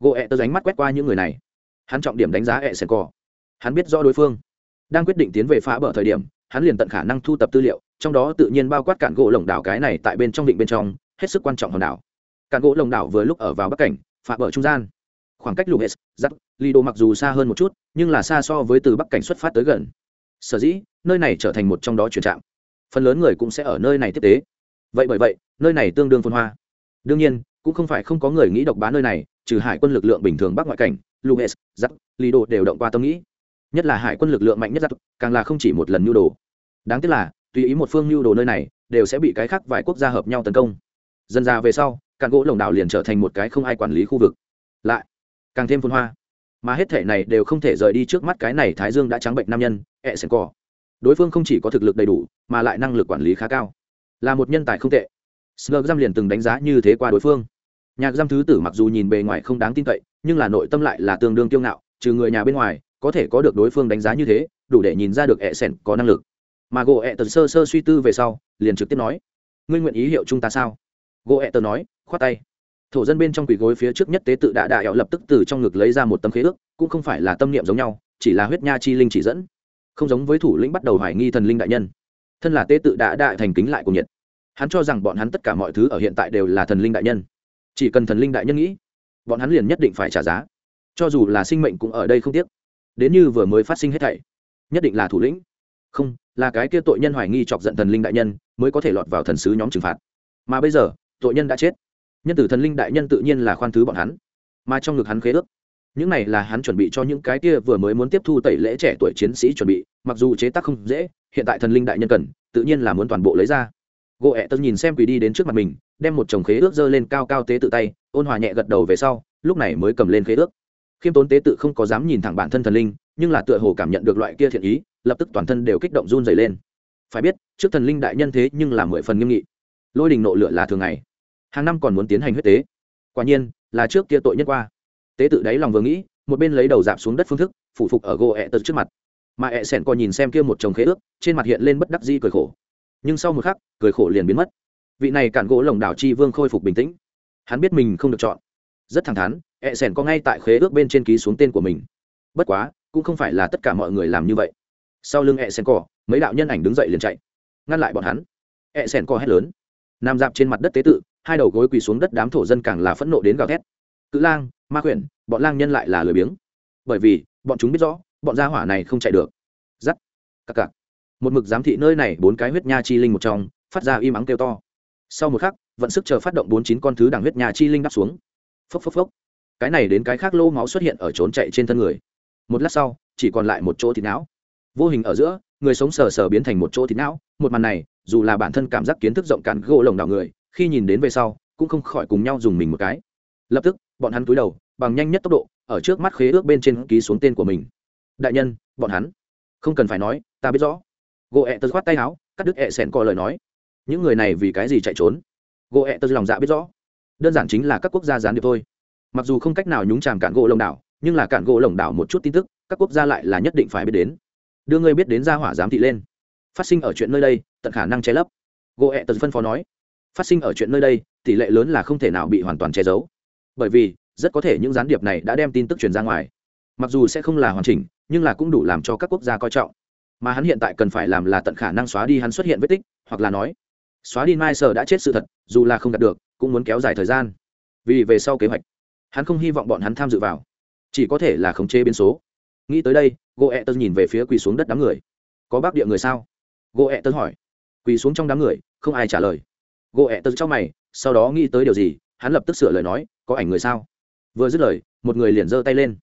gỗ ẹ tớ ánh mắt quét qua những người này. Hắn trọng điểm đánh giá ẹ sen cò. Hắn biết rõ đối phương. Đang quyết định tiến về phá bờ thời điểm, hắn liền tận khả năng thu tập tư liệu, trong đó tự nhiên bao quát cản gỗ lồng đảo cái này tại bên trong định bên trong, hết sức quan trọng hòn đảo. Cản gỗ lồng đảo vừa lúc ở vào bắc cảnh, phá bờ trung gian. Khoảng cách luis giắt đồ mặc dù xa hơn một chút, nhưng là xa so với từ bắc cảnh xuất phát tới gần. Sở dĩ, nơi này trở thành một trong đó chuyển trạm. Phần lớn người cũng sẽ ở nơi này tiếp tế. Vậy bởi vậy, nơi này tương đương phân hoa. Đương nhiên, cũng không phải không có người nghĩ độc bá nơi này trừ hải quân lực lượng bình thường bắc ngoại cảnh luis giắt lido đều động qua tâm nghĩ. Nhất là hải quân lực lượng mạnh nhất giặc càng là không chỉ một lần nhu đồ. Đáng tiếc là, tùy ý một phương nhu đồ nơi này, đều sẽ bị cái khác vài quốc gia hợp nhau tấn công. Dần ra về sau, cạn gỗ lồng đảo liền trở thành một cái không ai quản lý khu vực. Lại, càng thêm phun hoa. Mà hết thể này đều không thể rời đi trước mắt cái này thái dương đã trắng bệnh nam nhân ẹ sen cỏ. Đối phương không chỉ có thực lực đầy đủ, mà lại năng lực quản lý khá cao. Là một nhân tài không tệ. Slug giam liền từng đánh giá như thế qua đối phương nhạc giam thứ tử mặc dù nhìn bề ngoài không đáng tin cậy, nhưng là nội tâm lại là tương đương kiêu ngạo, trừ người nhà bên ngoài, có thể có được đối phương đánh giá như thế, đủ để nhìn ra được ẹ sẻn có năng lực. Mà gỗ ẹ tờ sơ sơ suy tư về sau, liền trực tiếp nói, ngươi nguyện ý hiệu chúng ta sao? Gỗ ẹ tờ nói, khoát tay. Thổ dân bên trong quỷ gối phía trước nhất tế tự đã đại ảo lập tức từ trong ngực lấy ra một tấm khế ước, cũng không phải là tâm niệm giống nhau, chỉ là huyết nha chi linh chỉ dẫn. Không giống với thủ lĩnh bắt đầu hoài nghi thần linh đại nhân. Thân là tế tự đã đại thành kính lại của nhiệt. Hắn cho rằng bọn hắn tất cả mọi thứ ở hiện tại đều là thần linh đại nhân chỉ cần thần linh đại nhân nghĩ, bọn hắn liền nhất định phải trả giá. Cho dù là sinh mệnh cũng ở đây không tiếc. Đến như vừa mới phát sinh hết thảy, nhất định là thủ lĩnh. Không, là cái kia tội nhân hoài nghi chọc giận thần linh đại nhân mới có thể lọt vào thần sứ nhóm trừng phạt. Mà bây giờ, tội nhân đã chết. Nhân tử thần linh đại nhân tự nhiên là khoan thứ bọn hắn. Mà trong ngực hắn khế ước, những này là hắn chuẩn bị cho những cái kia vừa mới muốn tiếp thu tẩy lễ trẻ tuổi chiến sĩ chuẩn bị, mặc dù chế tác không dễ, hiện tại thần linh đại nhân cần, tự nhiên là muốn toàn bộ lấy ra gỗ ẹ tớ nhìn xem quỳ đi đến trước mặt mình, đem một chồng khế ước dơ lên cao cao tế tự tay, ôn hòa nhẹ gật đầu về sau, lúc này mới cầm lên khế ước. Khiêm tốn tế tự không có dám nhìn thẳng bản thân thần linh, nhưng là tựa hồ cảm nhận được loại kia thiện ý, lập tức toàn thân đều kích động run dày lên. Phải biết, trước thần linh đại nhân thế nhưng là mười phần nghiêm nghị. Lôi đình nộ lửa là thường ngày. Hàng năm còn muốn tiến hành huyết tế. Quả nhiên, là trước kia tội nhất qua. Tế tự đáy lòng vừa nghĩ, một bên lấy đầu dạp xuống đất phương thức phụ phục ở gỗ ẹ tật trước mặt. Mà ẹ sẻn còn nhìn xem kia một chồng khế ước, trên mặt hiện lên bất đắc di cười khổ nhưng sau một khắc, cười khổ liền biến mất. Vị này cản gỗ lồng đảo chi vương khôi phục bình tĩnh. Hắn biết mình không được chọn. Rất thẳng thắn, ẹ sẻn có ngay tại khế ước bên trên ký xuống tên của mình. Bất quá, cũng không phải là tất cả mọi người làm như vậy. Sau lưng ẹ sẻn cỏ mấy đạo nhân ảnh đứng dậy liền chạy. Ngăn lại bọn hắn. Ẹ sẻn cỏ hét lớn. Nằm dạp trên mặt đất tế tự, hai đầu gối quỳ xuống đất đám thổ dân càng là phẫn nộ đến gào thét. Cự lang, ma quyển bọn lang nhân lại là lười biếng. Bởi vì, bọn chúng biết rõ, bọn gia hỏa này không chạy được. Giắt. Cặc cặc một mực giám thị nơi này bốn cái huyết nha chi linh một trong, phát ra im ắng kêu to. Sau một khắc, vận sức chờ phát động bốn chín con thứ đằng huyết nha chi linh đáp xuống. Phốc phốc phốc. Cái này đến cái khác lô máu xuất hiện ở trốn chạy trên thân người. Một lát sau, chỉ còn lại một chỗ thịt não. Vô hình ở giữa, người sống sờ sờ biến thành một chỗ thịt não. Một màn này, dù là bản thân cảm giác kiến thức rộng cạn gỗ lồng đảo người, khi nhìn đến về sau, cũng không khỏi cùng nhau dùng mình một cái. Lập tức, bọn hắn cúi đầu, bằng nhanh nhất tốc độ, ở trước mắt khế ước bên trên ký xuống tên của mình. Đại nhân, bọn hắn. Không cần phải nói, ta biết rõ gỗ ẹ tớ khoát tay áo, cắt đứt ẹ sẻn co lời nói. Những người này vì cái gì chạy trốn? Gỗ ẹ tớ lòng dạ biết rõ. Đơn giản chính là các quốc gia gián điệp thôi. Mặc dù không cách nào nhúng chàm cản gỗ lồng đảo, nhưng là cản gỗ lồng đảo một chút tin tức, các quốc gia lại là nhất định phải biết đến. Đưa ngươi biết đến ra hỏa giám thị lên. Phát sinh ở chuyện nơi đây, tận khả năng che lấp. Gỗ ẹ tớ phân phó nói. Phát sinh ở chuyện nơi đây, tỷ lệ lớn là không thể nào bị hoàn toàn che giấu. Bởi vì, rất có thể những gián điệp này đã đem tin tức truyền ra ngoài. Mặc dù sẽ không là hoàn chỉnh, nhưng là cũng đủ làm cho các quốc gia coi trọng mà hắn hiện tại cần phải làm là tận khả năng xóa đi hắn xuất hiện vết tích, hoặc là nói, xóa đi mai sở đã chết sự thật, dù là không đạt được, cũng muốn kéo dài thời gian. Vì về sau kế hoạch, hắn không hy vọng bọn hắn tham dự vào. Chỉ có thể là khống chế biến số. Nghĩ tới đây gỗ ẹ tớ nhìn về phía quỳ xuống đất đám người. Có bác địa người sao? Gỗ ẹ tớ hỏi. Quỳ xuống trong đám người, không ai trả lời. Gỗ ẹ tớ trong mày, sau đó nghĩ tới điều gì, hắn lập tức sửa lời nói, có ảnh người sao? Vừa dứt lời, một người liền giơ tay lên.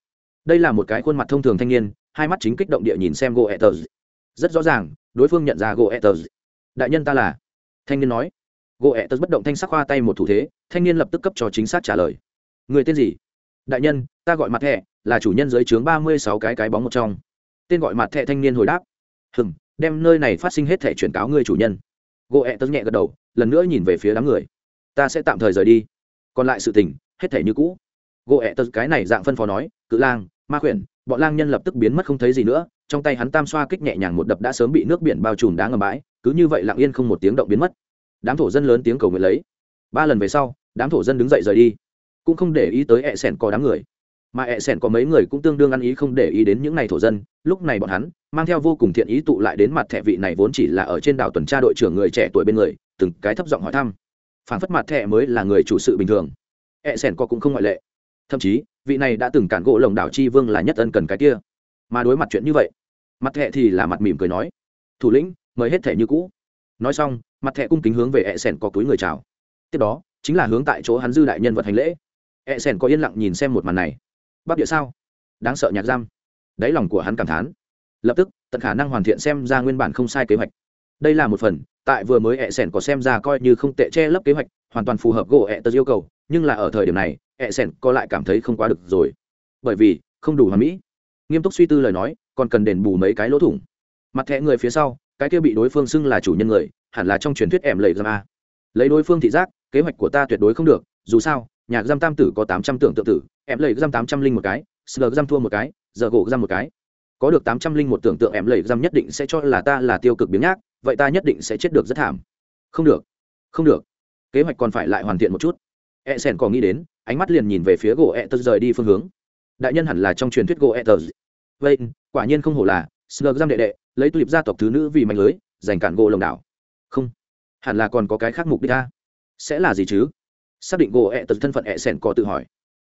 Đây là một cái khuôn mặt thông thường thanh niên, hai mắt chính kích động địa nhìn xem gỗ ẹ tớ rất rõ ràng, đối phương nhận ra gỗ ẹ tớ đại nhân ta là. Thanh niên nói. Gỗ ẹ tớ bất động thanh sắc khoa tay một thủ thế, thanh niên lập tức cấp cho chính xác trả lời. Người tên gì? Đại nhân, ta gọi mặt thẹ, là chủ nhân dưới trướng ba mươi sáu cái cái bóng một trong. Tên gọi mặt thẹ thanh niên hồi đáp. Hừng đem nơi này phát sinh hết thẻ chuyển cáo ngươi chủ nhân. Gỗ ẹ tớ nhẹ gật đầu, lần nữa nhìn về phía đám người. Ta sẽ tạm thời rời đi. Còn lại sự tình, hết thẻ như cũ. Gỗ ẹ tớ cái này dạng phân phó nói, cự lang ma khuyển, bọn lang nhân lập tức biến mất không thấy gì nữa, trong tay hắn tam xoa kích nhẹ nhàng một đập đã sớm bị nước biển bao trùm đá ngầm bãi, cứ như vậy lặng yên không một tiếng động biến mất. Đám thổ dân lớn tiếng cầu nguyện lấy. Ba lần về sau, đám thổ dân đứng dậy rời đi, cũng không để ý tới ẹ sẻn có đám người. Mà ẹ sẻn có mấy người cũng tương đương ăn ý không để ý đến những ngày thổ dân, lúc này bọn hắn mang theo vô cùng thiện ý tụ lại đến mặt thẻ vị này vốn chỉ là ở trên đảo tuần tra đội trưởng người trẻ tuổi bên người, từng cái thấp giọng hỏi thăm. Phản phất mặt thẻ mới là người chủ sự bình thường. Ẹ sẻn có cũng không ngoại lệ. Thậm chí vị này đã từng cản gỗ lồng đảo chi vương là nhất ân cần cái kia. Mà đối mặt chuyện như vậy, mặt thẹ thì là mặt mỉm cười nói, thủ lĩnh, mời hết thẻ như cũ. Nói xong, mặt thẹ cung kính hướng về ẹ sẻn có túi người chào. Tiếp đó, chính là hướng tại chỗ hắn dư đại nhân vật hành lễ. Ẹ sẻn có yên lặng nhìn xem một màn này. Bắc địa sao? Đáng sợ nhạc giam. Đáy lòng của hắn cảm thán. Lập tức, tận khả năng hoàn thiện xem ra nguyên bản không sai kế hoạch. Đây là một phần, tại vừa mới ẹ sẻn có xem ra coi như không tệ che lấp kế hoạch, hoàn toàn phù hợp gỗ ẹ tật yêu cầu nhưng là ở thời điểm này ẹ sẻn có lại cảm thấy không quá được rồi. Bởi vì, không đủ hoàn mỹ. Nghiêm túc suy tư lời nói, còn cần đền bù mấy cái lỗ thủng. Mặt thẻ người phía sau, cái kia bị đối phương xưng là chủ nhân người, hẳn là trong truyền thuyết ẻm lầy giam a lấy đối phương thị giác, kế hoạch của ta tuyệt đối không được, dù sao, nhà giam tam tử có tám trăm tưởng tự tử, ẻm lầy giam tám trăm linh một cái sờ giam thua một cái giờ gỗ giam một cái. Có được tám trăm linh một tưởng tượng ẻm lầy giam nhất định sẽ cho là ta là tiêu cực biếng nhác, vậy ta nhất định sẽ chết được rất thảm. Không được không được. Kế hoạch còn phải lại hoàn thiện một chút e sen còn nghĩ đến, ánh mắt liền nhìn về phía gỗ e tật rời đi phương hướng. Đại nhân hẳn là trong truyền thuyết gỗ e tật vậy, quả nhiên không hổ là, slug giam đệ đệ, lấy tulip gia tộc thứ nữ vì mạnh lưới, giành cản gỗ lồng đảo. Không, hẳn là còn có cái khác mục đích ta. Sẽ là gì chứ? Xác định gỗ E tật thân phận e sen có tự hỏi.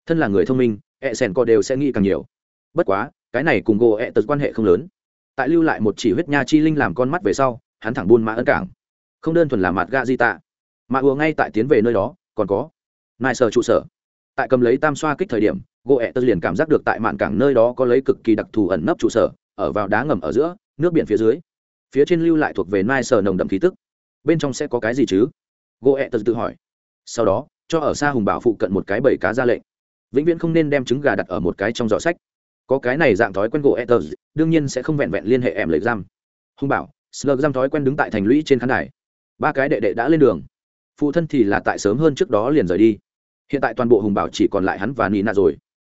Thân là người thông minh e sen có đều sẽ nghĩ càng nhiều. Bất quá, cái này cùng gỗ ẹ e tật quan hệ không lớn. Tại lưu lại một chỉ huyết nha chi linh làm con mắt về sau, hắn thẳng buôn mã ân cảng. Không đơn thuần là mặt ga di tạ mà ùa ngay tại tiến về nơi đó, còn có nai sở trụ sở. Tại cầm lấy tam xoa kích thời điểm gỗ ẹ tật liền cảm giác được tại mạn cảng nơi đó có lấy cực kỳ đặc thù ẩn nấp trụ sở, ở vào đá ngầm ở giữa, nước biển phía dưới. Phía trên lưu lại thuộc về nai sở nồng đậm khí tức. Bên trong sẽ có cái gì chứ? Gỗ ẹ tật tự hỏi. Sau đó, cho ở xa hùng bảo phụ cận một cái bầy cá ra lệnh. Vĩnh viễn không nên đem trứng gà đặt ở một cái trong giỏ sách. Có cái này dạng thói quen gỗ etters đương nhiên sẽ không vẹn vẹn liên hệ em lệch giam. Hùng bảo, slug giam thói quen đứng tại thành lũy trên khán đài. Ba cái đệ đệ đã lên đường. Phụ thân thì là tại sớm hơn trước đó liền rời đi hiện tại toàn bộ hùng bảo chỉ còn lại hắn và nina rồi.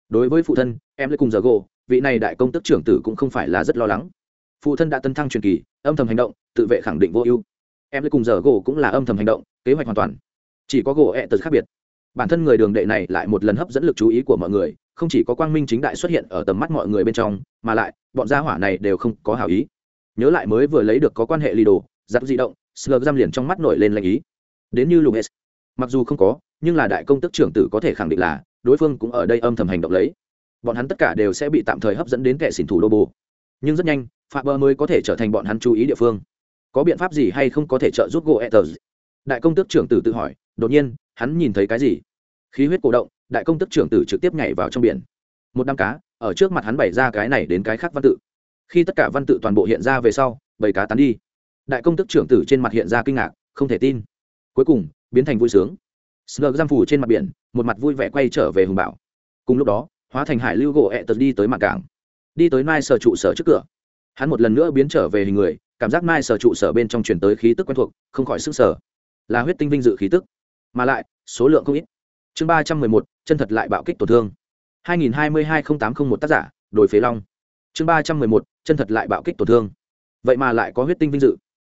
Đối với phụ thân, em lấy cùng giờ gỗ, vị này đại công tức trưởng tử cũng không phải là rất lo lắng. Phụ thân đã tân thăng truyền kỳ, âm thầm hành động, tự vệ khẳng định vô ưu. Em lấy cùng giờ gỗ cũng là âm thầm hành động, kế hoạch hoàn toàn. Chỉ có gỗ ẹ tật khác biệt. Bản thân người đường đệ này lại một lần hấp dẫn lực chú ý của mọi người, không chỉ có quang minh chính đại xuất hiện ở tầm mắt mọi người bên trong, mà lại, bọn gia hỏa này đều không có hảo ý. Nhớ lại mới vừa lấy được có quan hệ lì đồ giặc di động slug giam liền trong mắt nổi lên lạnh ý. Đến như lumes mặc dù không có nhưng là đại công tức trưởng tử có thể khẳng định là, đối phương cũng ở đây âm thầm hành động lấy. Bọn hắn tất cả đều sẽ bị tạm thời hấp dẫn đến kẻ xỉn thủ đô bồ nhưng rất nhanh phạm bơ mới có thể trở thành bọn hắn chú ý địa phương. Có biện pháp gì hay không có thể trợ giúp gỗ etters đại công tước trưởng tử tự hỏi, đột nhiên, hắn nhìn thấy cái gì? Khí huyết cổ động, đại công tức trưởng tử trực tiếp nhảy vào trong biển. Một đám cá, ở trước mặt hắn bày ra cái này đến cái khác văn tự. Khi tất cả văn tự toàn bộ hiện ra về sau, bầy cá tán đi. Đại công tức trưởng tử trên mặt hiện ra kinh ngạc, không thể tin. Cuối cùng, biến thành vui sướng. Snug giam phủ trên mặt biển, một mặt vui vẻ quay trở về hùng bảo. Cùng lúc đó, hóa thành hải lưu gỗ ẹ tật đi tới mặt cảng. Đi tới mai sở trụ sở trước cửa. Hắn một lần nữa biến trở về hình người, cảm giác mai sở trụ sở bên trong truyền tới khí tức quen thuộc, không khỏi sức sở là huyết tinh vinh dự khí tức. Mà lại, số lượng không ít. Chương ba trăm mười một, chân thật lại bạo kích tổn thương. hai nghìn hai mươi hai nghìn tám trăm một tác giả đổi phế long. Chương ba trăm mười một, chân thật lại bạo kích tổn thương. Vậy mà lại có huyết tinh vinh dự.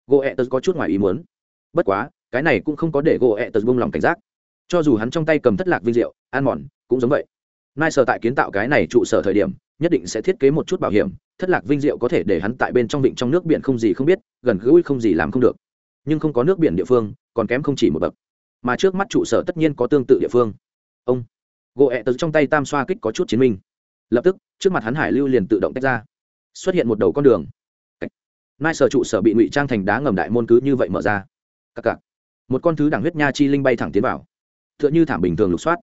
Gỗ ẹt tật có chút ngoài ý muốn. Bất quá, cái này cũng không có để gỗ ẹt tật buông lòng cảnh giác cho dù hắn trong tay cầm thất lạc vinh diệu an mòn, cũng giống vậy. Nai sở tại kiến tạo cái này trụ sở thời điểm, nhất định sẽ thiết kế một chút bảo hiểm, thất lạc vinh diệu có thể để hắn tại bên trong vịnh trong nước biển không gì không biết, gần gũi không gì làm không được. Nhưng không có nước biển địa phương, còn kém không chỉ một bậc. Mà trước mắt trụ sở tất nhiên có tương tự địa phương. Ông gỗ ẹ tật trong tay tam xoa kích có chút chiến minh. Lập tức, trước mặt hắn hải lưu liền tự động tách ra. Xuất hiện một đầu con đường. Nai sở trụ sở bị ngụy trang thành đá ngầm đại môn cứ như vậy mở ra. Cặc cặc một con thứ đẳng huyết nha chi linh bay thẳng tiến vào tựa như thảm bình thường lục soát.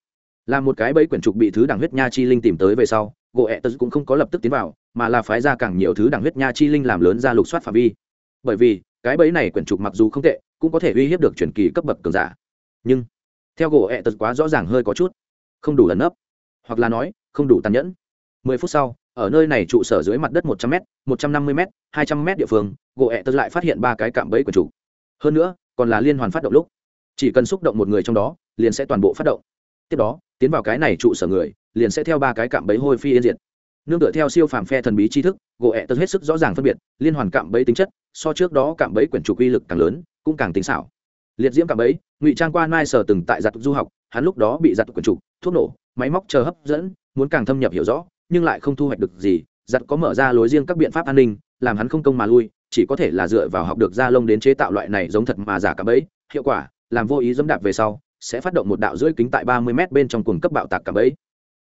Là một cái bẫy quyển trục bị thứ đẳng huyết nha chi linh tìm tới về sau, gỗ ẹ tật cũng không có lập tức tiến vào, mà là phái ra càng nhiều thứ đẳng huyết nha chi linh làm lớn ra lục soát phạm vi. Bởi vì, cái bẫy này quyển trục mặc dù không tệ, cũng có thể uy hiếp được truyền kỳ cấp bậc cường giả. Nhưng, theo gỗ ẹ tật quá rõ ràng hơi có chút. Không đủ ẩn nấp, hoặc là nói, không đủ tàn nhẫn. Mười phút sau, ở nơi này trụ sở dưới mặt đất một trăm m một trăm năm mươi m hai trăm m địa phương, gỗ ẹ tật lại phát hiện ba cái cạm bẫy quyển trục. Hơn nữa, còn là liên hoàn phát động lúc. Chỉ cần xúc động một người trong đó liền sẽ toàn bộ phát động. Tiếp đó, tiến vào cái này trụ sở người, liền sẽ theo ba cái cạm bẫy hôi phi yên diệt. Nương tựa theo siêu phàm phe thần bí tri thức, gỗ ẹ tật hết sức rõ ràng phân biệt, liên hoàn cạm bẫy tính chất, so trước đó cạm bẫy quyển trục uy lực càng lớn, cũng càng tính xảo. Liệt diễm cạm bẫy, ngụy trang qua nai sở từng tại giặt du học, hắn lúc đó bị giặt quyển trục, thuốc nổ, máy móc chờ hấp dẫn, muốn càng thâm nhập hiểu rõ, nhưng lại không thu hoạch được gì, giặt có mở ra lối riêng các biện pháp an ninh, làm hắn không công mà lui, chỉ có thể là dựa vào học được da lông đến chế tạo loại này giống thật mà giả cạm bẫy, hiệu quả, làm vô ý dẫm đạp về sau sẽ phát động một đạo rưỡi kính tại ba mươi m bên trong cùng cấp bạo tạc cảm bẫy.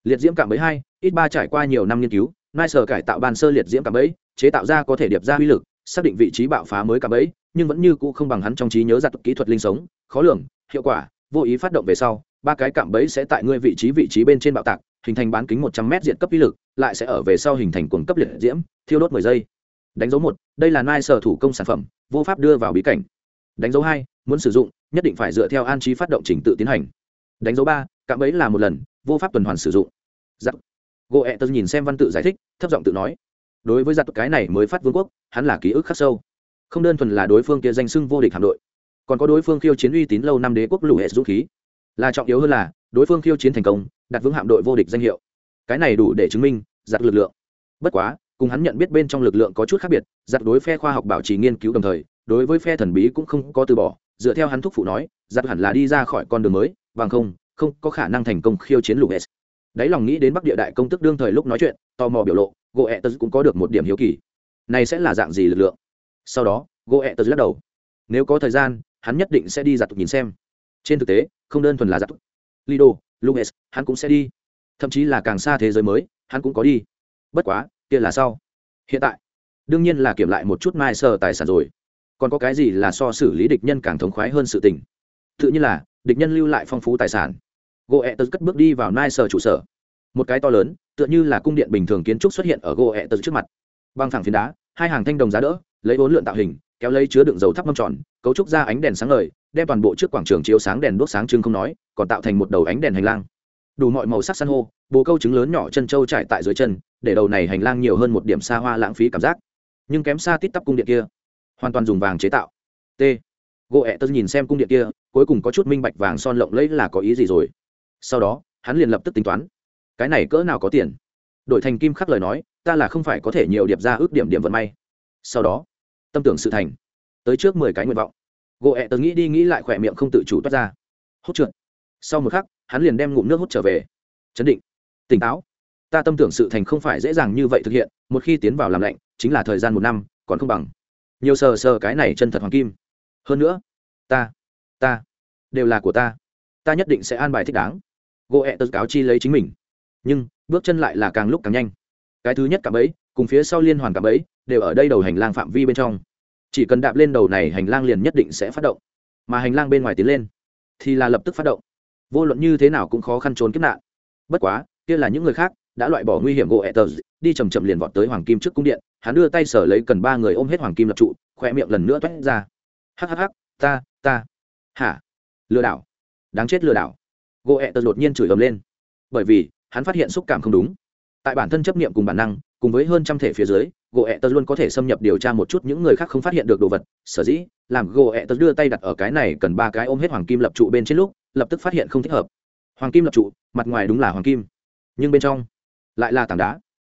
Liệt diễm cảm bẫy hai, ít ba trải qua nhiều năm nghiên cứu, nai sở cải tạo ban sơ liệt diễm cảm bẫy, chế tạo ra có thể điệp ra uy lực, xác định vị trí bạo phá mới cảm bẫy, nhưng vẫn như cũ không bằng hắn trong trí nhớ giặt kỹ thuật linh sống, khó lường, hiệu quả, vô ý phát động về sau, ba cái cạm bẫy sẽ tại ngươi vị trí vị trí bên trên bạo tạc, hình thành bán kính một trăm m diện cấp uy lực, lại sẽ ở về sau hình thành cuồng cấp liệt diễm, thiêu đốt mười giây. Đánh dấu một, đây là nai sở thủ công sản phẩm, vô pháp đưa vào bí cảnh. Đánh dấu hai muốn sử dụng, nhất định phải dựa theo an trí phát động trình tự tiến hành. Đánh dấu ba, cạm bẫy là một lần, vô pháp tuần hoàn sử dụng. Giặc. Gỗ ẹ tớ nhìn xem văn tự giải thích, thấp giọng tự nói. Đối với giặc cái này mới phát vương quốc, hắn là ký ức khắc sâu. Không đơn thuần là đối phương kia danh sưng vô địch hạm đội, còn có đối phương khiêu chiến uy tín lâu năm đế quốc lũ hệ dũng khí. Là trọng yếu hơn là, đối phương khiêu chiến thành công, đặt vững hạm đội vô địch danh hiệu. Cái này đủ để chứng minh, giặc lực lượng. Bất quá, cùng hắn nhận biết bên trong lực lượng có chút khác biệt, giặc đối phe khoa học bảo trì nghiên cứu đồng thời, đối với phe thần bí cũng không có từ bỏ dựa theo hắn thúc phụ nói, giặc hẳn là đi ra khỏi con đường mới, bằng không không có khả năng thành công khiêu chiến lục s đáy lòng nghĩ đến bắc địa đại công tức đương thời lúc nói chuyện, tò mò biểu lộ gỗ ẹ tật cũng có được một điểm hiếu kỳ. Này sẽ là dạng gì lực lượng? Sau đó gỗ ẹ tật lắc đầu. Nếu có thời gian, hắn nhất định sẽ đi giặt nhìn xem. Trên thực tế, không đơn thuần là giặt lido lumes hắn cũng sẽ đi. Thậm chí là càng xa thế giới mới, hắn cũng có đi. Bất quá, kia là sau. Hiện tại, đương nhiên là kiểm lại một chút mai sơ tài sản rồi còn có cái gì là so xử lý địch nhân càng thống khoái hơn sự tình? Tự nhiên là, địch nhân lưu lại phong phú tài sản. Gỗ ẹ tật cất bước đi vào nai sở trụ sở. Một cái to lớn, tựa như là cung điện bình thường kiến trúc xuất hiện ở gỗ ẹ tật trước mặt. Băng thẳng phiến đá, hai hàng thanh đồng giá đỡ, lấy bốn lượn tạo hình, kéo lấy chứa đựng dầu thắp mâm tròn, cấu trúc ra ánh đèn sáng lời đem toàn bộ trước quảng trường chiếu sáng đèn đốt sáng trưng không nói, còn tạo thành một đầu ánh đèn hành lang. Đủ mọi màu sắc san hô, bồ câu trứng lớn nhỏ chân trâu trải tại dưới chân, để đầu này hành lang nhiều hơn một điểm xa hoa lãng phí cảm giác. Nhưng kém xa tít tắp cung điện kia hoàn toàn dùng vàng chế tạo. T. Gỗ ẹ tớ nhìn xem cung điện kia, cuối cùng có chút minh bạch vàng son lộng lẫy là có ý gì rồi. Sau đó, hắn liền lập tức tính toán. Cái này cỡ nào có tiền? Đổi thành kim khắc lời nói, ta là không phải có thể nhiều điệp ra ước điểm điểm vận may. Sau đó, tâm tưởng sự thành. Tới trước mười cái nguyện vọng. Gỗ ẹ tớ nghĩ đi nghĩ lại khỏe miệng không tự chủ toát ra. Hốt trượt. Sau một khắc, hắn liền đem ngụm nước hút trở về. Chấn định. Tỉnh táo. Ta tâm tưởng sự thành không phải dễ dàng như vậy thực hiện, một khi tiến vào làm lạnh, chính là thời gian một năm, còn không bằng nhiều sờ sờ cái này chân thật hoàng kim. Hơn nữa, ta ta đều là của ta. Ta nhất định sẽ an bài thích đáng. Gỗ ẹ tật cáo chi lấy chính mình. Nhưng, bước chân lại là càng lúc càng nhanh. Cái thứ nhất cả bấy cùng phía sau liên hoàn cả bấy đều ở đây đầu hành lang phạm vi bên trong. Chỉ cần đạp lên đầu này hành lang liền nhất định sẽ phát động. Mà hành lang bên ngoài tiến lên, thì là lập tức phát động. Vô luận như thế nào cũng khó khăn trốn kiếp nạn. Bất quá, kia là những người khác đã loại bỏ nguy hiểm gỗ etters đi chầm chậm liền vọt tới hoàng kim trước cung điện. Hắn đưa tay sở lấy cần ba người ôm hết hoàng kim lập trụ khoe miệng lần nữa toét ra. Hhh ta ta. Hả? Lừa đảo. Đáng chết lừa đảo. Gỗ ẹ tờ đột nhiên chửi ầm lên. Bởi vì, hắn phát hiện xúc cảm không đúng. Tại bản thân chấp niệm cùng bản năng, cùng với hơn trăm thể phía dưới, gỗ ẹ tờ luôn có thể xâm nhập điều tra một chút những người khác không phát hiện được đồ vật. Sở dĩ, làm gỗ ẹ tờ đưa tay đặt ở cái này cần ba cái ôm hết hoàng kim lập trụ bên trên lúc, lập tức phát hiện không thích hợp. Hoàng kim lập trụ, mặt ngoài đúng là hoàng kim. Nhưng bên trong lại là tảng đá.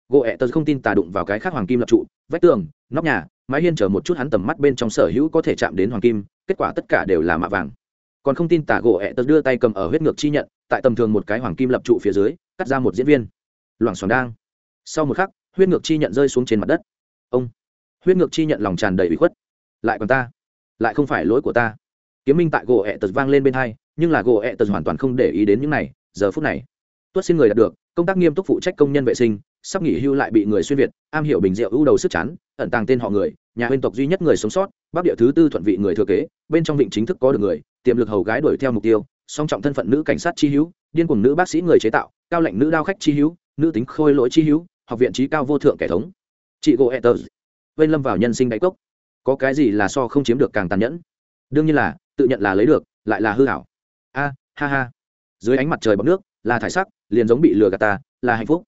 Gỗ ẹ tớ không tin tà đụng vào cái khác hoàng kim lập trụ, vách tường, nóc nhà, mái hiên chở một chút hắn tầm mắt bên trong sở hữu có thể chạm đến hoàng kim, kết quả tất cả đều là mạ vàng. Còn không tin tà gỗ ẹ tớ đưa tay cầm ở huyết ngược chi nhận, tại tầm thường một cái hoàng kim lập trụ phía dưới, cắt ra một diễn viên. Loảng xoảng đang. Sau một khắc, huyết ngược chi nhận rơi xuống trên mặt đất. Ông. Huyết ngược chi nhận lòng tràn đầy bị khuất. Lại còn ta. Lại không phải lỗi của ta. Kiếm minh tại gỗ ẹ tật vang lên bên hai, nhưng là gỗ ẹ tật hoàn toàn không để ý đến những này, giờ phút này. Tuất xin người đạt được công tác nghiêm túc phụ trách công nhân vệ sinh, sắp nghỉ hưu lại bị người xuyên việt, am hiểu bình rượu ưu đầu sức chán, ẩn tàng tên họ người, nhà huyên tộc duy nhất người sống sót, bắc địa thứ tư thuận vị người thừa kế, bên trong vịnh chính thức có được người, tiềm lực hầu gái đuổi theo mục tiêu, song trọng thân phận nữ cảnh sát chi hữu, điên cùng nữ bác sĩ người chế tạo, cao lệnh nữ đao khách chi hữu, nữ tính khôi lỗi chi hữu, học viện trí cao vô thượng kẻ thống. Chị gỗ etters vây lâm vào nhân sinh đáy cốc. Có cái gì là so không chiếm được càng tàn nhẫn? Đương nhiên là, tự nhận là lấy được, lại là hư hảo a, ha ha. Dưới ánh mặt trời bọc nước là thải sắc, liền giống bị lừa gạt ta, là hạnh phúc.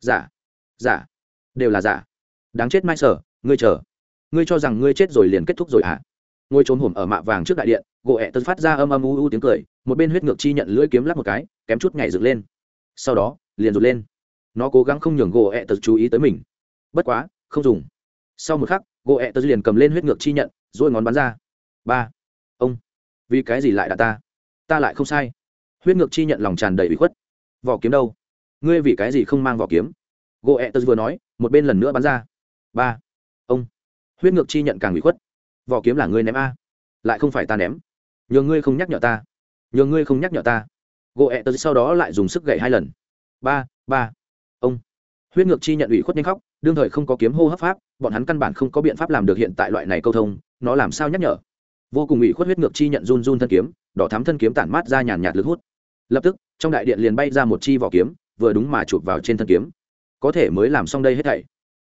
Giả giả, đều là giả. Đáng chết mai sở, ngươi chờ. Ngươi cho rằng ngươi chết rồi liền kết thúc rồi hả? À? ngôi trốn hổm ở mạ vàng trước đại điện, gỗ ẹ tân phát ra âm âm u u tiếng cười, một bên huyết ngược chi nhận lưỡi kiếm lắp một cái, kém chút nhảy dựng lên. Sau đó, liền rụt lên. Nó cố gắng không nhường gỗ ẹ tật chú ý tới mình. Bất quá, không dùng. Sau một khắc, gỗ ẹ tật liền cầm lên huyết ngược chi nhận rồi ngón bắn ra. Ba. Ông. Vì cái gì lại đã ta? Ta lại không sai. Huyết ngược chi nhận lòng tràn đầy bị khuất vỏ kiếm đâu? Ngươi vì cái gì không mang vỏ kiếm? Gỗ ẹ e tớ vừa nói, một bên lần nữa bắn ra. Ba. Ông. Huyết ngược chi nhận càng bị khuất. Vỏ kiếm là ngươi ném a. Lại không phải ta ném. Nhờ ngươi không nhắc nhở ta. Nhờ ngươi không nhắc nhở ta. Gỗ ẹ e tớ sau đó lại dùng sức gậy hai lần. Ba ba. Ông. Huyết ngược chi nhận ủy khuất nhanh khóc, đương thời không có kiếm hô hấp pháp, bọn hắn căn bản không có biện pháp làm được hiện tại loại này câu thông, nó làm sao nhắc nhở? Vô cùng ủy khuất huyết ngược chi nhận run run thân kiếm, đỏ thắm thân kiếm tản mát ra nhàn nhạt lực hút lập tức, trong đại điện liền bay ra một chi vỏ kiếm, vừa đúng mà chụp vào trên thân kiếm. Có thể mới làm xong đây hết thảy.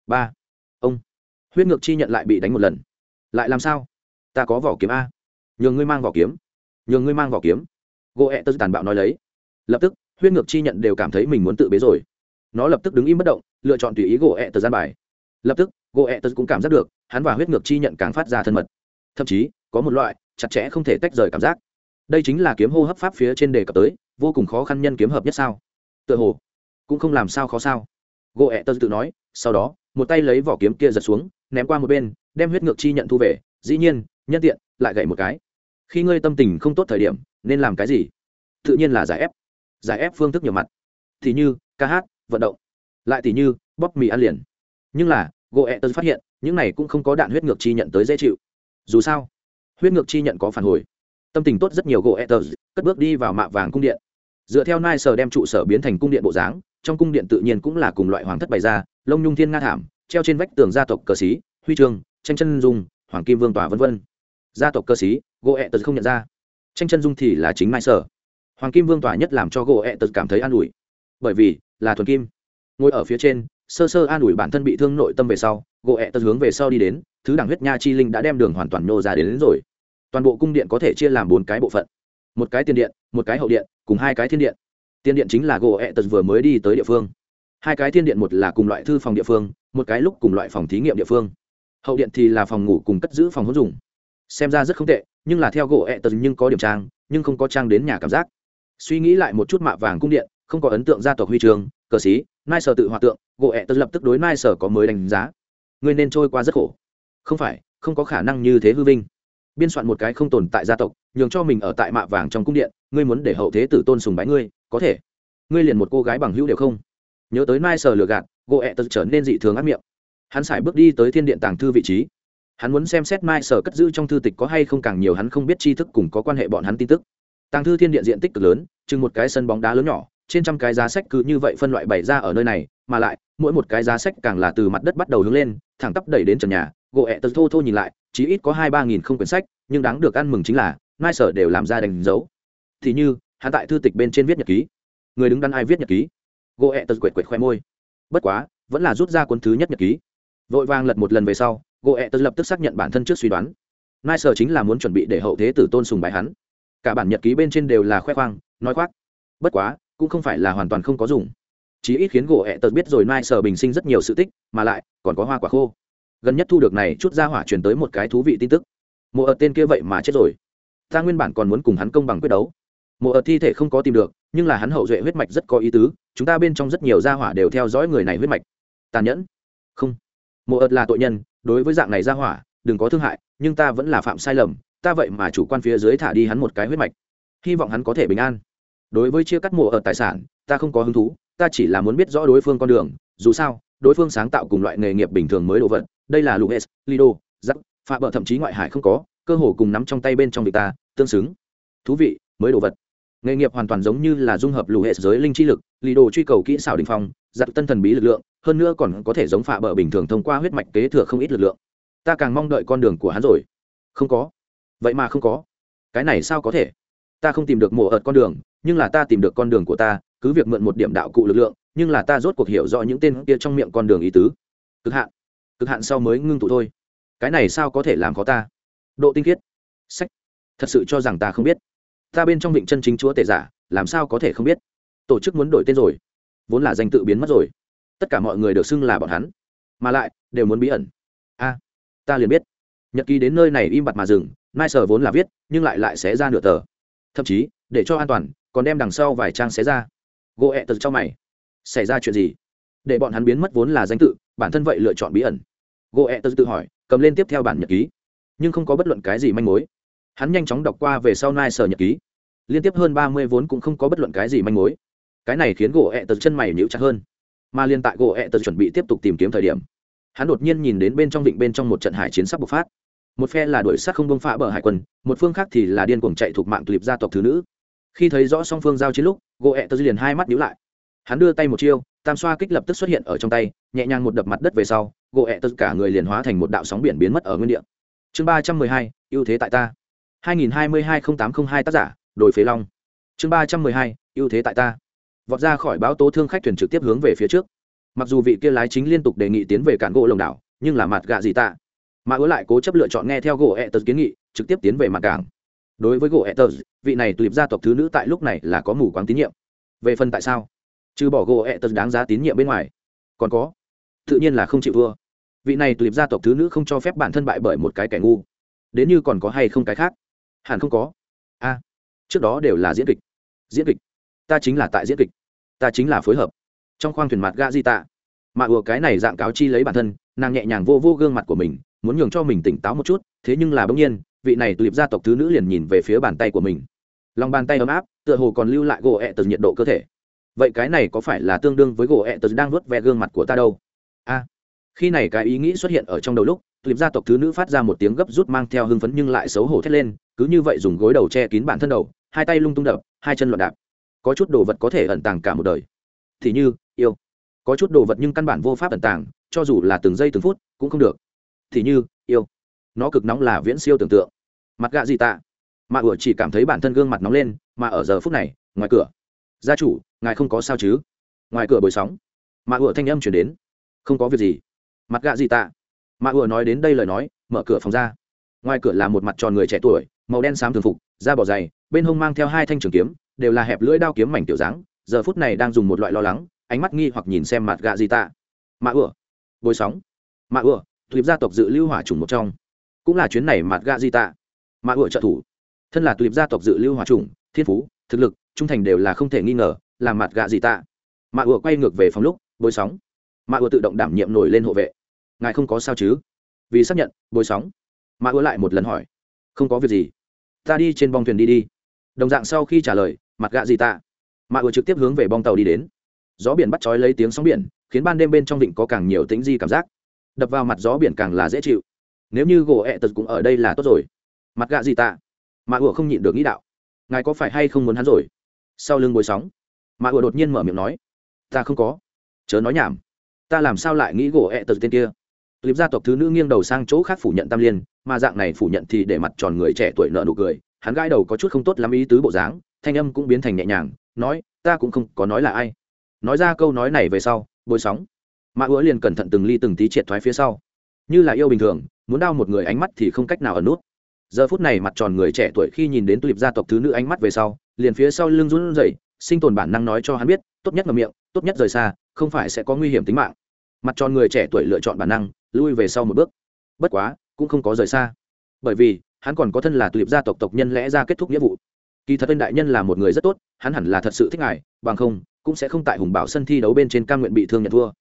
Ba. Ông. Huyết ngược chi nhận lại bị đánh một lần. Lại làm sao? Ta có vỏ kiếm a. Nhường ngươi mang vỏ kiếm. Nhường ngươi mang vỏ kiếm. Gỗ ẹ tơ tàn bạo nói lấy. Lập tức, huyết ngược chi nhận đều cảm thấy mình muốn tự bế rồi. Nó lập tức đứng im bất động, lựa chọn tùy ý gỗ ẹ tơ gian bài. Lập tức gỗ ẹ tơ cũng cảm giác được, hắn và huyết ngược chi nhận càng phát ra thân mật. Thậm chí, có một loại chặt chẽ không thể tách rời cảm giác. Đây chính là kiếm hô hấp pháp phía trên đề cập tới vô cùng khó khăn nhân kiếm hợp nhất sao? Tựa hồ cũng không làm sao khó sao. Gỗ ẹ tơ tự nói, sau đó, một tay lấy vỏ kiếm kia giật xuống, ném qua một bên, đem huyết ngược chi nhận thu về, dĩ nhiên, nhân tiện, lại gậy một cái. Khi ngươi tâm tình không tốt thời điểm, nên làm cái gì? Tự nhiên là giải ép. Giải ép phương thức nhiều mặt. Thì như, ca hát, vận động. Lại thì như, bóp mì ăn liền. Nhưng là gỗ ẹ tơ phát hiện, những này cũng không có đạn huyết ngược chi nhận tới dễ chịu. Dù sao, huyết ngược chi nhận có phản hồi. Tâm tình tốt rất nhiều gỗ ẹ tơ, cất bước đi vào mạ vàng cung điện dựa theo nai sở đem trụ sở biến thành cung điện bộ dáng trong cung điện tự nhiên cũng là cùng loại hoàng thất bày ra lông nhung thiên nga thảm treo trên vách tường gia tộc cờ xí huy chương tranh chân dung hoàng kim vương tòa v v gia tộc cơ sĩ gỗ ẹ tật không nhận ra. Tranh chân dung thì là chính mai sở. Hoàng kim vương tòa nhất làm cho gỗ ẹ tật cảm thấy an ủi. Bởi vì là thuần kim. Ngồi ở phía trên sơ sơ an ủi bản thân bị thương nội tâm về sau gỗ ẹ tật hướng về sau đi đến thứ đẳng huyết nha chi linh đã đem đường hoàn toàn nô ra đến, đến rồi. Toàn bộ cung điện có thể chia làm bốn cái bộ phận một cái tiền điện, một cái hậu điện, cùng hai cái thiên điện. Tiền điện chính là gỗ ẹ tật vừa mới đi tới địa phương. Hai cái thiên điện một là cùng loại thư phòng địa phương, một cái lúc cùng loại phòng thí nghiệm địa phương. Hậu điện thì là phòng ngủ cùng cất giữ phòng hỗn dùng. Xem ra rất không tệ, nhưng là theo gỗ ẹ tật nhưng có điểm trang, nhưng không có trang đến nhà cảm giác. Suy nghĩ lại một chút mạ vàng cung điện, không có ấn tượng gia tộc huy trường cờ xí, nai sở tự hòa tượng, gỗ ẹ tật lập tức đối nai sở có mới đánh giá. Ngươi nên trôi qua rất khổ. Không phải, không có khả năng như thế hư vinh biên soạn một cái không tồn tại gia tộc, nhường cho mình ở tại mạ vàng trong cung điện, ngươi muốn để hậu thế tử tôn sùng bái ngươi, có thể. Ngươi liền một cô gái bằng hữu đều không. Nhớ tới mai sờ lừa gạt, gỗ ẹ tật trở nên dị thường ác miệng. Hắn sải bước đi tới thiên điện tàng thư vị trí. Hắn muốn xem xét mai sở cất giữ trong thư tịch có hay không càng nhiều hắn không biết tri thức cùng có quan hệ bọn hắn tin tức. Tàng thư thiên điện diện tích cực lớn, chừng một cái sân bóng đá lớn nhỏ, trên trăm cái giá sách cứ như vậy phân loại bày ra ở nơi này, mà lại, mỗi một cái giá sách càng là từ mặt đất bắt đầu hướng lên, thẳng tắp đẩy đến trần nhà. Gỗ ẹ tật thô thô nhìn lại chỉ ít có hai ba nghìn không quyển sách, nhưng đáng được ăn mừng chính là nai sở đều làm ra đánh dấu. Thì như, hắn tại thư tịch bên trên viết nhật ký. Người đứng đắn ai viết nhật ký? Gỗ ẹ tật quệt quệt khoe môi. Bất quá, vẫn là rút ra cuốn thứ nhất nhật ký. Vội vàng lật một lần về sau gỗ ẹ tật lập tức xác nhận bản thân trước suy đoán. Nai sở chính là muốn chuẩn bị để hậu thế tử tôn sùng bài hắn. Cả bản nhật ký bên trên đều là khoe khoang, nói khoác. Bất quá, cũng không phải là hoàn toàn không có dùng. Chí ít khiến gỗ ẹ tật biết rồi nai sở bình sinh rất nhiều sự tích, mà lại còn có hoa quả khô gần nhất thu được này chút ra hỏa truyền tới một cái thú vị tin tức. Mộ ở tên kia vậy mà chết rồi. Ta nguyên bản còn muốn cùng hắn công bằng quyết đấu. Mộ ở thi thể không có tìm được, nhưng là hắn hậu duệ huyết mạch rất có ý tứ, chúng ta bên trong rất nhiều gia hỏa đều theo dõi người này huyết mạch. Tàn nhẫn. Không. Mộ ợt là tội nhân, đối với dạng này ra hỏa, đừng có thương hại, nhưng ta vẫn là phạm sai lầm, ta vậy mà chủ quan phía dưới thả đi hắn một cái huyết mạch. Hy vọng hắn có thể bình an. Đối với chia cắt mộ ợt tài sản, ta không có hứng thú, ta chỉ là muốn biết rõ đối phương con đường, dù sao, đối phương sáng tạo cùng loại nghề nghiệp bình thường mới đồ vật đây là luis lido giắc phạm bờ thậm chí ngoại hải không có, cơ hồ cùng nắm trong tay bên trong việc ta, tương xứng. Thú vị, mới đồ vật. Nghề nghiệp hoàn toàn giống như là dung hợp lù hệ giới linh chi lực, lido truy cầu kỹ xảo đình phong, giặc tân thần bí lực lượng, hơn nữa còn có thể giống phạ bờ bình thường thông qua huyết mạch kế thừa không ít lực lượng. Ta càng mong đợi con đường của hắn rồi. Không có. Vậy mà không có. Cái này sao có thể? Ta không tìm được mổ ợt con đường, nhưng là ta tìm được con đường của ta, cứ việc mượn một điểm đạo cụ lực lượng, nhưng là ta rốt cuộc hiểu rõ những tên kia trong miệng con đường ý tứ. Cực hạn cực hạn sau mới ngưng tụ thôi. Cái này sao có thể làm khó ta? Độ tinh khiết. Sách. Thật sự cho rằng ta không biết. Ta bên trong vịnh chân chính chúa tể giả, làm sao có thể không biết? Tổ chức muốn đổi tên rồi. Vốn là danh tự biến mất rồi. Tất cả mọi người được xưng là bọn hắn. Mà lại, đều muốn bí ẩn. A, ta liền biết. Nhật ký đến nơi này im bặt mà dừng, nai sở vốn là viết, nhưng lại lại xé ra nửa tờ. Thậm chí, để cho an toàn, còn đem đằng sau vài trang xé ra. Gỗ ẹ tật cho mày. Xảy ra chuyện gì? Để bọn hắn biến mất vốn là danh tự, bản thân vậy lựa chọn bí ẩn. Gỗ ẹ e tật tự hỏi, cầm lên tiếp theo bản nhật ký. Nhưng không có bất luận cái gì manh mối. Hắn nhanh chóng đọc qua về sau nai sở nhật ký. Liên tiếp hơn ba mươi vốn cũng không có bất luận cái gì manh mối. Cái này khiến gỗ ẹ e tật chân mày nhíu chặt hơn. Mà liên tại gỗ ẹ e tật chuẩn bị tiếp tục tìm kiếm thời điểm, hắn đột nhiên nhìn đến bên trong vịnh bên trong một trận hải chiến sắp bộc phát. Một phe là đuổi sát không bông phá bờ hải quân, một phương khác thì là điên cuồng chạy thuộc mạng clip gia tộc thứ nữ. Khi thấy rõ song phương giao chiến lúc gỗ ẹ tật liền hai mắt nhíu lại. Hắn đưa tay một chiêu tam xoa kích lập tức xuất hiện ở trong tay, nhẹ nhàng một đập mặt đất về sau, gỗ ẹ tất cả người liền hóa thành một đạo sóng biển biến mất ở nguyên địa. Chương ba trăm mười hai, ưu thế tại ta. Hai nghìn hai mươi hai n tám t r ă n h hai tác giả đổi phế long. Chương ba trăm mười hai, ưu thế tại ta. Vọt ra khỏi báo tố thương khách thuyền trực tiếp hướng về phía trước. Mặc dù vị kia lái chính liên tục đề nghị tiến về cản gỗ lồng đảo, nhưng là mặt gạ gì tạ. Mà ứa lại cố chấp lựa chọn nghe theo gỗ ẹ tật kiến nghị, trực tiếp tiến về mặt cảng. Đối với gỗ ẹ tật vị này tulip gia tộc thứ nữ tại lúc này là có mù quáng tín nhiệm. Về phần tại sao? Trừ bỏ gỗ ẹ tật đáng giá tín nhiệm bên ngoài. Còn có, tự nhiên là không chịu thua. Vị này tụi gia tộc thứ nữ không cho phép bản thân bại bởi một cái kẻ ngu. Đến như còn có hay không cái khác? Hẳn không có. A, trước đó đều là diễn kịch. Diễn kịch? Ta chính là tại diễn kịch. Ta chính là phối hợp. Trong khoang thuyền mặt ga di tạ. Mà ùa cái này dạng cáo chi lấy bản thân, nàng nhẹ nhàng vô vô gương mặt của mình, muốn nhường cho mình tỉnh táo một chút, thế nhưng là bỗng nhiên, vị này tụi gia tộc thứ nữ liền nhìn về phía bàn tay của mình. Lòng bàn tay ấm áp, tựa hồ còn lưu lại gỗ ẹ từ nhiệt độ cơ thể vậy cái này có phải là tương đương với gỗ ẹ tớ đang nuốt ve gương mặt của ta đâu? A, khi này cái ý nghĩ xuất hiện ở trong đầu lúc clip gia tộc thứ nữ phát ra một tiếng gấp rút mang theo hưng phấn nhưng lại xấu hổ thét lên, cứ như vậy dùng gối đầu che kín bản thân đầu, hai tay lung tung đập, hai chân loạn đạp. Có chút đồ vật có thể ẩn tàng cả một đời. Thì như, yêu. Có chút đồ vật nhưng căn bản vô pháp ẩn tàng, cho dù là từng giây từng phút, cũng không được. Thì như, yêu. Nó cực nóng là viễn siêu tưởng tượng. Mặt gạ gì tạ? Mà ủa chỉ cảm thấy bản thân gương mặt nóng lên, mà ở giờ phút này, ngoài cửa gia chủ, ngài không có sao chứ? Ngoài cửa bồi sóng, mạ ủa thanh âm chuyển đến. Không có việc gì. Mặt gạ gì tạ? Mạ ủa nói đến đây lời nói, mở cửa phòng ra. Ngoài cửa là một mặt tròn người trẻ tuổi, màu đen xám thường phục, da bỏ dày, bên hông mang theo hai thanh trường kiếm, đều là hẹp lưỡi đao kiếm mảnh tiểu dáng. Giờ phút này đang dùng một loại lo lắng, ánh mắt nghi hoặc nhìn xem mặt gạ gì tạ. Mạ ủa. Bồi sóng, mạ ủa tuyệp gia tộc dự lưu hỏa trùng một trong. Cũng là chuyến này mặt gạ di tạ. Mạ ủa trợ thủ. Thân là tuyệp gia tộc dự lưu hỏa trùng thiên phú, thực lực trung thành đều là không thể nghi ngờ làm mặt gạ gì tạ. Mạ ủa quay ngược về phòng lúc, bối sóng. Mạ ủa tự động đảm nhiệm nổi lên hộ vệ. Ngài không có sao chứ? Vì xác nhận, bối sóng. Mạ ủa lại một lần hỏi. Không có việc gì. Ta đi trên bong thuyền đi đi. Đồng dạng sau khi trả lời, mặt gạ gì tạ. Mạ ủa trực tiếp hướng về bong tàu đi đến. Gió biển bắt trói lấy tiếng sóng biển, khiến ban đêm bên trong vịnh có càng nhiều tính di cảm giác. Đập vào mặt gió biển càng là dễ chịu. Nếu như gỗ ẹ tật cũng ở đây là tốt rồi. Mặt gạ gì tạ? Mạ ủa không nhịn được nghĩ đạo. Ngài có phải hay không muốn hắn rồi? Sau lưng bối sóng. Mà ủa đột nhiên mở miệng nói, ta không có. Chớ nói nhảm. Ta làm sao lại nghĩ gỗ ẹ、e、tật tên kia? Clip gia tộc thứ nữ nghiêng đầu sang chỗ khác phủ nhận tam liên, mà dạng này phủ nhận thì để mặt tròn người trẻ tuổi nợ nụ cười. Hắn gãi đầu có chút không tốt lắm ý tứ bộ dáng, thanh âm cũng biến thành nhẹ nhàng, nói, ta cũng không có nói là ai. Nói ra câu nói này về sau bối sóng. Mà ủa liền cẩn thận từng ly từng tí triệt thoái phía sau. Như là yêu bình thường, muốn đau một người ánh mắt thì không cách nào ở nút giờ phút này mặt tròn người trẻ tuổi khi nhìn đến tulip gia tộc thứ nữ ánh mắt về sau, liền phía sau lưng run rẩy, sinh tồn bản năng nói cho hắn biết, tốt nhất ngậm miệng, tốt nhất rời xa, không phải sẽ có nguy hiểm tính mạng. Mặt tròn người trẻ tuổi lựa chọn bản năng, lui về sau một bước. Bất quá, cũng không có rời xa. Bởi vì, hắn còn có thân là tulip gia tộc tộc nhân lẽ ra kết thúc nghĩa vụ. Kỳ thật tên đại nhân là một người rất tốt, hắn hẳn là thật sự thích ngài, bằng không, cũng sẽ không tại hùng bảo sân thi đấu bên trên cam nguyện bị thương nhận thua.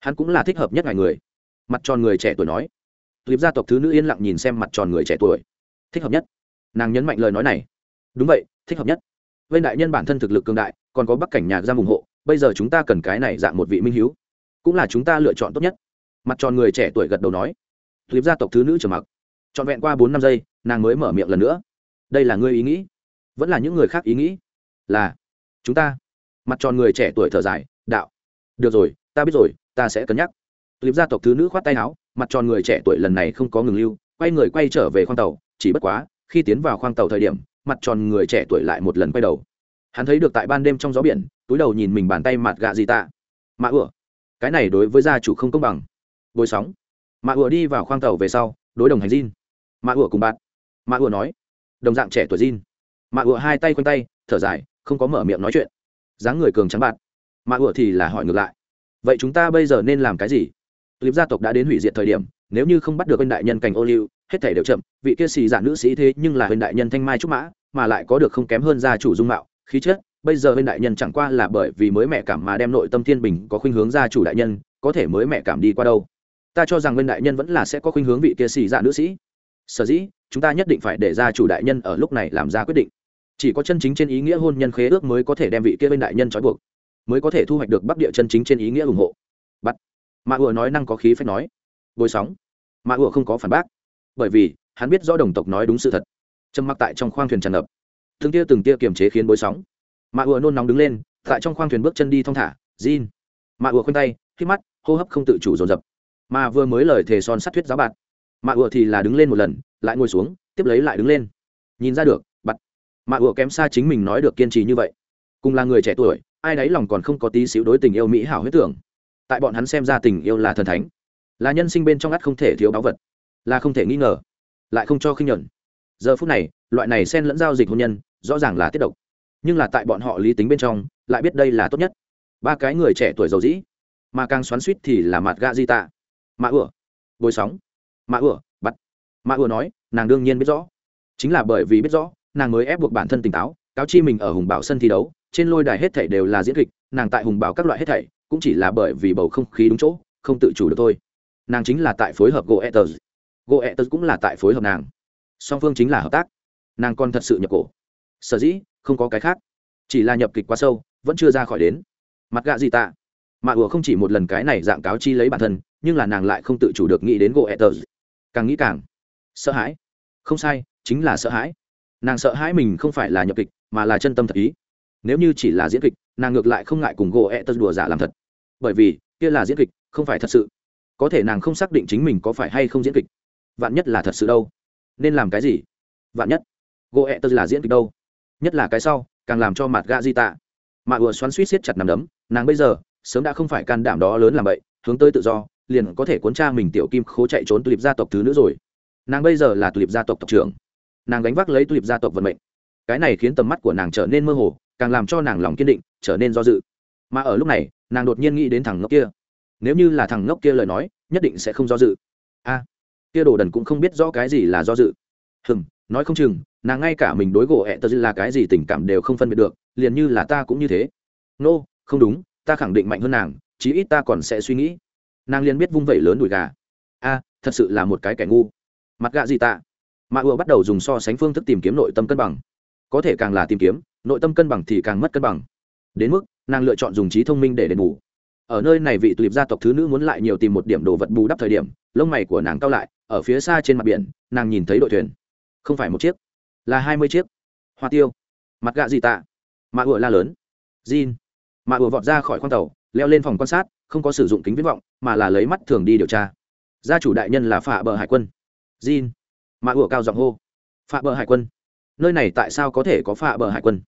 Hắn cũng là thích hợp nhất ngài người. Mặt tròn người trẻ tuổi nói. Tulip gia tộc thứ nữ yên lặng nhìn xem mặt tròn người trẻ tuổi thích hợp nhất. Nàng nhấn mạnh lời nói này. Đúng vậy, thích hợp nhất. Vây đại nhân bản thân thực lực cường đại, còn có bắc cảnh nhà giam ủng hộ, bây giờ chúng ta cần cái này dạng một vị minh hiếu. Cũng là chúng ta lựa chọn tốt nhất. Mặt tròn người trẻ tuổi gật đầu nói. Tuyếp gia tộc thứ nữ trở mặc. Trọn vẹn qua bốn năm giây, nàng mới mở miệng lần nữa. Đây là ngươi ý nghĩ? Vẫn là những người khác ý nghĩ? Là. Chúng ta. Mặt tròn người trẻ tuổi thở dài, đạo. Được rồi, ta biết rồi, ta sẽ cân nhắc. Tuyếp gia tộc thứ nữ khoát tay áo, mặt tròn người trẻ tuổi lần này không có ngừng lưu, quay người quay trở về khoang tàu chỉ bất quá, khi tiến vào khoang tàu thời điểm, mặt tròn người trẻ tuổi lại một lần quay đầu. Hắn thấy được tại ban đêm trong gió biển, túi đầu nhìn mình bàn tay mặt gạ gì tạ. Mạ ủa. Cái này đối với gia chủ không công bằng. Bồi sóng. Mạ ủa đi vào khoang tàu về sau, đối đồng hành Jin. mạ ủa cùng bạn. Mạ ủa nói. Đồng dạng trẻ tuổi Jin. mạ ủa hai tay quanh tay, thở dài, không có mở miệng nói chuyện. Dáng người cường trắng bạn. Mạ ủa thì là hỏi ngược lại. Vậy chúng ta bây giờ nên làm cái gì? Clip gia tộc đã đến hủy diệt thời điểm nếu như không bắt được bên đại nhân cảnh ô liu, hết thể đều chậm, vị kia xì giả nữ sĩ thế nhưng là bên đại nhân thanh mai trúc mã, mà lại có được không kém hơn gia chủ dung mạo, khí chất, bây giờ bên đại nhân chẳng qua là bởi vì mới mẹ cảm mà đem nội tâm thiên bình có khuynh hướng gia chủ đại nhân, có thể mới mẹ cảm đi qua đâu. Ta cho rằng bên đại nhân vẫn là sẽ có khuynh hướng vị kia xì dạ nữ sĩ. Sở dĩ, chúng ta nhất định phải để gia chủ đại nhân ở lúc này làm ra quyết định. Chỉ có chân chính trên ý nghĩa hôn nhân khế ước mới có thể đem vị kia bên đại nhân trói buộc, mới có thể thu hoạch được bắc địa chân chính trên ý nghĩa ủng hộ. Bắt. Mà vừa nói năng có khí phép nói. Bồi sóng mạ ủa không có phản bác. Bởi vì, hắn biết rõ đồng tộc nói đúng sự thật. Trầm mặc tại trong khoang thuyền tràn ngập. Từng tia từng tia kiềm chế khiến bối sóng. Mạ ủa nôn nóng đứng lên, tại trong khoang thuyền bước chân đi thong thả, Jin. mạ ủa khoanh tay, khi mắt, hô hấp không tự chủ dồn dập. Mà vừa mới lời thề son sát thuyết giáo bạt. Mạ ủa thì là đứng lên một lần, lại ngồi xuống, tiếp lấy lại đứng lên. Nhìn ra được bặt mạ ủa kém xa chính mình nói được kiên trì như vậy. Cùng là người trẻ tuổi, ai đấy lòng còn không có tí xíu đối tình yêu mỹ hảo huyết tưởng. Tại bọn hắn xem ra tình yêu là thần thánh là nhân sinh bên trong ắt không thể thiếu báu vật, là không thể nghi ngờ, lại không cho khinh nhuận giờ phút này, loại này xen lẫn giao dịch hôn nhân, rõ ràng là tiết độc. Nhưng là tại bọn họ lý tính bên trong, lại biết đây là tốt nhất. Ba cái người trẻ tuổi giàu dĩ, mà càng xoắn suýt thì là mặt gà di tạ. Mạ ửa bồi sóng. Mạ ửa bắt. Mạ ửa nói, nàng đương nhiên biết rõ. Chính là bởi vì biết rõ, nàng mới ép buộc bản thân tỉnh táo, cáo chi mình ở hùng bảo sân thi đấu, trên lôi đài hết thảy đều là diễn kịch, nàng tại hùng bảo các loại hết thảy, cũng chỉ là bởi vì bầu không khí đúng chỗ, không tự chủ được thôi nàng chính là tại phối hợp goethers goethers cũng là tại phối hợp nàng. Song phương chính là hợp tác. Nàng còn thật sự nhập cổ. Sở dĩ, không có cái khác. Chỉ là nhập kịch quá sâu, vẫn chưa ra khỏi đến. Mặt gạ gì tạ? Mà ủa không chỉ một lần cái này dạng cáo chi lấy bản thân, nhưng là nàng lại không tự chủ được nghĩ đến goethers càng nghĩ càng sợ hãi. Không sai, chính là sợ hãi. Nàng sợ hãi mình không phải là nhập kịch, mà là chân tâm thật ý. Nếu như chỉ là diễn kịch, nàng ngược lại không ngại cùng gỗ ẹ tật đùa giả làm thật. Bởi vì, kia là diễn kịch, không phải thật sự có thể nàng không xác định chính mình có phải hay không diễn kịch. Vạn nhất là thật sự đâu? Nên làm cái gì? Vạn nhất. Gỗ ẹ tớ là diễn kịch đâu? Nhất là cái sau, càng làm cho mặt gạ di tạ. Mạ ùa xoắn suýt siết chặt nằm đấm, nàng bây giờ, sớm đã không phải can đảm đó lớn làm vậy, hướng tới tự do, liền có thể cuốn cha mình tiểu kim khố chạy trốn tulip gia tộc thứ nữa rồi. Nàng bây giờ là tulip gia tộc tộc trưởng. Nàng đánh vác lấy tulip gia tộc vận mệnh. Cái này khiến tầm mắt của nàng trở nên mơ hồ, càng làm cho nàng lòng kiên định, trở nên do dự. Mà ở lúc này, nàng đột nhiên nghĩ đến thằng ngốc kia nếu như là thằng ngốc kia lời nói nhất định sẽ không do dự. A kia đồ đần cũng không biết rõ cái gì là do dự. Hừm nói không chừng nàng ngay cả mình đối gỗ ẹ tờ là cái gì tình cảm đều không phân biệt được liền như là ta cũng như thế. Nô、no, không đúng ta khẳng định mạnh hơn nàng chí ít ta còn sẽ suy nghĩ. Nàng liền biết vung vẩy lớn đùi gà. A thật sự là một cái kẻ ngu. Mặt gạ gì ta mạ ùa bắt đầu dùng so sánh phương thức tìm kiếm nội tâm cân bằng. Có thể càng là tìm kiếm nội tâm cân bằng thì càng mất cân bằng. Đến mức nàng lựa chọn dùng trí thông minh để đền bù ở nơi này vị tulip gia tộc thứ nữ muốn lại nhiều tìm một điểm đồ vật bù đắp thời điểm, lông mày của nàng cao lại, ở phía xa trên mặt biển, nàng nhìn thấy đội thuyền. Không phải một chiếc, là hai mươi chiếc. Hoa tiêu, mặt gạ gì tạ, mạ ủa la lớn jean mạ ủa vọt ra khỏi khoang tàu, leo lên phòng quan sát, không có sử dụng kính viễn vọng, mà là lấy mắt thường đi điều tra. Gia chủ đại nhân là phạ bờ hải quân jean mạ ủa cao giọng hô. Phạ bờ hải quân, nơi này tại sao có thể có phạ bờ hải quân?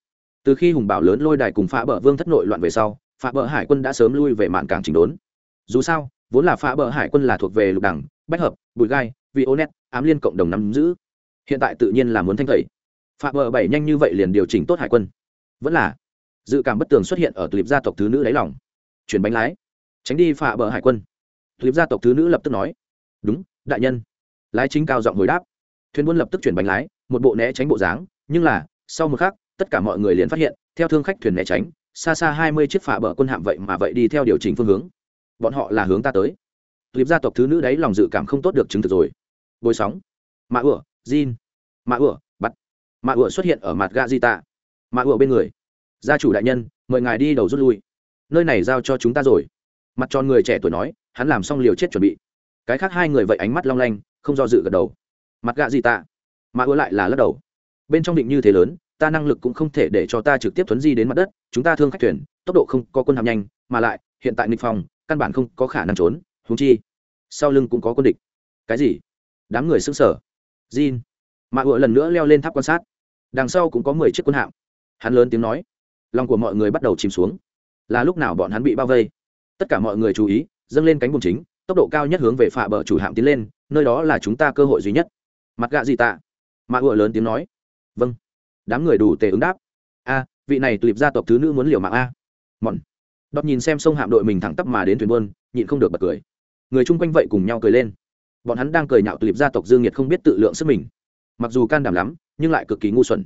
Từ khi hùng bảo lớn lôi đài cùng phá bờ vương thất nội loạn về sau phá bờ hải quân đã sớm lui về mạn cảng chỉnh đốn. Dù sao, vốn là phá bờ hải quân là thuộc về lục đẳng, bách hợp, bùi gai vị ô net ám liên cộng đồng nắm giữ. Hiện tại tự nhiên là muốn thanh tẩy. Phá bờ bảy nhanh như vậy liền điều chỉnh tốt hải quân. Vẫn là, dự cảm bất tường xuất hiện ở tulip gia tộc thứ nữ đáy lòng. Chuyển bánh lái. Tránh đi phá bờ hải quân. Tulip gia tộc thứ nữ lập tức nói. Đúng, đại nhân. Lái chính cao giọng hồi đáp. Thuyền buôn lập tức chuyển bánh lái, một bộ né tránh bộ dáng, nhưng là, sau một khắc, tất cả mọi người liền phát hiện, theo thương khách thuyền né tránh xa xa hai mươi chiếc phà bờ quân hạm vậy mà vậy đi theo điều chỉnh phương hướng. Bọn họ là hướng ta tới. Clip gia tộc thứ nữ đấy lòng dự cảm không tốt được chứng thực rồi. Bồi sóng. Mạ ửa jin. Mạ ửa bắt mạ ửa xuất hiện ở mặt ga di tạ mạ ửa bên người. Gia chủ đại nhân, mời ngài đi đầu rút lui. Nơi này giao cho chúng ta rồi. Mặt tròn người trẻ tuổi nói, hắn làm xong liều chết chuẩn bị. Cái khác hai người vậy ánh mắt long lanh, không do dự gật đầu. Mặt gạ gì tạ mạ ửa lại là lắc đầu. Bên trong định như thế lớn ta năng lực cũng không thể để cho ta trực tiếp thuấn di đến mặt đất, chúng ta thương khách thuyền, tốc độ không có quân hàm nhanh, mà lại, hiện tại nghịch phòng, căn bản không có khả năng trốn húng chi, sau lưng cũng có quân địch. Cái gì? Đám người xứng sở jin. Mạ ựa lần nữa leo lên tháp quan sát. Đằng sau cũng có mười chiếc quân hạm. Hắn lớn tiếng nói. Lòng của mọi người bắt đầu chìm xuống. Là lúc nào bọn hắn bị bao vây? Tất cả mọi người chú ý, dâng lên cánh buồng chính, tốc độ cao nhất hướng về phạ bờ chủ hạm tiến lên, nơi đó là chúng ta cơ hội duy nhất. Mặt gạ gì tạ? Mạ ựa lớn tiếng nói. Vâng đám người đủ tề ứng đáp. A, vị này tulip gia tộc thứ nữ muốn liều mạng a. Mọn. Đọc nhìn xem sông hạm đội mình thẳng tắp mà đến thuyền buôn, nhịn không được bật cười. Người chung quanh vậy cùng nhau cười lên. Bọn hắn đang cười nhạo tulip gia tộc dương nhiệt không biết tự lượng sức mình. Mặc dù can đảm lắm, nhưng lại cực kỳ ngu xuẩn.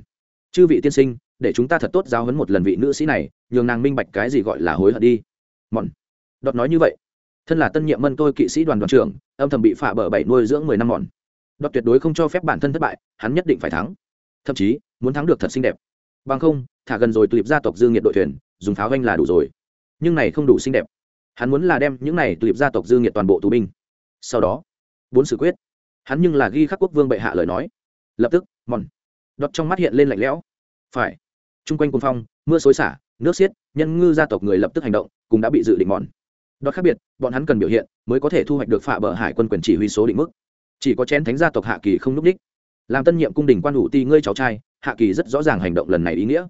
Chư vị tiên sinh, để chúng ta thật tốt giáo hấn một lần vị nữ sĩ này, nhường nàng minh bạch cái gì gọi là hối hận đi. Mọn. Đọt nói như vậy. Thân là tân nhiệm mân tôi kỵ sĩ đoàn đoàn trưởng, âm thầm bị phạ bờ bảy nuôi dưỡng mười năm mòn đọt tuyệt đối không cho phép bản thân thất bại, hắn nhất định phải thắng. Thậm chí muốn thắng được thật xinh đẹp. Bằng không, thả gần rồi tulip gia tộc dương nhiệt đội thuyền, dùng pháo anh là đủ rồi. Nhưng này không đủ xinh đẹp. Hắn muốn là đem những này tulip gia tộc dương nghiệt toàn bộ tù binh. Sau đó, bốn sự quyết. Hắn nhưng là ghi khắc quốc vương bệ hạ lời nói. Lập tức, mòn. Đọt trong mắt hiện lên lạnh lẽo. Phải. Chung quanh quân phong, mưa xối xả, nước xiết, nhân ngư gia tộc người lập tức hành động, cũng đã bị dự định mòn. Đọt khác biệt, bọn hắn cần biểu hiện, mới có thể thu hoạch được phạ bờ hải quân quyền chỉ huy số định mức. Chỉ có chén thánh gia tộc hạ kỳ không núp đích. Làm tân nhiệm cung đình quan đủ ti ngươi cháu trai hạ kỳ rất rõ ràng hành động lần này ý nghĩa.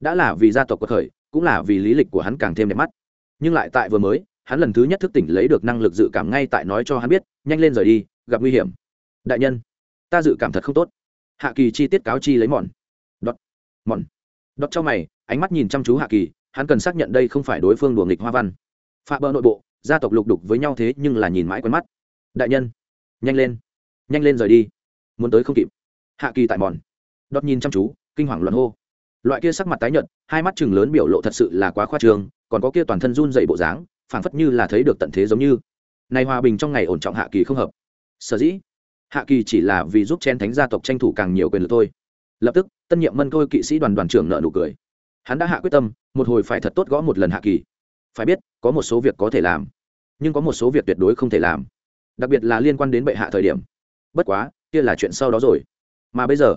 Đã là vì gia tộc của khởi cũng là vì lý lịch của hắn càng thêm đẹp mắt. Nhưng lại tại vừa mới, hắn lần thứ nhất thức tỉnh lấy được năng lực dự cảm ngay tại nói cho hắn biết, nhanh lên rời đi, gặp nguy hiểm. Đại nhân, ta dự cảm thật không tốt. Hạ kỳ chi tiết cáo chi lấy mòn đọt mòn đọt cho mày, ánh mắt nhìn chăm chú hạ kỳ, hắn cần xác nhận đây không phải đối phương đùa nghịch hoa văn. Phá bờ nội bộ, gia tộc lục đục với nhau thế nhưng là nhìn mãi quen mắt. Đại nhân, nhanh lên nhanh lên rời đi, muốn tới không kịp. Hạ kỳ tại mòn đọt nhìn chăm chú, kinh hoàng luận hô. Loại kia sắc mặt tái nhợt, hai mắt chừng lớn biểu lộ thật sự là quá khoa trương, còn có kia toàn thân run dậy bộ dáng, phảng phất như là thấy được tận thế giống như. Này hòa bình trong ngày ổn trọng hạ kỳ không hợp. Sở dĩ, hạ kỳ chỉ là vì giúp chen thánh gia tộc tranh thủ càng nhiều quyền lực thôi. Lập tức, tân nhiệm mân thôi kỵ sĩ đoàn đoàn trưởng nợ nụ cười. Hắn đã hạ quyết tâm, một hồi phải thật tốt gõ một lần hạ kỳ. Phải biết, có một số việc có thể làm, nhưng có một số việc tuyệt đối không thể làm. Đặc biệt là liên quan đến bệ hạ thời điểm. Bất quá, kia là chuyện sau đó rồi. Mà bây giờ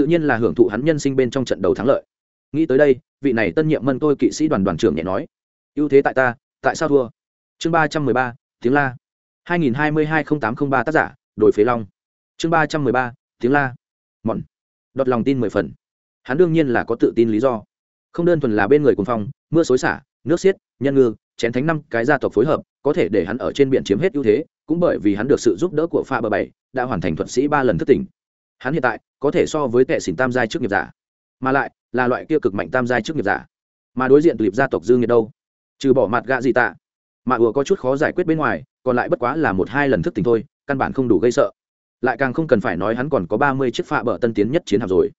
tự nhiên là hưởng thụ hắn nhân sinh bên trong trận đấu thắng lợi. Nghĩ tới đây, vị này tân nhiệm mân tôi kỵ sĩ đoàn đoàn trưởng nhẹ nói, ưu thế tại ta, tại sao thua? Chương ba trăm mười ba, tiếng la. hai nghìn hai mươi hai tám t r ă n h ba tác giả đổi phế long. Chương ba trăm mười ba, tiếng la. Mòn đọt lòng tin mười phần. Hắn đương nhiên là có tự tin lý do. Không đơn thuần là bên người cùng phong, mưa xối xả, nước xiết, nhân ngư, chén thánh năm cái gia tộc phối hợp, có thể để hắn ở trên biển chiếm hết ưu thế, cũng bởi vì hắn được sự giúp đỡ của pha bờ bảy, đã hoàn thành thuận sĩ ba lần thất tỉnh hắn hiện tại có thể so với tệ xỉn tam giai trước nghiệp giả, mà lại là loại kia cực mạnh tam giai trước nghiệp giả, mà đối diện tulip gia tộc dương nhiệt đâu? Trừ bỏ mặt gạ gì tạ, mà ùa có chút khó giải quyết bên ngoài, còn lại bất quá là một hai lần thức tình thôi, căn bản không đủ gây sợ. Lại càng không cần phải nói hắn còn có ba mươi chiếc phạ bờ tân tiến nhất chiến hạm rồi.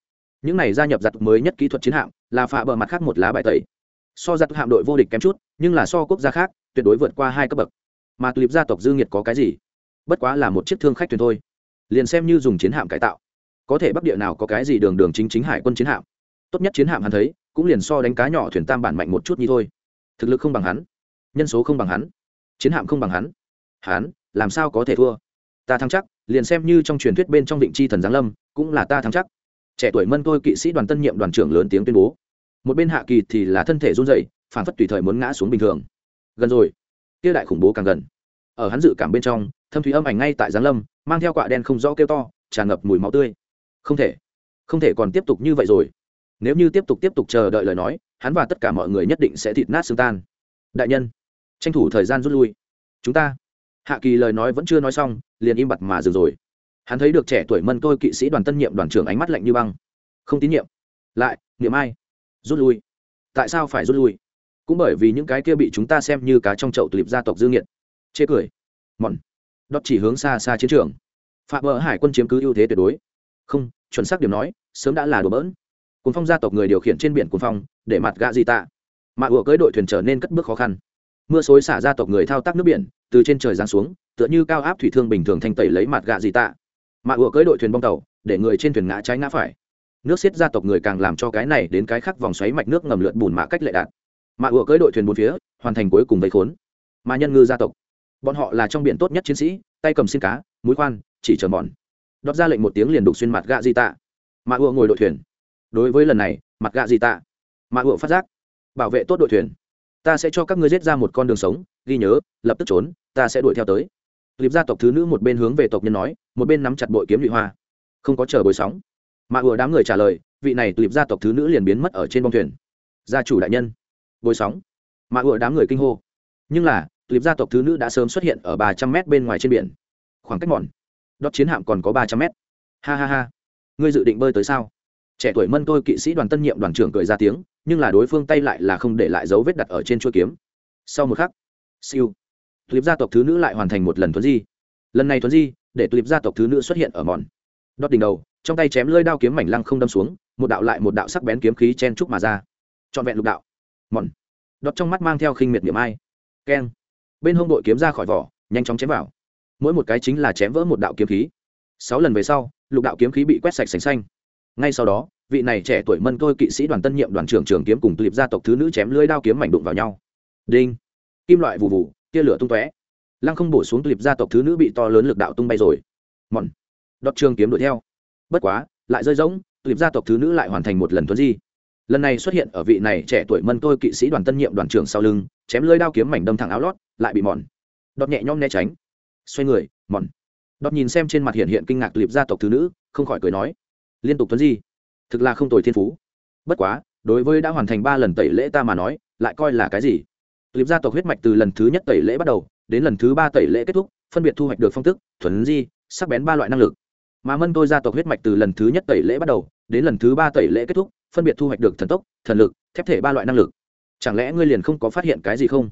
Những này gia nhập giặt mới nhất kỹ thuật chiến hạm, là phạ bờ mặt khác một lá bài tẩy. So giặt hạm đội vô địch kém chút, nhưng là so quốc gia khác, tuyệt đối vượt qua hai cấp bậc. Mà tulip gia tộc dương nhiệt có cái gì? Bất quá là một chiếc thương khách thuyền thôi. Liền xem như dùng chiến hạm cải tạo có thể bắc địa nào có cái gì đường đường chính chính hải quân chiến hạm. Tốt nhất chiến hạm hắn thấy, cũng liền so đánh cá nhỏ thuyền tam bản mạnh một chút như thôi. Thực lực không bằng hắn, nhân số không bằng hắn, chiến hạm không bằng hắn. Hắn, làm sao có thể thua? Ta thắng chắc, liền xem như trong truyền thuyết bên trong định chi thần giáng lâm, cũng là ta thắng chắc. Trẻ tuổi mân tôi kỵ sĩ đoàn tân nhiệm đoàn trưởng lớn tiếng tuyên bố. Một bên hạ kỳ thì là thân thể run dậy phản phất tùy thời muốn ngã xuống bình thường. Gần rồi, kia đại khủng bố càng gần. Ở hắn dự cảm bên trong, thâm thủy âm ảnh ngay tại giáng lâm, mang theo quạ đen không rõ kêu to, tràn ngập mùi máu tươi không thể. Không thể còn tiếp tục như vậy rồi. Nếu như tiếp tục tiếp tục chờ đợi lời nói, hắn và tất cả mọi người nhất định sẽ thịt nát xương tan. Đại nhân, tranh thủ thời gian rút lui. Chúng ta. Hạ kỳ lời nói vẫn chưa nói xong, liền im bặt mà dừng rồi. Hắn thấy được trẻ tuổi mân tôi kỵ sĩ đoàn tân nhiệm đoàn trưởng ánh mắt lạnh như băng. Không tín nhiệm. Lại, niệm ai? Rút lui. Tại sao phải rút lui? Cũng bởi vì những cái kia bị chúng ta xem như cá trong chậu tulip gia tộc dương nghiện chê cười. Mòn đót chỉ hướng xa xa chiến trường. Phạm vỡ hải quân chiếm cứ ưu thế tuyệt đối không, chuẩn xác điểm nói, sớm đã là đồ bỡn. Cuốn phong gia tộc người điều khiển trên biển cuốn phong, để mặt gạ gì tạ. Mà ủa cưới đội thuyền trở nên cất bước khó khăn. Mưa xối xả gia tộc người thao tác nước biển, từ trên trời giáng xuống, tựa như cao áp thủy thương bình thường thanh tẩy lấy mặt gạ gì tạ. Mà ủa cưới đội thuyền bong tàu, để người trên thuyền ngã trái ngã phải. Nước xiết gia tộc người càng làm cho cái này đến cái khác vòng xoáy mạch nước ngầm lượn bùn mạ cách lệ đạt. Mạ ủa cưới đội thuyền bốn phía, hoàn thành cuối cùng vây khốn. Mà nhân ngư gia tộc, bọn họ là trong biển tốt nhất chiến sĩ, tay cầm xin cá, mũi khoan, chỉ chờ mòn đót ra lệnh một tiếng liền đục xuyên mặt gạ di tạ. Mạ ùa ngồi đội thuyền. Đối với lần này, mặt gạ di tạ. Mạ ùa phát giác, bảo vệ tốt đội thuyền. Ta sẽ cho các ngươi giết ra một con đường sống, ghi nhớ, lập tức trốn, ta sẽ đuổi theo tới. Liệp gia tộc thứ nữ một bên hướng về tộc nhân nói, một bên nắm chặt bội kiếm lụy hoa. Không có chờ bồi sóng. Mà ủa đám người trả lời, vị này liệp gia tộc thứ nữ liền biến mất ở trên bông thuyền. Gia chủ đại nhân. Bồi sóng. Mà ủa đám người kinh hô. Nhưng là liệp gia tộc thứ nữ đã sớm xuất hiện ở ba trăm mét bên ngoài trên biển. Khoảng cách mòn đót chiến hạm còn có ba trăm mét. Ha ha ha. Ngươi dự định bơi tới sao? Trẻ tuổi mân tôi kỵ sĩ đoàn tân nhiệm đoàn trưởng cười ra tiếng, nhưng là đối phương tay lại là không để lại dấu vết đặt ở trên chuôi kiếm. Sau một khắc, siêu. Tulip gia tộc thứ nữ lại hoàn thành một lần thuấn di. Lần này thuấn di, để tulip gia tộc thứ nữ xuất hiện ở mòn. Đót đỉnh đầu, trong tay chém lơi đao kiếm mảnh lăng không đâm xuống, một đạo lại một đạo sắc bén kiếm khí chen trúc mà ra. Trọn vẹn lục đạo. Mòn. Đót trong mắt mang theo khinh miệt niệm ai. Keng. Bên hông đội kiếm ra khỏi vỏ, nhanh chóng chém vào mỗi một cái chính là chém vỡ một đạo kiếm khí. Sáu lần về sau, lục đạo kiếm khí bị quét sạch sành xanh. Ngay sau đó, vị này trẻ tuổi mân tôi kỵ sĩ đoàn tân nhiệm đoàn trưởng trường kiếm cùng tulip gia tộc thứ nữ chém lưới đao kiếm mảnh đụng vào nhau. Đinh. Kim loại vụ vụ tia lửa tung tóe. Lăng không bổ xuống clip gia tộc thứ nữ bị to lớn lực đạo tung bay rồi. Mòn. Đọt trường kiếm đuổi theo. Bất quá, lại rơi rỗng clip gia tộc thứ nữ lại hoàn thành một lần tuấn di. Lần này xuất hiện ở vị này trẻ tuổi mân tôi kỵ sĩ đoàn tân nhiệm đoàn trưởng sau lưng, chém lưới đao kiếm mảnh đâm thẳng áo lót, lại bị mòn. Đọt nhẹ nhõm né tránh xoay người, mòn. Đọt nhìn xem trên mặt hiện hiện kinh ngạc liệp gia tộc thứ nữ, không khỏi cười nói. Liên tục tuấn di. Thực là không tồi thiên phú. Bất quá, đối với đã hoàn thành ba lần tẩy lễ ta mà nói, lại coi là cái gì? Liệp gia tộc huyết mạch từ lần thứ nhất tẩy lễ bắt đầu, đến lần thứ ba tẩy lễ kết thúc, phân biệt thu hoạch được phong tức, thuần di, sắc bén ba loại năng lực. Mà mân tôi gia tộc huyết mạch từ lần thứ nhất tẩy lễ bắt đầu, đến lần thứ ba tẩy lễ kết thúc, phân biệt thu hoạch được thần tốc, thần lực, thép thể ba loại năng lực. Chẳng lẽ ngươi liền không có phát hiện cái gì không?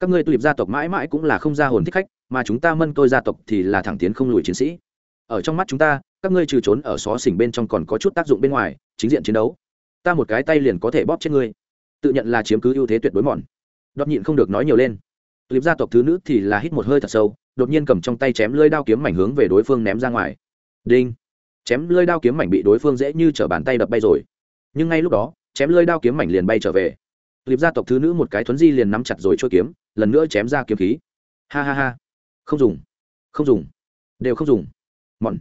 Các ngươi tulip gia tộc mãi mãi cũng là không ra hồn thích khách, mà chúng ta mân tôi gia tộc thì là thẳng tiến không lùi chiến sĩ. Ở trong mắt chúng ta, các ngươi trừ trốn ở xó xỉnh bên trong còn có chút tác dụng bên ngoài, chính diện chiến đấu. Ta một cái tay liền có thể bóp chết ngươi. Tự nhận là chiếm cứ ưu thế tuyệt đối mòn. Đọt nhịn không được nói nhiều lên. Tulip gia tộc thứ nữ thì là hít một hơi thật sâu, đột nhiên cầm trong tay chém lưỡi đao kiếm mảnh hướng về đối phương ném ra ngoài. Đinh. Chém lưỡi đao kiếm mảnh bị đối phương dễ như t bàn tay đập bay rồi. Nhưng ngay lúc đó, chém lưỡi đao kiếm mảnh liền bay trở về. Liệp gia tộc thứ nữ một cái thuấn di liền nắm chặt rồi trôi kiếm lần nữa chém ra kiếm khí. Ha ha ha. Không dùng. Không dùng. Đều không dùng. Mọn.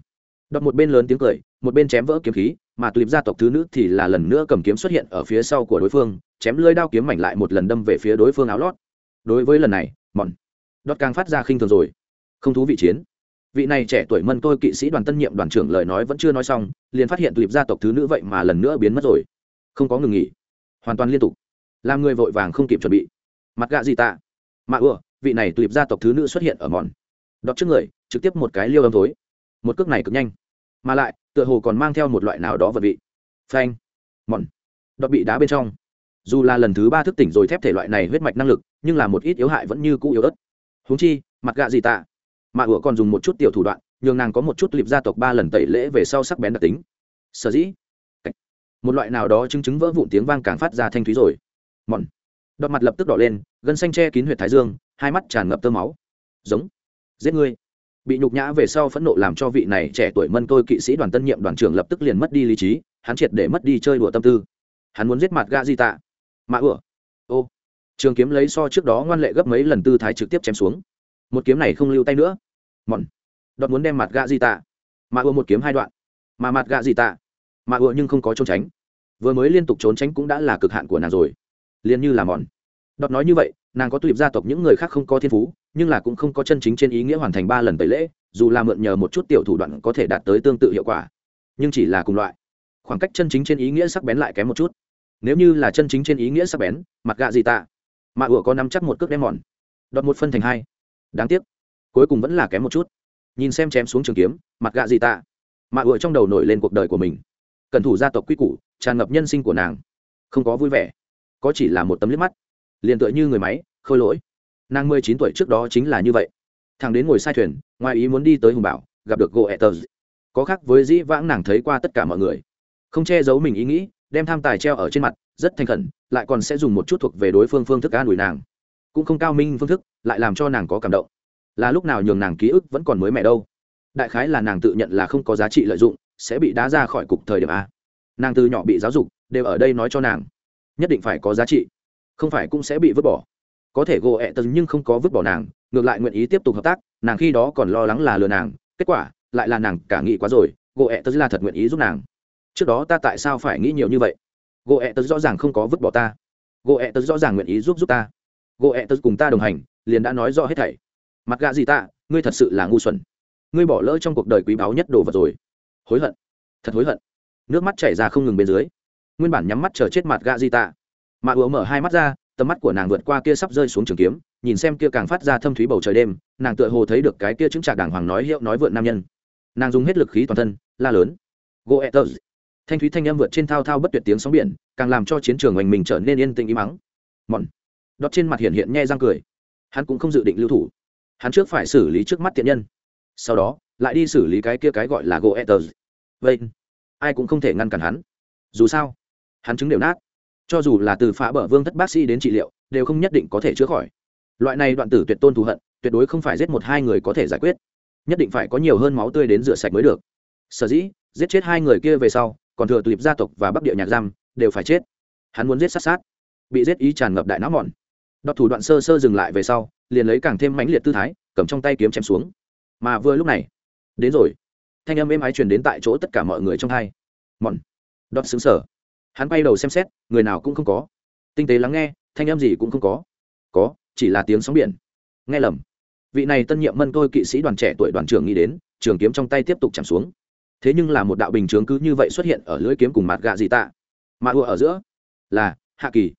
Đọc một bên lớn tiếng cười, một bên chém vỡ kiếm khí, mà tulip gia tộc thứ nữ thì là lần nữa cầm kiếm xuất hiện ở phía sau của đối phương, chém lưỡi đao kiếm mảnh lại một lần đâm về phía đối phương áo lót. Đối với lần này, mọn. Đọt càng phát ra khinh thường rồi. Không thú vị chiến. Vị này trẻ tuổi mân tôi kỵ sĩ đoàn tân nhiệm đoàn trưởng lời nói vẫn chưa nói xong, liền phát hiện tulip gia tộc thứ nữ vậy mà lần nữa biến mất rồi. Không có ngừng nghỉ. Hoàn toàn liên tục. Làm người vội vàng không kịp chuẩn bị. Mặt gạ gì tạ? Mạ ưa vị này tụi gia tộc thứ nữ xuất hiện ở mòn. Đọt trước người, trực tiếp một cái liêu âm thối. Một cước này cực nhanh. Mà lại, tựa hồ còn mang theo một loại nào đó vật vị. Phanh. Mòn. Đọt bị đá bên trong. Dù là lần thứ ba thức tỉnh rồi thép thể loại này huyết mạch năng lực, nhưng là một ít yếu hại vẫn như cũ yếu ớt. Húng chi, mặt gạ gì tạ. Mạ ủa còn dùng một chút tiểu thủ đoạn, nhường nàng có một chút liệp gia tộc ba lần tẩy lễ về sau sắc bén đặc tính. Sở dĩ. Một loại nào đó chứng chứng vỡ vụn tiếng vang càng phát ra thanh thúy rồi. Mòn đọt mặt lập tức đỏ lên, gân xanh che kín huyệt thái dương, hai mắt tràn ngập tơ máu. Giống. Giết ngươi. Bị nhục nhã về sau phẫn nộ làm cho vị này trẻ tuổi mân tôi kỵ sĩ đoàn tân nhiệm đoàn trưởng lập tức liền mất đi lý trí, hắn triệt để mất đi chơi đùa tâm tư. Hắn muốn giết mặt gà di tạ. Mạ ửa ô. Trường kiếm lấy so trước đó ngoan lệ gấp mấy lần tư thái trực tiếp chém xuống. Một kiếm này không lưu tay nữa. Mòn. Đọt muốn đem mặt gà di tạ. Mạ ửa một kiếm hai đoạn. Mà mặt gà di tạ. Mạ ửa nhưng không có trốn tránh. Vừa mới liên tục trốn tránh cũng đã là cực hạn của nàng rồi liền như là mòn. Đọt nói như vậy, nàng có tùy gia tộc những người khác không có thiên phú, nhưng là cũng không có chân chính trên ý nghĩa hoàn thành ba lần tẩy lễ, dù là mượn nhờ một chút tiểu thủ đoạn có thể đạt tới tương tự hiệu quả. Nhưng chỉ là cùng loại. Khoảng cách chân chính trên ý nghĩa sắc bén lại kém một chút. Nếu như là chân chính trên ý nghĩa sắc bén, mặt gạ gì tạ? Mạ ủa có nắm chắc một cước đem mòn. Đọt một phân thành hai. Đáng tiếc, cuối cùng vẫn là kém một chút. Nhìn xem chém xuống trường kiếm, mặt gạ gì tạ? Mạ ủa trong đầu nổi lên cuộc đời của mình. Cần thủ gia tộc quy củ, tràn ngập nhân sinh của nàng. Không có vui vẻ có chỉ là một tấm liếc mắt. Liền tựa như người máy, khôi lỗi. Nàng mười chín tuổi trước đó chính là như vậy. Thằng đến ngồi sai thuyền, ngoài ý muốn đi tới hùng bảo, gặp được gỗ etters có khác với dĩ vãng nàng thấy qua tất cả mọi người. Không che giấu mình ý nghĩ, đem tham tài treo ở trên mặt, rất thành khẩn, lại còn sẽ dùng một chút thuộc về đối phương phương thức an ủi nàng. Cũng không cao minh phương thức, lại làm cho nàng có cảm động. Là lúc nào nhường nàng ký ức vẫn còn mới mẻ đâu. Đại khái là nàng tự nhận là không có giá trị lợi dụng, sẽ bị đá ra khỏi cục thời điểm a. Nàng từ nhỏ bị giáo dục, đều ở đây nói cho nàng nhất định phải có giá trị, không phải cũng sẽ bị vứt bỏ. Có thể gỗ ẹ tật nhưng không có vứt bỏ nàng, ngược lại nguyện ý tiếp tục hợp tác, nàng khi đó còn lo lắng là lừa nàng, kết quả lại là nàng cả nghĩ quá rồi gỗ ẹ tật là thật nguyện ý giúp nàng. Trước đó ta tại sao phải nghĩ nhiều như vậy? Gỗ ẹ tật rõ ràng không có vứt bỏ ta. Gỗ ẹ tật rõ ràng nguyện ý giúp giúp ta. Gỗ ẹ tật cùng ta đồng hành, liền đã nói rõ hết thảy. Mặt gạ gì ta, ngươi thật sự là ngu xuẩn. Ngươi bỏ lỡ trong cuộc đời quý báu nhất đồ vật rồi. Hối hận, thật hối hận. Nước mắt chảy ra không ngừng bên dưới nguyên bản nhắm mắt chờ chết mặt gạ di tạ mạ ùa mở hai mắt ra, tầm mắt của nàng vượt qua kia sắp rơi xuống trường kiếm, nhìn xem kia càng phát ra thâm thúy bầu trời đêm, nàng tựa hồ thấy được cái kia chứng trạc đàng hoàng nói hiệu nói vượn nam nhân. Nàng dùng hết lực khí toàn thân, la lớn. Goethers thanh thúy thanh âm vượt trên thao thao bất tuyệt tiếng sóng biển, càng làm cho chiến trường hoành mình trở nên yên tĩnh im mắng mọn. Đọt trên mặt hiện hiện nhe răng cười. Hắn cũng không dự định lưu thủ. Hắn trước phải xử lý trước mắt tiện nhân. Sau đó, lại đi xử lý cái kia cái gọi là goethers vậy vâng. ai cũng không thể ngăn cản hắn. Dù sao hắn chứng đều nát. Cho dù là từ phá bờ vương thất bác sĩ đến trị liệu, đều không nhất định có thể chữa khỏi. Loại này đoạn tử tuyệt tôn thù hận, tuyệt đối không phải giết một hai người có thể giải quyết. Nhất định phải có nhiều hơn máu tươi đến rửa sạch mới được. Sở dĩ, giết chết hai người kia về sau, còn thừa tụi gia tộc và bắc địa nhạc giam, đều phải chết. Hắn muốn giết sát sát. Bị giết ý tràn ngập đại não mòn. Đọc thủ đoạn sơ sơ dừng lại về sau, liền lấy càng thêm mãnh liệt tư thái, cầm trong tay kiếm chém xuống. Mà vừa lúc này, đến rồi. Thanh âm êm ái truyền đến tại chỗ tất cả mọi người trong hai. Mọn đọc xứng sở hắn bay đầu xem xét, người nào cũng không có. Tinh tế lắng nghe, thanh âm gì cũng không có. Có, chỉ là tiếng sóng biển. Nghe lầm. Vị này tân nhiệm mân tôi kỵ sĩ đoàn trẻ tuổi đoàn trưởng nghĩ đến, trường kiếm trong tay tiếp tục chạm xuống. Thế nhưng là một đạo bình chướng cứ như vậy xuất hiện ở lưỡi kiếm cùng mặt gạ dị tạ. Mạ ùa ở giữa là hạ kỳ.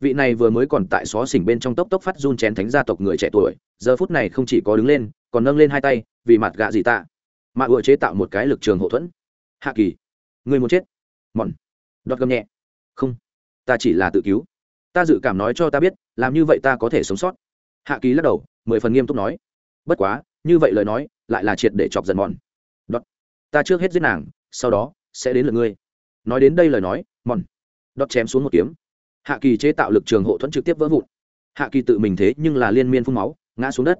Vị này vừa mới còn tại xó xỉnh bên trong tốc tốc phát run chén thánh gia tộc người trẻ tuổi, giờ phút này không chỉ có đứng lên, còn nâng lên hai tay, vì mặt gạ dị tạ. Mạ ùa chế tạo một cái lực trường hậu thuẫn. Hạ kỳ, người muốn chết. Mọn đọt gầm nhẹ. Không, ta chỉ là tự cứu. Ta dự cảm nói cho ta biết, làm như vậy ta có thể sống sót. Hạ kỳ lắc đầu, mười phần nghiêm túc nói. Bất quá, như vậy lời nói, lại là triệt để chọc giận mòn đọt, ta trước hết giết nàng, sau đó, sẽ đến lượt ngươi. Nói đến đây lời nói mòn đọt chém xuống một kiếm. Hạ kỳ chế tạo lực trường hộ thuẫn trực tiếp vỡ vụn. Hạ kỳ tự mình thế nhưng là liên miên phun máu, ngã xuống đất.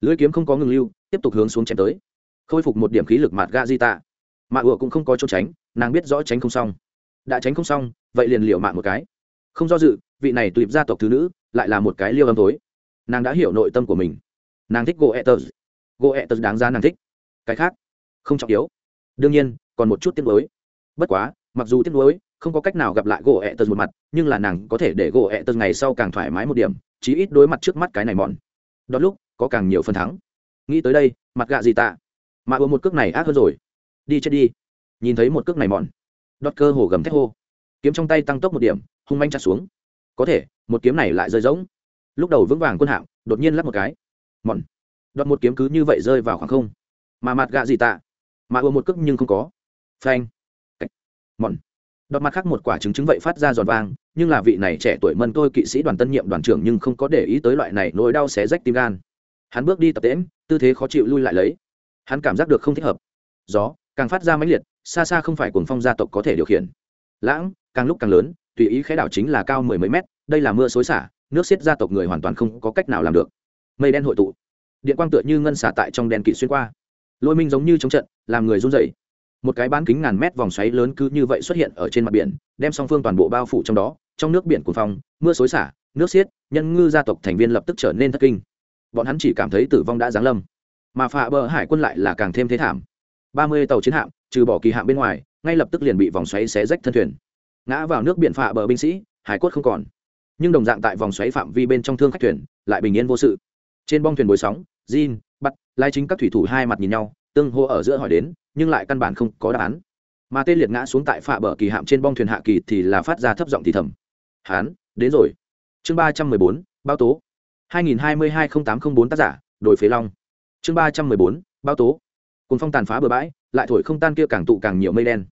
Lưỡi kiếm không có ngừng lưu, tiếp tục hướng xuống chém tới. Khôi phục một điểm khí lực mạt ga di tạ. Mạ ựa cũng không có chỗ tránh, nàng biết rõ tránh không xong đã tránh không xong, vậy liền liệu mạng một cái. Không do dự, vị này tùy gia tộc thứ nữ lại là một cái liêu âm tối nàng đã hiểu nội tâm của mình. Nàng thích gỗ etters gỗ etters đáng giá nàng thích. Cái khác, không trọng yếu. Đương nhiên, còn một chút tiếc nuối. Bất quá, mặc dù tiếc nuối, không có cách nào gặp lại gỗ etters một mặt, nhưng là nàng có thể để gỗ etters ngày sau càng thoải mái một điểm, chí ít đối mặt trước mắt cái này mòn đó lúc, có càng nhiều phần thắng. Nghĩ tới đây, mặt gạ gì tạ. Mà ùa một cước này ác hơn rồi. Đi chết đi. Nhìn thấy một cước này mòn đọt cơ hồ gầm thét hô. Kiếm trong tay tăng tốc một điểm, hung manh chặt xuống. Có thể, một kiếm này lại rơi rỗng. Lúc đầu vững vàng quân hạm đột nhiên lắp một cái. Mòn. Đọt một kiếm cứ như vậy rơi vào khoảng không. Mà mặt gạ gì tạ? Mà ùa một cước nhưng không có. Phanh. Mòn. Đọt mặt khác một quả trứng trứng vậy phát ra giòn vang, nhưng là vị này trẻ tuổi mân tôi kỵ sĩ đoàn tân nhiệm đoàn trưởng nhưng không có để ý tới loại này nỗi đau xé rách tim gan. Hắn bước đi tập tễm tư thế khó chịu lui lại lấy. Hắn cảm giác được không thích hợp. Gió càng phát ra mãnh liệt xa xa không phải cuồng phong gia tộc có thể điều khiển. Lãng, càng lúc càng lớn, tùy ý khẽ đảo chính là cao mười mấy mét, đây là mưa xối xả, nước xiết gia tộc người hoàn toàn không có cách nào làm được. Mây đen hội tụ. Điện quang tựa như ngân xả tại trong đèn kỵ xuyên qua. Lôi minh giống như chống trận, làm người run rẩy. một cái bán kính ngàn mét vòng xoáy lớn cứ như vậy xuất hiện ở trên mặt biển, đem song phương toàn bộ bao phủ trong đó, trong nước biển cuồng phong, mưa xối xả, nước xiết, nhân ngư gia tộc thành viên lập tức trở nên thất kinh. Bọn hắn chỉ cảm thấy tử vong đã giáng lâm. Mà phạ bờ hải quân lại là càng thêm thế thảm. Ba mươi tàu chiến hạm trừ bỏ kỳ hạm bên ngoài ngay lập tức liền bị vòng xoáy xé rách thân thuyền. Ngã vào nước biển phạ bờ binh sĩ hải cốt không còn. Nhưng đồng dạng tại vòng xoáy phạm vi bên trong thương khách thuyền lại bình yên vô sự. Trên bong thuyền bồi sóng Jin, bắt lai chính các thủy thủ hai mặt nhìn nhau tương hô ở giữa hỏi đến nhưng lại căn bản không có đáp án. Mà tên liệt ngã xuống tại phạ bờ kỳ hạm trên bong thuyền hạ kỳ thì là phát ra thấp giọng thì thầm. Hán đến rồi. Chương ba trăm mười bốn báo tố. Hai nghìn hai mươi hai n tám t r ă n h bốn tác giả đổi phế long. Chương ba trăm mười bốn báo tố cùng phong tàn phá bờ bãi, lại thổi không tan kia càng tụ càng nhiều mây đen.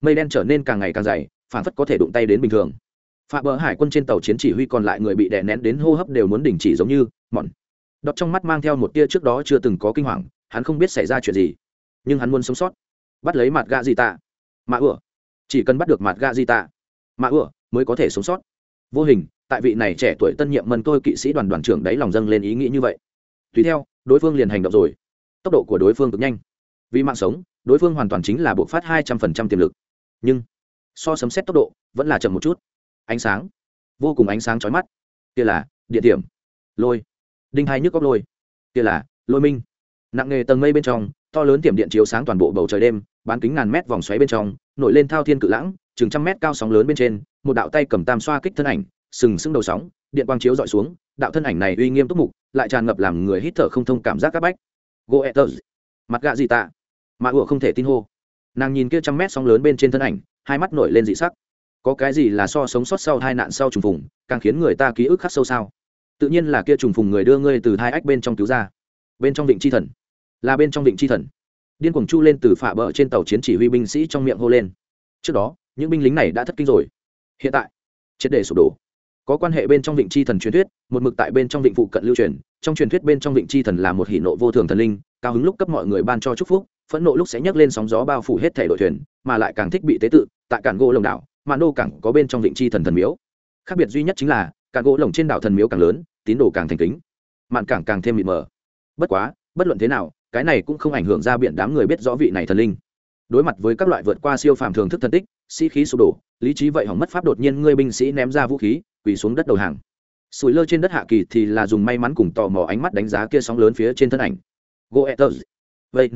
Mây đen trở nên càng ngày càng dày, phản phất có thể đụng tay đến bình thường. Phạm bờ hải quân trên tàu chiến chỉ huy còn lại người bị đè nén đến hô hấp đều muốn đình chỉ giống như mọn đọt trong mắt mang theo một tia trước đó chưa từng có kinh hoàng, hắn không biết xảy ra chuyện gì. Nhưng hắn muốn sống sót. Bắt lấy mặt gạ di tạ? Mạ ửa chỉ cần bắt được mặt gạ di tạ, mạ ửa mới có thể sống sót. Vô hình, tại vị này trẻ tuổi tân nhiệm mân tôi kỵ sĩ đoàn đoàn trưởng đấy lòng dâng lên ý nghĩ như vậy. Tùy theo, đối phương liền hành động rồi. Tốc độ của đối phương cực nhanh vì mạng sống, đối phương hoàn toàn chính là bộ phát hai trăm phần trăm tiềm lực. Nhưng, so sấm xét tốc độ vẫn là chậm một chút. Ánh sáng, vô cùng ánh sáng chói mắt. Kia là, địa điểm. Lôi. Đinh hai nhức góc lôi. Kia là, lôi minh. Nặng nghề tầng mây bên trong, to lớn tiệm điện chiếu sáng toàn bộ bầu trời đêm, bán kính ngàn mét vòng xoáy bên trong, nổi lên thao thiên cự lãng, chừng trăm mét cao sóng lớn bên trên, một đạo tay cầm tam xoa kích thân ảnh, sừng sững đầu sóng, điện quang chiếu dọi xuống, đạo thân ảnh này uy nghiêm túc mục, lại tràn ngập làm người hít thở không thông cảm giác c áp bách. Goethers mặt gạ gì tạ mà ủa không thể tin hô. Nàng nhìn kia trăm mét sóng lớn bên trên thân ảnh, hai mắt nổi lên dị sắc. Có cái gì là so sống sót sau hai nạn sau trùng phùng, càng khiến người ta ký ức khắc sâu sao? Tự nhiên là kia trùng phùng người đưa ngươi từ hai ách bên trong cứu ra. Bên trong vịnh chi thần. Là bên trong vịnh chi thần. Điên cuồng chu lên từ phả bờ trên tàu chiến chỉ huy binh sĩ trong miệng hô lên. Trước đó, những binh lính này đã thất kinh rồi. Hiện tại, triệt để sụp đổ. Có quan hệ bên trong vịnh chi thần truyền thuyết, một mực tại bên trong vịnh phụ cận lưu truyền. Trong truyền thuyết bên trong vịnh chi thần là một hỷ nộ vô thường thần linh, cao hứng lúc cấp mọi người ban cho chúc phúc phẫn nộ lúc sẽ nhấc lên sóng gió bao phủ hết thể đội thuyền, mà lại càng thích bị tế tự, tại cảng gỗ lồng đảo, mà nô cảng có bên trong vịnh chi thần thần miếu. Khác biệt duy nhất chính là, cảng gỗ lồng trên đảo thần miếu càng lớn, tín đồ càng thành kính. Mạn cảng càng thêm mịt mờ. Bất quá, bất luận thế nào, cái này cũng không ảnh hưởng ra biển đám người biết rõ vị này thần linh. Đối mặt với các loại vượt qua siêu phàm thường thức thần tích, sĩ khí sụp đổ, lý trí vậy hỏng mất pháp đột nhiên ngươi binh sĩ ném ra vũ khí, quỳ xuống đất đầu hàng. Sủi lơ trên đất hạ kỳ thì là dùng may mắn cùng tò mò ánh mắt đánh giá kia sóng lớn phía trên thân ảnh. Goethers vậy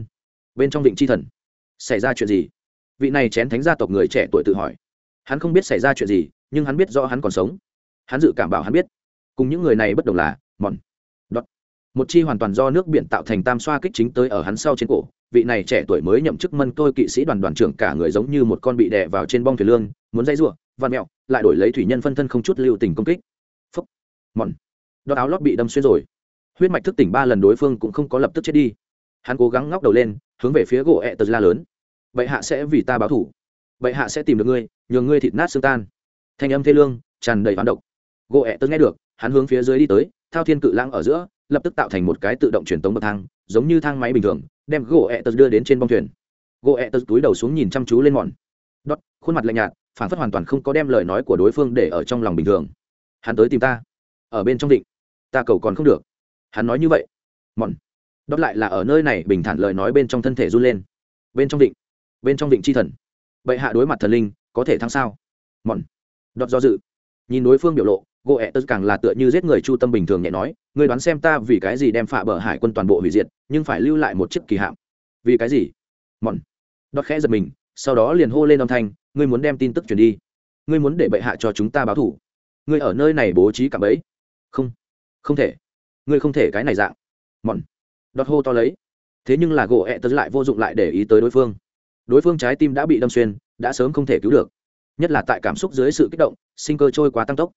bên trong vịnh chi thần. Xảy ra chuyện gì? Vị này chén thánh gia tộc người trẻ tuổi tự hỏi. Hắn không biết xảy ra chuyện gì, nhưng hắn biết do hắn còn sống. Hắn dự cảm bảo hắn biết. Cùng những người này bất đồng là, mòn, đọt. Một chi hoàn toàn do nước biển tạo thành tam xoa kích chính tới ở hắn sau trên cổ. Vị này trẻ tuổi mới nhậm chức mân tôi kỵ sĩ đoàn đoàn trưởng cả người giống như một con bị đè vào trên bong thuyền lương, muốn dây giụa văn mẹo, lại đổi lấy thủy nhân phân thân không chút lưu tình công kích. Phúc, mòn. Đọt áo lót bị đâm xuyên rồi. Huyết mạch thức tỉnh ba lần đối phương cũng không có lập tức chết đi. Hắn cố gắng ngóc đầu lên hướng về phía gỗ ẹ tật la lớn. Bệ hạ sẽ vì ta báo thủ. Bệ hạ sẽ tìm được ngươi, nhường ngươi thịt nát xương tan. Thanh âm thê lương tràn đầy hoán độc. Gỗ ẹ tật nghe được, hắn hướng phía dưới đi tới, thao thiên cự lãng ở giữa, lập tức tạo thành một cái tự động truyền tống bậc thang, giống như thang máy bình thường, đem gỗ ẹ tật đưa đến trên bông thuyền. Gỗ ẹ tật túi đầu xuống nhìn chăm chú lên mòn. Đót khuôn mặt lạnh nhạt, phản phất hoàn toàn không có đem lời nói của đối phương để ở trong lòng bình thường. Hắn tới tìm ta. Ở bên trong định. Ta cầu còn không được. Hắn nói như vậy. Mòn đót lại là ở nơi này bình thản lời nói bên trong thân thể run lên. Bên trong định, bên trong định chi thần. Bệ hạ đối mặt thần linh, có thể thắng sao? Mòn đót do dự. Nhìn đối phương biểu lộ gỗ ẹ tớ càng là tựa như giết người chu tâm bình thường nhẹ nói, ngươi đoán xem ta vì cái gì đem phạ bờ hải quân toàn bộ hủy diệt, nhưng phải lưu lại một chiếc kỳ hạm. Vì cái gì? Mòn đót khẽ giật mình, sau đó liền hô lên âm thanh, ngươi muốn đem tin tức truyền đi. Ngươi muốn để bệ hạ cho chúng ta báo thủ. Ngươi ở nơi này bố trí cả ấy không không thể. Ngươi không thể cái này dạng. Mòn đọt hô to lấy. Thế nhưng là gỗ ẹ tớ lại vô dụng lại để ý tới đối phương. Đối phương trái tim đã bị đâm xuyên, đã sớm không thể cứu được. Nhất là tại cảm xúc dưới sự kích động, sinh cơ trôi quá tăng tốc.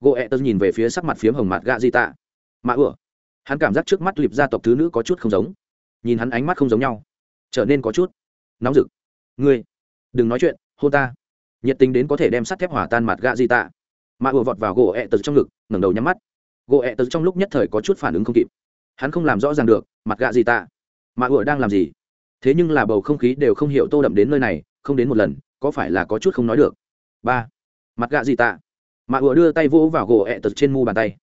Gỗ ẹ tớ nhìn về phía sắc mặt phiếm hồng mặt gạ di tạ. Mạ ửa hắn cảm giác trước mắt lịp gia tộc thứ nữ có chút không giống. Nhìn hắn ánh mắt không giống nhau. Trở nên có chút nóng rực. Ngươi, đừng nói chuyện hô ta. Nhiệt tình đến có thể đem sắt thép hỏa tan mặt gạ di tạ. Mạ ủa vọt vào gỗ ẹ tớ trong ngực, ngẩng đầu nhắm mắt. Gỗ ẹ tớ trong lúc nhất thời có chút phản ứng không kịp hắn không làm rõ ràng được, mặt gạ gì tạ? Mạ ủa đang làm gì? Thế nhưng là bầu không khí đều không hiểu tô đậm đến nơi này, không đến một lần, có phải là có chút không nói được? Ba. Mặt gạ gì tạ? Mạ ủa đưa tay vỗ vào gỗ ẹ tật trên mu bàn tay.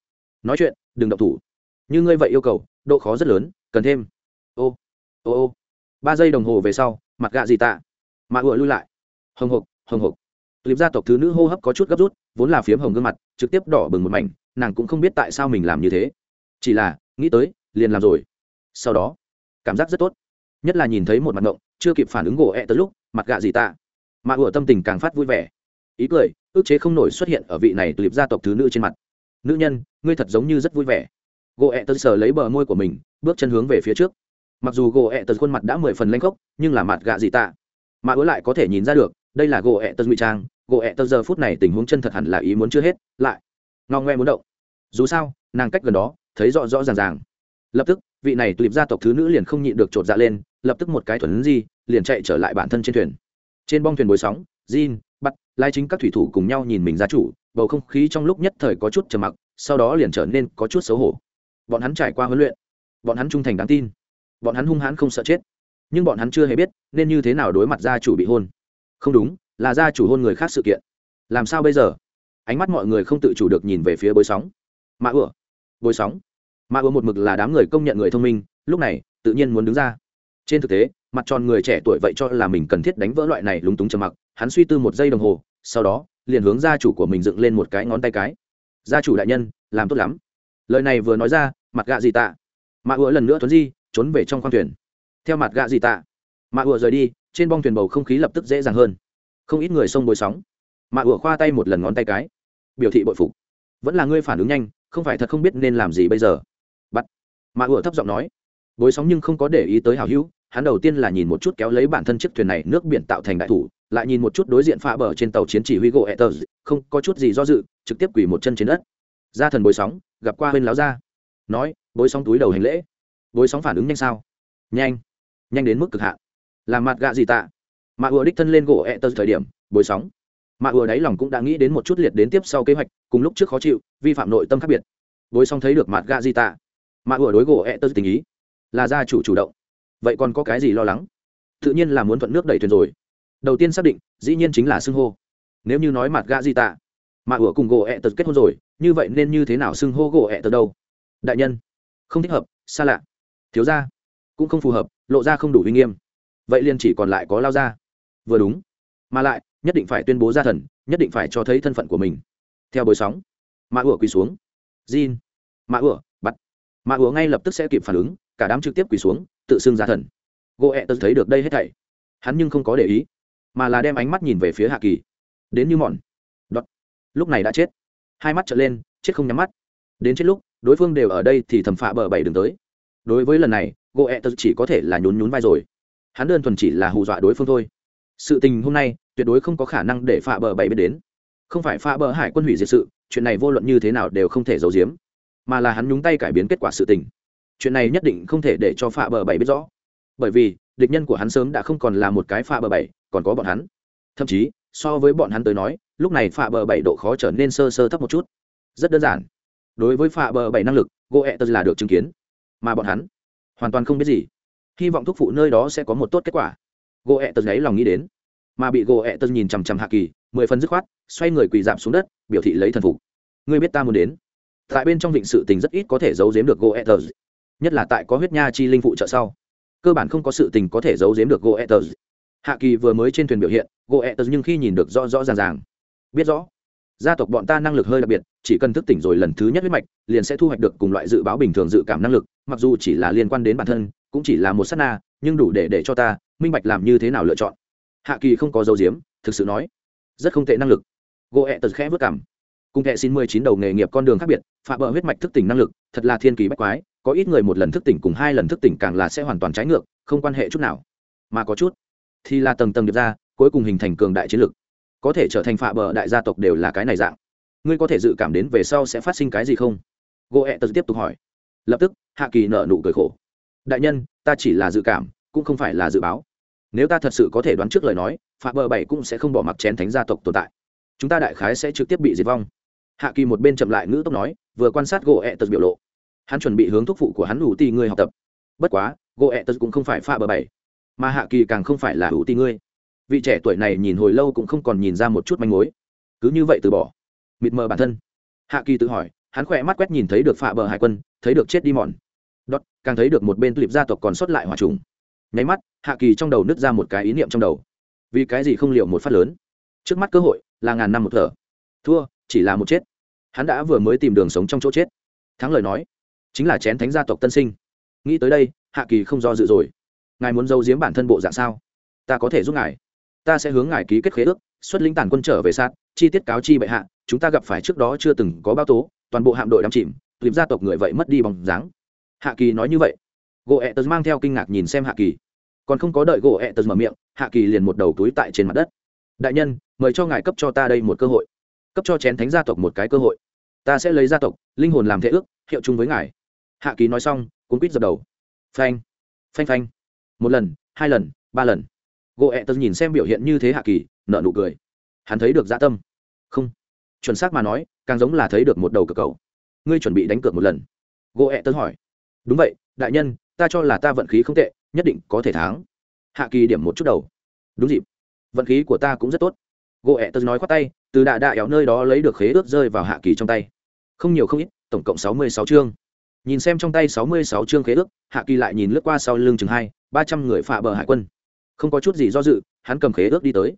Nói chuyện, đừng động thủ. Như ngươi vậy yêu cầu, độ khó rất lớn, cần thêm. Ô ô ô. Ba giây đồng hồ về sau, mặt gạ gì tạ? Mạ ủa lui lại. Hồng hộc hồng hộc. Clip gia tộc thứ nữ hô hấp có chút gấp rút, vốn là phiếm hồng gương mặt, trực tiếp đỏ bừng một mảnh, nàng cũng không biết tại sao mình làm như thế. Chỉ là, nghĩ tới liền làm rồi. Sau đó, cảm giác rất tốt. Nhất là nhìn thấy một mặt ngộng, chưa kịp phản ứng gỗ ẹ、e、tới lúc, mặt gạ gì tạ. Mà ủa tâm tình càng phát vui vẻ. Ý cười, ước chế không nổi xuất hiện ở vị này từ liệp gia tộc thứ nữ trên mặt. Nữ nhân, ngươi thật giống như rất vui vẻ. Gỗ ẹ tớ sờ lấy bờ môi của mình, bước chân hướng về phía trước. Mặc dù gỗ ẹ tớ khuôn mặt đã mười phần lanh khốc, nhưng là mặt gạ gì tạ. Mà ứa lại có thể nhìn ra được, đây là gỗ ẹ tớ ngụy trang. Gỗ ẹ tớ giờ phút này tình huống chân thật hẳn là ý muốn chưa hết. Lại, ngao ngoe muốn động. Dù sao, nàng cách gần đó, thấy rõ rõ ràng ràng lập tức vị này tụi gia tộc thứ nữ liền không nhịn được chột dạ lên lập tức một cái thuần di liền chạy trở lại bản thân trên thuyền. Trên bong thuyền bối sóng Jin, bắt lai chính các thủy thủ cùng nhau nhìn mình gia chủ bầu không khí trong lúc nhất thời có chút trầm mặc sau đó liền trở nên có chút xấu hổ. Bọn hắn trải qua huấn luyện bọn hắn trung thành đáng tin bọn hắn hung hãn không sợ chết. Nhưng bọn hắn chưa hề biết nên như thế nào đối mặt gia chủ bị hôn. Không đúng là gia chủ hôn người khác sự kiện. Làm sao bây giờ? Ánh mắt mọi người không tự chủ được nhìn về phía bối sóng. Mạ ửa bối sóng mà ưa một mực là đám người công nhận người thông minh, lúc này, tự nhiên muốn đứng ra. Trên thực tế, mặt tròn người trẻ tuổi vậy cho là mình cần thiết đánh vỡ loại này lúng túng trầm mặc, hắn suy tư một giây đồng hồ, sau đó, liền hướng gia chủ của mình dựng lên một cái ngón tay cái. Gia chủ đại nhân, làm tốt lắm. Lời này vừa nói ra, mặt gạ gì tạ. Mạ ựa lần nữa tuấn di, trốn về trong khoang thuyền. Theo mặt gạ gì tạ mạ ựa rời đi, trên bong thuyền bầu không khí lập tức dễ dàng hơn. Không ít người xông bồi sóng. Mạ ựa khoa tay một lần ngón tay cái. Biểu thị bội phục. Vẫn là ngươi phản ứng nhanh, không phải thật không biết nên làm gì bây giờ mà mạ thấp giọng nói, bối sóng nhưng không có để ý tới hào hữu, hắn đầu tiên là nhìn một chút kéo lấy bản thân chiếc thuyền này nước biển tạo thành đại thủ, lại nhìn một chút đối diện phá bờ trên tàu chiến chỉ huy gỗ etters không có chút gì do dự, trực tiếp quỳ một chân trên đất. Ra thần bối sóng, gặp qua bên láo ra nói, bối sóng túi đầu hành lễ. Bối sóng phản ứng nhanh sao? Nhanh nhanh đến mức cực hạn. Làm mặt gạ gì tạ? Mạ ùa đích thân lên gỗ etters thời điểm, bối sóng. Mạ ùa đáy lòng cũng đã nghĩ đến một chút liệt đến tiếp sau kế hoạch, cùng lúc trước khó chịu, vi phạm nội tâm khác biệt. Bối sóng thấy được mặt gạ gì tạ? Mà ủa đối gỗ ẹ tơ tình ý, là gia chủ chủ động. Vậy còn có cái gì lo lắng? Tự nhiên là muốn thuận nước đẩy thuyền rồi. Đầu tiên xác định, dĩ nhiên chính là xưng hô. Nếu như nói mặt gã di tạ, mà ủa cùng gỗ ẹ tật kết hôn rồi, như vậy nên như thế nào xưng hô gỗ ẹ tật đâu? Đại nhân, không thích hợp, xa lạ. Thiếu ra cũng không phù hợp, lộ ra không đủ uy nghiêm. Vậy liền chỉ còn lại có lao ra vừa đúng. Mà lại, nhất định phải tuyên bố gia thần, nhất định phải cho thấy thân phận của mình. Theo bồi sóng mạ ủa quỳ xuống. Jin mạ ủa mà ủa ngay lập tức sẽ kịp phản ứng, cả đám trực tiếp quỳ xuống, tự xưng ra thần. Gỗ ẹ tật thấy được đây hết thảy. Hắn nhưng không có để ý, mà là đem ánh mắt nhìn về phía hạ kỳ. Đến như mòn. Đọt lúc này đã chết. Hai mắt trở lên, chết không nhắm mắt. Đến chết lúc, đối phương đều ở đây thì thẩm phạ bờ bảy đường tới. Đối với lần này gỗ ẹ tật chỉ có thể là nhún nhún vai rồi. Hắn đơn thuần chỉ là hù dọa đối phương thôi. Sự tình hôm nay, tuyệt đối không có khả năng để phạ bờ bảy biết đến. Không phải phạ bờ hải quân hủy diệt sự, chuyện này vô luận như thế nào đều không thể giấu giếm mà là hắn nhúng tay cải biến kết quả sự tình. Chuyện này nhất định không thể để cho phạ bờ bảy biết rõ. Bởi vì, địch nhân của hắn sớm đã không còn là một cái phạ bờ bảy, còn có bọn hắn. Thậm chí, so với bọn hắn tới nói, lúc này phạ bờ bảy độ khó trở nên sơ sơ thấp một chút. Rất đơn giản. Đối với phạ bờ bảy năng lực gỗ ẹ tật là được chứng kiến. Mà bọn hắn, hoàn toàn không biết gì. Hy vọng thúc phụ nơi đó sẽ có một tốt kết quả. Gỗ ẹ tật gáy lòng nghĩ đến. Mà bị gỗ ẹ tật nhìn chằm chằm hạ kỳ, mười phần dứt khoát, xoay người quỳ giảm xuống đất, biểu thị lấy thần phục. Ngươi biết ta muốn đến tại bên trong vịnh sự tình rất ít có thể giấu giếm được gỗ nhất là tại có huyết nha chi linh phụ trợ sau. Cơ bản không có sự tình có thể giấu giếm được gỗ hạ kỳ vừa mới trên thuyền biểu hiện gỗ nhưng khi nhìn được rõ rõ ràng ràng. Biết rõ, gia tộc bọn ta năng lực hơi đặc biệt, chỉ cần thức tỉnh rồi lần thứ nhất huyết mạch, liền sẽ thu hoạch được cùng loại dự báo bình thường dự cảm năng lực, mặc dù chỉ là liên quan đến bản thân, cũng chỉ là một s á t na, nhưng đủ để để cho ta minh bạch làm như thế nào lựa chọn. Hạ kỳ không có dấu diếm thực sự nói, rất không tệ năng lực. Gỗ ẹ tật khẽ vất cảm cùng hệ xin mười chín đầu nghề nghiệp con đường khác biệt phạm bờ huyết mạch thức tỉnh năng lực, thật là thiên kỳ bách quái, có ít người một lần thức tỉnh cùng hai lần thức tỉnh càng là sẽ hoàn toàn trái ngược, không quan hệ chút nào. Mà có chút thì là tầng tầng điệp ra, cuối cùng hình thành cường đại chiến lực. Có thể trở thành phạ bờ đại gia tộc đều là cái này dạng. Ngươi có thể dự cảm đến về sau sẽ phát sinh cái gì không? Gỗ ẹ e tật tiếp tục hỏi. Lập tức, hạ kỳ nợ nụ cười khổ. Đại nhân, ta chỉ là dự cảm, cũng không phải là dự báo. Nếu ta thật sự có thể đoán trước lời nói phạ bờ bảy cũng sẽ không bỏ mặc chén thánh gia tộc tồn tại. Chúng ta đại khái sẽ trực tiếp bị diệt vong hạ kỳ một bên chậm lại ngữ tốc nói, vừa quan sát gỗ ẹ tật biểu lộ. Hắn chuẩn bị hướng thúc phụ của hắn ủ ti ngươi học tập. Bất quá, gỗ ẹ tật cũng không phải pha bờ bảy mà hạ kỳ càng không phải là ủ ti ngươi. Vị trẻ tuổi này nhìn hồi lâu cũng không còn nhìn ra một chút manh mối. Cứ như vậy từ bỏ. Mịt mờ bản thân. Hạ kỳ tự hỏi, hắn khỏe mắt quét nhìn thấy được phạ bờ hải quân, thấy được chết đi mòn. Đốt, càng thấy được một bên tulip gia tộc còn sót lại hỏa trùng. Nháy mắt, hạ kỳ trong đầu nứt ra một cái ý niệm trong đầu. Vì cái gì không liệu một phát lớn? Trước mắt cơ hội là ngàn năm một thở. Thua, chỉ là một chết hắn đã vừa mới tìm đường sống trong chỗ chết. Thắng lời nói, chính là chén thánh gia tộc tân sinh. Nghĩ tới đây, hạ kỳ không do dự rồi. Ngài muốn giấu giếm bản thân bộ dạng sao? Ta có thể giúp ngài. Ta sẽ hướng ngài ký kết khế ước, xuất lĩnh tàn quân trở về sát, chi tiết cáo chi bệ hạ, chúng ta gặp phải trước đó chưa từng có báo tố, toàn bộ hạm đội đắm chìm clip gia tộc người vậy mất đi bóng dáng. Hạ kỳ nói như vậy. Gỗ ẹ tớ mang theo kinh ngạc nhìn xem hạ kỳ. Còn không có đợi gỗ ẹ tớ mở miệng, hạ kỳ liền một đầu túi tại trên mặt đất. Đại nhân, mời cho ngài cấp cho ta đây một cơ hội cấp cho chén thánh gia tộc một cái cơ hội. Ta sẽ lấy gia tộc, linh hồn làm thế ước, hiệu chung với ngài. Hạ kỳ nói xong, cuốn quýt dập đầu. Phanh phanh phanh. Một lần, hai lần, ba lần. Gỗ ẹ tật nhìn xem biểu hiện như thế hạ kỳ nợ nụ cười. Hắn thấy được dã tâm. Không. Chuẩn xác mà nói, càng giống là thấy được một đầu cờ cầu. Ngươi chuẩn bị đánh cược một lần. Gỗ ẹ tật hỏi. Đúng vậy, đại nhân, ta cho là ta vận khí không tệ, nhất định có thể thắng. Hạ kỳ điểm một chút đầu. Đúng dịp. Vận khí của ta cũng rất tốt gỗ ẹ tớ nói khoát tay, từ đạ đạ éo nơi đó lấy được khế ước rơi vào hạ kỳ trong tay. Không nhiều không ít, tổng cộng sáu mươi sáu chương. Nhìn xem trong tay sáu mươi sáu chương khế ước, hạ kỳ lại nhìn lướt qua sau lưng chừng hai, ba trăm người phạ bờ hải quân. Không có chút gì do dự, hắn cầm khế ước đi tới.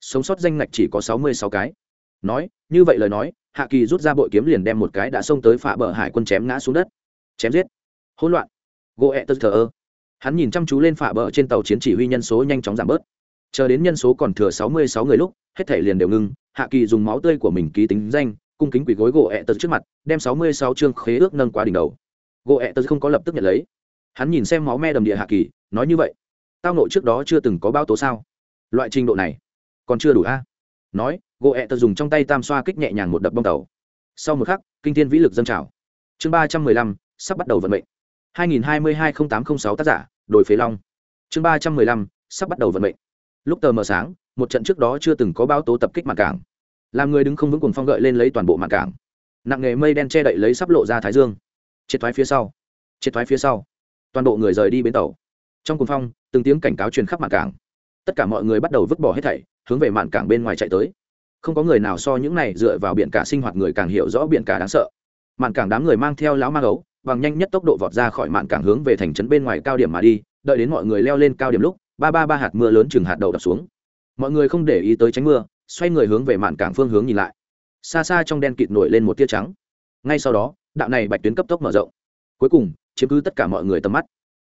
Sống sót danh ngạch chỉ có sáu mươi sáu cái. Nói, như vậy lời nói, hạ kỳ rút ra bội kiếm liền đem một cái đã xông tới phạ bờ hải quân chém ngã xuống đất. Chém giết. Hỗn loạn. Gỗ ẹ tớ thờ ơ. Hắn nhìn chăm chú lên phạ bờ trên tàu chiến chỉ huy nhân số nhanh chóng giảm bớt. Chờ đến nhân số còn thừa sáu mươi sáu người lúc hết thể liền đều ngưng, hạ kỳ dùng máu tươi của mình ký tính danh, cung kính quỷ gối gỗ ẹ tật trước mặt, đem sáu mươi sáu chương khế ước nâng qua đỉnh đầu. Gỗ ẹ tật không có lập tức nhận lấy. Hắn nhìn xem máu me đầm địa hạ kỳ, nói như vậy, tao nội trước đó chưa từng có bao tố sao? Loại trình độ này, còn chưa đủ a? Nói, gỗ ẹ tật dùng trong tay tam xoa kích nhẹ nhàng một đập bông tàu sau một khắc, kinh thiên vĩ lực dâng trào. Chương ba trăm mười lăm, sắp bắt đầu vận mệnh. hai nghìn hai mươi hai n tám t r ă n h sáu tác giả, đồi phế long. Chương ba trăm mười lăm, sắp bắt đầu vận mệnh. Lúc tờ mờ sáng một trận trước đó chưa từng có báo tố tập kích mạn cảng. Làm người đứng không vững cùng phong gợi lên lấy toàn bộ mạn cảng. Nặng nghề mây đen che đậy lấy sắp lộ ra thái dương. Triệt thoái phía sau. Triệt thoái phía sau. Toàn bộ người rời đi bến tàu. Trong cuồng phong, từng tiếng cảnh cáo truyền khắp mạn cảng. Tất cả mọi người bắt đầu vứt bỏ hết thảy, hướng về mạn cảng bên ngoài chạy tới. Không có người nào so những này dựa vào biển cả sinh hoạt người càng hiểu rõ biển cả đáng sợ. Mạn cảng đám người mang theo lão mang ấu, bằng nhanh nhất tốc độ vọt ra khỏi mạn cảng hướng về thành trấn bên ngoài cao điểm mà đi, đợi đến mọi người leo lên cao điểm lúc, ba ba ba hạt mưa lớn chừng hạt đầu đập xuống mọi người không để ý tới tránh mưa, xoay người hướng về mạn cảng phương hướng nhìn lại. Xa xa trong đen kịt nổi lên một tia trắng. Ngay sau đó, đạo này bạch tuyến cấp tốc mở rộng. Cuối cùng, chiếm cứ tất cả mọi người tầm mắt.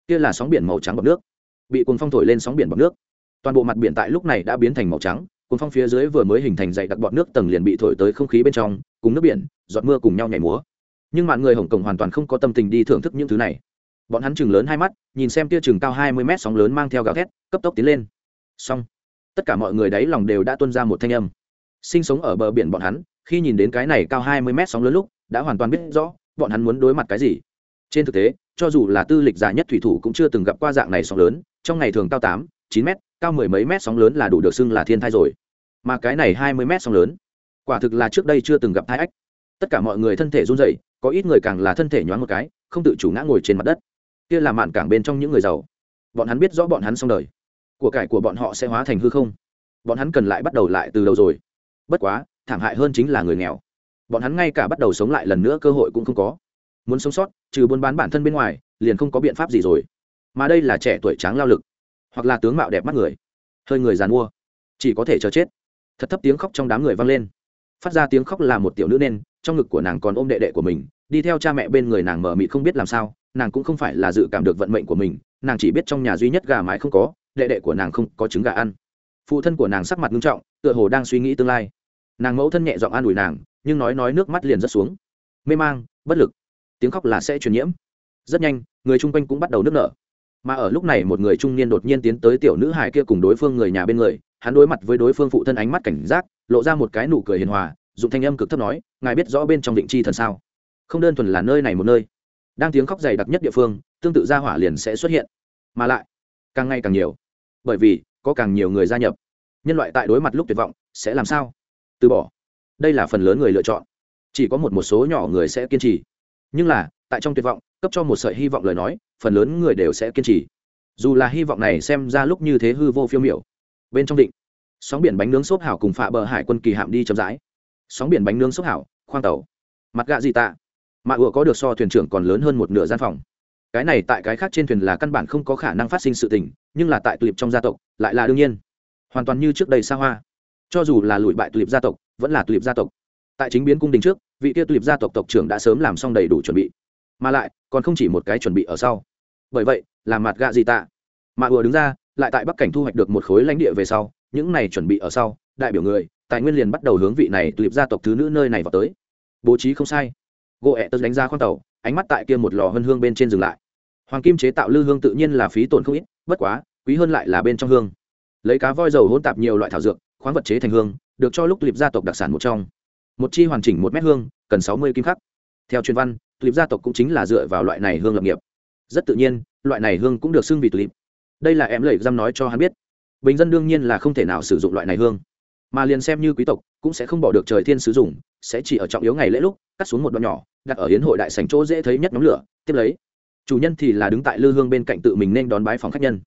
Kia là sóng biển màu trắng bọc nước. Bị cuồng phong thổi lên sóng biển bọc nước. Toàn bộ mặt biển tại lúc này đã biến thành màu trắng. Cuồng phong phía dưới vừa mới hình thành dày đặc bọt nước tầng liền bị thổi tới không khí bên trong, cùng nước biển, giọt mưa cùng nhau nhảy múa. Nhưng mọi người hồng kông hoàn toàn không có tâm tình đi thưởng thức những thứ này. Bọn hắn chừng lớn hai mắt, nhìn xem tia chừng cao hai mươi mét sóng lớn mang theo gạo thét, cấp tốc tiến lên. Xong tất cả mọi người đáy lòng đều đã tuân ra một thanh âm. Sinh sống ở bờ biển bọn hắn, khi nhìn đến cái này cao hai mươi mét sóng lớn lúc, đã hoàn toàn biết rõ bọn hắn muốn đối mặt cái gì. Trên thực tế, cho dù là tư lịch già nhất thủy thủ cũng chưa từng gặp qua dạng này sóng lớn, trong ngày thường cao tám, chín mét, cao mười mấy mét sóng lớn là đủ được xưng là thiên thai rồi. Mà cái này hai mươi mét sóng lớn, quả thực là trước đây chưa từng gặp tai ách. Tất cả mọi người thân thể run rẩy, có ít người càng là thân thể nhoáng một cái, không tự chủ ngã ngồi trên mặt đất. Kia là mạn cảng bên trong những người giàu. Bọn hắn biết rõ bọn hắn xong đời của cải của bọn họ sẽ hóa thành hư không? Bọn hắn cần lại bắt đầu lại từ đầu rồi. Bất quá, thảm hại hơn chính là người nghèo. Bọn hắn ngay cả bắt đầu sống lại lần nữa cơ hội cũng không có. Muốn sống sót, trừ buôn bán bản thân bên ngoài, liền không có biện pháp gì rồi. Mà đây là trẻ tuổi tráng lao lực, hoặc là tướng mạo đẹp mắt người. Hơi người dàn mua, chỉ có thể chờ chết. Thật thấp tiếng khóc trong đám người vang lên. Phát ra tiếng khóc là một tiểu nữ nên, trong ngực của nàng còn ôm đệ đệ của mình, đi theo cha mẹ bên người nàng mở mịt không biết làm sao, nàng cũng không phải là dự cảm được vận mệnh của mình, nàng chỉ biết trong nhà duy nhất gà mái không có đệ đệ của nàng không có trứng gà ăn. Phụ thân của nàng sắc mặt nghiêm trọng, tựa hồ đang suy nghĩ tương lai. Nàng mẫu thân nhẹ giọng an ủi nàng, nhưng nói nói nước mắt liền rất xuống. Mê mang, bất lực. Tiếng khóc là sẽ truyền nhiễm. Rất nhanh, người chung quanh cũng bắt đầu nức nở. Mà ở lúc này một người trung niên đột nhiên tiến tới tiểu nữ hải kia cùng đối phương người nhà bên người, hắn đối mặt với đối phương phụ thân ánh mắt cảnh giác, lộ ra một cái nụ cười hiền hòa, dùng thanh âm cực thấp nói, ngài biết rõ bên trong định chi thần sao? Không đơn thuần là nơi này một nơi. Đang tiếng khóc dày đặc nhất địa phương, tương tự ra hỏa liền sẽ xuất hiện. Mà lại, càng ngày càng nhiều bởi vì có càng nhiều người gia nhập. Nhân loại tại đối mặt lúc tuyệt vọng, sẽ làm sao? Từ bỏ. Đây là phần lớn người lựa chọn. Chỉ có một một số nhỏ người sẽ kiên trì. Nhưng là, tại trong tuyệt vọng, cấp cho một sợi hy vọng lời nói, phần lớn người đều sẽ kiên trì. Dù là hy vọng này xem ra lúc như thế hư vô phiêu miểu. Bên trong định, sóng biển bánh nướng xốp hảo cùng phạ bờ hải quân kỳ hạm đi chậm rãi. Sóng biển bánh nướng xốp hảo, khoang tàu. Mặt gạ gì tạ? Mạ ựa có được so thuyền trưởng còn lớn hơn một nửa gian phòng cái này tại cái khác trên thuyền là căn bản không có khả năng phát sinh sự tình, nhưng là tại tulip trong gia tộc, lại là đương nhiên. Hoàn toàn như trước đây xa hoa. Cho dù là lụi bại tulip gia tộc, vẫn là tulip gia tộc. Tại chính biến cung đình trước, vị kia tulip gia tộc tộc trưởng đã sớm làm xong đầy đủ chuẩn bị. Mà lại, còn không chỉ một cái chuẩn bị ở sau. Bởi vậy, là mặt gạ gì tạ. Mà vừa đứng ra, lại tại bắc cảnh thu hoạch được một khối lãnh địa về sau, những này chuẩn bị ở sau, đại biểu người, tài nguyên liền bắt đầu hướng vị này tulip gia tộc thứ nữ nơi này vào tới. Bố trí không sai. Gỗ ẹ tớ đánh ra khoang tàu, ánh mắt tại kia một lò hân hương bên trên dừng lại hoàng kim chế tạo lư hương tự nhiên là phí tổn không ít, bất quá, quý hơn lại là bên trong hương. Lấy cá voi dầu hỗn tạp nhiều loại thảo dược, khoáng vật chế thành hương, được cho lúc tulip gia tộc đặc sản một trong. Một chi hoàn chỉnh một mét hương, cần sáu mươi kim khắc. Theo truyền văn tulip gia tộc cũng chính là dựa vào loại này hương lập nghiệp. Rất tự nhiên, loại này hương cũng được xưng vì tulip đây là em lẩy giam nói cho hắn biết. Bình dân đương nhiên là không thể nào sử dụng loại này hương. Mà liền xem như quý tộc, cũng sẽ không bỏ được trời thiên sử dụng, sẽ chỉ ở trọng yếu ngày lễ lúc, cắt xuống một đoạn nhỏ, đặt ở hiến hội đại sành chỗ dễ thấy nhất nhóm lửa, tiếp lấy chủ nhân thì là đứng tại lư hương bên cạnh tự mình nên đón bái phòng khách nhân.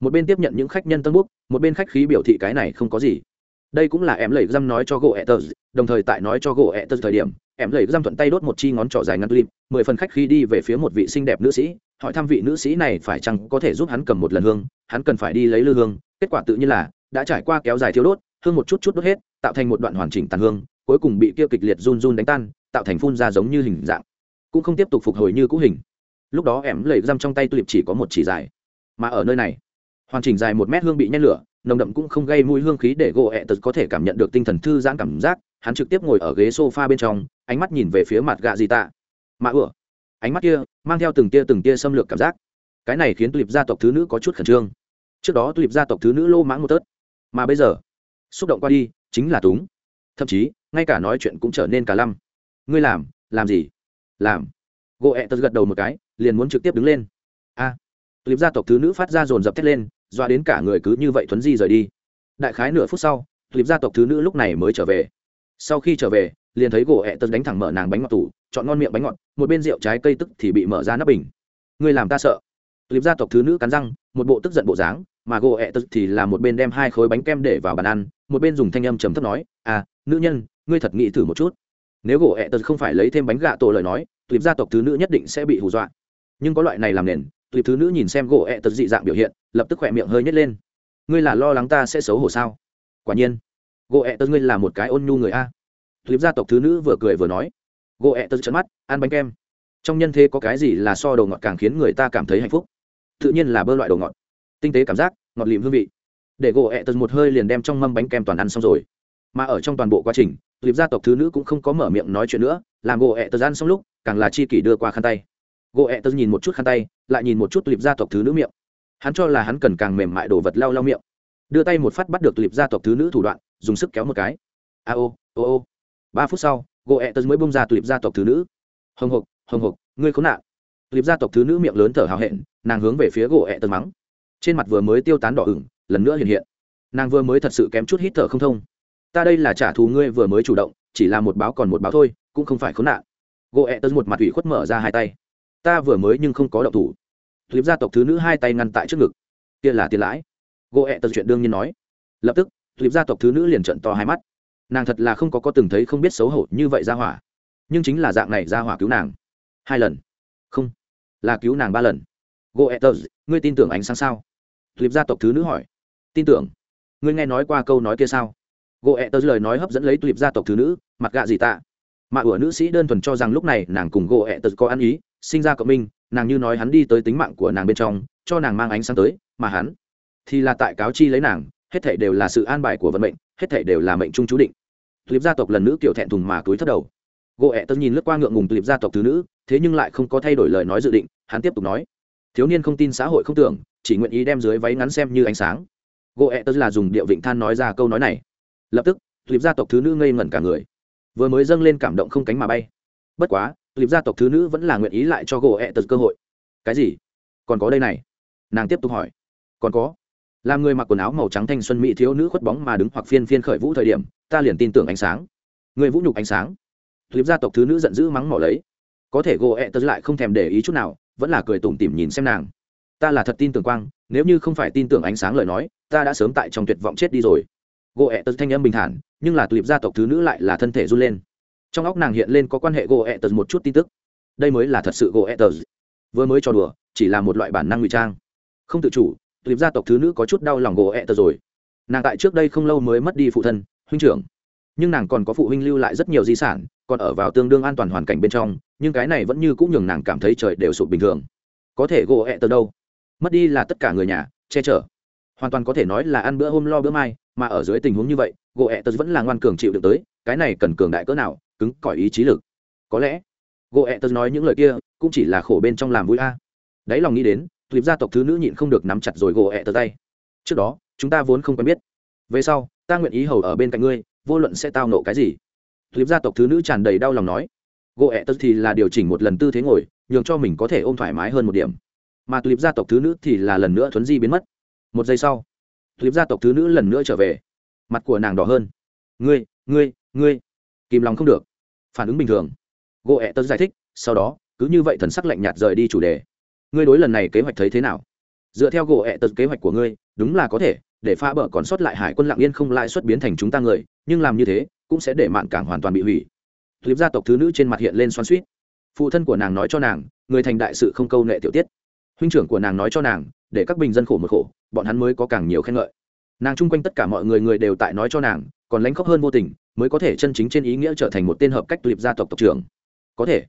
Một bên tiếp nhận những khách nhân tân búc, một bên khách khí biểu thị cái này không có gì. Đây cũng là em lẩy răm nói cho gỗ ẹ tờ, đồng thời tại nói cho gỗ ẹ tờ thời điểm, em lẩy răm thuận tay đốt một chi ngón trỏ dài ngăn clip, mười phần khách khi đi về phía một vị xinh đẹp nữ sĩ, hỏi thăm vị nữ sĩ này phải chăng có thể giúp hắn cầm một lần hương, hắn cần phải đi lấy lư hương, kết quả tự nhiên là, đã trải qua kéo dài thiếu đốt, hương một chút chút đốt hết, tạo thành một đoạn hoàn chỉnh tàn hương, cuối cùng bị kia kịch liệt run run đánh tan, tạo thành phun ra giống như hình dạng. Cũng không tiếp tục phục hồi như cũ hình lúc đó em lẩy răm trong tay tulip chỉ có một chỉ dài. Mà ở nơi này, hoàn chỉnh dài một mét hương bị nhen lửa, nồng đậm cũng không gây mùi hương khí để gỗ ẹ tật có thể cảm nhận được tinh thần thư giãn cảm giác. Hắn trực tiếp ngồi ở ghế s o f a bên trong, ánh mắt nhìn về phía mặt gạ gì tạ. Mạ ửa ánh mắt kia mang theo từng tia từng tia xâm lược cảm giác. Cái này khiến tulip gia tộc thứ nữ có chút khẩn trương. Trước đó tulip gia tộc thứ nữ lô mãng một tớt. Mà bây giờ, xúc động qua đi, chính là túng. Thậm chí, ngay cả nói chuyện cũng trở nên cả lăm. Ngươi làm làm gì? Làm. Gỗ ẹ tật gật đầu một cái liền muốn trực tiếp đứng lên. A. À, gia tộc thứ nữ phát ra dồn dập thét lên doa đến cả người cứ như vậy thuấn di rời đi. Đại khái nửa phút sau clip gia tộc thứ nữ lúc này mới trở về. Sau khi trở về liền thấy gỗ ẹ tật đánh thẳng mở nàng bánh ngọt tủ chọn ngon miệng bánh ngọt một bên rượu trái cây tức thì bị mở ra nắp bình. Ngươi làm ta sợ. Clip gia tộc thứ nữ cắn răng một bộ tức giận bộ dáng mà gỗ ẹ tật thì là một bên đem hai khối bánh kem để vào bàn ăn một bên dùng thanh âm trầm thấp nói à nữ nhân ngươi thật nghĩ thử một chút. Nếu gỗ ẹ tật không phải lấy thêm bánh gạ tổ lời nói clip gia tộc thứ nữ nhất định sẽ bị hù dọa nhưng có loại này làm nền, tùy thứ nữ nhìn xem gỗ ẹ tật dị dạng biểu hiện, lập tức khỏe miệng hơi nhét lên. Ngươi là lo lắng ta sẽ xấu hổ sao? Quả nhiên, gỗ ẹ tật ngươi là một cái ôn nhu người a. Tulip gia tộc thứ nữ vừa cười vừa nói. Gỗ ẹ tật trận mắt, ăn bánh kem. Trong nhân thế có cái gì là so đồ ngọt càng khiến người ta cảm thấy hạnh phúc? Tự nhiên là bơ loại đồ ngọt. Tinh tế cảm giác, ngọt lịm hương vị. Để gỗ ẹ tật một hơi liền đem trong mâm bánh kem toàn ăn xong rồi. Mà ở trong toàn bộ quá trình liệp gia tộc thứ nữ cũng không có mở miệng nói chuyện nữa, làm gỗ ẹ tật ăn xong lúc, càng là chi kỷ đưa qua khăn tay gỗ ẹ tớ nhìn một chút khăn tay, lại nhìn một chút liệp gia tộc thứ nữ miệng. Hắn cho là hắn cần càng mềm mại đồ vật lau lau miệng. Đưa tay một phát bắt được liệp gia tộc thứ nữ thủ đoạn, dùng sức kéo một cái. A ô ô ô. Ba phút sau gỗ ẹ tớ mới bông ra liệp gia tộc thứ nữ. Hồng hộc hồng hộc, ngươi khốn nạn. Liệp gia tộc thứ nữ miệng lớn thở hào hẹn, nàng hướng về phía gỗ ẹ tớ mắng. Trên mặt vừa mới tiêu tán đỏ ửng, lần nữa hiện hiện. Nàng vừa mới thật sự kém chút hít thở không thông. Ta đây là trả thù ngươi vừa mới chủ động, chỉ là một báo còn một báo thôi, cũng không phải khốn nạn. Gỗ ẹ tớ một mặt ủy khuất mở ra hai tay ta vừa mới nhưng không có động thủ. Liệp gia tộc thứ nữ hai tay ngăn tại trước ngực. Kia là tiền lãi. Gỗ ẹ tật chuyện đương nhiên nói. Lập tức, liệp gia tộc thứ nữ liền trận to hai mắt. Nàng thật là không có có từng thấy không biết xấu hổ như vậy ra hỏa. Nhưng chính là dạng này ra hỏa cứu nàng. Hai lần. Không. Là cứu nàng ba lần. Gỗ ẹ tật ngươi tin tưởng ánh sáng sao? Liệp gia tộc thứ nữ hỏi. Tin tưởng. Ngươi nghe nói qua câu nói kia sao? Gỗ ẹ tật lời nói hấp dẫn lấy liệp gia tộc thứ nữ, mặt gạ gì tạ? Mà ủa nữ sĩ đơn thuần cho rằng lúc này nàng cùng gỗ ẹ tật có ăn ý, sinh ra cộng minh, nàng như nói hắn đi tới tính mạng của nàng bên trong, cho nàng mang ánh sáng tới, mà hắn thì là tại cáo chi lấy nàng, hết thảy đều là sự an bài của vận mệnh, hết thảy đều là mệnh trung chú định. Liệp gia tộc lần nữ kiểu thẹn thùng mà túi thất đầu. Gỗ ẹ tật nhìn lướt qua ngượng ngùng liệp gia tộc thứ nữ, thế nhưng lại không có thay đổi lời nói dự định, hắn tiếp tục nói. Thiếu niên không tin xã hội không tưởng, chỉ nguyện ý đem dưới váy ngắn xem như ánh sáng. Gỗ ẹ tật là dùng điệu vịnh than nói ra câu nói này. Lập tức liệp gia tộc thứ nữ ngây ngẩn cả người vừa mới dâng lên cảm động không cánh mà bay. Bất quá liệp gia tộc thứ nữ vẫn là nguyện ý lại cho gỗ ẹ tật cơ hội. Cái gì? Còn có đây này. Nàng tiếp tục hỏi. Còn có. Làm người mặc quần áo màu trắng thanh xuân mỹ thiếu nữ khuất bóng mà đứng hoặc phiên phiên khởi vũ thời điểm, ta liền tin tưởng ánh sáng. Người vũ nhục ánh sáng. Liệp gia tộc thứ nữ giận dữ mắng mỏ lấy. Có thể gỗ ẹ tật lại không thèm để ý chút nào, vẫn là cười tủm tỉm nhìn xem nàng. Ta là thật tin tưởng quang, nếu như không phải tin tưởng ánh sáng lời nói, ta đã sớm tại trong tuyệt vọng chết đi rồi. Gỗ ẹ tật thanh âm bình thản nhưng là tụi gia tộc thứ nữ lại là thân thể run lên. Trong óc nàng hiện lên có quan hệ gỗ ẹ tật một chút tin tức. Đây mới là thật sự gỗ ẹ tật vừa mới cho đùa, chỉ là một loại bản năng ngụy trang. Không tự chủ, tụi gia tộc thứ nữ có chút đau lòng gỗ ẹ tật rồi. Nàng tại trước đây không lâu mới mất đi phụ thân, huynh trưởng. Nhưng nàng còn có phụ huynh lưu lại rất nhiều di sản, còn ở vào tương đương an toàn hoàn cảnh bên trong, nhưng cái này vẫn như cũng nhường nàng cảm thấy trời đều sụp bình thường. Có thể gỗ ẹ tật đâu? Mất đi là tất cả người nhà, che chở hoàn toàn có thể nói là ăn bữa hôm lo bữa mai, mà ở dưới tình huống như vậy, gỗ ẹ tật vẫn là ngoan cường chịu được tới, cái này cần cường đại cỡ nào, cứng cỏi ý chí lực. Có lẽ, gỗ ẹ tật nói những lời kia, cũng chỉ là khổ bên trong làm vui a. À. đáy lòng nghĩ đến tuyệt gia tộc thứ nữ nhịn không được nắm chặt rồi gỗ ẹ tật tay. Trước đó, chúng ta vốn không quen biết. Về sau, ta nguyện ý hầu ở bên cạnh ngươi, vô luận sẽ tao nộ cái gì. Tuyệt gia tộc thứ nữ tràn đầy đau lòng nói. Gỗ ẹ tật thì là điều chỉnh một lần tư thế ngồi, nhường cho mình có thể ôm thoải mái hơn một điểm. Mà tuyệt gia tộc thứ nữ thì là lần nữa thuấn di biến mất một giây sau clip gia tộc thứ nữ lần nữa trở về. Mặt của nàng đỏ hơn. Ngươi ngươi ngươi. Kìm lòng không được. Phản ứng bình thường. Gỗ ẹ tớ giải thích, sau đó, cứ như vậy thần sắc lạnh nhạt rời đi chủ đề. Ngươi đối lần này kế hoạch thấy thế nào? Dựa theo gỗ ẹ tớ kế hoạch của ngươi, đúng là có thể, để pha bờ còn sót lại hải quân lạng yên không lại xuất biến thành chúng ta người, nhưng làm như thế, cũng sẽ để mạn cảng hoàn toàn bị hủy. Clip gia tộc thứ nữ trên mặt hiện lên xoắn suýt phụ thân của nàng nói cho nàng, người thành đại sự không câu nệ tiểu tiết. Huynh trưởng của nàng nói cho nàng để các bình dân khổ một khổ, bọn hắn mới có càng nhiều khen ngợi. Nàng chung quanh tất cả mọi người người đều tại nói cho nàng, còn lánh khóc hơn vô tình, mới có thể chân chính trên ý nghĩa trở thành một tên hợp cách tuyệt gia tộc tộc trưởng. Có thể,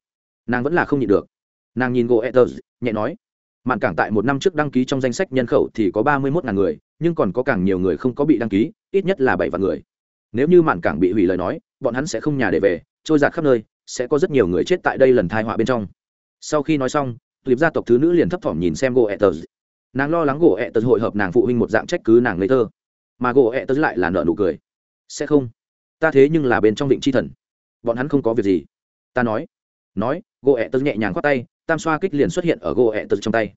nàng vẫn là không nhịn được. Nàng nhìn gỗ etters nhẹ nói, mạn cảng tại một năm trước đăng ký trong danh sách nhân khẩu thì có ba mươi một ngàn người, nhưng còn có càng nhiều người không có bị đăng ký, ít nhất là bảy vạn người. Nếu như mạn cảng bị hủy lời nói, bọn hắn sẽ không nhà để về, trôi giạt khắp nơi, sẽ có rất nhiều người chết tại đây lần thai họa bên trong. Sau khi nói xong tuyệt gia tộc thứ nữ liền thấp thỏm nhìn xem gỗ etters nàng lo lắng gỗ ẹ tật hội hợp nàng phụ huynh một dạng trách cứ nàng ngây thơ. Mà gỗ ẹ tật lại là nợ nụ cười. Sẽ không. Ta thế nhưng là bên trong định chi thần. Bọn hắn không có việc gì. Ta nói. Nói, gỗ ẹ tật nhẹ nhàng khoác tay, tam xoa kích liền xuất hiện ở gỗ ẹ tật trong tay.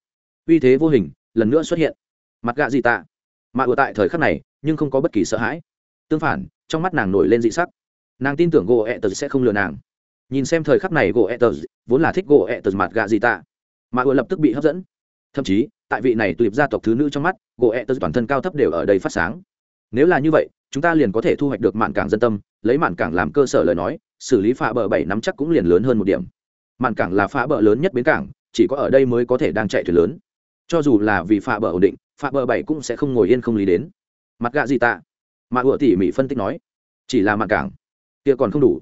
Uy thế vô hình, lần nữa xuất hiện. Mặt gạ gì tạ? Mà ở tại thời khắc này, nhưng không có bất kỳ sợ hãi. Tương phản, trong mắt nàng nổi lên dị sắc. Nàng tin tưởng gỗ ẹ tật sẽ không lừa nàng. Nhìn xem thời khắc này gỗ ẹ tật, vốn là thích gỗ ẹ tật mặt gạ gì tạ. Mà ở lập tức bị hấp dẫn. Thậm chí tại vị này tùy gia tộc thứ nữ trong mắt gỗ ẹ tớ toàn thân cao thấp đều ở đây phát sáng. Nếu là như vậy, chúng ta liền có thể thu hoạch được mạn cảng dân tâm, lấy mạn cảng làm cơ sở lời nói, xử lý phá bờ bảy nắm chắc cũng liền lớn hơn một điểm. Mạn cảng là phá bờ lớn nhất bến cảng, chỉ có ở đây mới có thể đang chạy thuyền lớn. Cho dù là vì phá bờ ổn định, phá bờ bảy cũng sẽ không ngồi yên không lý đến. Mặt gạ gì tạ? Mà ủa tỉ mỉ phân tích nói. Chỉ là mạn cảng. Kia còn không đủ.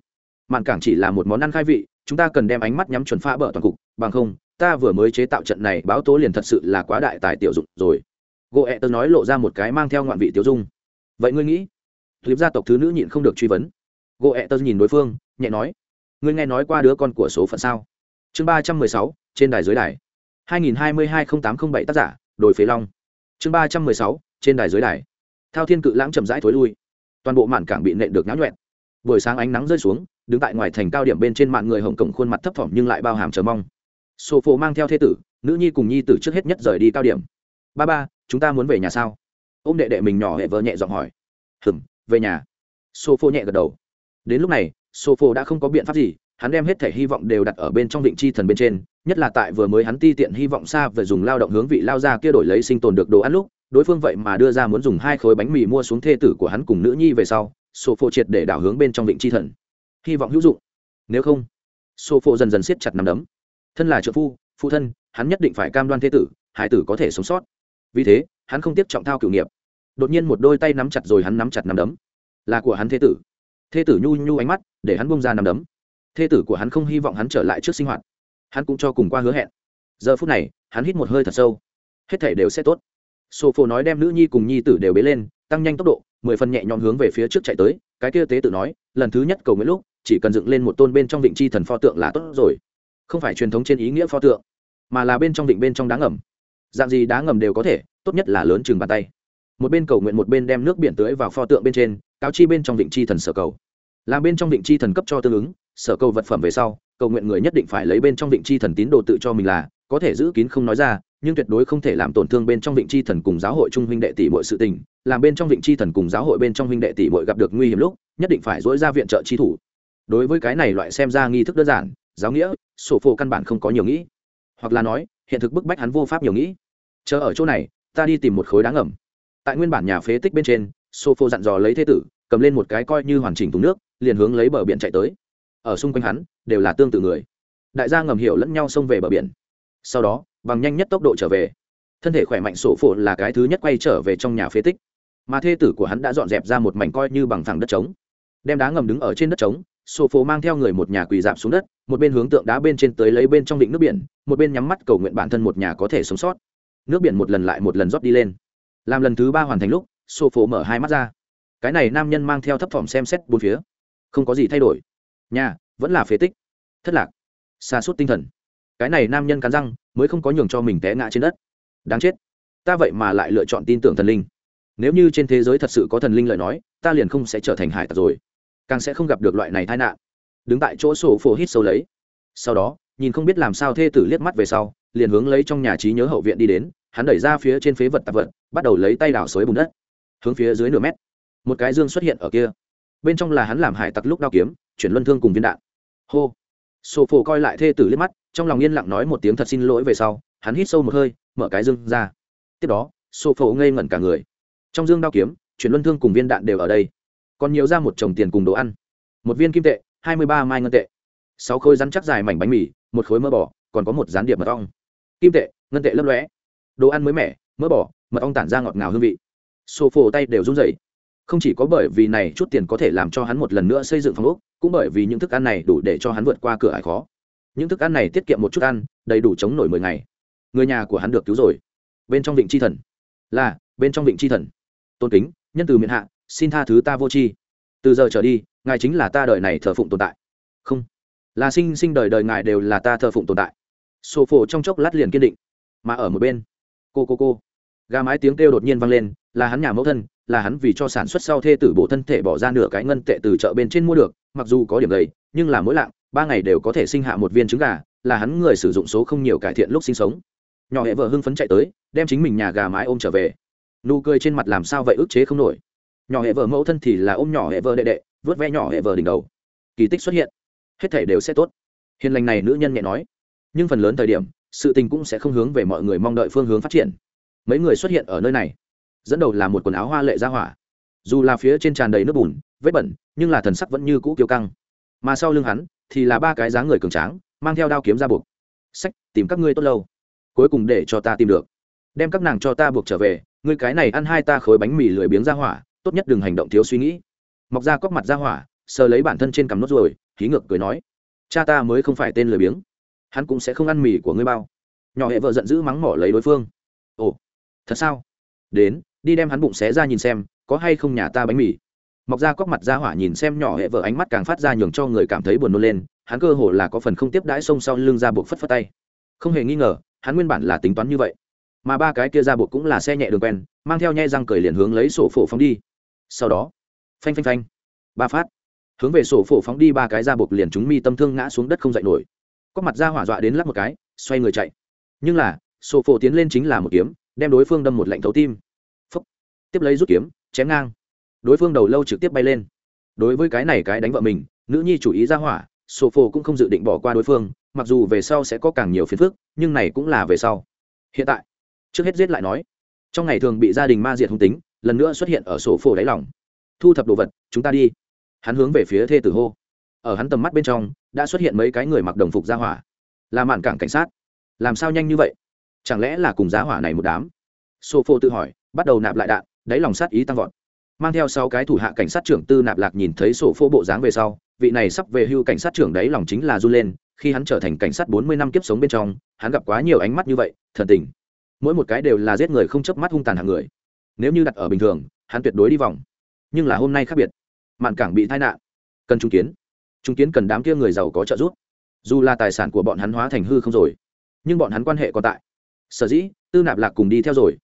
Mạn cảng chỉ là một món ăn khai vị, chúng ta cần đem ánh mắt nhắm chuẩn phá bờ toàn cục, bằng không ta vừa mới chế tạo trận này báo tố liền thật sự là quá đại tài tiểu dụng rồi. Gỗ ẹ tớ nói lộ ra một cái mang theo ngoạn vị tiêu dung. Vậy ngươi nghĩ, clip gia tộc thứ nữ nhịn không được truy vấn. Gỗ ẹ tớ nhìn đối phương, nhẹ nói, ngươi nghe nói qua đứa con của số phận sao? Chương ba trăm mười sáu, trên đài dưới đài. hai nghìn hai mươi hai n tám t r ă n h bảy tác giả, đồi phế long. Chương ba trăm mười sáu, trên đài dưới đài. Thao thiên cự lãng chậm rãi thối lui. Toàn bộ mạn cảng bị nện được nháo nhuẹn. Buổi sáng ánh nắng rơi xuống, đứng tại ngoài thành cao điểm bên trên mạng người hồng cổng khuôn mặt thấp thỏm nhưng lại bao hàm chờ mong sổ phổ mang theo thế tử, nữ nhi cùng nhi tử trước hết nhất rời đi cao điểm. Ba ba, chúng ta muốn về nhà sao? Ô m đệ đệ mình nhỏ hệ vợ nhẹ giọng hỏi. Hừm, về nhà. Sổ phổ nhẹ gật đầu. Đến lúc này, sổ phổ đã không có biện pháp gì, hắn đem hết thể hy vọng đều đặt ở bên trong định chi thần bên trên, nhất là tại vừa mới hắn ti tiện hy vọng xa về dùng lao động hướng vị lao ra kia đổi lấy sinh tồn được đồ ăn lúc, đối phương vậy mà đưa ra muốn dùng hai khối bánh mì mua xuống thê tử của hắn cùng nữ nhi về sau, sổ phổ triệt để đảo hướng bên trong vịnh chi thần. Hy vọng hữu dụng. Nếu không, sổ phổ dần dần siết chặt nằm đấm thân là trợ phu, phụ thân, hắn nhất định phải cam đoan thế tử, hải tử có thể sống sót. Vì thế, hắn không tiếp trọng thao cửu nghiệp. Đột nhiên một đôi tay nắm chặt rồi hắn nắm chặt nắm đấm. Là của hắn thế tử. Thế tử nhu nhu ánh mắt, để hắn bông ra nắm đấm. Thế tử của hắn không hy vọng hắn trở lại trước sinh hoạt. Hắn cũng cho cùng qua hứa hẹn. Giờ phút này, hắn hít một hơi thật sâu. Hết thể đều sẽ tốt. Sô phô nói đem nữ nhi cùng nhi tử đều bế lên, tăng nhanh tốc độ, mười phần nhẹ nhõm hướng về phía trước chạy tới. Cái kia tế tự nói, lần thứ nhất cầu nguyện lúc, chỉ cần dựng lên một tôn bên trong vịnh chi thần pho tượng là tốt rồi không phải truyền thống trên ý nghĩa pho tượng, mà là bên trong định bên trong đá ngầm. Dạng gì đá ngầm đều có thể, tốt nhất là lớn chừng bàn tay. Một bên cầu nguyện một bên đem nước biển tưới vào pho tượng bên trên, cáo chi bên trong định chi thần sở cầu. Làm bên trong định chi thần cấp cho tương ứng, sở cầu vật phẩm về sau, cầu nguyện người nhất định phải lấy bên trong định chi thần tín đồ tự cho mình là, có thể giữ kín không nói ra, nhưng tuyệt đối không thể làm tổn thương bên trong vịnh chi thần cùng giáo hội trung huynh đệ tỷ mọi sự tình. Làm bên trong vịnh chi thần cùng giáo hội bên trong huynh đệ tỷ mọi gặp được nguy hiểm lúc, nhất định phải dỗi ra viện trợ chi thủ. Đối với cái này loại xem ra nghi thức đơn giản giáo nghĩa, sổ phổ căn bản không có nhiều nghĩ. Hoặc là nói, hiện thực bức bách hắn vô pháp nhiều nghĩ. Chờ ở chỗ này, ta đi tìm một khối đá ngầm. Tại nguyên bản nhà phế tích bên trên, sổ phổ dặn dò lấy thế tử, cầm lên một cái coi như hoàn chỉnh thùng nước, liền hướng lấy bờ biển chạy tới. Ở xung quanh hắn, đều là tương tự người. Đại gia ngầm hiểu lẫn nhau xông về bờ biển. Sau đó, bằng nhanh nhất tốc độ trở về. Thân thể khỏe mạnh sổ phổ là cái thứ nhất quay trở về trong nhà phế tích. Mà thê tử của hắn đã dọn dẹp ra một mảnh coi như bằng thẳng đất trống. Đem đá ngầm đứng ở trên đất trống sổ phổ mang theo người một nhà quỳ dạp xuống đất, một bên hướng tượng đá bên trên tới lấy bên trong định nước biển, một bên nhắm mắt cầu nguyện bản thân một nhà có thể sống sót. Nước biển một lần lại một lần rót đi lên. Làm lần thứ ba hoàn thành lúc, sổ phổ mở hai mắt ra. Cái này nam nhân mang theo thấp thỏm xem xét bốn phía. Không có gì thay đổi. Nhà, vẫn là phế tích. Thất lạc. Xa suốt tinh thần. Cái này nam nhân cắn răng, mới không có nhường cho mình té ngã trên đất. Đáng chết. Ta vậy mà lại lựa chọn tin tưởng thần linh. Nếu như trên thế giới thật sự có thần linh lời nói, ta liền không sẽ trở thành hải tặc rồi càng sẽ không gặp được loại này tai nạn. Đứng tại chỗ sổ phổ hít sâu lấy. Sau đó, nhìn không biết làm sao thê tử liếc mắt về sau, liền hướng lấy trong nhà trí nhớ hậu viện đi đến, hắn đẩy ra phía trên phế vật tạp vật, bắt đầu lấy tay đào xới bùn đất. Hướng phía dưới nửa mét, một cái dương xuất hiện ở kia. Bên trong là hắn làm hải tặc lúc đao kiếm, chuyển luân thương cùng viên đạn. Hô. Sổ phổ coi lại thê tử liếc mắt, trong lòng yên lặng nói một tiếng thật xin lỗi về sau, hắn hít sâu một hơi, mở cái dương ra. Tiếp đó, sổ phổ ngây ngẩn cả người. Trong dương đao kiếm, chuyển luân thương cùng viên đạn đều ở đây còn nhiều ra một chồng tiền cùng đồ ăn. Một viên kim tệ, hai mươi ba mai ngân tệ. Sáu khối rắn chắc dài mảnh bánh mì, một khối mỡ bỏ còn có một rán điệp mật ong. Kim tệ, ngân tệ lấp lóe. Đồ ăn mới mẻ, mỡ bỏ mật ong tản ra ngọt ngào hương vị. Sổ phổ tay đều run rẩy. Không chỉ có bởi vì này chút tiền có thể làm cho hắn một lần nữa xây dựng phòng ốc, cũng bởi vì những thức ăn này đủ để cho hắn vượt qua cửa ải khó. Những thức ăn này tiết kiệm một chút ăn, đầy đủ chống nổi mười ngày. Người nhà của hắn được cứu rồi. Bên trong vịnh c h i thần. Là, bên trong vịnh c h i thần. Tôn kính, nhân từ miền hạ xin tha thứ ta vô tri. Từ giờ trở đi, ngài chính là ta đời này thờ phụng tồn tại. Không. Là sinh sinh đời đời ngài đều là ta thờ phụng tồn tại. Sổ phổ trong chốc lát liền kiên định. Mà ở một bên, cô cô cô. Gà mái tiếng kêu đột nhiên vang lên, là hắn nhà mẫu thân, là hắn vì cho sản xuất sau thê tử bộ thân thể bỏ ra nửa cái ngân tệ từ chợ bên trên mua được, mặc dù có điểm gầy, nhưng là mỗi lạng, ba ngày đều có thể sinh hạ một viên trứng gà, là hắn người sử dụng số không nhiều cải thiện lúc sinh sống. Nhỏ hệ vợ hưng phấn chạy tới, đem chính mình nhà gà mái ôm trở về. Nụ cười trên mặt làm sao vậy ức chế không nổi nhỏ hệ vợ mẫu thân thì là ôm nhỏ hệ vợ đệ đệ, vớt ve nhỏ hệ vợ đỉnh đầu. Kỳ tích xuất hiện. Hết thể đều sẽ tốt. Hiền lành này nữ nhân nhẹ nói. Nhưng phần lớn thời điểm, sự tình cũng sẽ không hướng về mọi người mong đợi phương hướng phát triển. Mấy người xuất hiện ở nơi này, dẫn đầu là một quần áo hoa lệ ra hỏa. Dù là phía trên tràn đầy nước bùn, vết bẩn, nhưng là thần sắc vẫn như cũ kiêu căng. Mà sau lưng hắn, thì là ba cái dáng người cường tráng, mang theo đao kiếm ra buộc. Sách, tìm các ngươi tốt lâu. Cuối cùng để cho ta tìm được. Đem các nàng cho ta buộc trở về, ngươi cái này ăn hai ta khối bánh mì lười biếng ra hỏa tốt nhất đừng hành động thiếu suy nghĩ. Mọc ra cóc mặt ra hỏa, sờ lấy bản thân trên cằm nốt rồi khí ngược cười nói, cha ta mới không phải tên lười biếng. Hắn cũng sẽ không ăn mì của ngươi bao. Nhỏ hệ vợ giận dữ mắng mỏ lấy đối phương. Ồ, thật sao? Đến, đi đem hắn bụng xé ra nhìn xem, có hay không nhà ta bánh mì. Mọc ra cóc mặt ra hỏa nhìn xem nhỏ hệ vợ ánh mắt càng phát ra nhường cho người cảm thấy buồn nôn lên, hắn cơ hồ là có phần không tiếp đãi xông sau lưng ra buộc phất phất tay. Không hề nghi ngờ, hắn nguyên bản là tính toán như vậy. Mà ba cái kia ra buộc cũng là xe nhẹ đường quen, mang theo nhe răng cười liền hướng lấy sổ phổ phóng đi sau đó, phanh phanh phanh, ba phát. Hướng về sổ phổ phóng đi ba cái ra buộc liền chúng mi tâm thương ngã xuống đất không dậy nổi. Có mặt ra hỏa dọa đến lắp một cái, xoay người chạy. Nhưng là, sổ phổ tiến lên chính là một kiếm, đem đối phương đâm một lạnh thấu tim. Phúc. tiếp lấy rút kiếm, chém ngang. Đối phương đầu lâu trực tiếp bay lên. Đối với cái này cái đánh vợ mình, nữ nhi chủ ý ra hỏa, sổ phổ cũng không dự định bỏ qua đối phương, mặc dù về sau sẽ có càng nhiều phiền phức, nhưng này cũng là về sau. Hiện tại, trước hết giết lại nói. Trong ngày thường bị gia đình ma diệt hung tính lần nữa xuất hiện ở sổ phổ đáy lòng. Thu thập đồ vật, chúng ta đi. Hắn hướng về phía thê tử hô. Ở hắn tầm mắt bên trong, đã xuất hiện mấy cái người mặc đồng phục gia hỏa. Là mạn cảng cảnh sát. Làm sao nhanh như vậy? Chẳng lẽ là cùng giá hỏa này một đám? Sổ phô tự hỏi, bắt đầu nạp lại đạn, đáy lòng sát ý tăng vọt. Mang theo sáu cái thủ hạ cảnh sát trưởng tư nạp lạc nhìn thấy sổ phô bộ dáng về sau, vị này sắp về hưu cảnh sát trưởng đáy lòng chính là run lên, khi hắn trở thành cảnh sát bốn mươi năm kiếp sống bên trong, hắn gặp quá nhiều ánh mắt như vậy, thần tình. Mỗi một cái đều là giết người không chớp mắt hung tàn hàng người nếu như đặt ở bình thường, hắn tuyệt đối đi vòng. Nhưng là hôm nay khác biệt. Mạn cảng bị tai nạn. Cần trung kiến. Trung kiến cần đám kia người giàu có trợ giúp. Dù là tài sản của bọn hắn hóa thành hư không rồi, nhưng bọn hắn quan hệ còn tại. Sở dĩ, tư nạp lạc cùng đi theo rồi.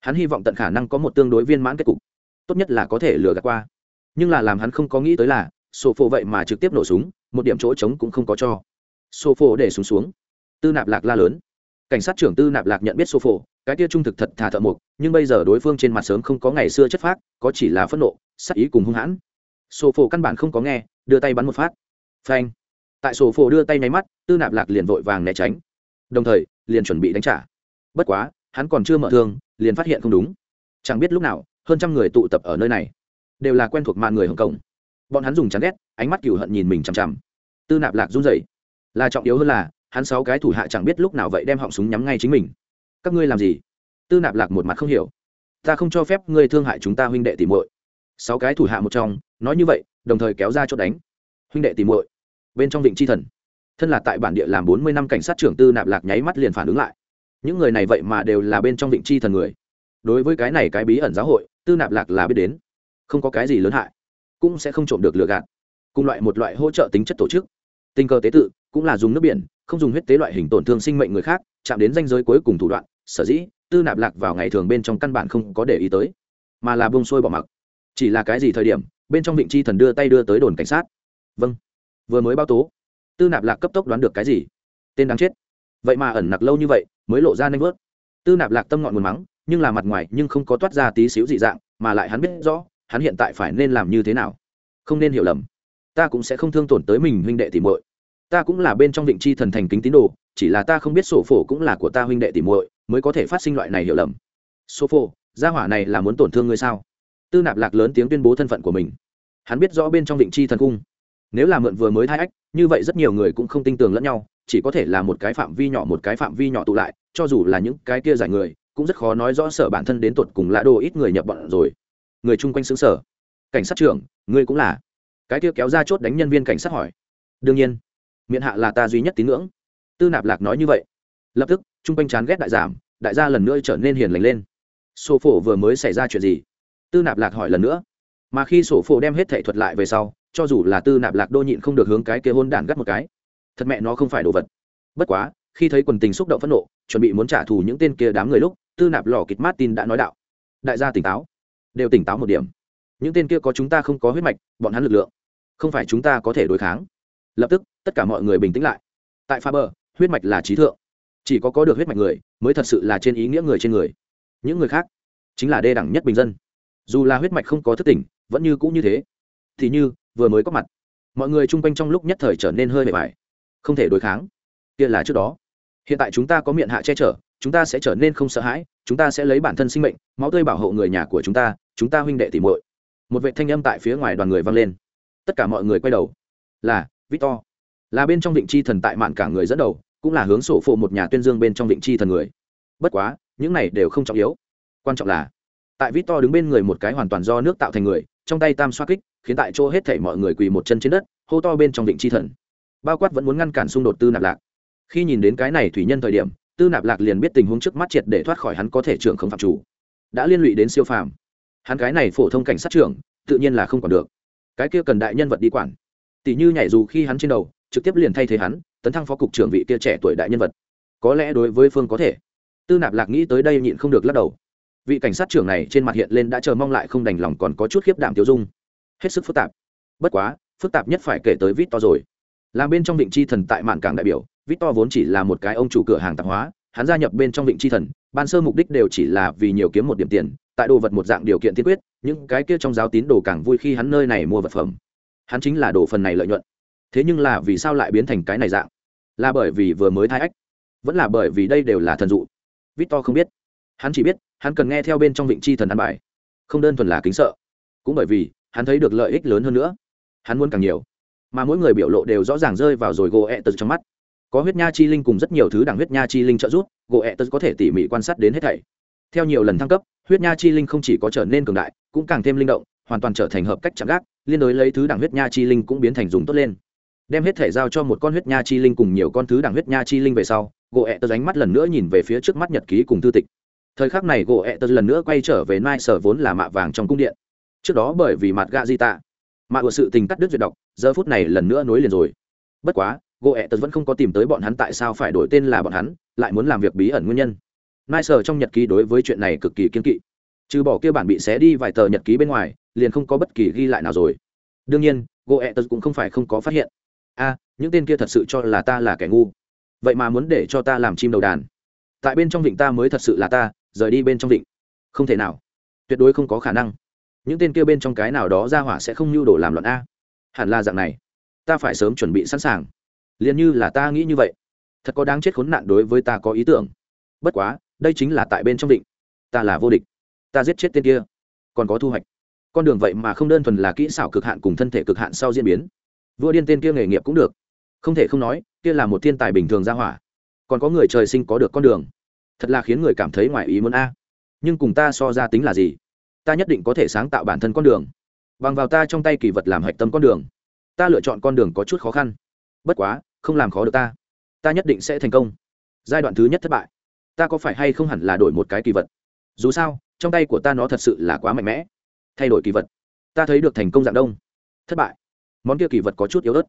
Hắn hy vọng tận khả năng có một tương đối viên mãn kết cục. Tốt nhất là có thể lừa gạt qua. Nhưng là làm hắn không có nghĩ tới là, sổ phổ vậy mà trực tiếp nổ súng, một điểm chỗ trống cũng không có cho. Sổ phổ để súng xuống. Tư nạp lạc la lớn. Cảnh sát trưởng tư nạp lạc nhận biết sổ phổ cái kia trung thực thật thà thợ mộc, nhưng bây giờ đối phương trên mặt sớm không có ngày xưa chất phác, có chỉ là phẫn nộ, sắc ý cùng hung hãn. Sổ phổ căn bản không có nghe, đưa tay bắn một phát. Phanh. Tại sổ phổ đưa tay nháy mắt, tư nạp lạc liền vội vàng né tránh. Đồng thời, liền chuẩn bị đánh trả. Bất quá, hắn còn chưa mở thương, liền phát hiện không đúng. Chẳng biết lúc nào, hơn trăm người tụ tập ở nơi này. Đều là quen thuộc mạng người hồng kông. Bọn hắn dùng chán ghét, ánh mắt cừu hận nhìn mình chằm chằm. Tư nạp lạc run rẩy. Là trọng yếu hơn là, hắn sáu cái thủ hạ chẳng biết lúc nào vậy đem họng súng nhắm ngay chính mình các ngươi làm gì? Tư nạp lạc một mặt không hiểu. Ta không cho phép ngươi thương hại chúng ta huynh đệ tìm muội. Sáu cái thủ hạ một trong, nói như vậy, đồng thời kéo ra chốt đánh. Huynh đệ tìm muội, bên trong vịnh chi thần. Thân là tại bản địa làm bốn mươi năm cảnh sát trưởng tư nạp lạc nháy mắt liền phản ứng lại. Những người này vậy mà đều là bên trong vịnh chi thần người. Đối với cái này cái bí ẩn giáo hội, tư nạp lạc là biết đến. Không có cái gì lớn hại, cũng sẽ không trộm được lừa gạt. Cùng loại một loại hỗ trợ tính chất tổ chức. Tình cờ tế tự, cũng là dùng nước biển, không dùng huyết tế loại hình tổn thương sinh mệnh người khác, chạm đến danh giới cuối cùng thủ đoạn sở dĩ, tư nạp lạc vào ngày thường bên trong căn bản không có để ý tới, mà là bông sôi bỏ mặc. Chỉ là cái gì thời điểm, bên trong vịnh chi thần đưa tay đưa tới đồn cảnh sát. Vâng vừa mới báo tố. Tư nạp lạc cấp tốc đoán được cái gì? Tên đáng chết. Vậy mà ẩn nặc lâu như vậy, mới lộ ra nanh vớt. Tư nạp lạc tâm ngọn nguồn mắng, nhưng là mặt ngoài, nhưng không có toát ra tí xíu dị dạng, mà lại hắn biết rõ, hắn hiện tại phải nên làm như thế nào. Không nên hiểu lầm. Ta cũng sẽ không thương tổn tới mình, huynh đệ tỉ muội. Ta cũng là bên trong vịnh chi thần thành kính tín đồ, chỉ là ta không biết sổ phổ cũng là của ta, huynh đệ tỉ muội mới có thể phát sinh loại này hiểu lầm. Số phô gia hỏa này là muốn tổn thương ngươi sao? Tư nạp lạc lớn tiếng tuyên bố thân phận của mình. Hắn biết rõ bên trong định chi thần cung. Nếu là mượn vừa mới thai ách, như vậy rất nhiều người cũng không tin tưởng lẫn nhau, chỉ có thể là một cái phạm vi nhỏ, một cái phạm vi nhỏ tụ lại, cho dù là những cái kia giải người, cũng rất khó nói rõ sở bản thân đến tột cùng lã đồ ít người nhập bọn rồi. Người chung quanh xứng sở. Cảnh sát trưởng, ngươi cũng là. Cái kia kéo ra chốt đánh nhân viên cảnh sát hỏi. Đương nhiên, miệng hạ là ta duy nhất tín ngưỡng. Tư nạp lạc nói như vậy. Lập tức chung quanh chán ghét đại giảm, đại gia lần nữa trở nên hiền lành lên. Sổ phổ vừa mới xảy ra chuyện gì? Tư nạp lạc hỏi lần nữa. Mà khi sổ phổ đem hết thể thuật lại về sau, cho dù là tư nạp lạc đô nhịn không được hướng cái kia hôn đản gắt một cái. Thật mẹ nó không phải đồ vật. Bất quá, khi thấy quần tình xúc động phẫn nộ, chuẩn bị muốn trả thù những tên kia đám người lúc, tư nạp lò kịch martin đã nói đạo. Đại gia tỉnh táo. Đều tỉnh táo một điểm. Những tên kia có chúng ta không có huyết mạch, bọn hắn lực lượng. Không phải chúng ta có thể đối kháng. Lập tức, tất cả mọi người bình tĩnh lại. Tại pha bờ huyết mạch là trí thượng chỉ có có được huyết mạch người, mới thật sự là trên ý nghĩa người trên người. Những người khác, chính là đê đẳng nhất bình dân. Dù là huyết mạch không có thức tỉnh, vẫn như cũng như thế. Thì như, vừa mới có mặt. Mọi người chung quanh trong lúc nhất thời trở nên hơi bề bài không thể đối kháng. Kia là trước đó. Hiện tại chúng ta có miệng hạ che chở, chúng ta sẽ trở nên không sợ hãi, chúng ta sẽ lấy bản thân sinh mệnh, máu tươi bảo hộ người nhà của chúng ta chúng ta huynh đệ tỉ muội. Một vệ thanh âm tại phía ngoài đoàn người vang lên. Tất cả mọi người quay đầu. Là, victor. Là bên trong định chi thần tại mạn cả người dẫn đầu cũng là hướng sổ phụ một nhà tuyên dương bên trong định chi thần người. Bất quá, những này đều không trọng yếu. Quan trọng là, tại victor đứng bên người một cái hoàn toàn do nước tạo thành người, trong tay tam xoa kích, khiến tại chỗ hết thảy mọi người quỳ một chân trên đất, hô to bên trong định chi thần. Bao quát vẫn muốn ngăn cản xung đột tư nạp lạc. Khi nhìn đến cái này thủy nhân thời điểm, tư nạp lạc liền biết tình huống trước mắt triệt để thoát khỏi hắn có thể trưởng không phạm chủ. Đã liên lụy đến siêu phàm. Hắn cái này phổ thông cảnh sát trưởng, tự nhiên là không còn được. Cái kia cần đại nhân vật đi quản. Tỷ như nhảy dù khi hắn trên đầu, trực tiếp liền thay thế hắn tấn thăng phó cục trưởng vị kia trẻ tuổi đại nhân vật. Có lẽ đối với phương có thể. Tư nạp lạc nghĩ tới đây nhịn không được lắc đầu. Vị cảnh sát trưởng này trên mặt hiện lên đã chờ mong lại không đành lòng còn có chút khiếp đảm tiêu dung. Hết sức phức tạp. Bất quá, phức tạp nhất phải kể tới vít to rồi. Làm bên trong vịnh chi thần tại mạn cảng đại biểu vít to vốn chỉ là một cái ông chủ cửa hàng tạp hóa, hắn gia nhập bên trong vịnh chi thần, ban sơ mục đích đều chỉ là vì nhiều kiếm một điểm tiền, tại đồ vật một dạng điều kiện tiên quyết, những cái kia trong giáo tín đồ càng vui khi hắn nơi này mua vật phẩm. Hắn chính là đồ phần này lợi nhuận thế nhưng là vì sao lại biến thành cái này dạng? Là bởi vì vừa mới thai ách, vẫn là bởi vì đây đều là thần dụ. Victor không biết. Hắn chỉ biết, hắn cần nghe theo bên trong vịnh chi thần ăn bài. Không đơn thuần là kính sợ, cũng bởi vì hắn thấy được lợi ích lớn hơn nữa. Hắn muốn càng nhiều, mà mỗi người biểu lộ đều rõ ràng rơi vào rồi gỗ ẹ tật trong mắt. Có huyết nha chi linh cùng rất nhiều thứ đảng huyết nha chi linh trợ giúp, gỗ ẹ tật có thể tỉ mỉ quan sát đến hết thảy. Theo nhiều lần thăng cấp, huyết nha chi linh không chỉ có trở nên cường đại, cũng càng thêm linh động, hoàn toàn trở thành hợp cách chạm gác, liên đối lấy thứ đẳng huyết nha chi linh cũng biến thành dùng tốt lên đem hết thể giao cho một con huyết nha chi linh cùng nhiều con thứ đẳng huyết nha chi linh về sau, gỗ ẹ tớ ánh mắt lần nữa nhìn về phía trước mắt nhật ký cùng thư tịch. Thời khắc này gỗ ẹ tớ lần nữa quay trở về nai sở vốn là mạ vàng trong cung điện. Trước đó bởi vì mặt gạ di tạ, mạ của sự tình cắt đứt duyệt đọc giờ phút này lần nữa nối liền rồi. Bất quá, gỗ ẹ tớ vẫn không có tìm tới bọn hắn tại sao phải đổi tên là bọn hắn, lại muốn làm việc bí ẩn nguyên nhân. Nai sở trong nhật ký đối với chuyện này cực kỳ kiên kỵ. Trừ bỏ kia bản bị xé đi vài tờ nhật ký bên ngoài, liền không có bất kỳ ghi lại nào rồi. Đương nhiên, gỗ ẹ tớ cũng không phải không có phát hiện a, những tên kia thật sự cho là ta là kẻ ngu. Vậy mà muốn để cho ta làm chim đầu đàn. Tại bên trong vịnh ta mới thật sự là ta, rời đi bên trong vịnh. Không thể nào. Tuyệt đối không có khả năng. Những tên kia bên trong cái nào đó ra hỏa sẽ không nhu đồ làm loạn a. Hẳn là dạng này. Ta phải sớm chuẩn bị sẵn sàng. Liền như là ta nghĩ như vậy. Thật có đáng chết khốn nạn đối với ta có ý tưởng. Bất quá, đây chính là tại bên trong vịnh. Ta là vô địch. Ta giết chết tên kia. Còn có thu hoạch. Con đường vậy mà không đơn thuần là kỹ xảo cực hạn cùng thân thể cực hạn sau diễn biến vua điên tên kia nghề nghiệp cũng được. Không thể không nói, kia là một thiên tài bình thường ra hỏa. Còn có người trời sinh có được con đường. Thật là khiến người cảm thấy ngoài ý muốn a. Nhưng cùng ta so ra tính là gì? Ta nhất định có thể sáng tạo bản thân con đường. Bằng vào ta trong tay kỳ vật làm hạch tâm con đường. Ta lựa chọn con đường có chút khó khăn. Bất quá, không làm khó được ta. Ta nhất định sẽ thành công. Giai đoạn thứ nhất thất bại. Ta có phải hay không hẳn là đổi một cái kỳ vật? Dù sao, trong tay của ta nó thật sự là quá mạnh mẽ. Thay đổi kỳ vật. Ta thấy được thành công dạng đông. Thất bại món kia kỳ vật có chút yếu ớt.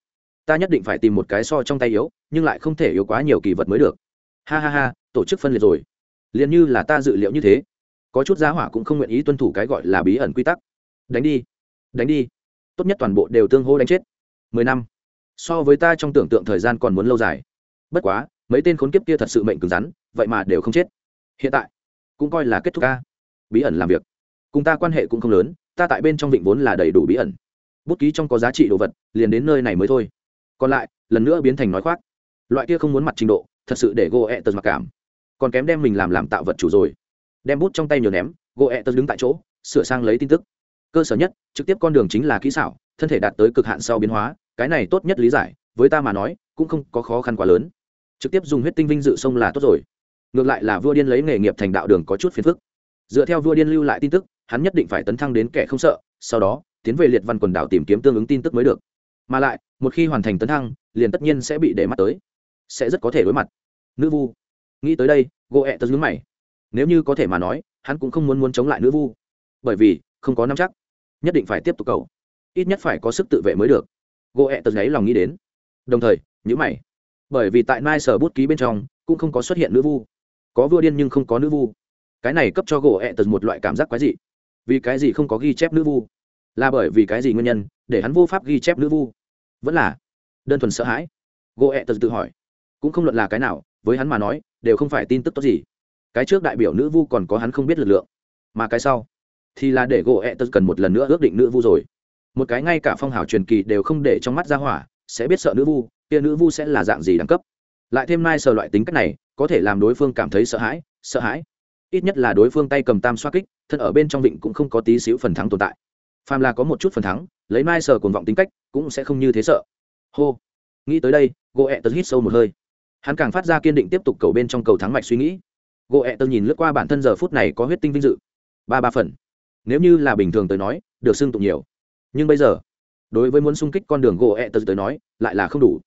Ta nhất định phải tìm một cái so trong tay yếu, nhưng lại không thể yếu quá nhiều kỳ vật mới được. Ha ha ha, tổ chức phân liệt rồi. Liền như là ta dự liệu như thế. Có chút giá hỏa cũng không nguyện ý tuân thủ cái gọi là bí ẩn quy tắc. Đánh đi. Đánh đi. Tốt nhất toàn bộ đều tương hô đánh chết. Mười năm. So với ta trong tưởng tượng thời gian còn muốn lâu dài. Bất quá, mấy tên khốn kiếp kia thật sự mệnh cứng rắn, vậy mà đều không chết. Hiện tại, cũng coi là kết thúc ca. Bí ẩn làm việc. Cùng ta quan hệ cũng không lớn, ta tại bên trong vịnh vốn là đầy đủ bí ẩn bút ký trong có giá trị đồ vật, liền đến nơi này mới thôi. Còn lại, lần nữa biến thành nói khoác. Loại kia không muốn mặt trình độ, thật sự để gỗ ẹ tật mặc cảm. Còn kém đem mình làm làm tạo vật chủ rồi. Đem bút trong tay nhiều ném gỗ ẹ tật đứng tại chỗ, sửa sang lấy tin tức. Cơ sở nhất, trực tiếp con đường chính là kỹ xảo, thân thể đạt tới cực hạn sau biến hóa, cái này tốt nhất lý giải, với ta mà nói, cũng không có khó khăn quá lớn. Trực tiếp dùng huyết tinh vinh dự sông là tốt rồi. Ngược lại là vua điên lấy nghề nghiệp thành đạo đường có chút phiền phức. Dựa theo vua điên lưu lại tin tức, hắn nhất định phải tấn thăng đến kẻ không sợ, sau đó tiến về liệt văn quần đảo tìm kiếm tương ứng tin tức mới được. Mà lại, một khi hoàn thành tấn thăng, liền tất nhiên sẽ bị để mắt tới. Sẽ rất có thể đối mặt. Nữ vu. Nghĩ tới đây gỗ ẹ tật nhướng mày. Nếu như có thể mà nói, hắn cũng không muốn muốn chống lại nữ vu. Bởi vì, không có năm chắc. Nhất định phải tiếp tục cầu. Ít nhất phải có sức tự vệ mới được. Gỗ ẹ tật ấy lòng nghĩ đến. Đồng thời nhữ mày. Bởi vì tại nai sở bút ký bên trong, cũng không có xuất hiện nữ vu. Có vua điên nhưng không có nữ vu. Cái này cấp cho gỗ ẹ tật một loại cảm giác quái dị. Vì cái gì không có ghi chép nữ vu? Là bởi vì cái gì nguyên nhân để hắn vô pháp ghi chép nữ vu? Vẫn là đơn thuần sợ hãi? Gỗ ẹ tật tự hỏi. Cũng không luận là cái nào, với hắn mà nói, đều không phải tin tức tốt gì. Cái trước đại biểu nữ vu còn có hắn không biết lực lượng. Mà cái sau, thì là để gỗ ẹ tật cần một lần nữa ước định nữ vu rồi. Một cái ngay cả phong hào truyền kỳ đều không để trong mắt ra hỏa, sẽ biết sợ nữ vu, kia nữ vu sẽ là dạng gì đẳng cấp. Lại thêm nai sờ loại tính cách này, có thể làm đối phương cảm thấy sợ hãi sợ hãi. Ít nhất là đối phương tay cầm tam xoa kích, thân ở bên trong vịnh cũng không có tí xíu phần thắng tồn tại phàm là có một chút phần thắng, lấy mai sở cuồng vọng tính cách, cũng sẽ không như thế sợ. Hô. Nghĩ tới đây gỗ ẹ tớ hít sâu một hơi. Hắn càng phát ra kiên định tiếp tục cầu bên trong cầu thắng mạch suy nghĩ. Gỗ ẹ tớ nhìn lướt qua bản thân giờ phút này có huyết tinh vinh dự. Ba ba phần. Nếu như là bình thường tới nói, được xưng tụng nhiều. Nhưng bây giờ, đối với muốn xung kích con đường gỗ ẹ tớ tới nói, lại là không đủ.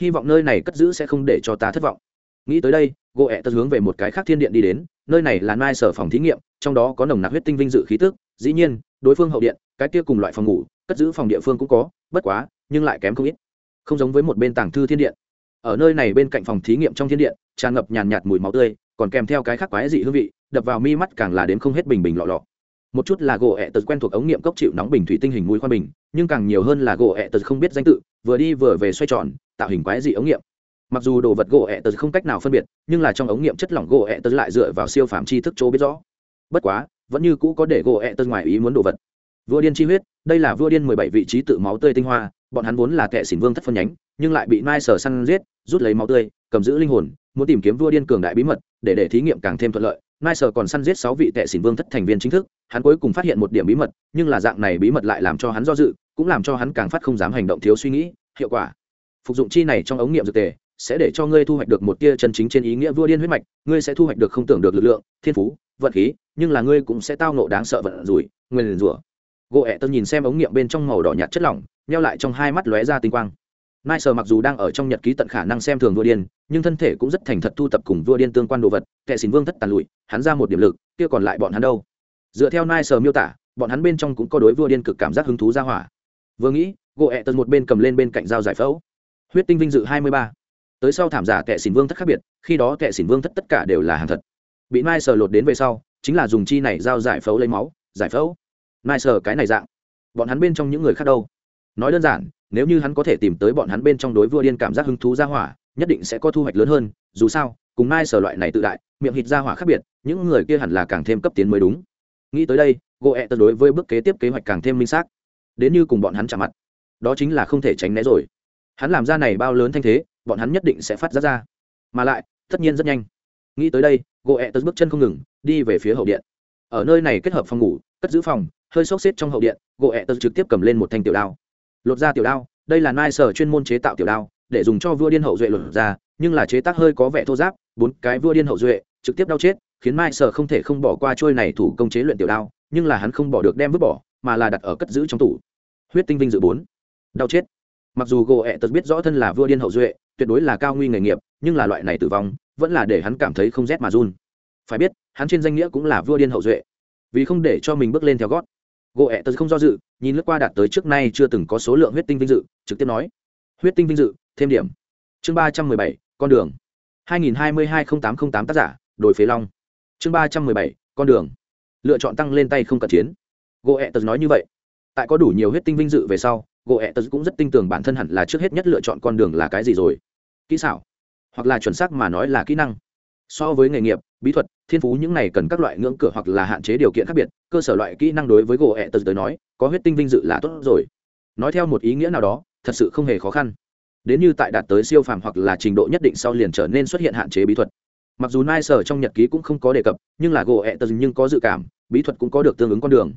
Hy vọng nơi này cất giữ sẽ không để cho ta thất vọng. Nghĩ tới đây gỗ ẹ tớ hướng về một cái khác thiên điện đi đến, nơi này là nai sở phòng thí nghiệm, trong đó có nồng nặc huyết tinh vinh dự khí tức. Dĩ nhiên, đối phương hậu điện cái kia cùng loại phòng ngủ, cất giữ phòng địa phương cũng có, bất quá, nhưng lại kém không ít. Không giống với một bên tàng thư thiên điện. Ở nơi này bên cạnh phòng thí nghiệm trong thiên điện, tràn ngập nhàn nhạt mùi máu tươi, còn kèm theo cái khác quái dị hương vị, đập vào mi mắt càng là đến không hết bình bình lọ lọ. Một chút là gỗ ẹ tật quen thuộc ống nghiệm cốc chịu nóng bình thủy tinh hình mũi khoan bình, nhưng càng nhiều hơn là gỗ ẹ tật không biết danh tự, vừa đi vừa về xoay tròn, tạo hình quái dị ống nghiệm. Mặc dù đồ vật gỗ ẹ tật không cách nào phân biệt, nhưng là trong ống nghiệm chất lỏng gỗ ẹ tật lại dựa vào siêu phạm tri thức chỗ biết rõ. Bất quá, vẫn như cũ có để gỗ ẹ tật ngoài ý muốn đồ vật vua điên chi huyết, đây là vua điên mười bảy vị trí tự máu tươi tinh hoa, bọn hắn vốn là kẻ xỉn vương thất phân nhánh, nhưng lại bị nai sở săn giết, rút lấy máu tươi, cầm giữ linh hồn, muốn tìm kiếm vua điên cường đại bí mật, để để thí nghiệm càng thêm thuận lợi. Nai sở còn săn giết sáu vị tệ xỉn vương thất thành viên chính thức, hắn cuối cùng phát hiện một điểm bí mật, nhưng là dạng này bí mật lại làm cho hắn do dự, cũng làm cho hắn càng phát không dám hành động thiếu suy nghĩ. Hiệu quả. Phục dụng chi này trong ống nghiệm dược tề, sẽ để cho ngươi thu hoạch được một tia chân chính trên ý nghĩa vua điên huyết mạch, ngươi sẽ thu hoạch được không tưởng được lực lượng, thiên phú, vận khí, nhưng là ngươi cũng sẽ tao nộ đáng sợ vận rủi, nguyên rủa gỗ ẹ tân nhìn xem ống nghiệm bên trong màu đỏ nhạt chất lỏng neo lại trong hai mắt lóe ra tinh quang. Nai sờ mặc dù đang ở trong nhật ký tận khả năng xem thường vua điên, nhưng thân thể cũng rất thành thật thu tập cùng vua điên tương quan đồ vật kệ xin vương thất tàn lụi, hắn ra một điểm lực, kia còn lại bọn hắn đâu? Dựa theo nai sờ miêu tả, bọn hắn bên trong cũng có đối vua điên cực cảm giác hứng thú ra hỏa. Vừa nghĩ, gỗ ẹ tật một bên cầm lên bên cạnh dao giải phẫu. Huyết tinh vinh dự hai mươi ba. Tới sau thảm giả kệ xỉn vương thất khác biệt, khi đó kệ xỉn vương thất tất cả đều là hàng thật. Bị nai sờ lột đến về sau, chính là dùng chi này dao giải phẫu lấy máu, giải phẫu nai sờ cái này dạng. Bọn hắn bên trong những người khác đâu? Nói đơn giản, nếu như hắn có thể tìm tới bọn hắn bên trong đối vua điên cảm giác hứng thú ra hỏa, nhất định sẽ có thu hoạch lớn hơn, dù sao, cùng nai sờ loại này tự đại, miệng hít ra hỏa khác biệt, những người kia hẳn là càng thêm cấp tiến mới đúng. Nghĩ tới đây gỗ ẹ e tật đối với bước kế tiếp kế hoạch càng thêm minh xác. Đến như cùng bọn hắn chạm mặt. Đó chính là không thể tránh né rồi. Hắn làm ra này bao lớn thanh thế, bọn hắn nhất định sẽ phát ra ra. Mà lại, tất nhiên rất nhanh. Nghĩ tới đây gỗ ẹ e tật bước chân không ngừng, đi về phía hậu điện. Ở nơi này kết hợp phòng ngủ, cất giữ phòng hơi sốc xếp trong hậu điện, gỗ ẹ tật trực tiếp cầm lên một thanh tiểu đao. Lột ra tiểu đao, đây là nai sở chuyên môn chế tạo tiểu đao, để dùng cho vua điên hậu duệ lột ra, nhưng là chế tác hơi có vẻ thô giáp, bốn cái vua điên hậu duệ, trực tiếp đau chết, khiến mai sở không thể không bỏ qua trôi này thủ công chế luyện tiểu đao, nhưng là hắn không bỏ được đem vứt bỏ, mà là đặt ở cất giữ trong tủ. Huyết tinh vinh dự bốn, đau chết. Mặc dù gỗ ẹ tật biết rõ thân là vua điên hậu duệ, tuyệt đối là cao nguy nghề nghiệp, nhưng là loại này tử vong, vẫn là để hắn cảm thấy không rét mà run. Phải biết, hắn trên danh nghĩa cũng là vua điên hậu duệ. Vì không để cho mình bước lên theo gót gỗ ẹ tật không do dự, nhìn lướt qua đạt tới trước nay chưa từng có số lượng huyết tinh vinh dự, trực tiếp nói, huyết tinh vinh dự, thêm điểm. Chương ba trăm mười bảy, con đường. Hai nghìn hai mươi hai n tám t r ă n h tám tác giả đổi phế long. Chương ba trăm mười bảy, con đường. Lựa chọn tăng lên tay không cận chiến. Gỗ ẹ tật nói như vậy. Tại có đủ nhiều huyết tinh vinh dự về sau, gỗ ẹ tật cũng rất tin tưởng bản thân hẳn là trước hết nhất lựa chọn con đường là cái gì rồi. Kỹ xảo, hoặc là chuẩn xác mà nói là kỹ năng. So với nghề nghiệp, bí thuật thiên phú những này cần các loại ngưỡng cửa hoặc là hạn chế điều kiện khác biệt, cơ sở loại kỹ năng đối với gỗ ẹ tật tới nói, có huyết tinh vinh dự là tốt rồi. Nói theo một ý nghĩa nào đó, thật sự không hề khó khăn. Đến như tại đạt tới siêu phàm hoặc là trình độ nhất định sau liền trở nên xuất hiện hạn chế bí thuật. Mặc dù nai sở trong nhật ký cũng không có đề cập, nhưng là gỗ ẹ tật nhưng có dự cảm, bí thuật cũng có được tương ứng con đường.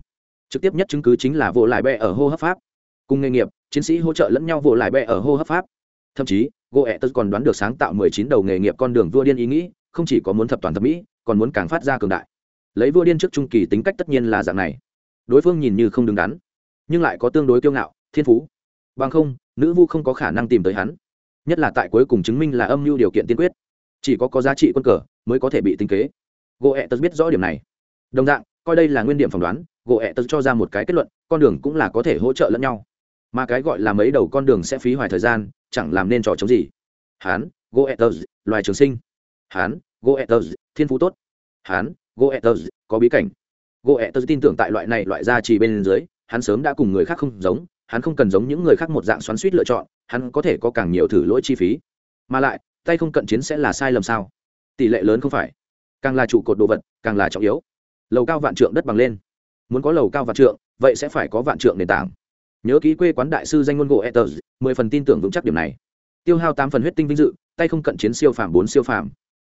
Trực tiếp nhất chứng cứ chính là vô lại bẹ ở hô hấp pháp. Cùng nghề nghiệp, chiến sĩ hỗ trợ lẫn nhau vô lại bẹ ở hô hấp pháp. Thậm chí, gỗ ẹ tật còn đoán được sáng tạo mười chín đầu nghề nghiệp con đường vua điên ý nghĩ, không chỉ có muốn thập toàn thập mỹ còn muốn càng phát ra cường đại. Lấy vua điên trước trung kỳ tính cách tất nhiên là dạng này. Đối phương nhìn như không đứng đắn, nhưng lại có tương đối kiêu ngạo, thiên phú. Bằng không, nữ vu không có khả năng tìm tới hắn. Nhất là tại cuối cùng chứng minh là âm mưu điều kiện tiên quyết. Chỉ có có giá trị quân cờ mới có thể bị tính kế. Gỗ ẹ tật biết rõ điểm này. Đồng dạng, coi đây là nguyên điểm phỏng đoán gỗ ẹ tật cho ra một cái kết luận, con đường cũng là có thể hỗ trợ lẫn nhau. Mà cái gọi là mấy đầu con đường sẽ phí hoài thời gian, chẳng làm nên trò chống gì. Hán gỗ ẹ tật, loài trường sinh. Hán goethers thiên phú tốt. Hán goethers có bí cảnh. Goethers tin tưởng tại loại này loại gia trì bên dưới, hắn sớm đã cùng người khác không giống, hắn không cần giống những người khác một dạng xoắn suýt lựa chọn, hắn có thể có càng nhiều thử lỗi chi phí. Mà lại, tay không cận chiến sẽ là sai lầm sao? Tỷ lệ lớn không phải. Càng là trụ cột đồ vật, càng là trọng yếu. Lầu cao vạn trượng đất bằng lên. Muốn có lầu cao vạn trượng, vậy sẽ phải có vạn trượng nền tảng. Nhớ ký quê quán đại sư danh ngôn gỗ etters mười phần tin tưởng vững chắc điểm này. Tiêu hao tám phần huyết tinh vinh dự, tay không cận chiến siêu phàm bốn siêu phàm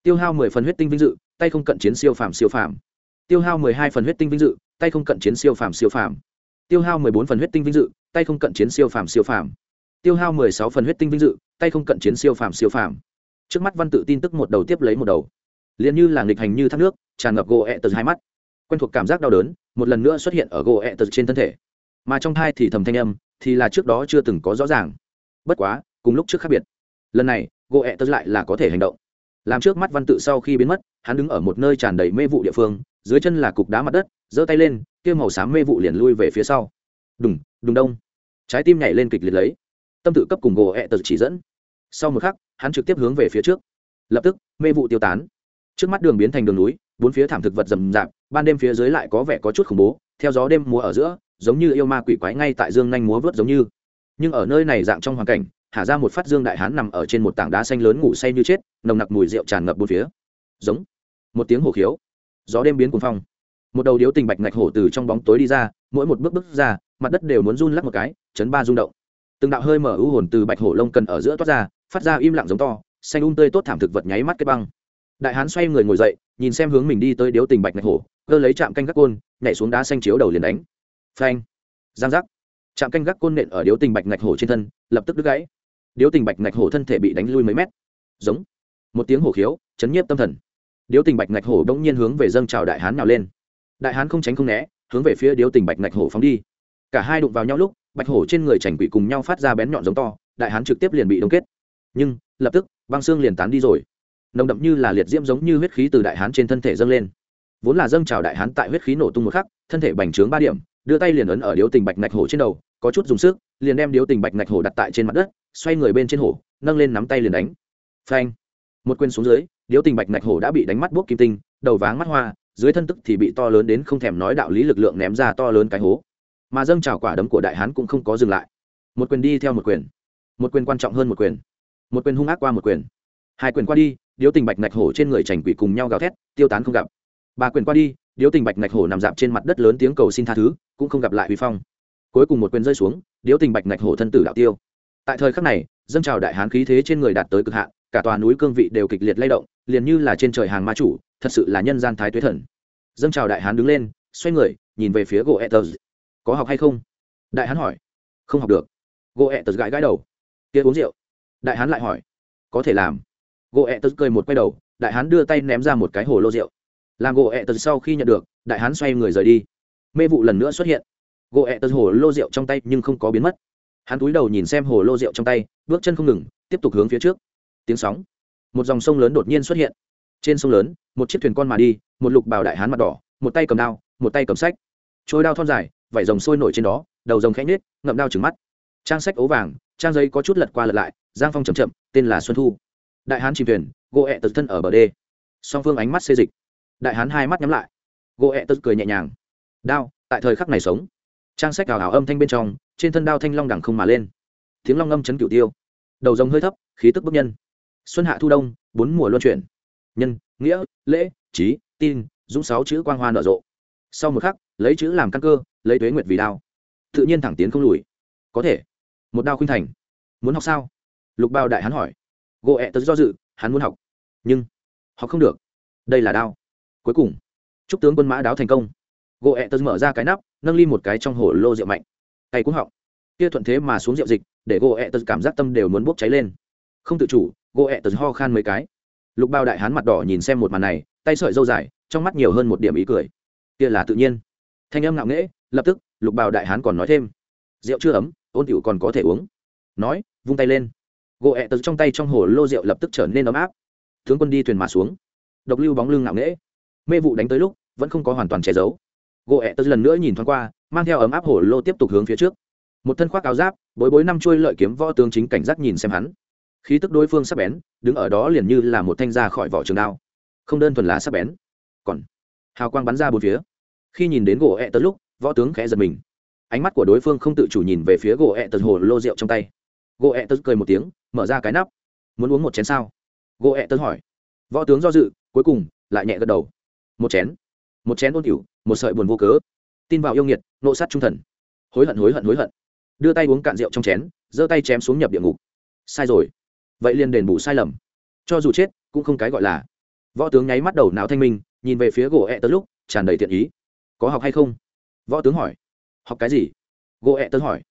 tiêu hao mười phần huyết tinh vinh dự, tay không cận chiến siêu phàm siêu phàm. Tiêu hao mười hai phần huyết tinh vinh dự, tay không cận chiến siêu phàm siêu phàm. Tiêu hao mười bốn phần huyết tinh vinh dự, tay không cận chiến siêu phàm siêu phàm. Tiêu hao mười sáu phần huyết tinh vinh dự, tay không cận chiến siêu phàm siêu phàm. Trước mắt văn tự tin tức một đầu tiếp lấy một đầu. Liền như là nghịch hành như thác nước, tràn ngập gỗ ẹ tật hai mắt. Quen thuộc cảm giác đau đớn, một lần nữa xuất hiện ở gỗ ẹ tật trên thân thể. Mà trong thai thì thầm thanh âm, thì là trước đó chưa từng có rõ ràng. Bất quá, cùng lúc trước khác biệt. Lần này, gỗ ẹ từ lại là có thể hành động làm trước mắt văn tự sau khi biến mất, hắn đứng ở một nơi tràn đầy mê vụ địa phương, dưới chân là cục đá mặt đất, giơ tay lên kêu màu xám mê vụ liền lui về phía sau. Đùng đùng đông. Trái tim nhảy lên kịch liệt lấy. Tâm tự cấp cùng gỗ ẹ tật chỉ dẫn. Sau một khắc, hắn trực tiếp hướng về phía trước. Lập tức, mê vụ tiêu tán. Trước mắt đường biến thành đường núi, bốn phía thảm thực vật rầm rạp, ban đêm phía dưới lại có vẻ có chút khủng bố, theo gió đêm mùa ở giữa, giống như yêu ma quỷ quái ngay tại dương nhanh múa vớt giống như. Nhưng ở nơi này dạng trong hoàn cảnh hạ ra một phát dương đại hán nằm ở trên một tảng đá xanh lớn ngủ say như chết, nồng nặc mùi rượu tràn ngập bốn phía. Giống. Một tiếng hổ khiếu. Gió đêm biến cuồng phong. Một đầu điếu tình bạch ngạch hổ từ trong bóng tối đi ra, mỗi một bước bước ra, mặt đất đều muốn run lắc một cái, chấn ba rung động. Từng đạo hơi mở ưu hồn từ bạch hổ lông cần ở giữa toát ra, phát ra im lặng giống to, xanh un um tươi tốt thảm thực vật nháy mắt kết băng. Đại hán xoay người ngồi dậy, nhìn xem hướng mình đi tới điếu tình bạch ngạch hổ, cơ lấy chạm canh gác côn, nhảy xuống đá xanh chiếu đầu liền đánh. Phanh. Giang giác. Chạm canh gác côn nện ở điếu tình bạch ngạch hổ trên thân, lập tức đứt gãy điếu tình bạch ngạch hổ thân thể bị đánh lui mấy mét. Giống. Một tiếng hổ khiếu, chấn nhiếp tâm thần. Điếu tình bạch ngạch hổ đ ỗ n g nhiên hướng về dâng trào đại hán nào lên. Đại hán không tránh không né, hướng về phía điếu tình bạch ngạch hổ phóng đi. Cả hai đụng vào nhau lúc, bạch hổ trên người chảnh quỷ cùng nhau phát ra bén nhọn giống to, đại hán trực tiếp liền bị đông kết. Nhưng, lập tức, băng xương liền tán đi rồi. Nồng đậm như là liệt diễm giống như huyết khí từ đại hán trên thân thể dâng lên. Vốn là dâng trào đại hán tại huyết khí nổ tung một khắc, thân thể bành trướng ba điểm đưa tay liền ấn ở điếu tình bạch ngạch hổ trên đầu, có chút dùng sức, liền đem điếu tình bạch ngạch hổ đặt tại trên mặt đất, xoay người bên trên hổ, nâng lên nắm tay liền đánh. Phanh. Một quên xuống dưới, điếu tình bạch ngạch hổ đã bị đánh mắt buốc kim tinh, đầu váng mắt hoa, dưới thân tức thì bị to lớn đến không thèm nói đạo lý lực lượng ném ra to lớn cái hố. Mà dâng trào quả đấm của đại hán cũng không có dừng lại. Một quyền đi theo một quyền. Một quyền quan trọng hơn một quyền. Một quyền hung ác qua một quyền. Hai quyền qua đi, điếu tình bạch ngạch hổ trên người chành quỷ cùng nhau gào thét, tiêu tán không gặp. Ba quyền qua đi điếu tình bạch ngạch hổ nằm dạp trên mặt đất lớn tiếng cầu xin tha thứ, cũng không gặp lại huy phong. Cuối cùng một quyền rơi xuống, điếu tình bạch ngạch hổ thân tử đạo tiêu. Tại thời khắc này, dâng trào đại hán khí thế trên người đạt tới cực hạn, cả tòa núi cương vị đều kịch liệt lay động, liền như là trên trời hàng ma chủ, thật sự là nhân gian thái tuế thần. Dâng trào đại hán đứng lên, xoay người, nhìn về phía gỗ etters. Có học hay không? Đại hán hỏi. Không học được. Gỗ etters gãi gãi đầu. Kia uống rượu. Đại hán lại hỏi. Có thể làm. Gỗ etters cười một quay đầu, đại hán đưa tay ném ra một cái hồ lô rượu làm gỗ tật sau khi nhận được đại hán xoay người rời đi. Mê vụ lần nữa xuất hiện. Gỗ tật hồ lô rượu trong tay nhưng không có biến mất. Hắn cúi đầu nhìn xem hồ lô rượu trong tay bước chân không ngừng tiếp tục hướng phía trước. Tiếng sóng. Một dòng sông lớn đột nhiên xuất hiện. Trên sông lớn một chiếc thuyền con mà đi một lục bào đại hán mặt đỏ một tay cầm đao một tay cầm sách. Trôi đao thon dài vải rồng sôi nổi trên đó đầu rồng khẽ nết, ngậm đao trừng mắt. Trang sách ố vàng trang giấy có chút lật qua lật lại giang phong chầm chậm tên là xuân thu. Đại hán chìm thuyền gỗ ẹ tật thân ở bờ đê. Song phương ánh mắt xê dịch đại hán hai mắt nhắm lại. Gỗ ẹ tật cười nhẹ nhàng. Đao, tại thời khắc này sống. Trang sách ảo ảo âm thanh bên trong, trên thân đao thanh long đẳng không mà lên. Tiếng long ngâm chấn cửu tiêu. Đầu rồng hơi thấp, khí tức bức nhân. Xuân hạ thu đông, bốn mùa luân chuyển. Nhân, nghĩa, lễ, trí, tin, dũng sáu chữ quang hoa nở rộ. Sau một khắc, lấy chữ làm căn cơ, lấy tuế nguyệt vì đao. Tự nhiên thẳng tiến không lùi. Có thể. Một đao khuynh thành. Muốn học sao? Lục bao đại hắn hỏi. Gỗ ẹ tớ do dự, hắn muốn học. Nhưng, học không được. Đây là đao cuối cùng, chúc tướng quân mã đáo thành công. Gỗ ẹ tớ mở ra cái nắp, nâng ly một cái trong hồ lô rượu mạnh. Tay cũng họng. Kia thuận thế mà xuống rượu dịch, để gỗ ẹ tớ cảm giác tâm đều muốn bốc cháy lên. Không tự chủ, gỗ ẹ tớ ho khan mấy cái. Lục bao đại hán mặt đỏ nhìn xem một màn này, tay sợi dâu dài, trong mắt nhiều hơn một điểm ý cười. Kia là tự nhiên. Thanh âm ngạo nghễ, lập tức, lục bào đại hán còn nói thêm. Rượu chưa ấm, ôn tiểu còn có thể uống. Nói, vung tay lên. Gỗ ẹ tớ trong tay trong hồ lô rượu lập tức trở nên ấm áp. Tướng quân đi thuyền mà xuống. Độc lưu bóng lưng ngạo nghễ mê vụ đánh tới lúc, vẫn không có hoàn toàn che giấu. Gỗ ẹ tớ lần nữa nhìn thoáng qua, mang theo ấm áp hổ lô tiếp tục hướng phía trước. Một thân khoác áo giáp, bối bối năm chuôi lợi kiếm võ tướng chính cảnh giác nhìn xem hắn. Khí tức đối phương sắp bén, đứng ở đó liền như là một thanh ra khỏi vỏ trường đao. Không đơn thuần là sắp bén. Còn hào quang bắn ra bốn phía. Khi nhìn đến gỗ ẹ tật lúc, võ tướng khẽ giật mình. Ánh mắt của đối phương không tự chủ nhìn về phía gỗ ẹ tật hồ lô rượu trong tay. Gỗ ẹ tật cười một tiếng, mở ra cái nắp. Muốn uống một chén sao? Gỗ ẹ tật hỏi. Võ tướng do dự, cuối cùng lại nhẹ gật đầu một chén một chén ôn cửu một sợi buồn vô cớ. Tin vào yêu nghiệt, nộ sát trung thần. Hối hận hối hận hối hận. Đưa tay uống cạn rượu trong chén, giơ tay chém xuống nhập địa ngục. Sai rồi. Vậy liền đền bù sai lầm. Cho dù chết, cũng không cái gọi là. Võ tướng nháy mắt đầu não thanh minh, nhìn về phía gỗ ẹ tớ lúc, tràn đầy thiện ý. Có học hay không? Võ tướng hỏi. Học cái gì? Gỗ ẹ tớ hỏi.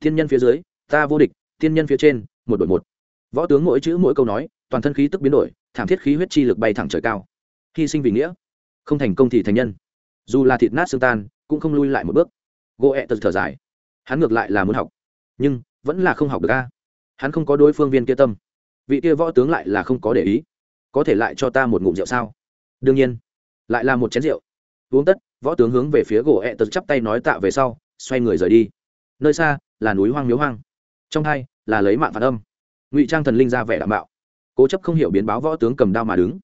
Thiên nhân phía dưới, ta vô địch, thiên nhân phía trên, một đội một. Võ tướng mỗi chữ mỗi câu nói, toàn thân khí tức biến đổi, thảm thiết khí huyết chi lực bay thẳng trời cao. Hy sinh vì nghĩa không thành công thì thành nhân. Dù là thịt nát xương tan, cũng không lui lại một bước. Gỗ ẹ tớ thở dài. Hắn ngược lại là muốn học. Nhưng, vẫn là không học được ca hắn không có đối phương viên kia tâm. Vị kia võ tướng lại là không có để ý. Có thể lại cho ta một ngụm rượu sao? Đương nhiên. Lại là một chén rượu. Uống tất, võ tướng hướng về phía gỗ ẹ tật chắp tay nói tạ về sau, xoay người rời đi. Nơi xa, là núi hoang miếu hoang. Trong hai, là lấy mạng phản âm. Ngụy trang thần linh ra vẻ đảm bảo. Cố chấp không hiểu biến báo võ tướng cầm đao mà đứng.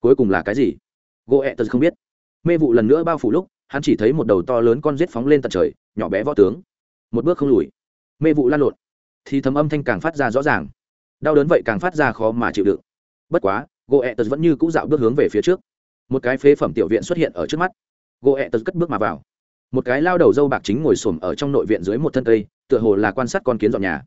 Cuối cùng là cái gì? Gỗ ẹ tật không biết. Mê vụ lần nữa bao phủ lúc, hắn chỉ thấy một đầu to lớn con rết phóng lên tận trời, nhỏ bé võ tướng. Một bước không lùi. Mê vụ lan lộn. Thì thấm âm thanh càng phát ra rõ ràng. Đau đớn vậy càng phát ra khó mà chịu đựng. Bất quá gỗ ẹ tật vẫn như cũ dạo bước hướng về phía trước. Một cái phế phẩm tiểu viện xuất hiện ở trước mắt. Gỗ ẹ tật cất bước mà vào. Một cái lao đầu dâu bạc chính ngồi xổm ở trong nội viện dưới một thân cây, tựa hồ là quan sát con kiến dọn nhà.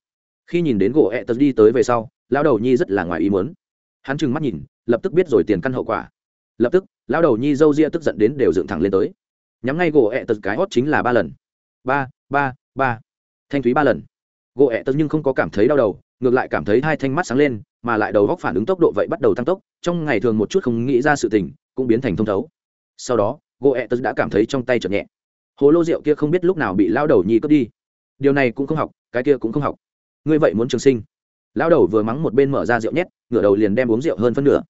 Khi nhìn đến gỗ ẹ tật đi tới về sau, lao đầu nhi rất là ngoài ý muốn. Hắn trừng mắt nhìn, lập tức biết rồi tiền căn hậu quả. Lập tức lao đầu nhi dâu ria tức giận đến đều dựng thẳng lên tới. Nhắm ngay gỗ ẹ tật cái hót chính là ba lần. Ba ba ba. Thanh thúy ba lần. Gỗ ẹ tật nhưng không có cảm thấy đau đầu, ngược lại cảm thấy hai thanh mắt sáng lên, mà lại đầu góc phản ứng tốc độ vậy bắt đầu tăng tốc, trong ngày thường một chút không nghĩ ra sự tình, cũng biến thành thông thấu. Sau đó, gỗ ẹ tật đã cảm thấy trong tay chợt nhẹ. Hồ lô rượu kia không biết lúc nào bị lao đầu nhi cướp đi. Điều này cũng không học, cái kia cũng không học. Ngươi vậy muốn trường sinh. Lao đầu vừa mắng một bên mở ra rượu nhét, ngửa đầu liền đem uống rượu hơn phân nửa.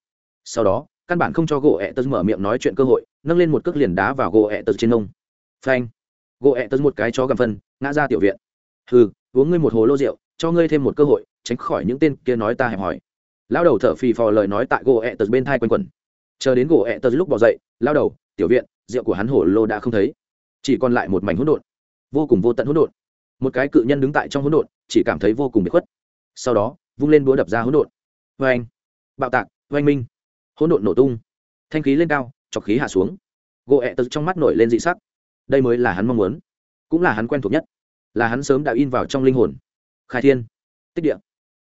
Sau đó căn bản không cho gỗ ẹ tật mở miệng nói chuyện cơ hội, nâng lên một cước liền đá vào gỗ ẹ tật trên nông. Phanh. Gỗ ẹ tật một cái chó gầm phân, ngã ra tiểu viện. Hừ, uống ngươi một hồ lô rượu, cho ngươi thêm một cơ hội, tránh khỏi những tên kia nói ta hẹp hỏi lao đầu thở phì phò lời nói tại gỗ ẹ tật bên thai quanh quẩn. Chờ đến gỗ ẹ tật lúc bỏ dậy lao đầu, tiểu viện, rượu của hắn hổ lô đã không thấy. Chỉ còn lại một mảnh hỗn độn. Vô cùng vô tận hỗn độn. Một cái cự nhân đứng tại trong hỗn độn, chỉ cảm thấy vô cùng bị khuất. Sau đó, vung lên búa đập ra hỗn độn. Vê anh bạo tạc oanh minh hỗn độn nổ tung. Thanh khí lên cao, chọc khí hạ xuống. Gỗ ẹ tật trong mắt nổi lên dị sắc. Đây mới là hắn mong muốn. Cũng là hắn quen thuộc nhất. Là hắn sớm đã in vào trong linh hồn. Khai thiên. Tích địa.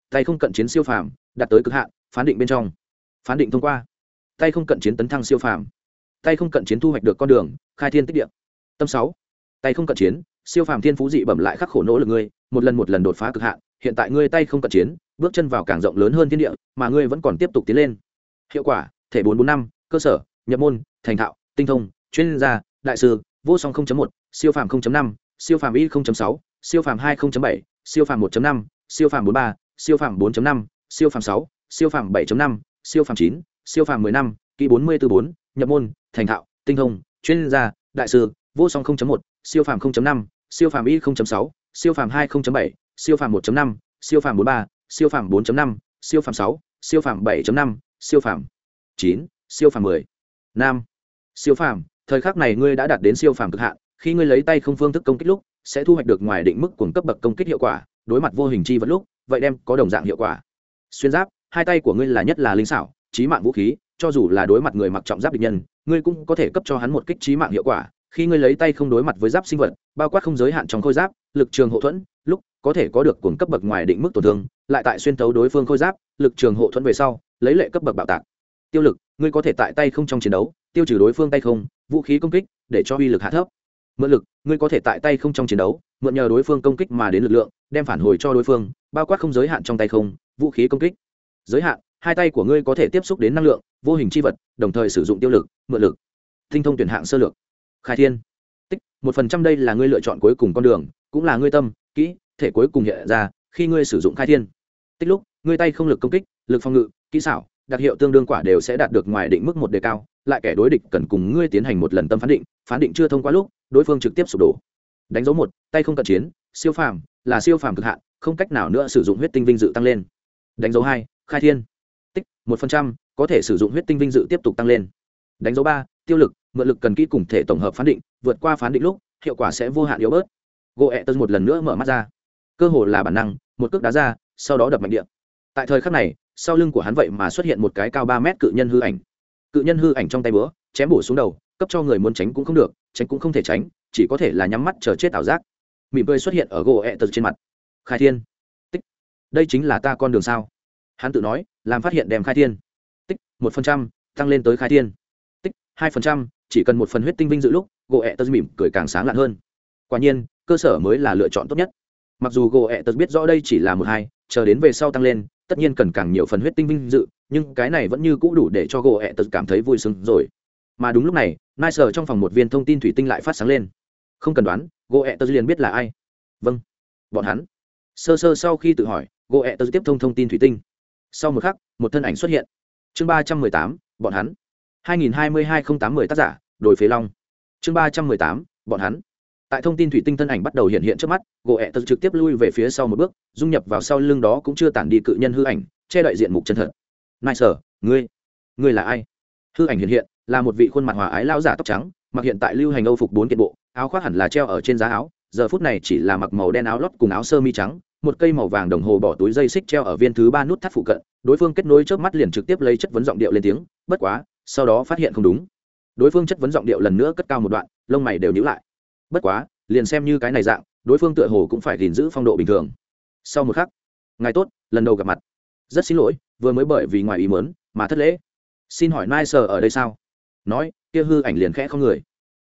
Tay không cận chiến siêu phàm, đạt tới cực hạn, phán định bên trong. Phán định thông qua. Tay không cận chiến tấn thăng siêu phàm. Tay không cận chiến thu hoạch được con đường, khai thiên tích địa. Tâm sáu. Tay không cận chiến, siêu phàm thiên phú dị bẩm lại khắc khổ nỗ lực ngươi, một lần một lần đột phá cực hạn, hiện tại ngươi tay không cận chiến, bước chân vào càng rộng lớn hơn thiên địa, mà ngươi vẫn còn tiếp tục tiến lên hiệu quả thể bốn bốn năm cơ sở nhập môn thành thạo tinh thông chuyên gia đại sư vô song 0.1, siêu phàm 0.5, siêu phàm y 0.6, siêu phàm 2 0.7, siêu phàm 1.5, siêu phàm 43, siêu phàm 4.5, siêu phàm 6, siêu phàm 7.5, siêu phàm 9, siêu phàm 15, kỹ 44 nhập môn thành thạo tinh thông chuyên gia đại sư vô song 0.1, siêu phàm 0.5, siêu phàm y 0.6, siêu phàm 2 0.7, siêu phàm 1.5, siêu phàm 43, siêu phàm 4.5, siêu phàm 6, siêu phàm 7.5, siêu phàm 9, siêu phàm 10. Nam. Siêu phàm, thời khắc này ngươi đã đạt đến siêu phàm cực hạn, khi ngươi lấy tay không phương thức công kích lúc, sẽ thu hoạch được ngoài định mức cùng cấp bậc công kích hiệu quả, đối mặt vô hình chi vật lúc, vậy đem có đồng dạng hiệu quả. Xuyên giáp, hai tay của ngươi là nhất là linh xảo, chí mạng vũ khí, cho dù là đối mặt người mặc trọng giáp địch nhân, ngươi cũng có thể cấp cho hắn một kích chí mạng hiệu quả. Khi ngươi lấy tay không đối mặt với giáp sinh vật, bao quát không giới hạn trong khôi giáp, lực trường hộ thuẫn, lúc có thể có được cuồng cấp bậc ngoài định mức tổn thương, lại tại xuyên tấu đối phương khôi giáp, lực trường hộ thuẫn về sau, lấy lệ cấp bậc bạo tạc. Tiêu lực, ngươi có thể tại tay không trong chiến đấu, tiêu trừ đối phương tay không, vũ khí công kích, để cho uy lực hạ thấp. Mượn lực, ngươi có thể tại tay không trong chiến đấu, mượn nhờ đối phương công kích mà đến lực lượng, đem phản hồi cho đối phương, bao quát không giới hạn trong tay không, vũ khí công kích. Giới hạn, hai tay của ngươi có thể tiếp xúc đến năng lượng, vô hình chi vật, đồng thời sử dụng tiêu lực, mượn lực. Tinh thông tuyển hạng sơ lược. Khai thiên. Tích, một phần trăm đây là ngươi lựa chọn cuối cùng con đường, cũng là ngươi tâm, kỹ, thể cuối cùng hiện ra, khi ngươi sử dụng khai thiên. Tích lúc, ngươi tay không lực công kích, lực phòng ngự, kỹ xảo, đặc hiệu tương đương quả đều sẽ đạt được ngoài định mức một đề cao lại kẻ đối địch cần cùng ngươi tiến hành một lần tâm phán định phán định chưa thông qua lúc đối phương trực tiếp sụp đổ. Đánh dấu một tay không cận chiến siêu phàm là siêu phàm cực hạn không cách nào nữa sử dụng huyết tinh vinh dự tăng lên. Đánh dấu hai khai thiên. Tích một phần trăm có thể sử dụng huyết tinh vinh dự tiếp tục tăng lên. Đánh dấu ba tiêu lực mượn lực cần kỹ cùng thể tổng hợp phán định vượt qua phán định lúc hiệu quả sẽ vô hạn yếu bớt. Gỗ ẹ tân một lần nữa mở mắt ra. Cơ hồ là bản năng một cước đá ra sau đó đập mạnh điện tại thời khắc này sau lưng của hắn vậy mà xuất hiện một cái cao ba mét cự nhân hư ảnh. Cự nhân hư ảnh trong tay búa, chém bổ xuống đầu, cấp cho người muốn tránh cũng không được, tránh cũng không thể tránh, chỉ có thể là nhắm mắt chờ chết ảo giác. Mỉm cười xuất hiện ở gỗ ẹ tật trên mặt. Khai thiên. Tích. Đây chính là ta con đường sao? Hắn tự nói, làm phát hiện đem khai thiên. Tích, một phần trăm, tăng lên tới khai thiên. Tích, hai phần trăm, chỉ cần một phần huyết tinh vinh dự lúc, gỗ ẹ tật mỉm cười càng sáng lạn hơn. Quả nhiên, cơ sở mới là lựa chọn tốt nhất. Mặc dù gỗ ẹ tật biết rõ đây chỉ là một hai, chờ đến về sau tăng lên tất nhiên cần càng nhiều phần huyết tinh vinh dự, nhưng cái này vẫn như cũ đủ để cho gỗ ẹ tật cảm thấy vui sướng rồi. Mà đúng lúc này, nai sở trong phòng một viên thông tin thủy tinh lại phát sáng lên. Không cần đoán, gỗ ẹ tật liền biết là ai. Vâng bọn hắn. Sơ sơ sau khi tự hỏi, gỗ ẹ tật tiếp thông thông tin thủy tinh. Sau một khắc, một thân ảnh xuất hiện. Chương ba trăm mười tám, bọn hắn. hai nghìn hai mươi hai không tám mươi tác giả, đồi phế long. Chương ba trăm mười tám, bọn hắn tại thông tin thủy tinh thân ảnh bắt đầu hiện hiện trước mắt, gỗ ẹ tớ trực tiếp lui về phía sau một bước, dung nhập vào sau lưng đó cũng chưa tản đi cự nhân hư ảnh, che đậy diện mục chân thật. Nai sở, ngươi ngươi là ai? Hư ảnh hiện hiện, là một vị khuôn mặt hòa ái lao giả tóc trắng, mặc hiện tại lưu hành âu phục bốn kiện bộ, áo khoác hẳn là treo ở trên giá áo, giờ phút này chỉ là mặc màu đen áo lót cùng áo sơ mi trắng, một cây màu vàng đồng hồ bỏ túi dây xích treo ở viên thứ ba nút thắt phụ cận, đối phương kết nối trước mắt liền trực tiếp lấy chất vấn giọng điệu lên tiếng, bất quá, sau đó phát hiện không đúng. Đối phương chất vấn giọng điệu lần nữa cất cao một đoạn, lông mày đều nhíu lại bất quá, liền xem như cái này dạng, đối phương tựa hồ cũng phải gìn giữ phong độ bình thường. Sau một khắc, ngài tốt, lần đầu gặp mặt. Rất xin lỗi, vừa mới bởi vì ngoài ý mớn mà thất lễ. Xin hỏi nai sờ ở đây sao? Nói, kia hư ảnh liền khẽ không người.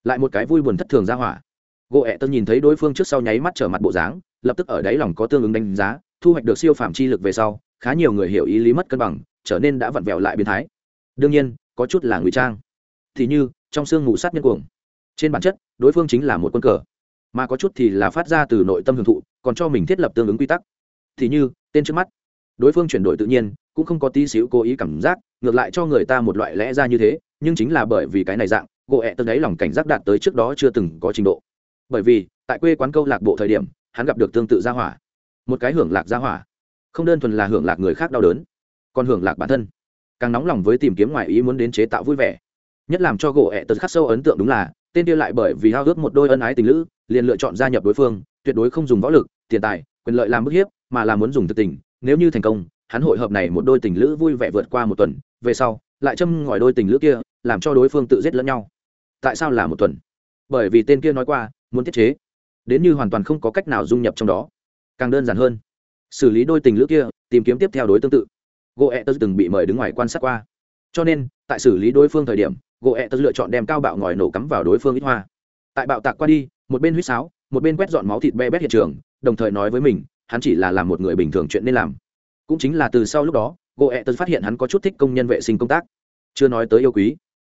Lại một cái vui buồn thất thường ra hỏa. Gỗ ẹ tân nhìn thấy đối phương trước sau nháy mắt trở mặt bộ dáng, lập tức ở đáy lòng có tương ứng đánh giá, thu hoạch được siêu phạm chi lực về sau, khá nhiều người hiểu ý lý mất cân bằng, trở nên đã vặn vẹo lại biến thái. Đương nhiên, có chút là ngụy trang. Thì như, trong xương ngủ sát nhân cuồng trên bản chất, đối phương chính là một quân cờ. Mà có chút thì là phát ra từ nội tâm hưởng thụ, còn cho mình thiết lập tương ứng quy tắc. Thì như, tên trước mắt. Đối phương chuyển đổi tự nhiên, cũng không có tí xíu cố ý cảm giác, ngược lại cho người ta một loại lẽ ra như thế, nhưng chính là bởi vì cái này dạng, gỗ ẹ tân đáy lòng cảnh giác đạt tới trước đó chưa từng có trình độ. Bởi vì, tại quê quán câu lạc bộ thời điểm, hắn gặp được tương tự gia hỏa. Một cái hưởng lạc gia hỏa. Không đơn thuần là hưởng lạc người khác đau đớn, còn hưởng lạc bản thân. Càng nóng lòng với tìm kiếm ngoài ý muốn đến chế tạo vui vẻ. Nhất làm cho gỗ ẹ tật khắc sâu ấn tượng đúng là tên kia lại bởi vì hao ước một đôi ân ái tình lữ, liền lựa chọn gia nhập đối phương, tuyệt đối không dùng võ lực, tiền tài, quyền lợi làm bức hiếp, mà là muốn dùng thực tình. Nếu như thành công, hắn hội hợp này một đôi tình lữ vui vẻ vượt qua một tuần, về sau, lại châm ngòi đôi tình lữ kia, làm cho đối phương tự giết lẫn nhau. Tại sao là một tuần? Bởi vì tên kia nói qua, muốn tiết chế. Đến như hoàn toàn không có cách nào dung nhập trong đó. Càng đơn giản hơn, xử lý đôi tình lữ kia, tìm kiếm tiếp theo đối tương tự. Gỗ ẹ tớ từng bị mời đứng ngoài quan sát qua. Cho nên, tại xử lý đối phương thời điểm gỗ ẹ tật lựa chọn đem cao bạo ngòi nổ cắm vào đối phương ít hoa. Tại bạo tạc qua đi, một bên huýt sáo, một bên quét dọn máu thịt be bét hiện trường, đồng thời nói với mình, hắn chỉ là làm một người bình thường chuyện nên làm. Cũng chính là từ sau lúc đó, gỗ ẹ tật phát hiện hắn có chút thích công nhân vệ sinh công tác. Chưa nói tới yêu quý,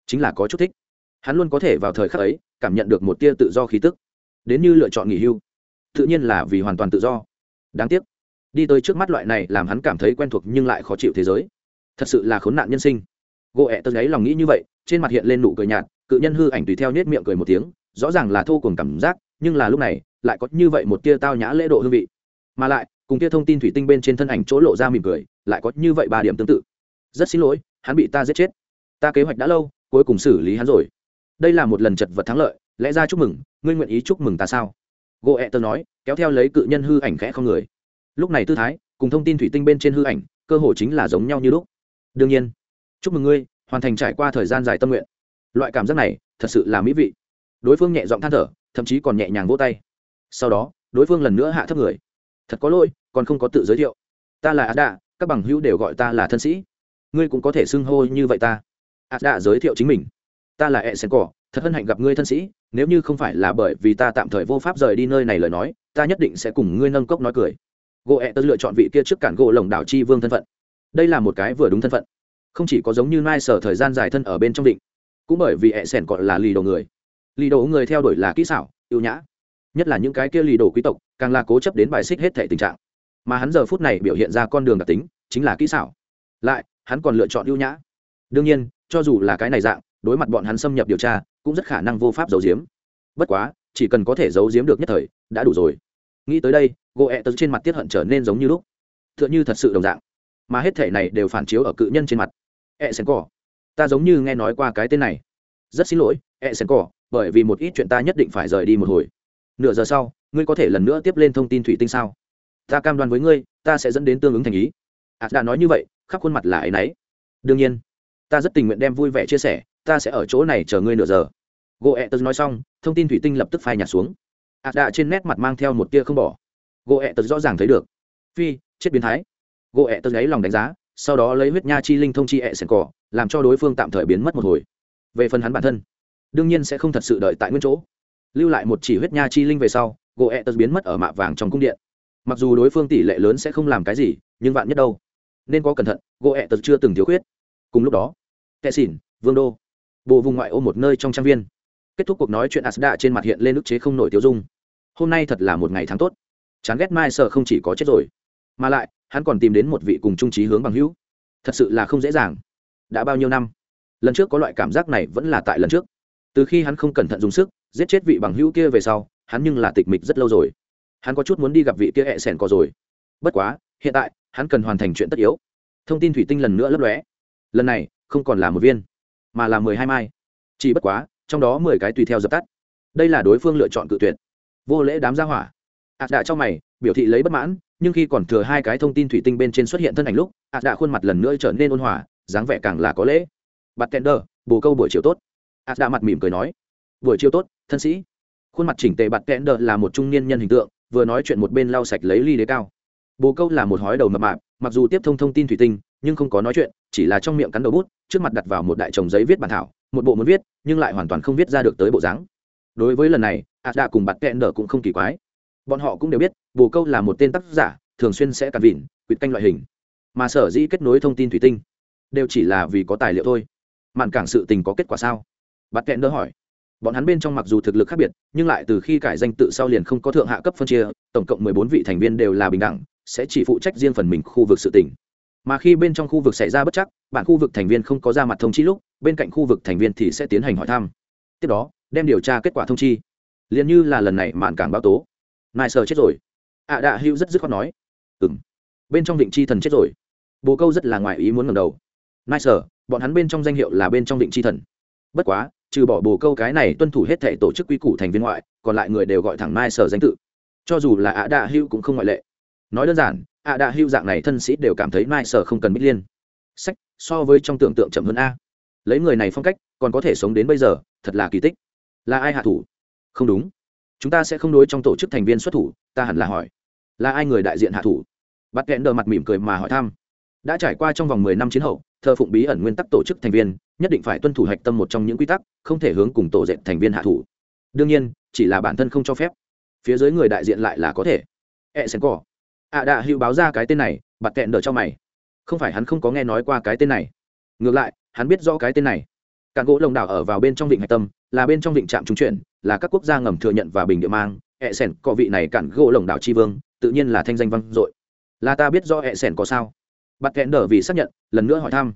chính là có chút thích. Hắn luôn có thể vào thời khắc ấy, cảm nhận được một tia tự do khí tức. Đến như lựa chọn nghỉ hưu. Tự nhiên là vì hoàn toàn tự do. Đáng tiếc, đi tới trước mắt loại này làm hắn cảm thấy quen thuộc nhưng lại khó chịu thế giới. Thật sự là khốn nạn nhân sinh. Gỗ ẹ tật ấy lòng nghĩ như vậy trên mặt hiện lên nụ cười nhạt, cự nhân hư ảnh tùy theo nết miệng cười một tiếng, rõ ràng là thô cùng cảm giác, nhưng là lúc này, lại có như vậy một tia tao nhã lễ độ hương vị. Mà lại, cùng tia thông tin thủy tinh bên trên thân ảnh chỗ lộ ra mỉm cười, lại có như vậy ba điểm tương tự. Rất xin lỗi, hắn bị ta giết chết. Ta kế hoạch đã lâu, cuối cùng xử lý hắn rồi. Đây là một lần chật vật thắng lợi, lẽ ra chúc mừng, ngươi nguyện ý chúc mừng ta sao? Gỗ ẹ tờ nói, kéo theo lấy cự nhân hư ảnh khẽ không người. Lúc này tư thái, cùng thông tin thủy tinh bên trên hư ảnh, cơ hồ chính là giống nhau như lúc. Đương nhiên, chúc mừng ngươi hoàn thành trải qua thời gian dài tâm nguyện. Loại cảm giác này thật sự là mỹ vị. Đối phương nhẹ giọng than thở thậm chí còn nhẹ nhàng vỗ tay. Sau đó đối phương lần nữa hạ thấp người. Thật có lỗi còn không có tự giới thiệu. Ta là Ada, các bằng hữu đều gọi ta là thân sĩ. Ngươi cũng có thể xưng hô như vậy ta. Ada giới thiệu chính mình. Ta là e sen cỏ thật hân hạnh gặp ngươi thân sĩ. Nếu như không phải là bởi vì ta tạm thời vô pháp rời đi nơi này lời nói ta nhất định sẽ cùng ngươi nâng cốc nói cười. Gỗ ẹ tớ lựa chọn vị kia trước cản gỗ lồng đảo chi vương thân phận. Đây là một cái vừa đúng thân phận không chỉ có giống như mai sở thời gian dài thân ở bên trong định, cũng bởi vì ẹ sẻn còn là lì đồ người. Lì đồ người theo đuổi là kỹ xảo, ưu nhã. Nhất là những cái kia lì đồ quý tộc, càng là cố chấp đến bài xích hết thể tình trạng. Mà hắn giờ phút này biểu hiện ra con đường đặc tính, chính là kỹ xảo. Lại, hắn còn lựa chọn ưu nhã. Đương nhiên, cho dù là cái này dạng, đối mặt bọn hắn xâm nhập điều tra, cũng rất khả năng vô pháp giấu giếm. Bất quá, chỉ cần có thể giấu giếm được nhất thời, đã đủ rồi. Nghĩ tới đây gỗ ẹ tật trên mặt tiết hận trở nên giống như lúc. T h ư ợ n h ư thật sự đồng dạng. Mà hết thể này đều phản chiếu ở cự nhân trên mặt ẹ sen cỏ. Ta giống như nghe nói qua cái tên này. Rất xin lỗi ẹ sen cỏ, bởi vì một ít chuyện ta nhất định phải rời đi một hồi. Nửa giờ sau, ngươi có thể lần nữa tiếp lên thông tin thủy tinh sao? Ta cam đoan với ngươi, ta sẽ dẫn đến tương ứng thành ý. Ạt đã nói như vậy, khắp khuôn mặt là ấ y n ấ y đương nhiên, ta rất tình nguyện đem vui vẻ chia sẻ, ta sẽ ở chỗ này chờ ngươi nửa giờ. Gỗ ẹ e tớ nói xong, thông tin thủy tinh lập tức phai nhạt xuống. À, Ạt đạ trên nét mặt mang theo một tia không bỏ. Gỗ ẹ tớ rõ ràng thấy được. Phi, chết biến thái. Gỗ ẹ tớ lấy lòng đánh giá sau đó lấy huyết nha chi linh thông chi ẹ sèn cỏ làm cho đối phương tạm thời biến mất một hồi. Về phần hắn bản thân, đương nhiên sẽ không thật sự đợi tại nguyên chỗ. Lưu lại một chỉ huyết nha chi linh về sau, gỗ ẹ tật biến mất ở mạ vàng trong cung điện. Mặc dù đối phương tỷ lệ lớn sẽ không làm cái gì, nhưng vạn nhất đâu, nên có cẩn thận, gỗ ẹ tật chưa từng thiếu khuyết. Cùng lúc đó, kẻ xỉn, vương đô, bộ vùng ngoại ô một nơi trong trang viên. Kết thúc cuộc nói chuyện asda trên mặt hiện lên ức chế không nổi tiêu dung. Hôm nay thật là một ngày tháng tốt. Chán ghét mai sợ không chỉ có chết rồi, mà lại hắn còn tìm đến một vị cùng trung trí hướng bằng hữu. Thật sự là không dễ dàng. Đã bao nhiêu năm? Lần trước có loại cảm giác này vẫn là tại lần trước. Từ khi hắn không cẩn thận dùng sức, giết chết vị bằng hữu kia về sau, hắn nhưng là tịch mịch rất lâu rồi. Hắn có chút muốn đi gặp vị kia hẹ sẻn có rồi. Bất quá, hiện tại, hắn cần hoàn thành chuyện tất yếu. Thông tin thủy tinh lần nữa lấp lóe. Lần này, không còn là một viên, mà là mười hai mai. Chỉ bất quá, trong đó mười cái tùy theo dập tắt. Đây là đối phương lựa chọn cự tuyệt. Vô lễ đám gia hỏa ạt đạ cho mày, biểu thị lấy bất mãn, nhưng khi còn thừa hai cái thông tin thủy tinh bên trên xuất hiện thân ảnh lúc, ạt đạ khuôn mặt lần nữa trở nên ôn hòa, dáng vẻ càng là có lễ. Bặt kẹn đờ, bồ câu buổi chiều tốt. Ạt đạ mặt mỉm cười nói. Buổi chiều tốt, thân sĩ. Khuôn mặt chỉnh tề bặt kẹn đờ là một trung niên nhân hình tượng, vừa nói chuyện một bên lau sạch lấy ly đế cao. Bồ câu là một hói đầu mập mạp, mặc dù tiếp thông thông tin thủy tinh, nhưng không có nói chuyện, chỉ là trong miệng cắn đầu bút, trước mặt đặt vào một đại chồng giấy viết bản thảo, một bộ muốn viết, nhưng lại hoàn toàn không viết ra được tới bộ dáng. Đối với lần này, ạt đạ cùng bặt kẹn đờ cũng không kỳ quái bọn họ cũng đều biết, bồ câu là một tên tác giả, thường xuyên sẽ cản vịn quyệt canh loại hình. Mà sở dĩ kết nối thông tin thủy tinh, đều chỉ là vì có tài liệu thôi. Mạn cảng sự tình có kết quả sao? Bắt kẹn đỡ hỏi. Bọn hắn bên trong mặc dù thực lực khác biệt, nhưng lại từ khi cải danh tự sau liền không có thượng hạ cấp phân chia, tổng cộng mười bốn vị thành viên đều là bình đẳng, sẽ chỉ phụ trách riêng phần mình khu vực sự tỉnh mà khi bên trong khu vực xảy ra bất chắc bản khu vực thành viên không có ra mặt thông chi lúc, bên cạnh khu vực thành viên thì sẽ tiến hành hỏi thăm. Tiếp đó, đem điều tra kết quả thông chi. Liền như là lần này mạn cảng báo tố nai sờ chết rồi. Ạ à đạ hữu rất dứt khoát nói. Ừng bên trong Định chi thần chết rồi. Bồ câu rất là ngoài ý muốn ngầm đầu. Nai sờ, bọn hắn bên trong danh hiệu là bên trong Định chi thần. Bất quá, trừ bỏ bồ câu cái này tuân thủ hết thể tổ chức quy củ thành viên ngoại, còn lại người đều gọi thẳng nai sờ danh tự. Cho dù là ạ đạ hữu cũng không ngoại lệ. Nói đơn giản, ạ đạ hữu dạng này thân sĩ đều cảm thấy nai sờ không cần bích liên. Sách, so với trong tưởng tượng chậm hơn a. Lấy người này phong cách, còn có thể sống đến bây giờ, thật là kỳ tích. Là ai hạ thủ? Không đúng chúng ta sẽ không đối trong tổ chức thành viên xuất thủ, ta hẳn là hỏi, là ai người đại diện hạ thủ? Bắt kẽn đờ mặt mỉm cười mà hỏi thăm, đã trải qua trong vòng mười năm chiến hậu, thờ phụng bí ẩn nguyên tắc tổ chức thành viên, nhất định phải tuân thủ hạch tâm một trong những quy tắc, không thể hướng cùng tổ dệt thành viên hạ thủ. Đương nhiên, chỉ là bản thân không cho phép. Phía dưới người đại diện lại là có thể. E sen cỏ ạ đạ hữu báo ra cái tên này bặt kẹn đờ cho mày. Không phải hắn không có nghe nói qua cái tên này. Ngược lại, hắn biết rõ cái tên này. Càng gỗ lồng đảo ở vào bên trong vịnh hạch tâm, là bên trong vịnh trạm trung chuyển là các quốc gia ngầm thừa nhận và bình địa mang, ẹ sẻn có vị này cản gỗ lồng đảo tri vương, tự nhiên là thanh danh văn dội. Là ta biết do ẹ sẻn có sao? Bắt kẽn đờ vì xác nhận, lần nữa hỏi thăm.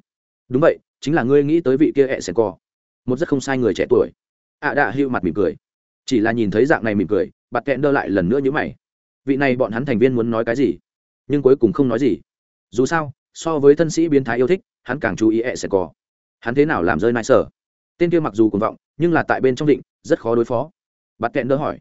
Đúng vậy, chính là ngươi nghĩ tới vị kia ẹ sẻn có. Một rất không sai người trẻ tuổi. Ạ à đạ hưu mặt mỉm cười. Chỉ là nhìn thấy dạng này mỉm cười bắt kẽn đơ lại lần nữa như mày. Vị này bọn hắn thành viên muốn nói cái gì? Nhưng cuối cùng không nói gì. Dù sao, so với thân sĩ biến thái yêu thích, hắn càng chú ý ẹ sẻn có. Hắn thế nào làm rơi nại sở? Tên kia mặc dù cuồng vọng, nhưng là tại bên trong định, rất khó đối phó. Bắt kẹn đỡ hỏi.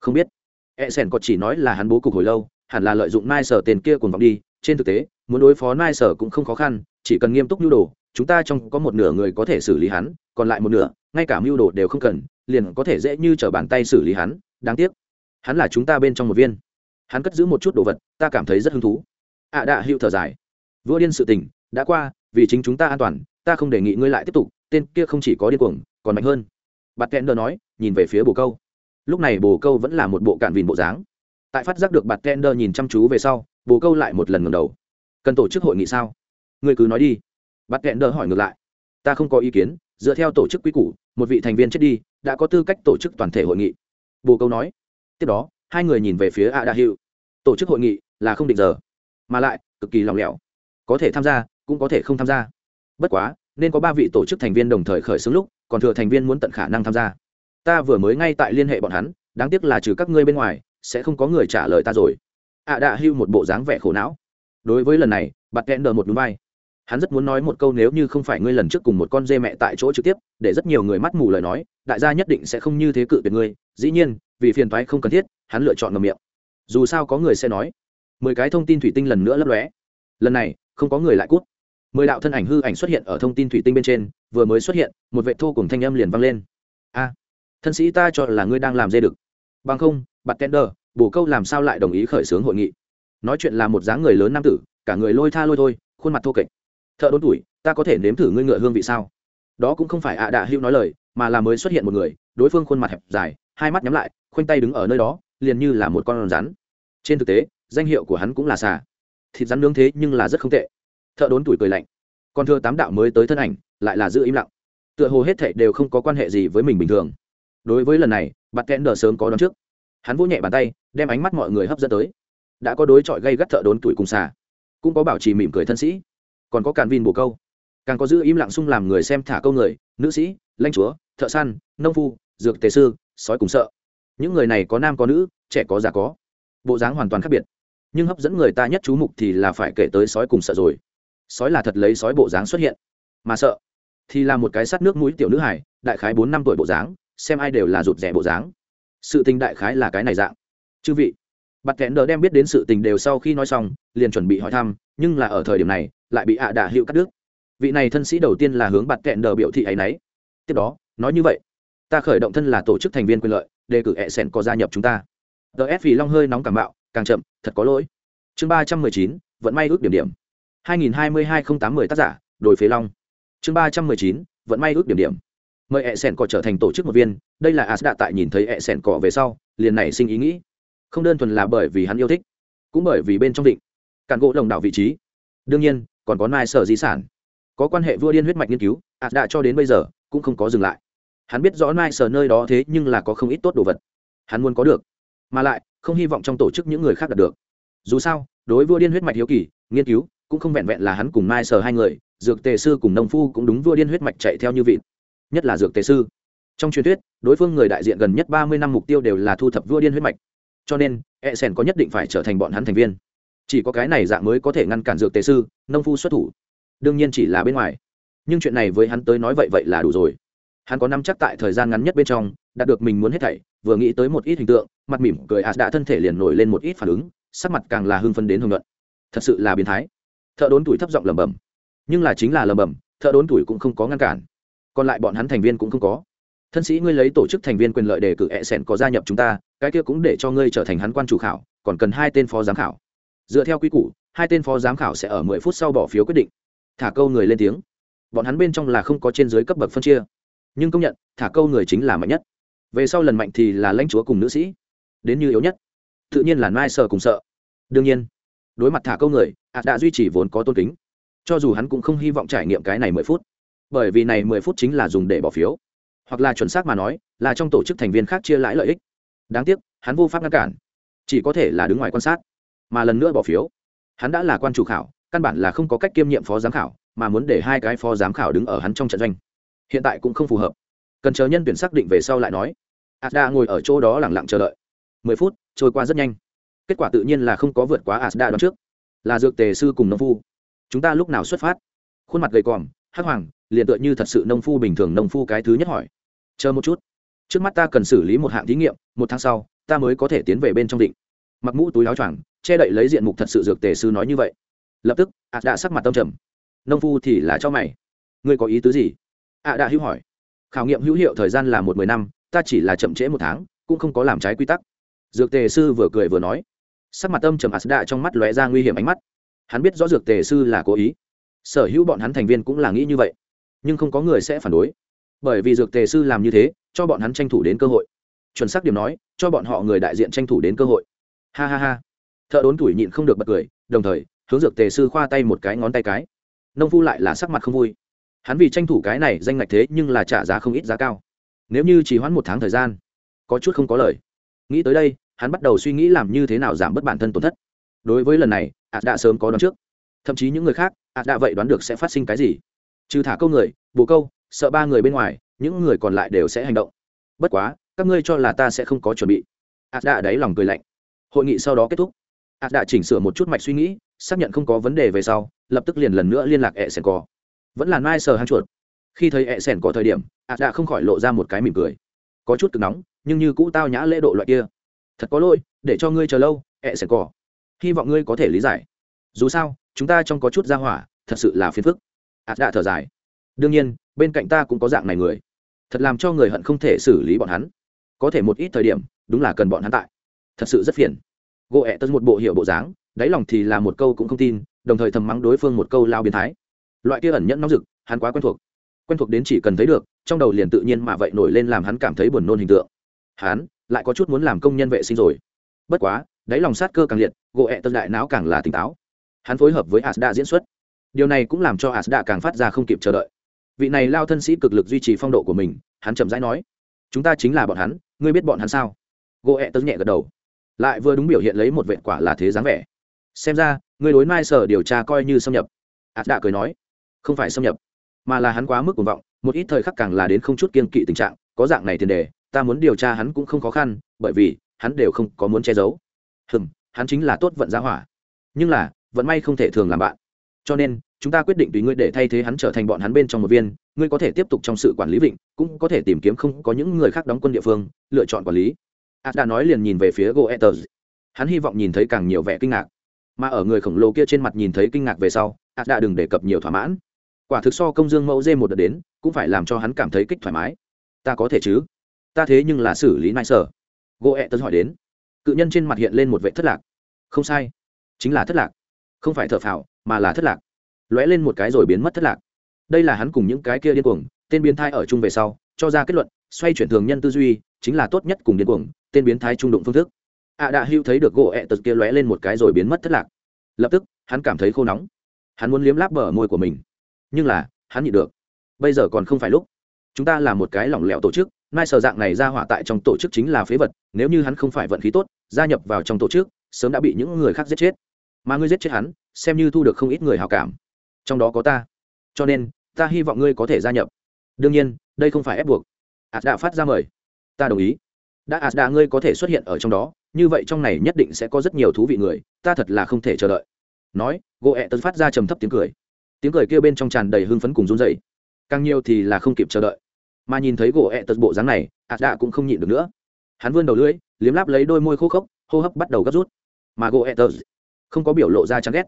Không biết. E sen có chỉ nói là hắn bố cục hồi lâu, hẳn là lợi dụng nai sở tên kia cuồng vọng đi. Trên thực tế, muốn đối phó nai sở cũng không khó khăn, chỉ cần nghiêm túc nhu đồ, chúng ta trong có một nửa người có thể xử lý hắn, còn lại một nửa, ngay cả mưu đồ đều không cần, liền có thể dễ như t r ở bàn tay xử lý hắn. Đáng tiếc. Hắn là chúng ta bên trong một viên. Hắn cất giữ một chút đồ vật, ta cảm thấy rất hứng thú. Ạ à đạ hữu thở dài. Vua điên sự tình, đã qua, vì chính chúng ta an toàn, ta không đề nghị ngươi lại tiếp tục tên kia không chỉ có điên cuồng, còn mạnh hơn. Bạt kẽn đờ nói, nhìn về phía bồ câu. Lúc này bồ câu vẫn là một bộ cạn vìn bộ dáng. Tại phát giác được bạt kẽn đờ nhìn chăm chú về sau, bồ câu lại một lần ngầm đầu. Cần tổ chức hội nghị sao? Người cứ nói đi. Bạt kẽn đờ hỏi ngược lại. Ta không có ý kiến, dựa theo tổ chức quy củ, một vị thành viên chết đi, đã có tư cách tổ chức toàn thể hội nghị. Bồ câu nói. Tiếp đó, hai người nhìn về phía a đa hữu tổ chức hội nghị là không định giờ, mà lại cực kỳ lòng lẻo. Có thể tham gia, cũng có thể không tham gia. Bất quá nên có ba vị tổ chức thành viên đồng thời khởi xướng lúc, còn thừa thành viên muốn tận khả năng tham gia. Ta vừa mới ngay tại liên hệ bọn hắn, đáng tiếc là trừ các ngươi bên ngoài, sẽ không có người trả lời ta rồi. Ạ à đạ hưu một bộ dáng vẻ khổ não. Đối với lần này, bạt kẽn đờ một núi vai. Hắn rất muốn nói một câu nếu như không phải ngươi lần trước cùng một con dê mẹ tại chỗ trực tiếp, để rất nhiều người mắt mù lời nói, đại gia nhất định sẽ không như thế cự tuyệt ngươi. Dĩ nhiên, vì phiền thoái không cần thiết, hắn lựa chọn ngầm miệng. Dù sao có người sẽ nói. Mười cái thông tin thủy tinh lần nữa lấp lóe. Lần này, không có người lại cút mười đạo thân ảnh hư ảnh xuất hiện ở thông tin thủy tinh bên trên, vừa mới xuất hiện, một vệ thô cùng thanh âm liền vang lên. A, thân sĩ ta cho là ngươi đang làm dê đực. Bằng không, bạt tender bổ câu làm sao lại đồng ý khởi xướng hội nghị? Nói chuyện là một dáng người lớn nam tử, cả người lôi tha lôi thôi, khuôn mặt thô kệch. Thợ đốn tuổi, ta có thể nếm thử ngươi ngựa hương vị sao? Đó cũng không phải ạ đạ hữu nói lời, mà là mới xuất hiện một người, đối phương khuôn mặt hẹp dài, hai mắt nhắm lại, khoanh tay đứng ở nơi đó, liền như là một con rắn. Trên thực tế, danh hiệu của hắn cũng là xà. Thịt rắn nướng thế nhưng là rất không tệ thợ đốn tuổi cười lạnh. Còn thưa tám đạo mới tới thân ảnh, lại là giữ im lặng. Tựa hồ hết thệ đều không có quan hệ gì với mình bình thường. Đối với lần này, bạt kẽn đờ sớm có đón trước. Hắn vỗ nhẹ bàn tay, đem ánh mắt mọi người hấp dẫn tới. Đã có đối chọi gây gắt thợ đốn tuổi cùng xà, cũng có bảo trì mỉm cười thân sĩ. Còn có càn vin bồ câu, càng có giữ im lặng sung làm người xem thả câu người, nữ sĩ lanh chúa, thợ săn, nông phu, dược tề sư, sói cùng sợ. Những người này có nam có nữ, trẻ có già có. Bộ dáng hoàn toàn khác biệt. Nhưng hấp dẫn người ta nhất chú mục thì là phải kể tới sói cùng sợ rồi sói là thật lấy sói bộ dáng xuất hiện. Mà sợ, thì là một cái sắt nước mũi tiểu nữ hải đại khái bốn năm tuổi bộ dáng, xem ai đều là rụt rẻ bộ dáng. Sự tình đại khái là cái này dạng. Chư vị bặt kẽn đờ đem biết đến sự tình đều sau khi nói xong, liền chuẩn bị hỏi thăm, nhưng là ở thời điểm này, lại bị ạ à đạ hiệu cắt đứt. Vị này thân sĩ đầu tiên là hướng bặt kẽn đờ biểu thị ấ y n ấ y tiếp đó, nói như vậy, ta khởi động thân là tổ chức thành viên quyền lợi, đề cử hẹ sen có gia nhập chúng ta. Ts vì long hơi nóng cảm bạo, càng chậm, thật có lỗi. Chương ba trăm mười chín vẫn may ước điểm điểm hai nghìn hai mươi hai không tám mươi tác giả đổi phế long. Chương ba trăm mười chín vẫn may ước điểm điểm. Mời ẹ sẻn cỏ trở thành tổ chức một viên, đây là as đã tại nhìn thấy ẹ sẻn cỏ về sau, liền nảy sinh ý nghĩ. Không đơn thuần là bởi vì hắn yêu thích, cũng bởi vì bên trong định, cản gỗ đồng đảo vị trí. Đương nhiên, còn có nai sở di sản. Có quan hệ vua điên huyết mạch nghiên cứu as đã cho đến bây giờ, cũng không có dừng lại. Hắn biết rõ nai sở nơi đó thế nhưng là có không ít tốt đồ vật. Hắn muốn có được, mà lại, không hy vọng trong tổ chức những người khác đạt được. Dù sao, đối vua điên huyết mạch hiếu kỳ, nghiên cứu cũng không vẹn vẹn là hắn cùng nai sở hai người, dược tề sư cùng nông phu cũng đúng vua điên huyết mạch chạy theo như vịt. Nhất là dược tề sư. Trong truyền thuyết, đối phương người đại diện gần nhất ba mươi năm mục tiêu đều là thu thập vua điên huyết mạch. Cho nên e sen có nhất định phải trở thành bọn hắn thành viên. Chỉ có cái này dạng mới có thể ngăn cản dược tề sư, nông phu xuất thủ. Đương nhiên chỉ là bên ngoài. Nhưng chuyện này với hắn tới nói vậy vậy là đủ rồi. Hắn có năm chắc tại thời gian ngắn nhất bên trong, đạt được mình muốn hết thảy, vừa nghĩ tới một ít hình tượng, mặt mỉm cười ạt đã thân thể liền nổi lên một ít phản ứng, sắc mặt càng là hưng phấn đến hưng luận thật sự là biến thái thợ đốn tuổi thấp giọng lẩm bẩm. Nhưng là chính là lẩm bẩm, thợ đốn tuổi cũng không có ngăn cản. Còn lại bọn hắn thành viên cũng không có. Thân sĩ ngươi lấy tổ chức thành viên quyền lợi để cử ẹ sẹn có gia nhập chúng ta, cái kia cũng để cho ngươi trở thành hắn quan chủ khảo, còn cần hai tên phó giám khảo. Dựa theo quy củ, hai tên phó giám khảo sẽ ở mười phút sau bỏ phiếu quyết định. Thả câu người lên tiếng. Bọn hắn bên trong là không có trên dưới cấp bậc phân chia. Nhưng công nhận, thả câu người chính là mạnh nhất. Về sau lần mạnh thì là lãnh chúa cùng nữ sĩ. Đến như yếu nhất. Tự nhiên là nai sợ cùng sợ. Đương nhiên đối mặt thả câu người ạt đã duy trì vốn có tôn kính. Cho dù hắn cũng không hy vọng trải nghiệm cái này mười phút. Bởi vì này mười phút chính là dùng để bỏ phiếu. Hoặc là chuẩn xác mà nói, là trong tổ chức thành viên khác chia lãi lợi ích. Đáng tiếc, hắn vô pháp ngăn cản. Chỉ có thể là đứng ngoài quan sát, mà lần nữa bỏ phiếu. Hắn đã là quan chủ khảo, căn bản là không có cách kiêm nhiệm phó giám khảo, mà muốn để hai cái phó giám khảo đứng ở hắn trong trận doanh. Hiện tại cũng không phù hợp. Cần chờ nhân tuyển xác định về sau lại nói. Asda ngồi ở chỗ đó lẳng lặng chờ đợi. Mười phút trôi qua rất nhanh kết quả tự nhiên là không có vượt quá asda đón trước. Là dược tề sư cùng nông phu. Chúng ta lúc nào xuất phát? Khuôn mặt gầy còm, hắc hoàng, liền tựa như thật sự nông phu bình thường nông phu cái thứ nhất hỏi. Chờ một chút. Trước mắt ta cần xử lý một hạng thí nghiệm, một tháng sau, ta mới có thể tiến về bên trong định. Mặc mũ túi áo choàng, che đậy lấy diện mục thật sự dược tề sư nói như vậy. Lập tức ạt đã sắc mặt tâm trầm. Nông phu thì là cho mày. Ngươi có ý tứ gì? Ạ đã hữu hỏi. Khảo nghiệm hữu hiệu thời gian là một mười năm, ta chỉ là chậm trễ một tháng, cũng không có làm trái quy tắc. Dược tề sư vừa cười vừa nói sắc mặt tâm trầm ạt đã trong mắt lóe ra nguy hiểm ánh mắt. Hắn biết rõ dược tề sư là cố ý. Sở hữu bọn hắn thành viên cũng là nghĩ như vậy. Nhưng không có người sẽ phản đối. Bởi vì dược tề sư làm như thế, cho bọn hắn tranh thủ đến cơ hội. Chuẩn xác điểm nói, cho bọn họ người đại diện tranh thủ đến cơ hội. Ha ha ha. Thợ đốn tuổi nhịn không được bật cười, đồng thời, hướng dược tề sư khoa tay một cái ngón tay cái. Nông phu lại là sắc mặt không vui. Hắn vì tranh thủ cái này danh ngạch thế nhưng là trả giá không ít giá cao. Nếu như chỉ hoãn một tháng thời gian, có chút không có lời. Nghĩ tới đây hắn bắt đầu suy nghĩ làm như thế nào giảm bớt bản thân tổn thất. Đối với lần này, ạt đã sớm có đoán trước. Thậm chí những người khác, ạt đã vậy đoán được sẽ phát sinh cái gì. Trừ thả câu người, bù câu, sợ ba người bên ngoài, những người còn lại đều sẽ hành động. Bất quá, các ngươi cho là ta sẽ không có chuẩn bị. Ạt đã đáy lòng cười lạnh. Hội nghị sau đó kết thúc. Ạt đã chỉnh sửa một chút mạch suy nghĩ, xác nhận không có vấn đề về sau, lập tức liền lần nữa liên lạc ẹ sẻn cò vẫn là nai sờ hang chuột. Khi thấy ẹ sẻn cò thời điểm, ạt đã không khỏi lộ ra một cái mỉm cười. Có chút cực nóng, nhưng như cũ tao nhã lễ độ loại kia thật có lỗi, để cho ngươi chờ lâu, ẹ sẽ cỏ hy vọng ngươi có thể lý giải. Dù sao, chúng ta trong có chút ra hỏa, thật sự là phiền phức. Ạt đã thở dài. Đương nhiên, bên cạnh ta cũng có dạng này người. Thật làm cho người hận không thể xử lý bọn hắn. Có thể một ít thời điểm, đúng là cần bọn hắn tại. Thật sự rất phiền. Gỗ ẹ tân một bộ hiệu bộ dáng, đáy lòng thì là một câu cũng không tin, đồng thời thầm mắng đối phương một câu lao biến thái. Loại kia ẩn nhẫn nóng rực, hắn quá quen thuộc. Quen thuộc đến chỉ cần thấy được, trong đầu liền tự nhiên mà vậy nổi lên làm hắn cảm thấy buồn nôn hình tượng. Hắn lại có chút muốn làm công nhân vệ sinh rồi. Bất quá, đáy lòng sát cơ càng liệt, gỗ ẹ tân đại não càng là tỉnh táo. Hắn phối hợp với asda diễn xuất. Điều này cũng làm cho asda càng phát ra không kịp chờ đợi. Vị này lao thân sĩ cực lực duy trì phong độ của mình, hắn chậm rãi nói, chúng ta chính là bọn hắn, ngươi biết bọn hắn sao? Gỗ ẹ tân nhẹ gật đầu. Lại vừa đúng biểu hiện lấy một vệ quả là thế dáng vẻ. Xem ra người đối mai sở điều tra coi như xâm nhập. Asda đạ cười nói. Không phải xâm nhập, mà là hắn quá mức cuồng vọng, một ít thời khắc càng là đến không chút kiên kỵ tình trạng, có dạng này tiền đề ta muốn điều tra hắn cũng không khó khăn, bởi vì, hắn đều không có muốn che giấu. Hừm, hắn chính là tốt vận gia hỏa. Nhưng là, vận may không thể thường làm bạn. Cho nên, chúng ta quyết định tùy ngươi để thay thế hắn trở thành bọn hắn bên trong một viên, ngươi có thể tiếp tục trong sự quản lý vịnh, cũng có thể tìm kiếm không có những người khác đóng quân địa phương, lựa chọn quản lý. A đã nói liền nhìn về phía goethers. Hắn hy vọng nhìn thấy càng nhiều vẻ kinh ngạc. Mà ở người khổng lồ kia trên mặt nhìn thấy kinh ngạc về sau a đã đừng đề cập nhiều thỏa mãn. Quả thực so công dương mẫu dê một đợt đến, cũng phải làm cho hắn cảm thấy kích thoải mái. Ta có thể chứ? Ta thế nhưng là xử lý nại sở. Goethers hỏi đến. Cự nhân trên mặt hiện lên một vệ thất lạc. Không sai. Chính là thất lạc. Không phải thở phào, mà là thất lạc. Lóe lên một cái rồi biến mất thất lạc. Đây là hắn cùng những cái kia điên cuồng, tên biến thái ở chung về sau, cho ra kết luận, xoay chuyển thường nhân tư duy, chính là tốt nhất cùng điên cuồng, tên biến thái trung đụng phương thức. Ạ à đã hưu thấy được gỗ ẹ tật kia lóe lên một cái rồi biến mất thất lạc. Lập tức, hắn cảm thấy khô nóng. Hắn muốn liếm láp bờ môi của mình. Nhưng là, hắn nhịn được. Bây giờ còn không phải lúc. Chúng ta là một cái lỏng lẻo tổ chức nai sở dạng này ra hỏa tại trong tổ chức chính là phế vật, nếu như hắn không phải vận khí tốt, gia nhập vào trong tổ chức, sớm đã bị những người khác giết chết. Mà ngươi giết chết hắn, xem như thu được không ít người hào cảm. Trong đó có ta. Cho nên, ta hy vọng ngươi có thể gia nhập. Đương nhiên, đây không phải ép buộc. Ạt đã phát ra mời. Ta đồng ý. Đã ạt đã ngươi có thể xuất hiện ở trong đó, như vậy trong này nhất định sẽ có rất nhiều thú vị người, ta thật là không thể chờ đợi. Nói gỗ ẹ tân phát ra trầm thấp tiếng cười. Tiếng cười kia bên trong tràn đầy hưng phấn cùng run dày càng nhiều thì là không kịp chờ đợi mà nhìn thấy gỗ ẹ tật bộ dáng này, ạt đạ cũng không nhịn được nữa. Hắn vươn đầu lưỡi, liếm láp lấy đôi môi khô khốc, hô hấp bắt đầu gấp rút. Mà gỗ ẹ tật không có biểu lộ ra chán ghét.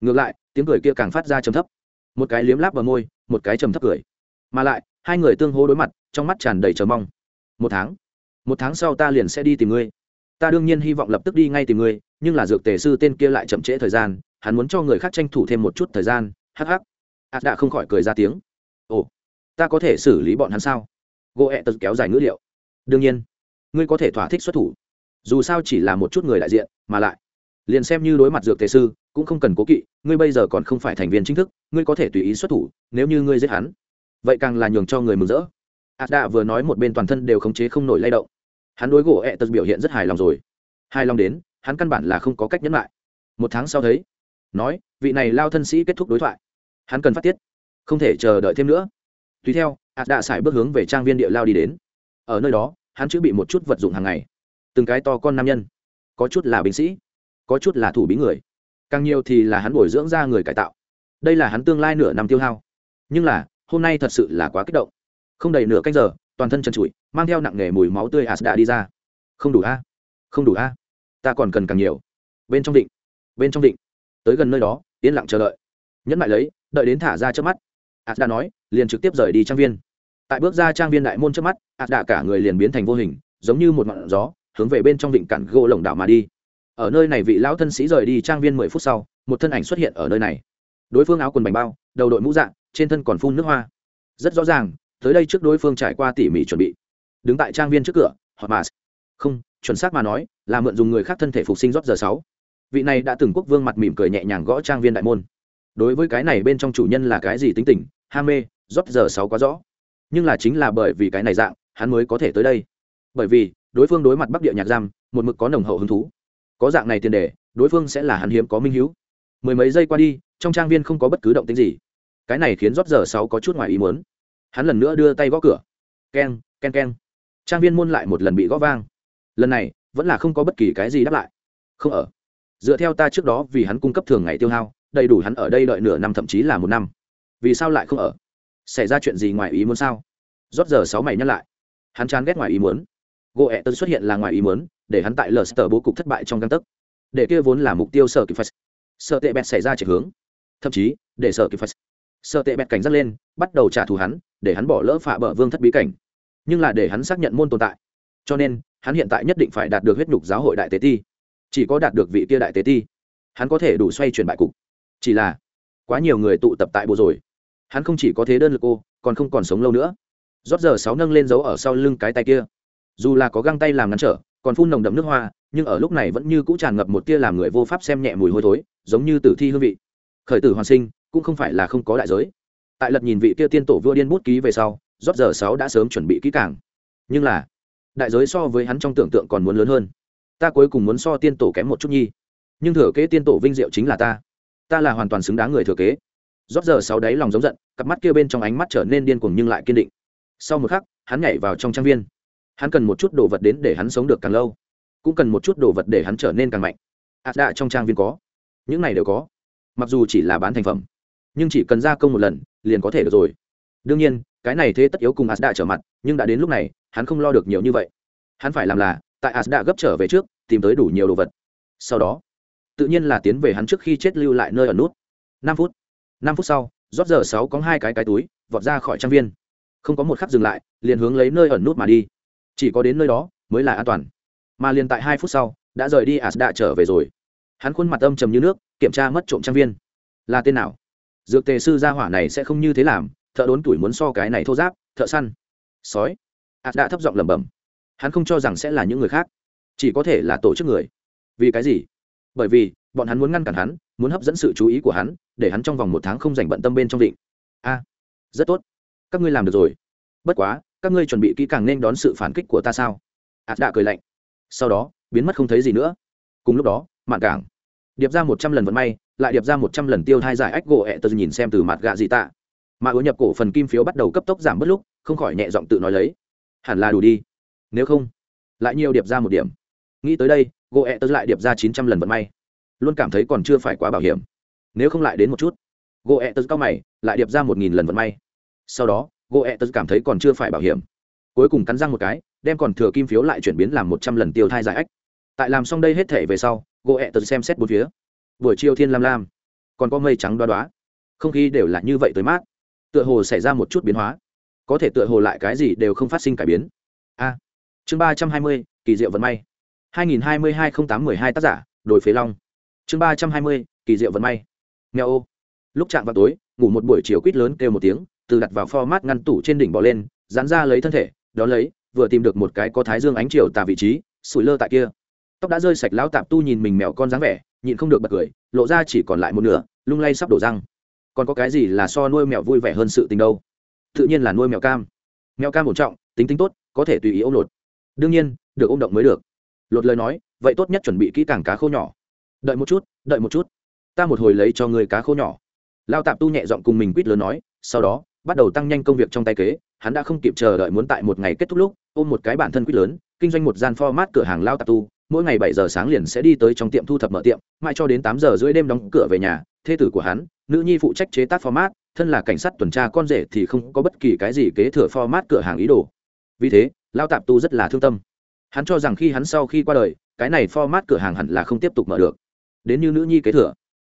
Ngược lại, tiếng cười kia càng phát ra trầm thấp. Một cái liếm láp vào môi, một cái trầm thấp cười. Mà lại, hai người tương hô đối mặt, trong mắt tràn đầy chờ mong. Một tháng một tháng sau ta liền sẽ đi tìm ngươi. Ta đương nhiên hy vọng lập tức đi ngay tìm ngươi, nhưng là dược tề sư tên kia lại chậm trễ thời gian, hắn muốn cho người khác tranh thủ thêm một chút thời gian. Hắc hắc. Ạt đã không khỏi cười ra tiếng ta có thể xử lý bọn hắn sao? Gỗ ẹ tật kéo dài ngữ liệu. Đương nhiên, ngươi có thể thỏa thích xuất thủ. Dù sao chỉ là một chút người đại diện, mà lại, liền xem như đối mặt dược tề sư, cũng không cần cố kỵ, ngươi bây giờ còn không phải thành viên chính thức, ngươi có thể tùy ý xuất thủ, nếu như ngươi giết hắn. Vậy càng là nhường cho người mừng rỡ. Ạt đạ vừa nói một bên toàn thân đều khống chế không nổi lay động. Hắn đối gỗ ẹ tật biểu hiện rất hài lòng rồi. Hài lòng đến, hắn căn bản là không có cách nhẫn lại. Một tháng sau thấy, nói, vị này lao thân sĩ kết thúc đối thoại. Hắn cần phát tiết, không thể chờ đợi thêm nữa tùy theo ạt đạ xài bước hướng về trang viên địa lao đi đến. Ở nơi đó, hắn chữ bị một chút vật dụng hàng ngày. Từng cái to con nam nhân. Có chút là binh sĩ, có chút là thủ bí người. Càng nhiều thì là hắn bồi dưỡng ra người cải tạo. Đây là hắn tương lai nửa năm tiêu hao. Nhưng là, hôm nay thật sự là quá kích động. Không đầy nửa canh giờ, toàn thân chân trụi, mang theo nặng nghề mùi máu tươi ạt đã đi ra. Không đủ a, không đủ a, ta còn cần càng nhiều. Bên trong định, bên trong định. Tới gần nơi đó, yên lặng chờ đợi. Nhẫn lại lấy, đợi đến thả ra trước mắt. Ạt đã nói liền trực tiếp rời đi trang viên. Tại bước ra trang viên đại môn trước mắt, ạt đạ cả người liền biến thành vô hình, giống như một ngọn gió, hướng về bên trong vịnh cản gỗ lồng đảo mà đi. Ở nơi này vị lão thân sĩ rời đi trang viên mười phút sau, một thân ảnh xuất hiện ở nơi này. Đối phương áo quần bành bao, đầu đội mũ dạng trên thân còn phun nước hoa. Rất rõ ràng, tới đây trước đối phương trải qua tỉ mỉ chuẩn bị. Đứng tại trang viên trước cửa họ mà không, chuẩn xác mà nói, là mượn dùng người khác thân thể phục sinh rót giờ sáu. Vị này đã từng quốc vương mặt mỉm cười nhẹ nhàng gõ trang viên đại môn. Đối với cái này bên trong chủ nhân là cái gì tính tình, ham mê rót giờ sáu quá rõ. Nhưng là chính là bởi vì cái này dạng, hắn mới có thể tới đây. Bởi vì, đối phương đối mặt bắc địa nhạc giam, một mực có nồng hậu hứng thú. Có dạng này tiền đề, đối phương sẽ là hắn hiếm có minh hữu. Mười mấy giây qua đi, trong trang viên không có bất cứ động tính gì. Cái này khiến rót giờ sáu có chút ngoài ý muốn. Hắn lần nữa đưa tay gõ cửa. Keng ken ken trang viên môn lại một lần bị gõ vang. Lần này, vẫn là không có bất kỳ cái gì đáp lại. Không ở. Dựa theo ta trước đó vì hắn cung cấp thường ngày tiêu hao, đầy đủ hắn ở đây đợi nửa năm thậm chí là một năm. Vì sao lại không ở? Xảy ra chuyện gì ngoài ý muốn sao? Rót giờ sáu mày nhắc lại. Hắn chán ghét ngoài ý muốn. Gỗ ẹ tân xuất hiện là ngoài ý muốn, để hắn tại lờ sờ bố cục thất bại trong găng tấc. Để kia vốn là mục tiêu sở kịp phật sợ tệ bẹt xảy ra chạy hướng. Thậm chí, để sợ kịp phật sợ tệ bẹt cảnh giác lên, bắt đầu trả thù hắn, để hắn bỏ lỡ phạ bờ vương thất bí cảnh. Nhưng là để hắn xác nhận môn tồn tại. Cho nên, hắn hiện tại nhất định phải đạt được huyết nhục giáo hội đại tế ti. Chỉ có đạt được vị kia đại tế ti, hắn có thể đủ xoay chuyển bại cục. Chỉ là, quá nhiều người tụ tập tại bộ rồi hắn không chỉ có thế đơn lực cô, còn không còn sống lâu nữa. Rót giờ sáu nâng lên dấu ở sau lưng cái tay kia. Dù là có găng tay làm ngăn trở, còn phun nồng đậm nước hoa, nhưng ở lúc này vẫn như cũ tràn ngập một tia làm người vô pháp xem nhẹ mùi hôi thối, giống như tử thi hương vị. Khởi tử hoàn sinh, cũng không phải là không có đại giới. Tại lật nhìn vị kia tiên tổ vua điên bút ký về sau, rót giờ sáu đã sớm chuẩn bị kỹ càng. Nhưng là, đại giới so với hắn trong tưởng tượng còn muốn lớn hơn. Ta cuối cùng muốn so tiên tổ kém một chút nhi. Nhưng thừa kế tiên tổ vinh diệu chính là ta. Ta là hoàn toàn xứng đáng người thừa kế rót giờ sáu đáy lòng giống giận, cặp mắt kia bên trong ánh mắt trở nên điên cuồng nhưng lại kiên định. Sau một khắc, hắn nhảy vào trong trang viên. Hắn cần một chút đồ vật đến để hắn sống được càng lâu, cũng cần một chút đồ vật để hắn trở nên càng mạnh. Ạt đạ trong trang viên có. Những này đều có. Mặc dù chỉ là bán thành phẩm, nhưng chỉ cần gia công một lần, liền có thể được rồi. Đương nhiên, cái này thế tất yếu cùng asda trở mặt, nhưng đã đến lúc này, hắn không lo được nhiều như vậy. Hắn phải làm là, tại asda gấp trở về trước, tìm tới đủ nhiều đồ vật. Sau đó, tự nhiên là tiến về hắn trước khi chết lưu lại nơi ở nút. Năm phút năm phút sau, rót giờ sáu có hai cái cái túi, vọt ra khỏi trang viên. Không có một khắc dừng lại, liền hướng lấy nơi ẩn nút mà đi. Chỉ có đến nơi đó mới là an toàn. Mà liền tại hai phút sau, đã rời đi asda trở về rồi. Hắn khuôn mặt âm trầm như nước, kiểm tra mất trộm trang viên. Là tên nào? Dược tề sư gia hỏa này sẽ không như thế làm, thợ đốn tuổi muốn so cái này thô giáp, thợ săn. Sói. Ạt đã thấp giọng lẩm bẩm. Hắn không cho rằng sẽ là những người khác, chỉ có thể là tổ chức người. Vì cái gì? Bởi vì, bọn hắn muốn ngăn cản hắn muốn hấp dẫn sự chú ý của hắn, để hắn trong vòng một tháng không dành bận tâm bên trong định. A, rất tốt. Các ngươi làm được rồi. Bất quá, các ngươi chuẩn bị kỹ càng nên đón sự phản kích của ta sao? Ạt đã cười lạnh. Sau đó, biến mất không thấy gì nữa. Cùng lúc đó, mạn cảng điệp ra một trăm lần vận may, lại điệp ra một trăm lần tiêu thai giải ách gỗ ẹ tờ nhìn xem từ mặt gạ dị tạ. Mà ứa nhập cổ phần kim phiếu bắt đầu cấp tốc giảm bất lúc, không khỏi nhẹ giọng tự nói lấy. Hẳn là đủ đi. Nếu không, lại nhiều điệp ra một điểm. Nghĩ tới đây, gỗ ẹ tớ lại điệp ra chín trăm lần vận may luôn cảm thấy còn chưa phải quá bảo hiểm. Nếu không lại đến một chút gỗ ẹ tật cao mày, lại điệp ra một nghìn lần vận may. Sau đó gỗ ẹ tật cảm thấy còn chưa phải bảo hiểm. Cuối cùng cắn răng một cái, đem còn thừa kim phiếu lại chuyển biến làm một trăm lần tiêu thai giải ách. Tại làm xong đây hết thể về sau gỗ ẹ tật xem xét bốn phía. Buổi chiều thiên lam lam, còn có mây trắng đoá đoá. Không khí đều là như vậy tới mát. Tựa hồ xảy ra một chút biến hóa. Có thể tựa hồ lại cái gì đều không phát sinh cải biến. A. Chương ba trăm hai mươi, kỳ diệu vận may. hai nghìn hai mươi hai không tám mười hai tác giả, đồi phế long chương ba trăm hai mươi, kỳ diệu vận may. Nghèo ô. Lúc chạm vào tối, ngủ một buổi chiều quýt lớn kêu một tiếng, từ đặt vào pho mát ngăn tủ trên đỉnh bỏ lên, dán ra lấy thân thể, đón lấy, vừa tìm được một cái có thái dương ánh chiều tà vị trí, sủi lơ tại kia. Tóc đã rơi sạch lão tạp tu nhìn mình mèo con dáng vẻ, nhịn không được bật cười, lộ ra chỉ còn lại một nửa, lung lay sắp đổ răng. Còn có cái gì là so nuôi mèo vui vẻ hơn sự tình đâu? Tự nhiên là nuôi mèo cam. Mèo cam ổn trọng, tính tính tốt, có thể tùy ý ôm lột. Đương nhiên, được ôm động mới được. Lột lời nói, vậy tốt nhất chuẩn bị kỹ càng cá khô nhỏ đợi một chút, đợi một chút. Ta một hồi lấy cho người cá khô nhỏ. Lao tạp tu nhẹ giọng cùng mình quýt lớn nói, sau đó, bắt đầu tăng nhanh công việc trong tay kế, hắn đã không kịp chờ đợi muốn tại một ngày kết thúc lúc, ôm một cái bản thân quýt lớn, kinh doanh một gian format cửa hàng lao tạp tu, mỗi ngày bảy giờ sáng liền sẽ đi tới trong tiệm thu thập mở tiệm, mãi cho đến tám giờ rưỡi đêm đóng cửa về nhà, thê tử của hắn, nữ nhi phụ trách chế tác format, thân là cảnh sát tuần tra con rể thì không có bất kỳ cái gì kế thừa format cửa hàng ý đồ. Vì thế, lao tạp tu rất là thương tâm. Hắn cho rằng khi hắn sau khi qua đời, cái này format cửa hàng hẳn là không tiếp tục mở được đến như nữ nhi kế thừa.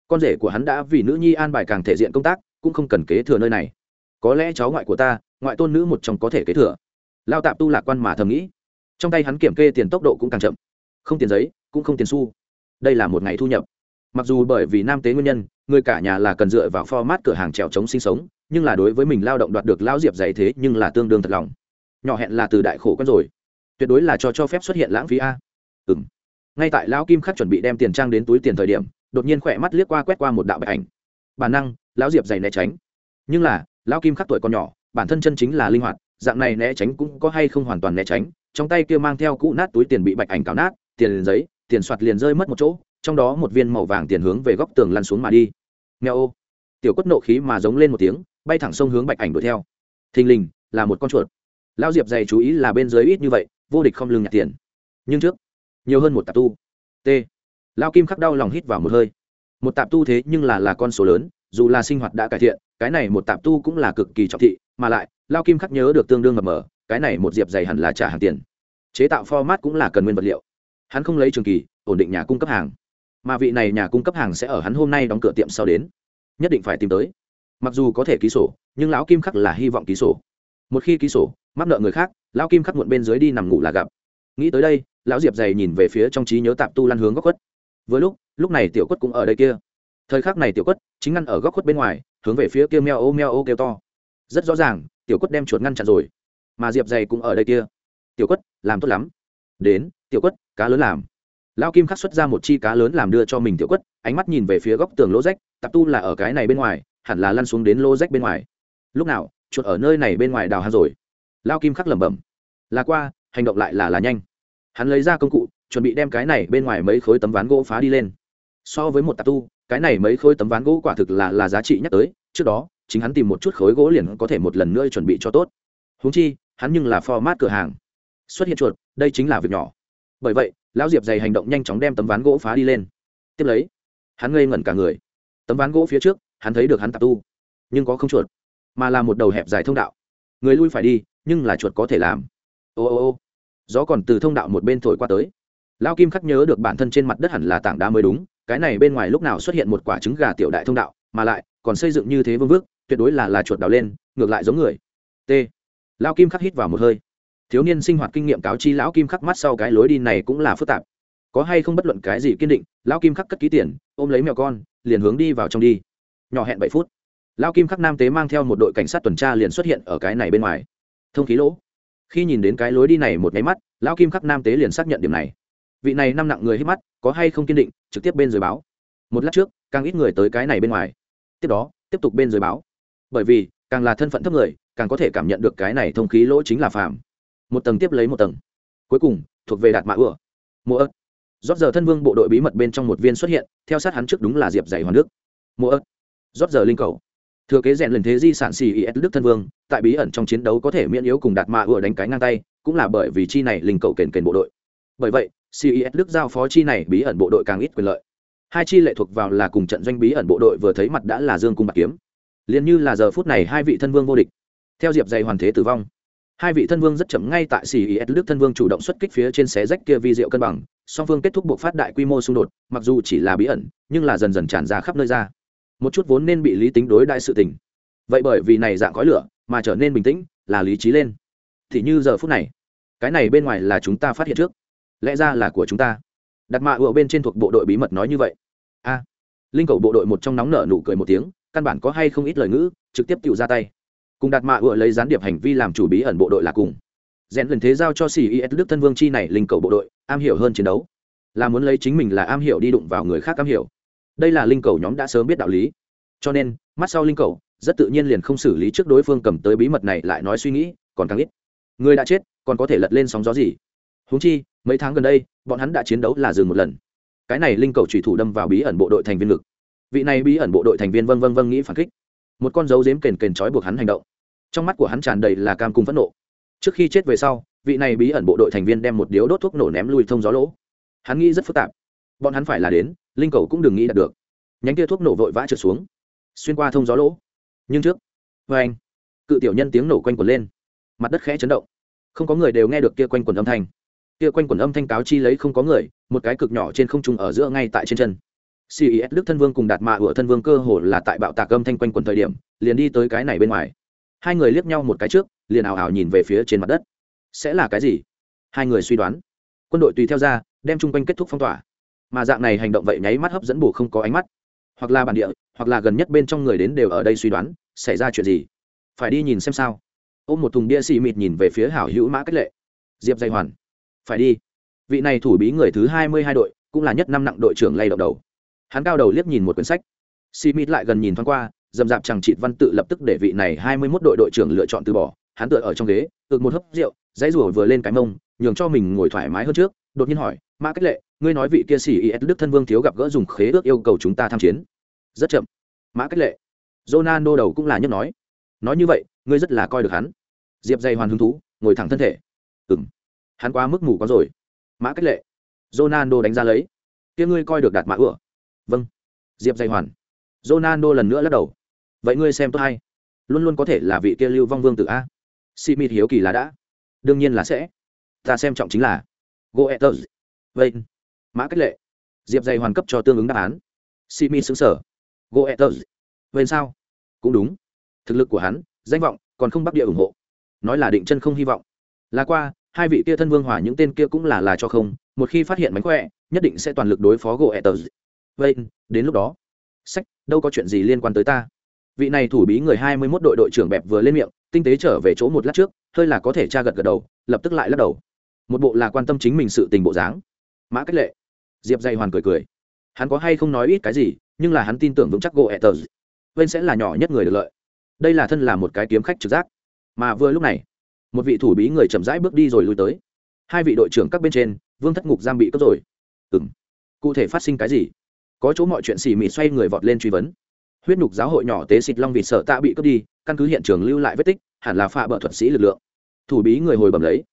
Con rể của hắn đã vì nữ nhi an bài càng thể diện công tác, cũng không cần kế thừa nơi này. Có lẽ cháu ngoại của ta, ngoại tôn nữ một chồng có thể kế thừa. Lao tạp tu lạc quan mà thầm nghĩ. Trong tay hắn kiểm kê tiền tốc độ cũng càng chậm. Không tiền giấy, cũng không tiền xu. Đây là một ngày thu nhập. Mặc dù bởi vì nam tế nguyên nhân, người cả nhà là cần dựa vào format cửa hàng trèo trống sinh sống, nhưng là đối với mình lao động đoạt được lao diệp dày thế nhưng là tương đương thật lòng. Nhỏ hẹn là từ đại khổ quen rồi. Tuyệt đối là cho cho phép xuất hiện lãng phí a. Ừ m ngay tại lão kim khắc chuẩn bị đem tiền trang đến túi tiền thời điểm, đột nhiên khỏe mắt liếc qua quét qua một đạo bạch ảnh. Bản năng, lão diệp dày né tránh. Nhưng là, lão kim khắc tuổi còn nhỏ, bản thân chân chính là linh hoạt, dạng này né tránh cũng có hay không hoàn toàn né tránh. Trong tay kia mang theo cũ nát túi tiền bị bạch ảnh cào nát, tiền giấy, tiền soạt liền rơi mất một chỗ, trong đó một viên màu vàng tiền hướng về góc tường lăn xuống mà đi. Nghe ô. Tiểu quất nộ khí mà giống lên một tiếng, bay thẳng sông hướng bạch ảnh đuổi theo. Thình lình, là một con chuột. Lão diệp dày chú ý là bên dưới ít như vậy, vô địch không lưng nhặt tiền. Nhưng trước nhiều hơn một tạp tu. T. Lao kim khắc đau lòng hít vào một hơi. Một tạp tu thế nhưng là là con số lớn, dù là sinh hoạt đã cải thiện, cái này một tạp tu cũng là cực kỳ trọng thị, mà lại, lao kim khắc nhớ được tương đương mập mờ, cái này một diệp dày hẳn là trả hàng tiền. Chế tạo format cũng là cần nguyên vật liệu. Hắn không lấy trường kỳ, ổn định nhà cung cấp hàng. Mà vị này nhà cung cấp hàng sẽ ở hắn hôm nay đóng cửa tiệm sau đến. Nhất định phải tìm tới. Mặc dù có thể ký sổ, nhưng lão kim khắc là hy vọng ký sổ. Một khi ký sổ, mắc nợ người khác, lão kim khắc muộn bên dưới đi nằm ngủ là gặp. Nghĩ tới đây lão diệp dày nhìn về phía trong trí nhớ tạp tu lăn hướng góc khuất. Vừa lúc lúc này tiểu quất cũng ở đây kia. Thời khắc này tiểu quất chính ngăn ở góc khuất bên ngoài, hướng về phía kia meo ô meo ô kêu to. Rất rõ ràng, tiểu quất đem chuột ngăn chặn rồi, mà diệp dày cũng ở đây kia. Tiểu quất, làm tốt lắm. Đến, tiểu quất, cá lớn làm. Lao kim khắc xuất ra một chi cá lớn làm đưa cho mình tiểu quất, ánh mắt nhìn về phía góc tường lỗ rách, tạp tu là ở cái này bên ngoài, hẳn là lăn xuống đến lỗ rách bên ngoài. Lúc nào, chuột ở nơi này bên ngoài đào hang rồi. Lao kim khắc lẩm bẩm. Là qua, hành động lại là là nhanh hắn lấy ra công cụ, chuẩn bị đem cái này bên ngoài mấy khối tấm ván gỗ phá đi lên. So với một tạp tu, cái này mấy khối tấm ván gỗ quả thực là là giá trị nhắc tới, trước đó, chính hắn tìm một chút khối gỗ liền có thể một lần nữa chuẩn bị cho tốt. Húng chi, hắn nhưng là format cửa hàng. Xuất hiện chuột, đây chính là việc nhỏ. Bởi vậy, lão diệp dày hành động nhanh chóng đem tấm ván gỗ phá đi lên. Tiếp lấy, hắn ngây ngẩn cả người. Tấm ván gỗ phía trước, hắn thấy được hắn tạp tu, nhưng có không chuột, mà là một đầu hẹp dài thông đạo. Người lui phải đi, nhưng là chuột có thể làm. Ô ô ô gió còn từ thông đạo một bên thổi qua tới. Lao kim khắc nhớ được bản thân trên mặt đất hẳn là tảng đá mới đúng, cái này bên ngoài lúc nào xuất hiện một quả trứng gà tiểu đại thông đạo, mà lại, còn xây dựng như thế vương vước tuyệt đối là là chuột đào lên, ngược lại giống người. T. Lao kim khắc hít vào một hơi. Thiếu niên sinh hoạt kinh nghiệm cáo chi lão kim khắc mắt sau cái lối đi này cũng là phức tạp. Có hay không bất luận cái gì kiên định, lão kim khắc cất ký tiền, ôm lấy mèo con, liền hướng đi vào trong đi. Nhỏ hẹn bảy phút. Lão kim khắc nam tế mang theo một đội cảnh sát tuần tra liền xuất hiện ở cái này bên ngoài. Thông khí lỗ khi nhìn đến cái lối đi này một nháy mắt, lão kim khắc nam tế liền xác nhận điểm này. Vị này năm nặng người hít mắt, có hay không kiên định, trực tiếp bên dưới báo. Một lát trước, càng ít người tới cái này bên ngoài. Tiếp đó, tiếp tục bên dưới báo. Bởi vì, càng là thân phận thấp người, càng có thể cảm nhận được cái này thông khí lỗ chính là phàm. Một tầng tiếp lấy một tầng. Cuối cùng, thuộc về đạt mã ửa mùa ớt rót giờ thân vương bộ đội bí mật bên trong một viên xuất hiện, theo sát hắn trước đúng là diệp dày hoàn đức. Mùa ớt rót giờ linh cầu thừa kế rèn lần thế di sản xì is đức thân vương, tại bí ẩn trong chiến đấu có thể miễn yếu cùng đạt mã ửa đánh cái ngang tay, cũng là bởi vì chi này linh cầu kền kền bộ đội. Bởi vậy cis đức giao phó chi này bí ẩn bộ đội càng ít quyền lợi. Hai chi lệ thuộc vào là cùng trận doanh bí ẩn bộ đội vừa thấy mặt đã là dương cung bạc kiếm. Liền như là giờ phút này hai vị thân vương vô địch. Theo diệp dày hoàn thế tử vong, hai vị thân vương rất chậm ngay tại cis đức thân vương chủ động xuất kích phía trên xé rách kia vi diệu cân bằng, song phương kết thúc buộc phát đại quy mô xung đột, mặc dù chỉ là bí ẩn, nhưng là dần dần tràn ra khắp nơi ra một chút vốn nên bị lý tính đối đại sự tình. Vậy bởi vì này dạng khói lửa mà trở nên bình tĩnh, là lý trí lên. Thì như giờ phút này, cái này bên ngoài là chúng ta phát hiện trước. Lẽ ra là của chúng ta. Đặt mạ ựa bên trên thuộc bộ đội bí mật nói như vậy. A. Linh cầu bộ đội một trong nóng nở nụ cười một tiếng, căn bản có hay không ít lời ngữ, trực tiếp tự ra tay. Cùng đặt mạ ựa lấy gián điệp hành vi làm chủ bí ẩn bộ đội là cùng. Rèn lần thế giao cho cis đức thân vương chi này linh cầu bộ đội, am hiểu hơn chiến đấu. Là muốn lấy chính mình là am hiểu đi đụng vào người khác am hiểu đây là linh cầu nhóm đã sớm biết đạo lý. Cho nên, mắt sau linh cầu, rất tự nhiên liền không xử lý trước đối phương cầm tới bí mật này lại nói suy nghĩ, còn càng ít. Người đã chết, còn có thể lật lên sóng gió gì? Húng chi, mấy tháng gần đây, bọn hắn đã chiến đấu là dừng một lần. Cái này linh cầu trùy thủ đâm vào bí ẩn bộ đội thành viên lực vị này bí ẩn bộ đội thành viên vân vân vân nghĩ phản kích. Một con dấu dếm kền kền trói buộc hắn hành động. Trong mắt của hắn tràn đầy là cam cùng phẫn nộ. Trước khi chết về sau, vị này bí ẩn bộ đội thành viên đem một điếu đốt thuốc nổ ném lui thông gió lỗ. Hắn nghĩ rất phức tạp. Bọn hắn phải là đến linh cầu cũng đừng nghĩ đạt được. Nhánh kia thuốc nổ vội vã trượt xuống. Xuyên qua thông gió lỗ. Nhưng trước vê anh. Cự tiểu nhân tiếng nổ quanh quẩn lên. Mặt đất khẽ chấn động. Không có người đều nghe được kia quanh quẩn âm thanh. Kia quanh quẩn âm thanh cáo chi lấy không có người, một cái cực nhỏ trên không trung ở giữa ngay tại trên chân. Cis đức thân vương cùng đạt mạ ủa thân vương cơ hồ là tại bạo tạc âm thanh quanh quần thời điểm, liền đi tới cái này bên ngoài. Hai người liếc nhau một cái trước, liền ảo ảo nhìn về phía trên mặt đất. Sẽ là cái gì? Hai người suy đoán. Quân đội tùy theo ra, đem chung quanh kết thúc phong tỏa mà dạng này hành động vậy nháy mắt hấp dẫn bù không có ánh mắt. Hoặc là bản địa, hoặc là gần nhất bên trong người đến đều ở đây suy đoán, xảy ra chuyện gì? Phải đi nhìn xem sao. Ôm một thùng bia xì mịt nhìn về phía hảo hữu mã cách lệ. Diệp dây hoàn. Phải đi. Vị này thủ bí người thứ hai mươi hai đội, cũng là nhất năm nặng đội trưởng lay động đầu. Hắn cao đầu liếc nhìn một quyển sách. Xì mịt lại gần nhìn thoáng qua, dầm dạp chẳng trịt văn tự lập tức để vị này hai mươi mốt đội đội trưởng lựa chọn từ bỏ. Hắn tựa ở trong ghế, ực một hớp rượu, dãy rủa vừa lên cái mông, nhường cho mình ngồi thoải mái hơn trước, đột nhiên hỏi mã cách lệ, ngươi nói vị kia sĩ is đức thân vương thiếu gặp gỡ dùng khế ước yêu cầu chúng ta tham chiến. Rất chậm. Mã cách lệ. Ronaldo đầu cũng là nhất nói. Nói như vậy, ngươi rất là coi được hắn. Diệp dày hoàn hứng thú, ngồi thẳng thân thể. Ừng hắn quá mức ngủ có rồi. Mã cách lệ. Ronaldo đánh ra lấy. Kia ngươi coi được đạt mã ửa vâng. Diệp dày hoàn. Ronaldo lần nữa lắc đầu. Vậy ngươi xem tôi hay? Luôn luôn có thể là vị kia lưu vong vương tự a. Simit hiếu kỳ là đã. Đương nhiên là sẽ. Ta xem trọng chính là goethez vậy mã cách lệ. Diệp dày hoàn cấp cho tương ứng đáp án. Simi xứng sở. Goethez vậy vâng sao? Cũng đúng. Thực lực của hắn, danh vọng, còn không bắc địa ủng hộ. Nói là định chân không hy vọng. Là qua, hai vị kia thân vương hỏa những tên kia cũng là là cho không. Một khi phát hiện mánh khỏe, nhất định sẽ toàn lực đối phó gỗ vậy vâng, đến lúc đó. Sách, đâu có chuyện gì liên quan tới ta. Vị này thủ bí người hai mươi mốt đội đội trưởng bẹp vừa lên miệng, tinh tế trở về chỗ một lát trước, hơi là có thể tra gật gật đầu, lập tức lại lắc đầu. Một bộ là quan tâm chính mình sự tình bộ dáng mã cách lệ. Diệp dày hoàn cười cười. Hắn có hay không nói ít cái gì, nhưng là hắn tin tưởng vững chắc gỗ ẹ tờ bên sẽ là nhỏ nhất người được lợi. Đây là thân là một cái kiếm khách trực giác. Mà vừa lúc này, một vị thủ bí người chậm rãi bước đi rồi lui tới. Hai vị đội trưởng các bên trên, vương thất ngục giam bị cướp rồi. Ừ m cụ thể phát sinh cái gì? Có chỗ mọi chuyện xì mị xoay người vọt lên truy vấn. Huyết nhục giáo hội nhỏ tế xịt long vịt sợ tạ bị cướp đi, căn cứ hiện trường lưu lại vết tích, hẳn là phạ bợ thuật sĩ lực lượng. Thủ bí người hồi bầm lấy.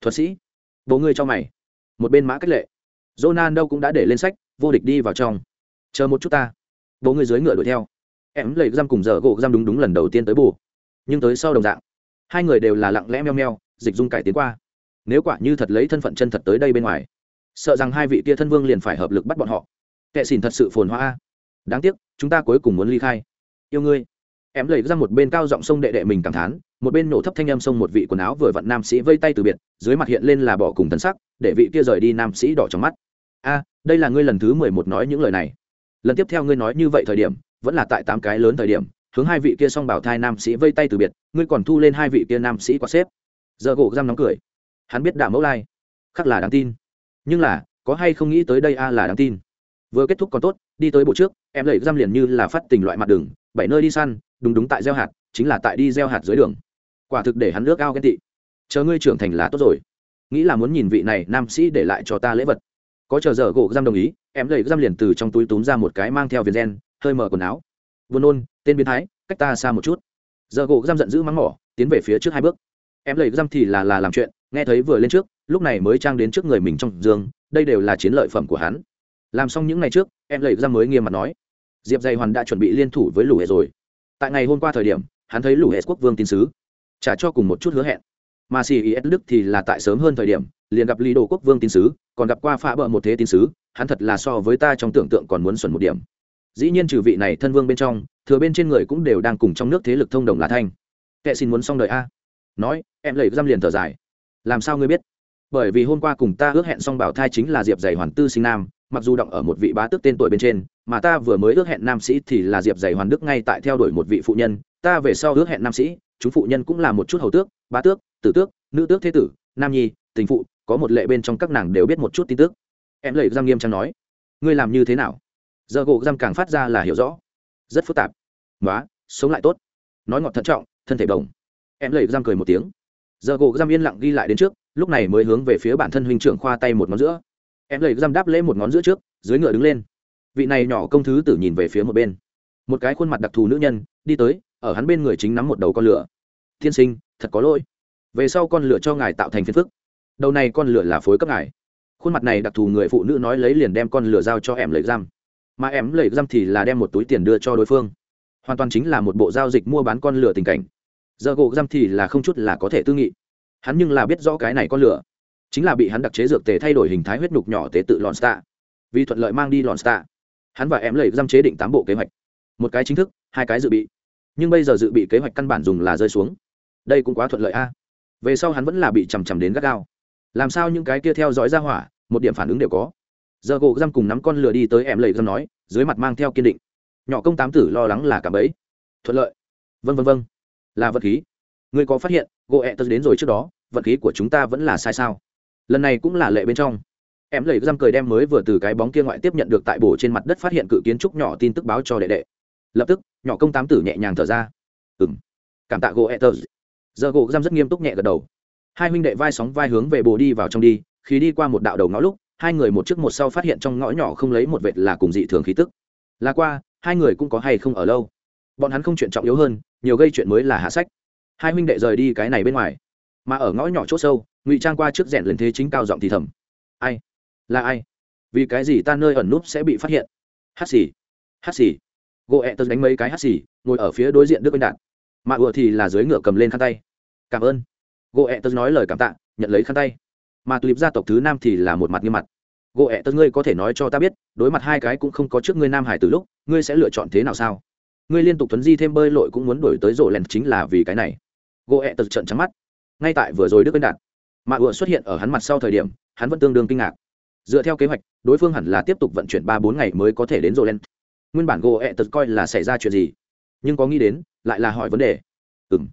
Thuật sĩ. Bố ngươi cho mày. Một bên mã cách lệ jonan đâu cũng đã để lên sách, vô địch đi vào trong. Chờ một chút ta. Bố người dưới ngựa đuổi theo. Em lấy giam cùng giờ gỗ giam đúng đúng lần đầu tiên tới bù. Nhưng tới sau đồng dạng, hai người đều là lặng lẽ meo meo, dịch dung cải tiến qua. Nếu quả như thật lấy thân phận chân thật tới đây bên ngoài, sợ rằng hai vị kia thân vương liền phải hợp lực bắt bọn họ. Kệ xỉn thật sự phồn hoa đáng tiếc, chúng ta cuối cùng muốn ly khai. Yêu ngươi. Em lấy giam một bên cao giọng sông đệ đệ mình cảm thán, một bên nổ thấp thanh âm sông một vị quần áo vừa vặn nam sĩ vây tay từ biệt, dưới mặt hiện lên là bỏ cùng thân sắc, để vị kia rời đi nam sĩ đỏ trong mắt đây là ngươi lần thứ mười một nói những lời này. Lần tiếp theo ngươi nói như vậy thời điểm, vẫn là tại tám cái lớn thời điểm, hướng hai vị kia xong bảo thai nam sĩ vây tay từ biệt, ngươi còn thu lên hai vị kia nam sĩ qua xếp. Giờ gỗ giam nóng cười. Hắn biết đả mẫu lai, khắc là đáng tin. Nhưng là, có hay không nghĩ tới đây a là đáng tin. Vừa kết thúc còn tốt, đi tới bộ trước, em lẩy giam liền như là phát tình loại mặt đường, bảy nơi đi săn, đúng đúng tại gieo hạt, chính là tại đi gieo hạt dưới đường. Quả thực để hắn nước ao ghen tị. Chờ ngươi trưởng thành là tốt rồi. Nghĩ là muốn nhìn vị này nam sĩ để lại cho ta lễ vật có chờ giờ gỗ giam đồng ý, em lấy giam liền từ trong túi túm ra một cái mang theo viền gen, hơi mở quần áo. Vừa nôn, tên biến thái, cách ta xa một chút. Giờ gỗ giam giận dữ mắng mỏ, tiến về phía trước hai bước. Em lấy giam thì là là làm chuyện, nghe thấy vừa lên trước, lúc này mới trang đến trước người mình trong giường, đây đều là chiến lợi phẩm của hắn. Làm xong những ngày trước, em lấy giam mới nghiêm mặt nói, diệp dày hoàn đã chuẩn bị liên thủ với lũ hệ rồi. Tại ngày hôm qua thời điểm, hắn thấy lũ hệ quốc vương tín sứ. Trả cho cùng một chút hứa hẹn mà xì đức thì là tại sớm hơn thời điểm, liền gặp lý đồ quốc vương tín sứ, còn gặp qua phá bờ một thế tín sứ, hắn thật là so với ta trong tưởng tượng còn muốn xuẩn một điểm. Dĩ nhiên trừ vị này thân vương bên trong, thừa bên trên người cũng đều đang cùng trong nước thế lực thông đồng là thanh. Kệ xin muốn xong đời a. Nói, em lẩy giam liền thở dài. Làm sao ngươi biết? Bởi vì hôm qua cùng ta ước hẹn xong bảo thai chính là diệp dày hoàn tư sinh nam, mặc dù động ở một vị bá tước tên tuổi bên trên, mà ta vừa mới ước hẹn nam sĩ thì là diệp dày hoàn đức ngay tại theo đuổi một vị phụ nhân, ta về sau ước hẹn nam sĩ chúng phụ nhân cũng là một chút hầu tước bá tước, tử tước, nữ tước thế tử, nam nhi, tình phụ, có một lệ bên trong các nàng đều biết một chút tin tức. Em lệ giam nghiêm trang nói, ngươi làm như thế nào? Giờ gỗ giam càng phát ra là hiểu rõ. Rất phức tạp. Nói sống lại tốt. Nói ngọt thận trọng, thân thể đồng em lệ giam cười một tiếng. Giờ gỗ giam yên lặng ghi lại đến trước, lúc này mới hướng về phía bản thân huynh trưởng khoa tay một ngón giữa. Em lệ giam đáp lễ một ngón giữa trước, dưới ngựa đứng lên. Vị này nhỏ công thứ tử nhìn về phía một bên. Một cái khuôn mặt đặc thù nữ nhân, đi tới, ở hắn bên người chính nắm một đầu con lửa tiên sinh, thật có lỗi. Về sau con lửa cho ngài tạo thành phiền phức. Đầu này con lửa là phối cấp ngài. Khuôn mặt này đặc thù người phụ nữ nói lấy liền đem con lửa giao cho em lệ giam. Mà em lệ giam thì là đem một túi tiền đưa cho đối phương. Hoàn toàn chính là một bộ giao dịch mua bán con lửa tình cảnh. Giờ gỗ giam thì là không chút là có thể tư nghị. Hắn nhưng là biết rõ cái này con lửa. Chính là bị hắn đặc chế dược tề thay đổi hình thái huyết nhục nhỏ tế tự lòn sta vì thuận lợi mang đi lòn sta hắn và em lệ giam chế định tám bộ kế hoạch. Một cái chính thức, hai cái dự bị. Nhưng bây giờ dự bị kế hoạch căn bản dùng là rơi xuống đây cũng quá thuận lợi a. Về sau hắn vẫn là bị chằm chằm đến gắt gao. Làm sao những cái kia theo dõi ra hỏa, một điểm phản ứng đều có. Giờ gỗ giam cùng nắm con lừa đi tới em lầy giam nói, dưới mặt mang theo kiên định. Nhỏ công tám tử lo lắng là cả ấy thuận lợi. Vân vân vân là vật khí. Ngươi có phát hiện, gỗ ẹ tật đến rồi trước đó, vật khí của chúng ta vẫn là sai sao? Lần này cũng là lệ bên trong. Em lầy răm cười đem mới vừa từ cái bóng kia ngoại tiếp nhận được tại bổ trên mặt đất phát hiện cự kiến trúc nhỏ tin tức báo cho đệ đệ. Lập tức, nhỏ công tám tử nhẹ nhàng thở ra. Ừ m cảm tạ gỗ etters giờ gỗ giam rất nghiêm túc nhẹ gật đầu. Hai huynh đệ vai sóng vai hướng về bồ đi vào trong đi, khi đi qua một đạo đầu ngõ lúc, hai người một trước một sau phát hiện trong ngõ nhỏ không lấy một vệt là cùng dị thường khí tức. Là qua, hai người cũng có hay không ở lâu? Bọn hắn không chuyện trọng yếu hơn, nhiều gây chuyện mới là hạ sách. Hai huynh đệ rời đi cái này bên ngoài. Mà ở ngõ nhỏ c h ỗ sâu, ngụy trang qua trước rèn lần thế chính cao giọng thì thầm. Ai? Là ai? Vì cái gì ta nơi ẩn núp sẽ bị phát hiện? Hát xì. Hát xì. Gỗ ẹ tớ đánh mấy cái hát xì, ngồi ở phía đối diện đức anh đạt. Mà ùa thì là dưới ngựa cầm lên khăn tay cảm ơn. Gỗ ẹ tớ nói lời cảm tạ, nhận lấy khăn tay. Mà tulip gia tộc thứ nam thì là một mặt nghiêm mặt. Gỗ ẹ tớ ngươi có thể nói cho ta biết, đối mặt hai cái cũng không có trước ngươi nam hải từ lúc, ngươi sẽ lựa chọn thế nào sao? Ngươi liên tục tuấn di thêm bơi lội cũng muốn đổi tới rổ lèn chính là vì cái này. Gỗ ẹ tớ trận trắng mắt. Ngay tại vừa rồi đức anh đạt mà ựa xuất hiện ở hắn mặt sau thời điểm, hắn vẫn tương đương kinh ngạc. Dựa theo kế hoạch, đối phương hẳn là tiếp tục vận chuyển ba bốn ngày mới có thể đến rổ lèn. Nguyên bản gỗ ẹ tật coi là xảy ra chuyện gì, nhưng có nghĩ đến, lại là hỏi vấn đề. Ừ m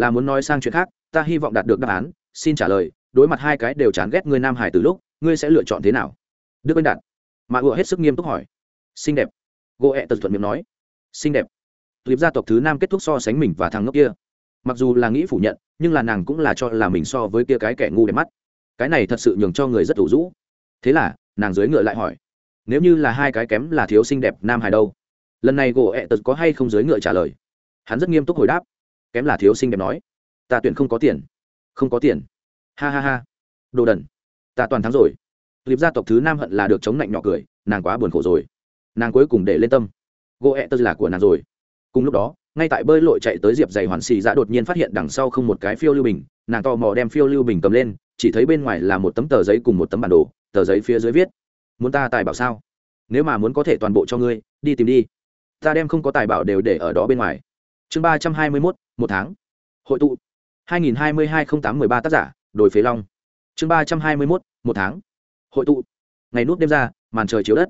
là muốn nói sang chuyện khác, ta hy vọng đạt được đáp án, xin trả lời, đối mặt hai cái đều chán ghét người nam hải từ lúc, ngươi sẽ lựa chọn thế nào? Đức anh đạt. Mà ùa hết sức nghiêm túc hỏi. Xinh đẹp. Gỗ ẹ tật thuận miệng nói. Xinh đẹp. Clip gia tộc thứ nam kết thúc so sánh mình và thằng ngốc kia. Mặc dù là nghĩ phủ nhận, nhưng là nàng cũng là cho là mình so với kia cái kẻ ngu đẹp mắt. Cái này thật sự nhường cho người rất ủ rũ. Thế là, nàng dưới ngựa lại hỏi. Nếu như là hai cái kém là thiếu xinh đẹp nam hài đâu? Lần này gỗ ẹ tật có hay không dưới ngựa trả lời? Hắn rất nghiêm túc hồi đáp kém là thiếu sinh đẹp nói, ta tuyển không có tiền. Không có tiền. Ha ha ha. Đồ đần, ta toàn thắng rồi. Liệp gia tộc thứ nam hận là được chống lạnh nhỏ cười, nàng quá buồn khổ rồi. Nàng cuối cùng để lên tâm. Gỗ ẹ tơ là của nàng rồi. Cùng lúc đó, ngay tại bơi lội chạy tới diệp dày hoàn xì dạ đột nhiên phát hiện đằng sau không một cái phiêu lưu bình, nàng to mò đem phiêu lưu bình cầm lên, chỉ thấy bên ngoài là một tấm tờ giấy cùng một tấm bản đồ, tờ giấy phía dưới viết, muốn ta tài bảo sao? Nếu mà muốn có thể toàn bộ cho ngươi, đi tìm đi. Ta đem không có tài bảo đều để ở đó bên ngoài. Chương ba trăm hai mươi mốt một tháng. Hội tụ. hai nghìn hai mươi hai không tám mười ba tác giả, đồi phế long. Chương ba trăm hai mươi mốt, một tháng. Hội tụ. Ngày nút đêm ra, màn trời chiếu đất.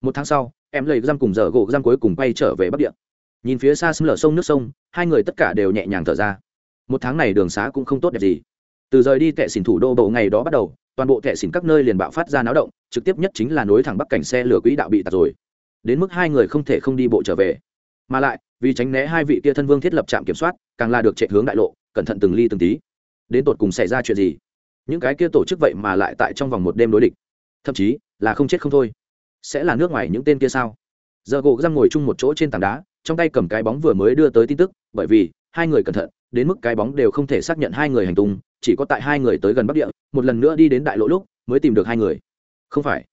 Một tháng sau, em lấy răm cùng dở gỗ răm cuối cùng quay trở về bắc địa. Nhìn phía xa xâm lở sông, nước sông, hai người tất cả đều nhẹ nhàng thở ra. Một tháng này đường xá cũng không tốt đẹp gì. Từ rời đi tệ xỉn thủ đô bộ ngày đó bắt đầu, toàn bộ tệ xỉn các nơi liền bạo phát ra náo động, trực tiếp nhất chính là nối thẳng bắc cảnh xe lửa quỹ đạo bị tạt rồi. Đến mức hai người không thể không đi bộ trở về. Mà lại vì tránh né hai vị kia thân vương thiết lập trạm kiểm soát, càng là được chạy hướng đại lộ, cẩn thận từng ly từng tí. Đến tột cùng xảy ra chuyện gì? Những cái kia tổ chức vậy mà lại tại trong vòng một đêm đối địch. Thậm chí, là không chết không thôi. Sẽ là nước ngoài những tên kia sao? Giờ gỗ răng ngồi chung một chỗ trên tảng đá, trong tay cầm cái bóng vừa mới đưa tới tin tức, bởi vì, hai người cẩn thận, đến mức cái bóng đều không thể xác nhận hai người hành tung, chỉ có tại hai người tới gần bắc địa, một lần nữa đi đến đại lộ lúc, mới tìm được hai người. Không phải.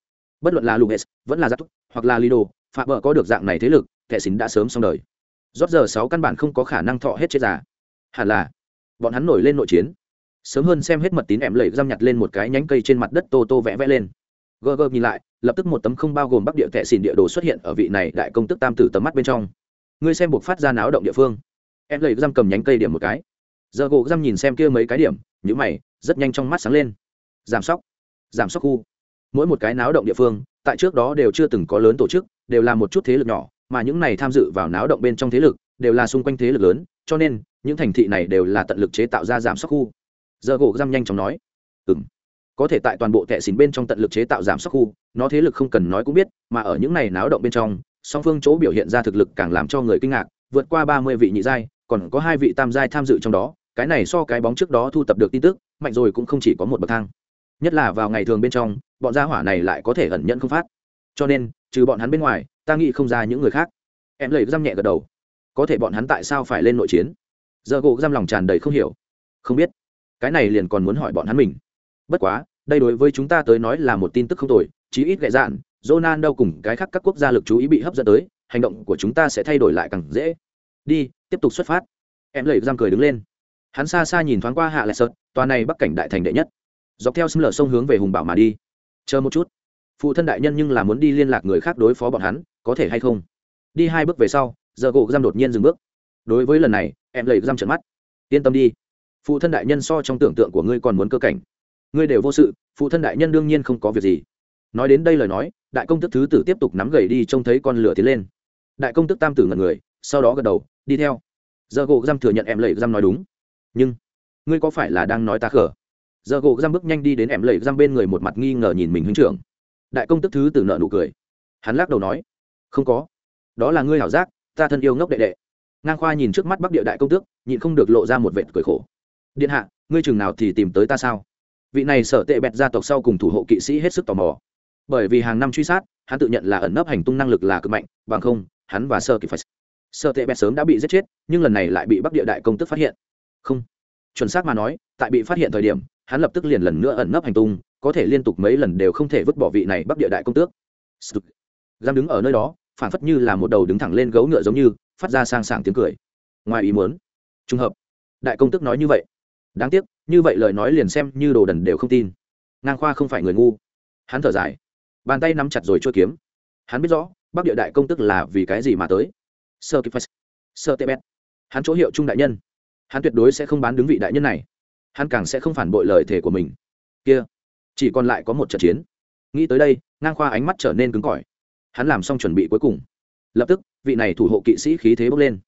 Bất luận là luges, vẫn là giáp hoặc là lido phạm vợ có được dạng này thế lực, kẻ xín đã sớm xong đời rót giờ sáu căn bản không có khả năng thọ hết chết giả, hẳn là bọn hắn nổi lên nội chiến. Sớm hơn xem hết mật tín em lầy giam nhặt lên một cái nhánh cây trên mặt đất tô tô vẽ vẽ lên. Gờ gờ nhìn lại lập tức một tấm không bao gồm bắc địa tệ xìn địa đồ xuất hiện ở vị này đại công tức tam tử tầm mắt bên trong. Ngươi xem buộc phát ra náo động địa phương. Em lầy giam cầm nhánh cây điểm một cái. Giờ gỗ giam nhìn xem kia mấy cái điểm nhữ mày rất nhanh trong mắt sáng lên. Giảm sóc giảm sóc khu. Mỗi một cái náo động địa phương tại trước đó đều chưa từng có lớn tổ chức đều là một chút thế lực nhỏ mà những này tham dự vào náo động bên trong thế lực đều là xung quanh thế lực lớn, cho nên những thành thị này đều là tận lực chế tạo ra giảm sắc khu. Giờ gỗ răm nhanh chóng nói ừ m có thể tại toàn bộ tệ xỉn bên trong tận lực chế tạo giảm sắc khu, nó thế lực không cần nói cũng biết, mà ở những này náo động bên trong, song phương chỗ biểu hiện ra thực lực càng làm cho người kinh ngạc, vượt qua ba mươi vị nhị giai, còn có hai vị tam giai tham dự trong đó, cái này so cái bóng trước đó thu tập được tin tức, mạnh rồi cũng không chỉ có một bậc thang. Nhất là vào ngày thường bên trong, bọn gia hỏa này lại có thể ẩn nhận không phát. Cho nên trừ bọn hắn bên ngoài, ta nghĩ không ra những người khác. Em lầy răm nhẹ gật đầu. Có thể bọn hắn tại sao phải lên nội chiến? Giờ gỗ răm lòng tràn đầy không hiểu. Không biết. Cái này liền còn muốn hỏi bọn hắn mình. Bất quá, đây đối với chúng ta tới nói là một tin tức không tồi, chí ít gậy dạn jonan đâu cùng cái khác các quốc gia lực chú ý bị hấp dẫn tới, hành động của chúng ta sẽ thay đổi lại càng dễ. Đi, tiếp tục xuất phát. Em lầy răm cười đứng lên. Hắn xa xa nhìn thoáng qua hạ lại sợt tòa này bắc cảnh đại thành đệ nhất. Dọc theo xâm lở sông hướng về hùng bảo mà đi. Chờ một chút phụ thân đại nhân nhưng là muốn đi liên lạc người khác đối phó bọn hắn, có thể hay không? Đi hai bước về sau, giờ gỗ giam đột nhiên dừng bước. Đối với lần này, em lầy giam trận mắt. Yên tâm đi. Phụ thân đại nhân so trong tưởng tượng của ngươi còn muốn cơ cảnh. Ngươi đều vô sự, phụ thân đại nhân đương nhiên không có việc gì. Nói đến đây lời nói, đại công tức thứ tử tiếp tục nắm gậy đi trông thấy con lửa tiến lên. Đại công tức tam tử ngần người, sau đó gật đầu, đi theo. Giờ gỗ giam thừa nhận em lầy giam nói đúng. Nhưng, ngươi có phải là đang nói ta khở giờ gỗ giam bước nhanh đi đến em lầy giam bên người một mặt nghi ngờ nhìn mình huynh trưởng đại công tức thứ tử nợ nụ cười. Hắn lắc đầu nói, không có. Đó là ngươi hảo giác, ta thân yêu ngốc đệ đệ. Ngang khoa nhìn trước mắt bắc địa đại công tước, nhịn không được lộ ra một vệt cười khổ. Điện hạ, ngươi chừng nào thì tìm tới ta sao? Vị này sở tệ bẹt gia tộc sau cùng thủ hộ kỵ sĩ hết sức tò mò. Bởi vì hàng năm truy sát, hắn tự nhận là ẩn nấp hành tung năng lực là cực mạnh, bằng không, hắn và sơ kỳ phải sơ tệ bẹt sớm đã bị giết chết, nhưng lần này lại bị bắc địa đại công tức phát hiện. Không. Chuẩn xác mà nói, tại bị phát hiện thời điểm, hắn lập tức liền lần nữa ẩn nấp hành tung có thể liên tục mấy lần đều không thể vứt bỏ vị này bắc địa đại công tước. Giam đứng ở nơi đó, phản phất như là một đầu đứng thẳng lên gấu ngựa giống như, phát ra sang sảng tiếng cười. Ngoài ý muốn. Trùng hợp. Đại công tước nói như vậy. Đáng tiếc, như vậy lời nói liền xem như đồ đần đều không tin. Ngang khoa không phải người ngu. Hắn thở dài. Bàn tay nắm chặt rồi chua kiếm. Hắn biết rõ, bắc địa đại công tức là vì cái gì mà tới. Sơ kịp sơ tê bét hắn chỗ hiệu trung đại nhân. Hắn tuyệt đối sẽ không bán đứng vị đại nhân này. Hắn càng sẽ không phản bội lời thề của mình. Kia chỉ còn lại có một trận chiến. Nghĩ tới đây, ngang khoa ánh mắt trở nên cứng cỏi. Hắn làm xong chuẩn bị cuối cùng. Lập tức, vị này thủ hộ kỵ sĩ khí thế bốc lên.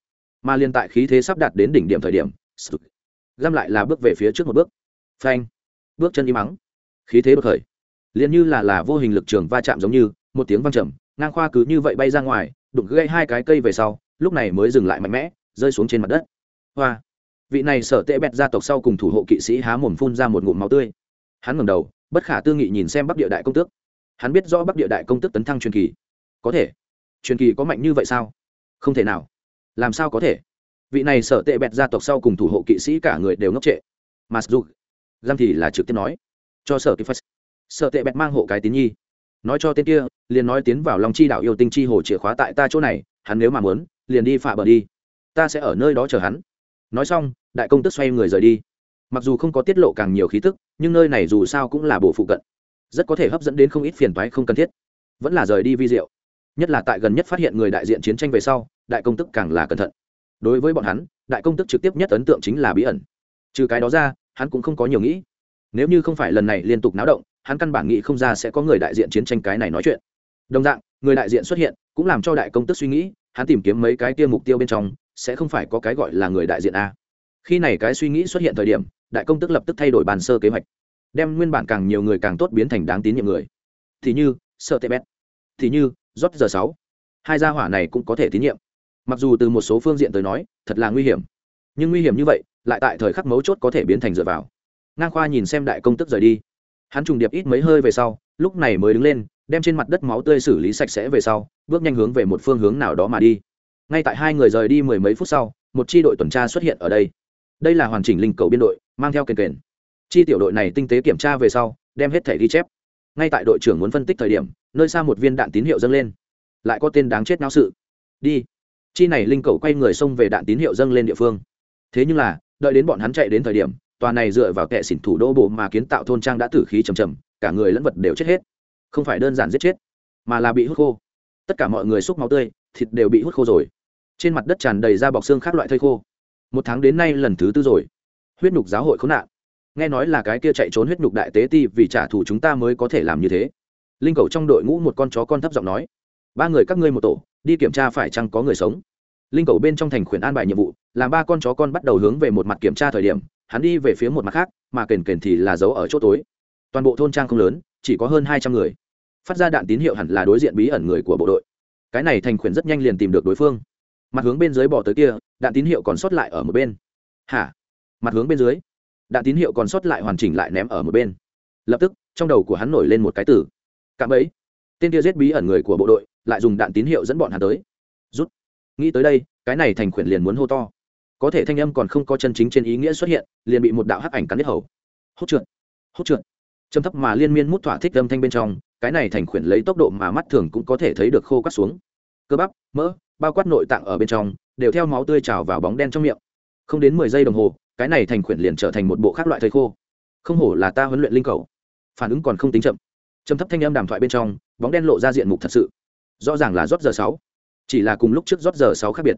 Mà liên tại khí thế sắp đạt đến đỉnh điểm thời điểm găm lại là bước về phía trước một bước. Phanh. Bước chân im mắng khí thế đột khởi. Liền như là là vô hình lực trường va chạm giống như, một tiếng văng trầm, ngang khoa cứ như vậy bay ra ngoài, đụng gây hai cái cây về sau, lúc này mới dừng lại mạnh mẽ, rơi xuống trên mặt đất. Hoa. Vị này sở tệ bẹt gia tộc sau cùng thủ hộ kỵ sĩ há mồm phun ra một ngụm máu tươi. Hắn ngẩng đầu bất khả tư nghị nhìn xem bắc địa đại công tước. Hắn biết rõ bắc địa đại công tước tấn thăng truyền kỳ. Có thể. Truyền kỳ có mạnh như vậy sao? Không thể nào. Làm sao có thể? Vị này sở tệ bẹt gia tộc sau cùng thủ hộ kỵ sĩ cả người đều ngốc trệ. Mà dù giam thì là trực tiếp nói. Cho sở kịp phật sở tệ bẹt mang hộ cái tín nhi. Nói cho tên kia, liền nói tiến vào lòng chi đạo yêu tinh chi hồ chìa khóa tại ta chỗ này, hắn nếu mà muốn, liền đi phạ bờ đi. Ta sẽ ở nơi đó chờ hắn. Nói xong, đại công tức xoay người rời đi mặc dù không có tiết lộ càng nhiều khí tức, nhưng nơi này dù sao cũng là bộ phụ cận. Rất có thể hấp dẫn đến không ít phiền toái không cần thiết. Vẫn là rời đi vi diệu. Nhất là tại gần nhất phát hiện người đại diện chiến tranh về sau, đại công tức càng là cẩn thận. Đối với bọn hắn, đại công tức trực tiếp nhất ấn tượng chính là bí ẩn. Trừ cái đó ra, hắn cũng không có nhiều nghĩ. Nếu như không phải lần này liên tục náo động, hắn căn bản nghĩ không ra sẽ có người đại diện chiến tranh cái này nói chuyện. Đồng dạng, người đại diện xuất hiện, cũng làm cho đại công tức suy nghĩ, hắn tìm kiếm mấy cái kia mục tiêu bên trong, sẽ không phải có cái gọi là người đại diện a. Khi này cái suy nghĩ xuất hiện thời điểm đại công tức lập tức thay đổi bàn sơ kế hoạch, đem nguyên bản càng nhiều người càng tốt biến thành đáng tín nhiệm người. Thì như, sợ tệ bét thì như rót giờ sáu. Hai gia hỏa này cũng có thể tín nhiệm. Mặc dù từ một số phương diện tới nói, thật là nguy hiểm. Nhưng nguy hiểm như vậy, lại tại thời khắc mấu chốt có thể biến thành dựa vào. Ngang khoa nhìn xem đại công tức rời đi. Hắn trùng điệp ít mấy hơi về sau, lúc này mới đứng lên, đem trên mặt đất máu tươi xử lý sạch sẽ về sau, bước nhanh hướng về một phương hướng nào đó mà đi. Ngay tại hai người rời đi mười mấy phút sau, một chi đội tuần tra xuất hiện ở đây. Đây là hoàn chỉnh linh cầu biên đội mang theo kền kền. Chi tiểu đội này tinh tế kiểm tra về sau, đem hết thẻ ghi chép. Ngay tại đội trưởng muốn phân tích thời điểm, nơi xa một viên đạn tín hiệu dâng lên. Lại có tên đáng chết náo sự. Đi. Chi này linh cầu quay người xông về đạn tín hiệu dâng lên địa phương. Thế nhưng là, đợi đến bọn hắn chạy đến thời điểm, tòa này dựa vào kệ xỉn thủ đô bộ mà kiến tạo thôn trang đã tử khí trầm trầm, cả người lẫn vật đều chết hết. Không phải đơn giản giết chết, mà là bị hút khô. Tất cả mọi người xúc máu tươi, thịt đều bị hút khô rồi. Trên mặt đất tràn đầy da bọc xương khác loại thây khô. Một tháng đến nay lần thứ tư rồi huyết nhục giáo hội khốn nạn. Nghe nói là cái kia chạy trốn huyết nhục đại tế ti vì trả thù chúng ta mới có thể làm như thế. Linh cầu trong đội ngũ một con chó con thấp giọng nói, ba người các ngươi một tổ, đi kiểm tra phải chăng có người sống. Linh cầu bên trong thành khuyển an bài nhiệm vụ, làm ba con chó con bắt đầu hướng về một mặt kiểm tra thời điểm, hắn đi về phía một mặt khác, mà kền kền thì là giấu ở chỗ tối. Toàn bộ thôn trang không lớn, chỉ có hơn hai trăm người. Phát ra đạn tín hiệu hẳn là đối diện bí ẩn người của bộ đội. Cái này thành khuyển rất nhanh liền tìm được đối phương. Mặt hướng bên dưới bỏ tới kia, đạn tín hiệu còn sót lại ở một bên. Hả? Mặt hướng bên dưới. Đạn tín hiệu còn sót lại hoàn chỉnh lại ném ở một bên. Lập tức, trong đầu của hắn nổi lên một cái từ. Cạm ấy tên kia giết bí ẩn người của bộ đội, lại dùng đạn tín hiệu dẫn bọn hắn tới. Rút. Nghĩ tới đây, cái này thành khuyển liền muốn hô to. Có thể thanh âm còn không có chân chính trên ý nghĩa xuất hiện, liền bị một đạo hắc ảnh cắn đứt hầu. Hốt trượt. Hốt trượt. Châm thấp mà liên miên mút thỏa thích âm thanh bên trong, cái này thành khuyển lấy tốc độ mà mắt thường cũng có thể thấy được khô cắt xuống. Cơ bắp, mỡ, bao quát nội tạng ở bên trong, đều theo máu tươi trào vào bóng đen trong miệng. Không đến mười giây đồng hồ cái này thành khuyển liền trở thành một bộ khác loại thầy khô. Không hổ là ta huấn luyện linh cầu. Phản ứng còn không tính chậm. Chấm thấp thanh âm đàm thoại bên trong, bóng đen lộ ra diện mục thật sự. Rõ ràng là rót giờ sáu. Chỉ là cùng lúc trước rót giờ sáu khác biệt.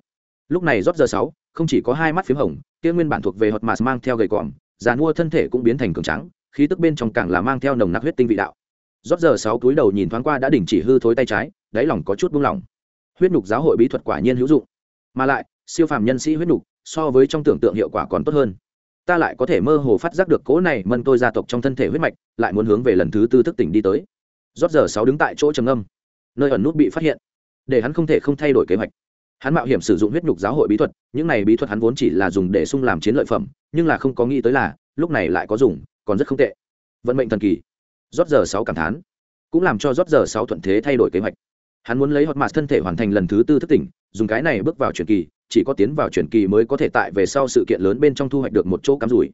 Lúc này rót giờ sáu, không chỉ có hai mắt p h í m hồng, kia nguyên bản thuộc về hột mạt mang theo gầy còm giàn mua thân thể cũng biến thành cường trắng khí tức bên trong càng là mang theo nồng nặc huyết tinh vị đạo. Rót giờ sáu túi đầu nhìn thoáng qua đã đình chỉ hư thối tay trái, đáy lòng có chút buông lỏng. Huyết nhục giáo hội bí thuật quả nhiên hữu dụng. Mà lại, siêu phàm nhân sĩ huyết nhục so với trong tưởng tượng hiệu quả còn tốt hơn. Ta lại có thể mơ hồ phát giác được cỗ này mân tôi gia tộc trong thân thể huyết mạch, lại muốn hướng về lần thứ tư thức tỉnh đi tới. Rót giờ sáu đứng tại chỗ trầm âm nơi ẩn nút bị phát hiện. Để hắn không thể không thay đổi kế hoạch. Hắn mạo hiểm sử dụng huyết nhục giáo hội bí thuật, những này bí thuật hắn vốn chỉ là dùng để sung làm chiến lợi phẩm, nhưng là không có nghĩ tới là, lúc này lại có dùng, còn rất không tệ. Vận mệnh thần kỳ. Rót giờ sáu cảm thán. Cũng làm cho rót giờ sáu thuận thế thay đổi kế hoạch. Hắn muốn lấy hot mạt thân thể hoàn thành lần thứ tư thức tỉnh, dùng cái này bước vào truyền kỳ chỉ có tiến vào truyền kỳ mới có thể tại về sau sự kiện lớn bên trong thu hoạch được một chỗ cắm rủi.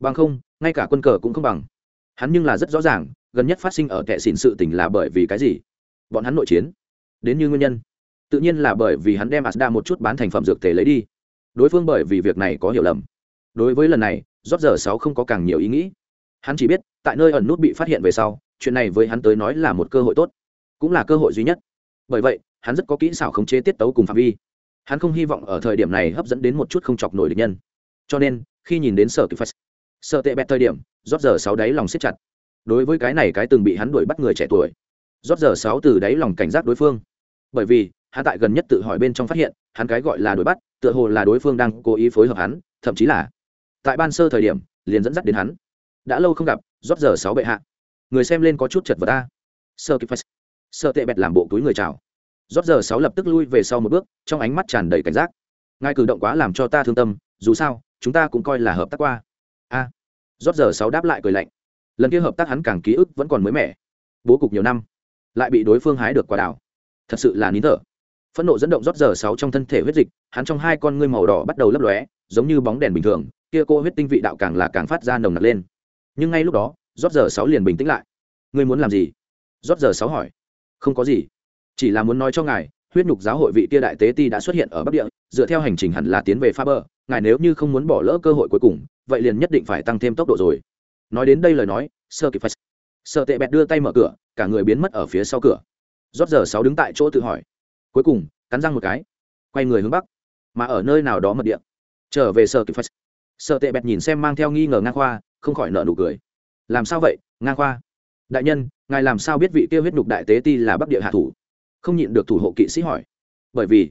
Bằng không, ngay cả quân cờ cũng không bằng. Hắn nhưng là rất rõ ràng, gần nhất phát sinh ở kệ xỉn sự tình là bởi vì cái gì? Bọn hắn nội chiến. Đến như nguyên nhân. Tự nhiên là bởi vì hắn đem asda một chút bán thành phẩm dược thể lấy đi. Đối phương bởi vì việc này có hiểu lầm. Đối với lần này, rót giờ sáu không có càng nhiều ý nghĩ. Hắn chỉ biết, tại nơi ẩn nút bị phát hiện về sau, chuyện này với hắn tới nói là một cơ hội tốt. Cũng là cơ hội duy nhất. Bởi vậy, hắn rất có kỹ xảo khống chế tiết tấu cùng phạm vi hắn không hy vọng ở thời điểm này hấp dẫn đến một chút không chọc nổi địch nhân. Cho nên, khi nhìn đến sở kỳ phật sợ tệ bẹt thời điểm, rót giờ sáu đáy lòng siết chặt. Đối với cái này cái từng bị hắn đuổi bắt người trẻ tuổi, rót giờ sáu từ đáy lòng cảnh giác đối phương. Bởi vì, hắn tại gần nhất tự hỏi bên trong phát hiện, hắn cái gọi là đuổi bắt, tựa hồ là đối phương đang cố ý phối hợp hắn, thậm chí là tại ban sơ thời điểm, liền dẫn dắt đến hắn. Đã lâu không gặp, rót giờ sáu bệ hạ. Người xem lên có chút chật vật ta. Sơ kịp sợ tệ bẹt làm bộ túi người chào rót giờ sáu lập tức lui về sau một bước trong ánh mắt tràn đầy cảnh giác. Ngài cử động quá làm cho ta thương tâm dù sao chúng ta cũng coi là hợp tác qua. A. À, rót giờ sáu đáp lại cười lạnh. Lần kia hợp tác hắn càng ký ức vẫn còn mới mẻ. Bố cục nhiều năm lại bị đối phương hái được quả đảo thật sự là nín thở. Phẫn nộ dẫn động rót giờ sáu trong thân thể huyết dịch hắn trong hai con ngươi màu đỏ bắt đầu lấp lóe giống như bóng đèn bình thường kia cô huyết tinh vị đạo càng là càng phát ra nồng nặc lên. Nhưng ngay lúc đó rót giờ sáu liền bình tĩnh lại. Ngươi muốn làm gì? Rót giờ sáu hỏi. Không có gì chỉ là muốn nói cho ngài, huyết nhục giáo hội vị tia đại tế ti đã xuất hiện ở bắc địa, dựa theo hành trình hẳn là tiến về pha bờ, ngài nếu như không muốn bỏ lỡ cơ hội cuối cùng, vậy liền nhất định phải tăng thêm tốc độ rồi. Nói đến đây lời nói sơ kịp phải sợ tệ bẹt đưa tay mở cửa, cả người biến mất ở phía sau cửa. Rót giờ sáu đứng tại chỗ tự hỏi. Cuối cùng, cắn răng một cái, quay người hướng bắc. Mà ở nơi nào đó mật địa. Trở về sợ kịp phải sợ tệ bẹt nhìn xem mang theo nghi ngờ ngang khoa, không khỏi nợ nụ cười. Làm sao vậy, ngang khoa? Đại nhân, ngài làm sao biết vị tiêu huyết nhục đại tế ti là bắc địa hạ thủ? Không nhịn được thủ hộ kỵ sĩ hỏi. Bởi vì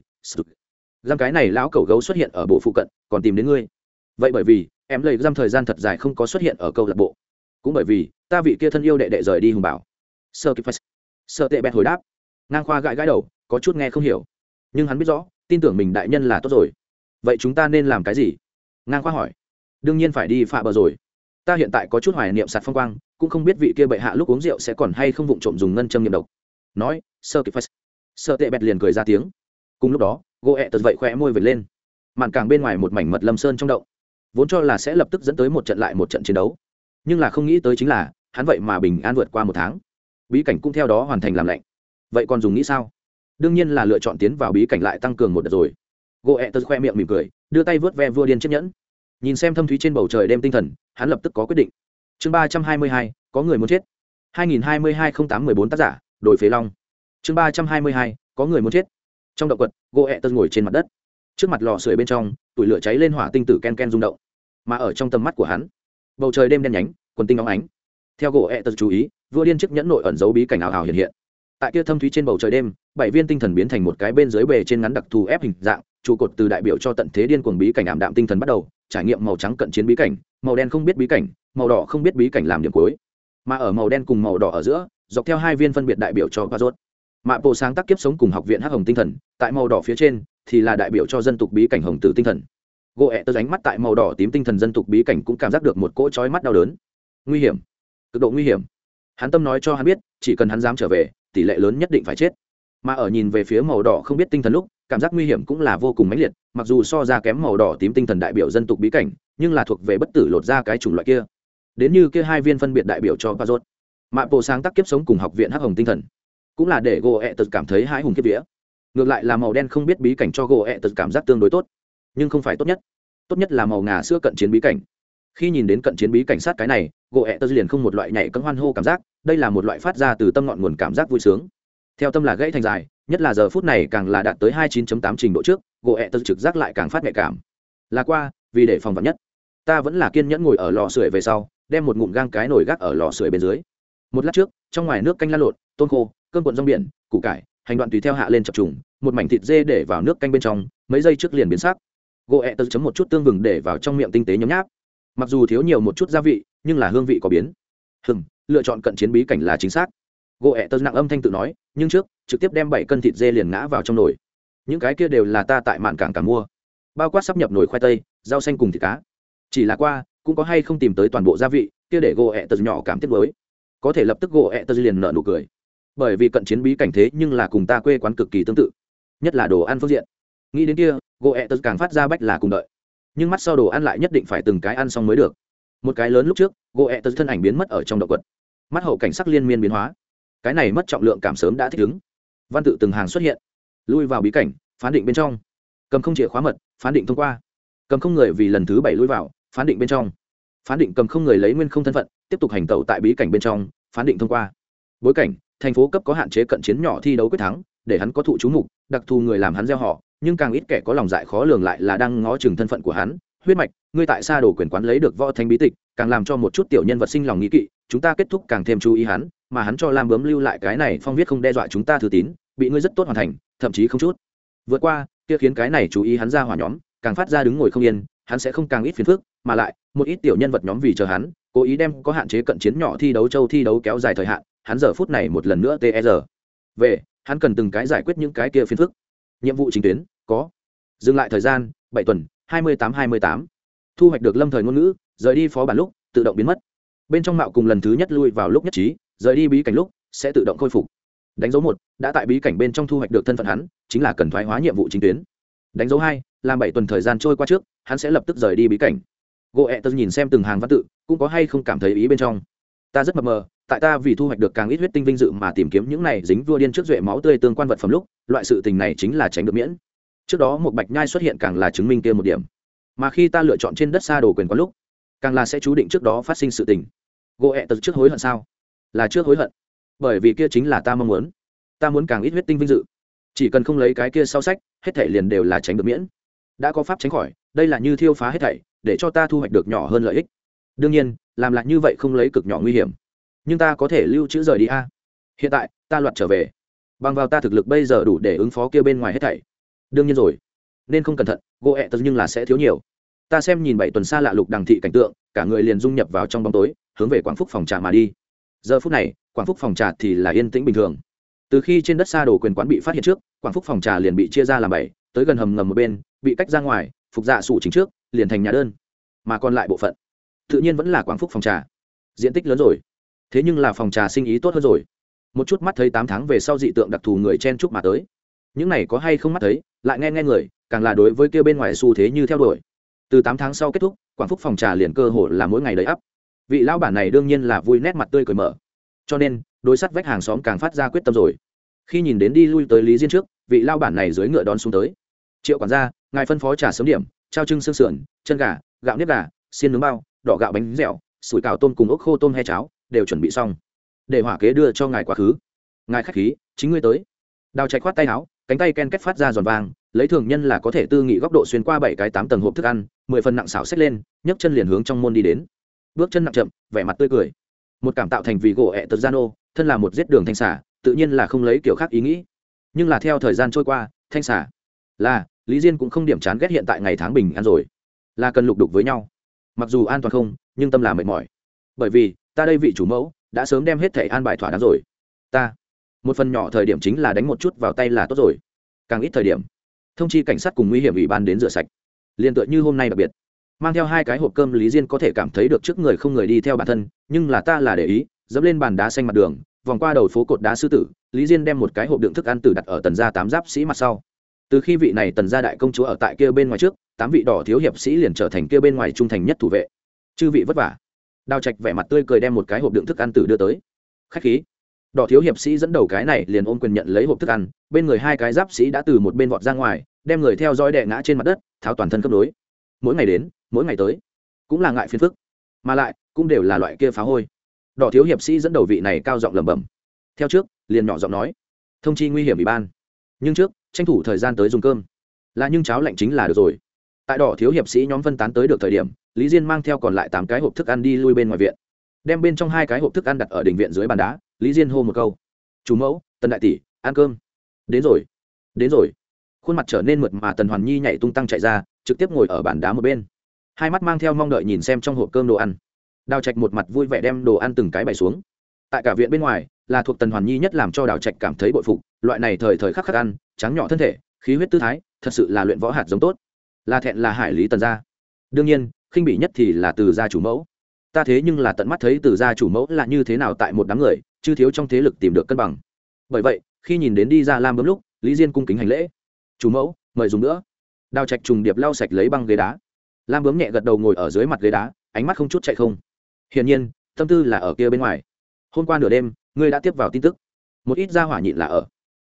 giam cái này lão cầu gấu xuất hiện ở bộ phụ cận, còn tìm đến ngươi. Vậy bởi vì, em lấy giam thời gian thật dài không có xuất hiện ở câu lạc bộ. Cũng bởi vì, ta vị kia thân yêu đệ đệ rời đi hùng bảo. Sơ kịp sơ tệ bẹt hồi đáp. Ngang khoa gãi gãi đầu, có chút nghe không hiểu. Nhưng hắn biết rõ, tin tưởng mình đại nhân là tốt rồi. Vậy chúng ta nên làm cái gì? Ngang khoa hỏi. Đương nhiên phải đi phạ bờ rồi. Ta hiện tại có chút hoài niệm sạt phong quang, cũng không biết vị kia bệ hạ lúc uống rượu sẽ còn hay không vụng trộm dùng ngân châm nghiệm độc. Nói, sơ kịp Sợ tệ bẹt liền cười ra tiếng. Cùng lúc đó gỗ ẹ tật vậy khỏe môi vệt lên. Màn càng bên ngoài một mảnh mật lâm sơn trong động. Vốn cho là sẽ lập tức dẫn tới một trận lại một trận chiến đấu. Nhưng là không nghĩ tới chính là, hắn vậy mà bình an vượt qua một tháng. Bí cảnh cũng theo đó hoàn thành làm lạnh. Vậy còn dùng nghĩ sao? Đương nhiên là lựa chọn tiến vào bí cảnh lại tăng cường một đợt rồi. Gỗ ẹ tật khoe miệng mỉm cười, đưa tay vớt ve vua điên chiếc nhẫn. Nhìn xem thâm thúy trên bầu trời đêm tinh thần, hắn lập tức có quyết định. Chương ba trăm hai mươi hai, có người muốn chết. hai nghìn hai mươi hai không tám mười bốn tác giả đổi phế long chương ba trăm hai mươi hai, có người muốn chết. Trong động quật gỗ ẹ tân ngồi trên mặt đất. Trước mặt lò sưởi bên trong, tủi lửa cháy lên hỏa tinh tử ken ken rung động. Mà ở trong tầm mắt của hắn, bầu trời đêm đen nhánh, quần tinh óng ánh. Theo gỗ ẹ tân chú ý, vua điên chiếc nhẫn nội ẩn giấu bí cảnh ảo ảo hiện hiện. Tại kia thâm thúy trên bầu trời đêm, bảy viên tinh thần biến thành một cái bên dưới bề trên ngắn đặc thù ép hình dạng, trụ cột từ đại biểu cho tận thế điên cuồng bí cảnh ảm đạm tinh thần bắt đầu, trải nghiệm màu trắng cận chiến bí cảnh, màu đen không biết bí cảnh, màu đỏ không biết bí cảnh làm điểm cuối. Mà ở màu đen cùng màu đỏ ở giữa, dọc theo hai viên phân biệt đại biểu cho ba rốt mạ bộ sáng tác kiếp sống cùng học viện hắc hồng tinh thần, tại màu đỏ phía trên, thì là đại biểu cho dân tộc bí cảnh hồng tử tinh thần. Gỗ ẹ tớ ánh mắt tại màu đỏ tím tinh thần dân tộc bí cảnh cũng cảm giác được một cỗ trói mắt đau đớn. Nguy hiểm. Cực độ nguy hiểm. Hắn tâm nói cho hắn biết, chỉ cần hắn dám trở về, tỷ lệ lớn nhất định phải chết. Mà ở nhìn về phía màu đỏ không biết tinh thần lúc, cảm giác nguy hiểm cũng là vô cùng mãnh liệt, mặc dù so ra kém màu đỏ tím tinh thần đại biểu dân tộc bí cảnh, nhưng là thuộc về bất tử lột ra cái chủng loại kia. Đến như kia hai viên phân biệt đại biểu cho ba rốt mạ bộ sáng tác kiếp sống cùng học viện hắc hồng tinh thần cũng là để gỗ ẹ tật cảm thấy hãi hùng kiếp vía. Ngược lại là màu đen không biết bí cảnh cho gỗ ẹ tật cảm giác tương đối tốt, nhưng không phải tốt nhất. Tốt nhất là màu ngà sữa cận chiến bí cảnh. Khi nhìn đến cận chiến bí cảnh sát cái này gỗ ẹ tật liền không một loại nhảy cân hoan hô cảm giác, đây là một loại phát ra từ tâm ngọn nguồn cảm giác vui sướng. Theo tâm là gãy thành dài, nhất là giờ phút này càng là đạt tới hai 29 tám trình độ trước gỗ ẹ tật trực giác lại càng phát nhạy cảm. Là qua, vì để phòng vật nhất, ta vẫn là kiên nhẫn ngồi ở lò sưởi về sau, đem một ngụm gang cái nổi gác ở lò sưởi bên dưới. Một lát trước, trong ngoài nước canh lan lộn tôn khô cơm cuộn rong biển, củ cải, hành đoạn tùy theo hạ lên chập trùng, một mảnh thịt dê để vào nước canh bên trong, mấy giây trước liền biến sắc. Gỗ ẹ tật chấm một chút tương vừng để vào trong miệng tinh tế nhấm nháp. Mặc dù thiếu nhiều một chút gia vị, nhưng là hương vị có biến. Hừm, lựa chọn cận chiến bí cảnh là chính xác. Gỗ ẹ tật nặng âm thanh tự nói, nhưng trước, trực tiếp đem bảy cân thịt dê liền ngã vào trong nồi. Những cái kia đều là ta tại mạn cảng cả mua. Bao quát sắp nhập nồi khoai tây, rau xanh cùng thịt cá. Chỉ là qua, cũng có hay không tìm tới toàn bộ gia vị, kia để gỗ ẹ tật nhỏ cảm tiếc với. Có thể lập tức gỗ ẹ tật liền nợ nụ cười bởi vì cận chiến bí cảnh thế nhưng là cùng ta quê quán cực kỳ tương tự, nhất là đồ ăn phương diện. Nghĩ đến kia gỗ ẹ tật càng phát ra bách là cùng đợi. Nhưng mắt sau đồ ăn lại nhất định phải từng cái ăn xong mới được. Một cái lớn lúc trước gỗ ẹ tật thân ảnh biến mất ở trong động quật. Mắt hậu cảnh sắc liên miên biến hóa. Cái này mất trọng lượng cảm sớm đã thích ứng. Văn tự từng hàng xuất hiện. Lui vào bí cảnh, phán định bên trong. Cầm không chìa khóa mật, phán định thông qua. Cầm không người vì lần thứ bảy lui vào, phán định bên trong. Phán định cầm không người lấy nguyên không thân phận, tiếp tục hành tẩu tại bí cảnh bên trong, phán định thông qua. Bối cảnh thành phố cấp có hạn chế cận chiến nhỏ thi đấu quyết thắng, để hắn có thụ chú mục, đặc thù người làm hắn gieo họ, nhưng càng ít kẻ có lòng dại khó lường lại là đang ngó chừng thân phận của hắn. Huyết mạch, ngươi tại xa đồ quyền quán lấy được võ thanh bí tịch, càng làm cho một chút tiểu nhân vật sinh lòng nghĩ kỵ, chúng ta kết thúc càng thêm chú ý hắn, mà hắn cho lam bướm lưu lại cái này phong viết không đe dọa chúng ta thư tín, bị ngươi rất tốt hoàn thành, thậm chí không chút. Vượt qua, kia khiến cái này chú ý hắn ra hỏa nhóm, càng phát ra đứng ngồi không yên, hắn sẽ không càng ít phiền phức, mà lại, một ít tiểu nhân vật nhóm vì chờ hắn, cố ý đem có hạn chế cận chiến nhỏ thi đấu châu thi đấu kéo dài thời hạn hắn giờ phút này một lần nữa tr về, hắn cần từng cái giải quyết những cái kia phiền phức. Nhiệm vụ chính tuyến, có. Dừng lại thời gian, bảy tuần, hai mươi tám, hai mươi tám. Thu hoạch được lâm thời ngôn ngữ, rời đi phó bản lúc, tự động biến mất. Bên trong mạo cùng lần thứ nhất lui vào lúc nhất trí, rời đi bí cảnh lúc, sẽ tự động khôi phục. Đánh dấu một, đã tại bí cảnh bên trong thu hoạch được thân phận hắn, chính là cần thoái hóa nhiệm vụ chính tuyến. Đánh dấu hai, làm bảy tuần thời gian trôi qua trước, hắn sẽ lập tức rời đi bí cảnh. Gỗ ẹ tớ nhìn xem từng hàng văn tự, cũng có hay không cảm thấy ý bên trong ta rất mập mờ, tại ta vì thu hoạch được càng ít huyết tinh vinh dự mà tìm kiếm những này dính vua điên trước duệ máu tươi tương quan vật phẩm lúc, loại sự tình này chính là tránh được miễn. Trước đó một bạch nhai xuất hiện càng là chứng minh kia một điểm. Mà khi ta lựa chọn trên đất xa đồ quyền có lúc, càng là sẽ chú định trước đó phát sinh sự tình. Gỗ ẹ tật trước hối hận sao? Là trước hối hận. Bởi vì kia chính là ta mong muốn. Ta muốn càng ít huyết tinh vinh dự. Chỉ cần không lấy cái kia sau sách, hết thảy liền đều là tránh được miễn. Đã có pháp tránh khỏi, đây là như thiêu phá hết thảy, để cho ta thu hoạch được nhỏ hơn lợi ích đương nhiên, làm lại như vậy không lấy cực nhỏ nguy hiểm. Nhưng ta có thể lưu trữ rời đi a. Hiện tại, ta loạt trở về. Bằng vào ta thực lực bây giờ đủ để ứng phó kia bên ngoài hết thảy. Đương nhiên rồi. Nên không cẩn thận gỗ ẹ tật nhưng là sẽ thiếu nhiều. Ta xem nhìn bảy tuần xa lạ lục đằng thị cảnh tượng, cả người liền dung nhập vào trong bóng tối, hướng về quảng phúc phòng trà mà đi. Giờ phút này, quảng phúc phòng trà thì là yên tĩnh bình thường. Từ khi trên đất xa đồ quyền quán bị phát hiện trước, quảng phúc phòng trà liền bị chia ra làm bảy, tới gần hầm ngầm một bên, bị cách ra ngoài, phục dạ sủ chính trước, liền thành nhà đơn. Mà còn lại bộ phận tự nhiên vẫn là quảng phúc phòng trà. Diện tích lớn rồi. Thế nhưng là phòng trà sinh ý tốt hơn rồi. Một chút mắt thấy tám tháng về sau dị tượng đặc thù người chen chúc mà tới. Những này có hay không mắt thấy, lại nghe nghe người, càng là đối với kia bên ngoài xu thế như theo đuổi. Từ tám tháng sau kết thúc, quảng phúc phòng trà liền cơ hội là mỗi ngày đầy ắp. Vị lão bản này đương nhiên là vui nét mặt tươi cười mở. Cho nên, đối sắt vách hàng xóm càng phát ra quyết tâm rồi. Khi nhìn đến đi lui tới lý diên trước, vị lao bản này dưới ngựa đón xuống tới. Triệu quản gia, ngài phân phó trà sớm điểm, trao trưng xương sườn, chân gà, gạo nếp gà, xiên nướng bao đỏ gạo bánh dẻo, sủi cào tôm cùng ốc khô tôm he cháo, đều chuẩn bị xong. Để hỏa kế đưa cho ngài quá khứ. Ngài khách khí, chính ngươi tới. Đào chạy khoát tay áo, cánh tay ken kết phát ra giòn vàng, lấy thường nhân là có thể tư nghị góc độ xuyên qua bảy cái tám tầng hộp thức ăn, mười phần nặng xảo xếp lên, nhấc chân liền hướng trong môn đi đến. Bước chân nặng chậm, vẻ mặt tươi cười. Một cảm tạo thành vì gỗ ẹ tật gian ô thân là một giết đường thanh xả tự nhiên là không lấy kiểu khác ý nghĩ. Nhưng là theo thời gian trôi qua, thanh xả là, lý diên cũng không điểm chán ghét hiện tại ngày tháng bình ăn rồi. Là cần lục đục với nhau mặc dù an toàn không, nhưng tâm là mệt mỏi. Bởi vì, ta đây vị chủ mẫu, đã sớm đem hết thẻ an bài thỏa đáng rồi. Ta, một phần nhỏ thời điểm chính là đánh một chút vào tay là tốt rồi. Càng ít thời điểm, thông chi cảnh sát cùng nguy hiểm ủy ban đến rửa sạch. Liền tựa như hôm nay đặc biệt. Mang theo hai cái hộp cơm lý diên có thể cảm thấy được trước người không người đi theo bản thân, nhưng là ta là để ý, dẫm lên bàn đá xanh mặt đường, vòng qua đầu phố cột đá sư tử, lý diên đem một cái hộp đựng thức ăn từ đặt ở tần gia tám giáp sĩ mặt sau. Từ khi vị này tần gia đại công chúa ở tại kia bên ngoài trước tám vị đỏ thiếu hiệp sĩ liền trở thành kia bên ngoài trung thành nhất thủ vệ. Chư vị vất vả. Đào trạch vẻ mặt tươi cười đem một cái hộp đựng thức ăn từ đưa tới. Khách khí. Đỏ thiếu hiệp sĩ dẫn đầu cái này liền ôm quyền nhận lấy hộp thức ăn, bên người hai cái giáp sĩ đã từ một bên vọt ra ngoài, đem người theo dõi đè ngã trên mặt đất, tháo toàn thân cấp đối. Mỗi ngày đến, mỗi ngày tới, cũng là ngại phiền phức. Mà lại, cũng đều là loại kia phá hôi. Đỏ thiếu hiệp sĩ dẫn đầu vị này cao giọng lẩm bẩm. Theo trước, liền nhỏ giọng nói, thông chi nguy hiểm ủy ban. Nhưng trước, tranh thủ thời gian tới dùng cơm. Là nhưng cháo lạnh chính là được rồi tại đỏ thiếu hiệp sĩ nhóm phân tán tới được thời điểm, lý diên mang theo còn lại tám cái hộp thức ăn đi lui bên ngoài viện. Đem bên trong hai cái hộp thức ăn đặt ở đỉnh viện dưới bàn đá, lý diên hô một câu. Chủ mẫu, tần đại tỷ, ăn cơm. Đến rồi đến rồi. Khuôn mặt trở nên mượt mà tần hoàn nhi nhảy tung tăng chạy ra, trực tiếp ngồi ở bàn đá một bên. Hai mắt mang theo mong đợi nhìn xem trong hộp cơm đồ ăn. Đào trạch một mặt vui vẻ đem đồ ăn từng cái bày xuống. Tại cả viện bên ngoài, là thuộc tần hoàn nhi nhất làm cho đào trạch cảm thấy bội phục. Loại này thời thời khắc khắc ăn, trắng nhỏ thân thể, khí huyết tư thái, thật sự là luyện võ hạt giống tốt là thẹn là hải lý tần gia. Đương nhiên, khinh bị nhất thì là từ gia chủ mẫu. Ta thế nhưng là tận mắt thấy từ gia chủ mẫu là như thế nào tại một đám người, chứ thiếu trong thế lực tìm được cân bằng. Bởi vậy, khi nhìn đến đi ra lam bấm lúc, lý diên cung kính hành lễ. Chủ mẫu, mời dùng nữa. Đào trạch trùng điệp lau sạch lấy băng ghế đá. Lam bướm nhẹ gật đầu ngồi ở dưới mặt ghế đá, ánh mắt không chút chạy không. Hiển nhiên, tâm tư là ở kia bên ngoài. Hôm qua nửa đêm, ngươi đã tiếp vào tin tức. Một ít ra hỏa nhịn là ở.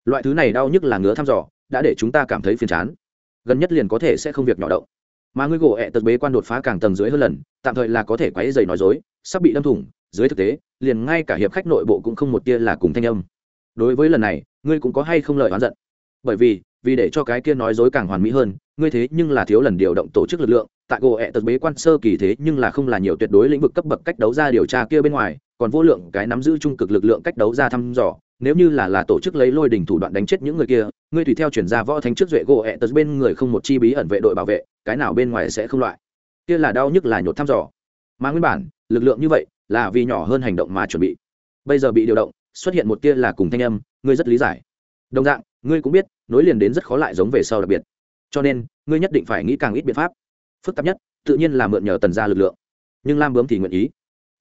Loại thứ này đau nhức là ngứa thăm dò, đã để chúng ta cảm thấy phiền chán gần nhất liền có thể sẽ không việc nhỏ động. Mà ngươi gỗ ẹ tật bế quan đột phá càng tầng dưới hơn lần, tạm thời là có thể quấy dày nói dối, sắp bị đâm thủng, dưới thực tế, liền ngay cả hiệp khách nội bộ cũng không một tia là cùng thanh âm. Đối với lần này, ngươi cũng có hay không lời oán giận? Bởi vì vì để cho cái kia nói dối càng hoàn mỹ hơn, ngươi thế nhưng là thiếu lần điều động tổ chức lực lượng, tại gỗ ẹ tật bế quan sơ kỳ thế nhưng là không là nhiều tuyệt đối lĩnh vực cấp bậc cách đấu ra điều tra kia bên ngoài còn vô lượng cái nắm giữ trung cực lực lượng cách đấu ra thăm dò, nếu như là là tổ chức lấy lôi đình thủ đoạn đánh chết những người kia, ngươi tùy theo chuyển ra võ thánh trước duệ gỗ ẹ tật bên người không một chi bí ẩn vệ đội bảo vệ, cái nào bên ngoài sẽ không loại. Kia là đau nhức là nhột thăm dò. Mà nguyên bản, lực lượng như vậy là vì nhỏ hơn hành động mà chuẩn bị. Bây giờ bị điều động, xuất hiện một tia là cùng thanh âm, ngươi rất lý giải. Đồng dạng, ngươi cũng biết, nối liền đến rất khó lại giống về sau đặc biệt. Cho nên, ngươi nhất định phải nghĩ càng ít biện pháp. Phức tạp nhất, tự nhiên là mượn nhờ tần gia lực lượng. Nhưng lam bướm thì nguyện ý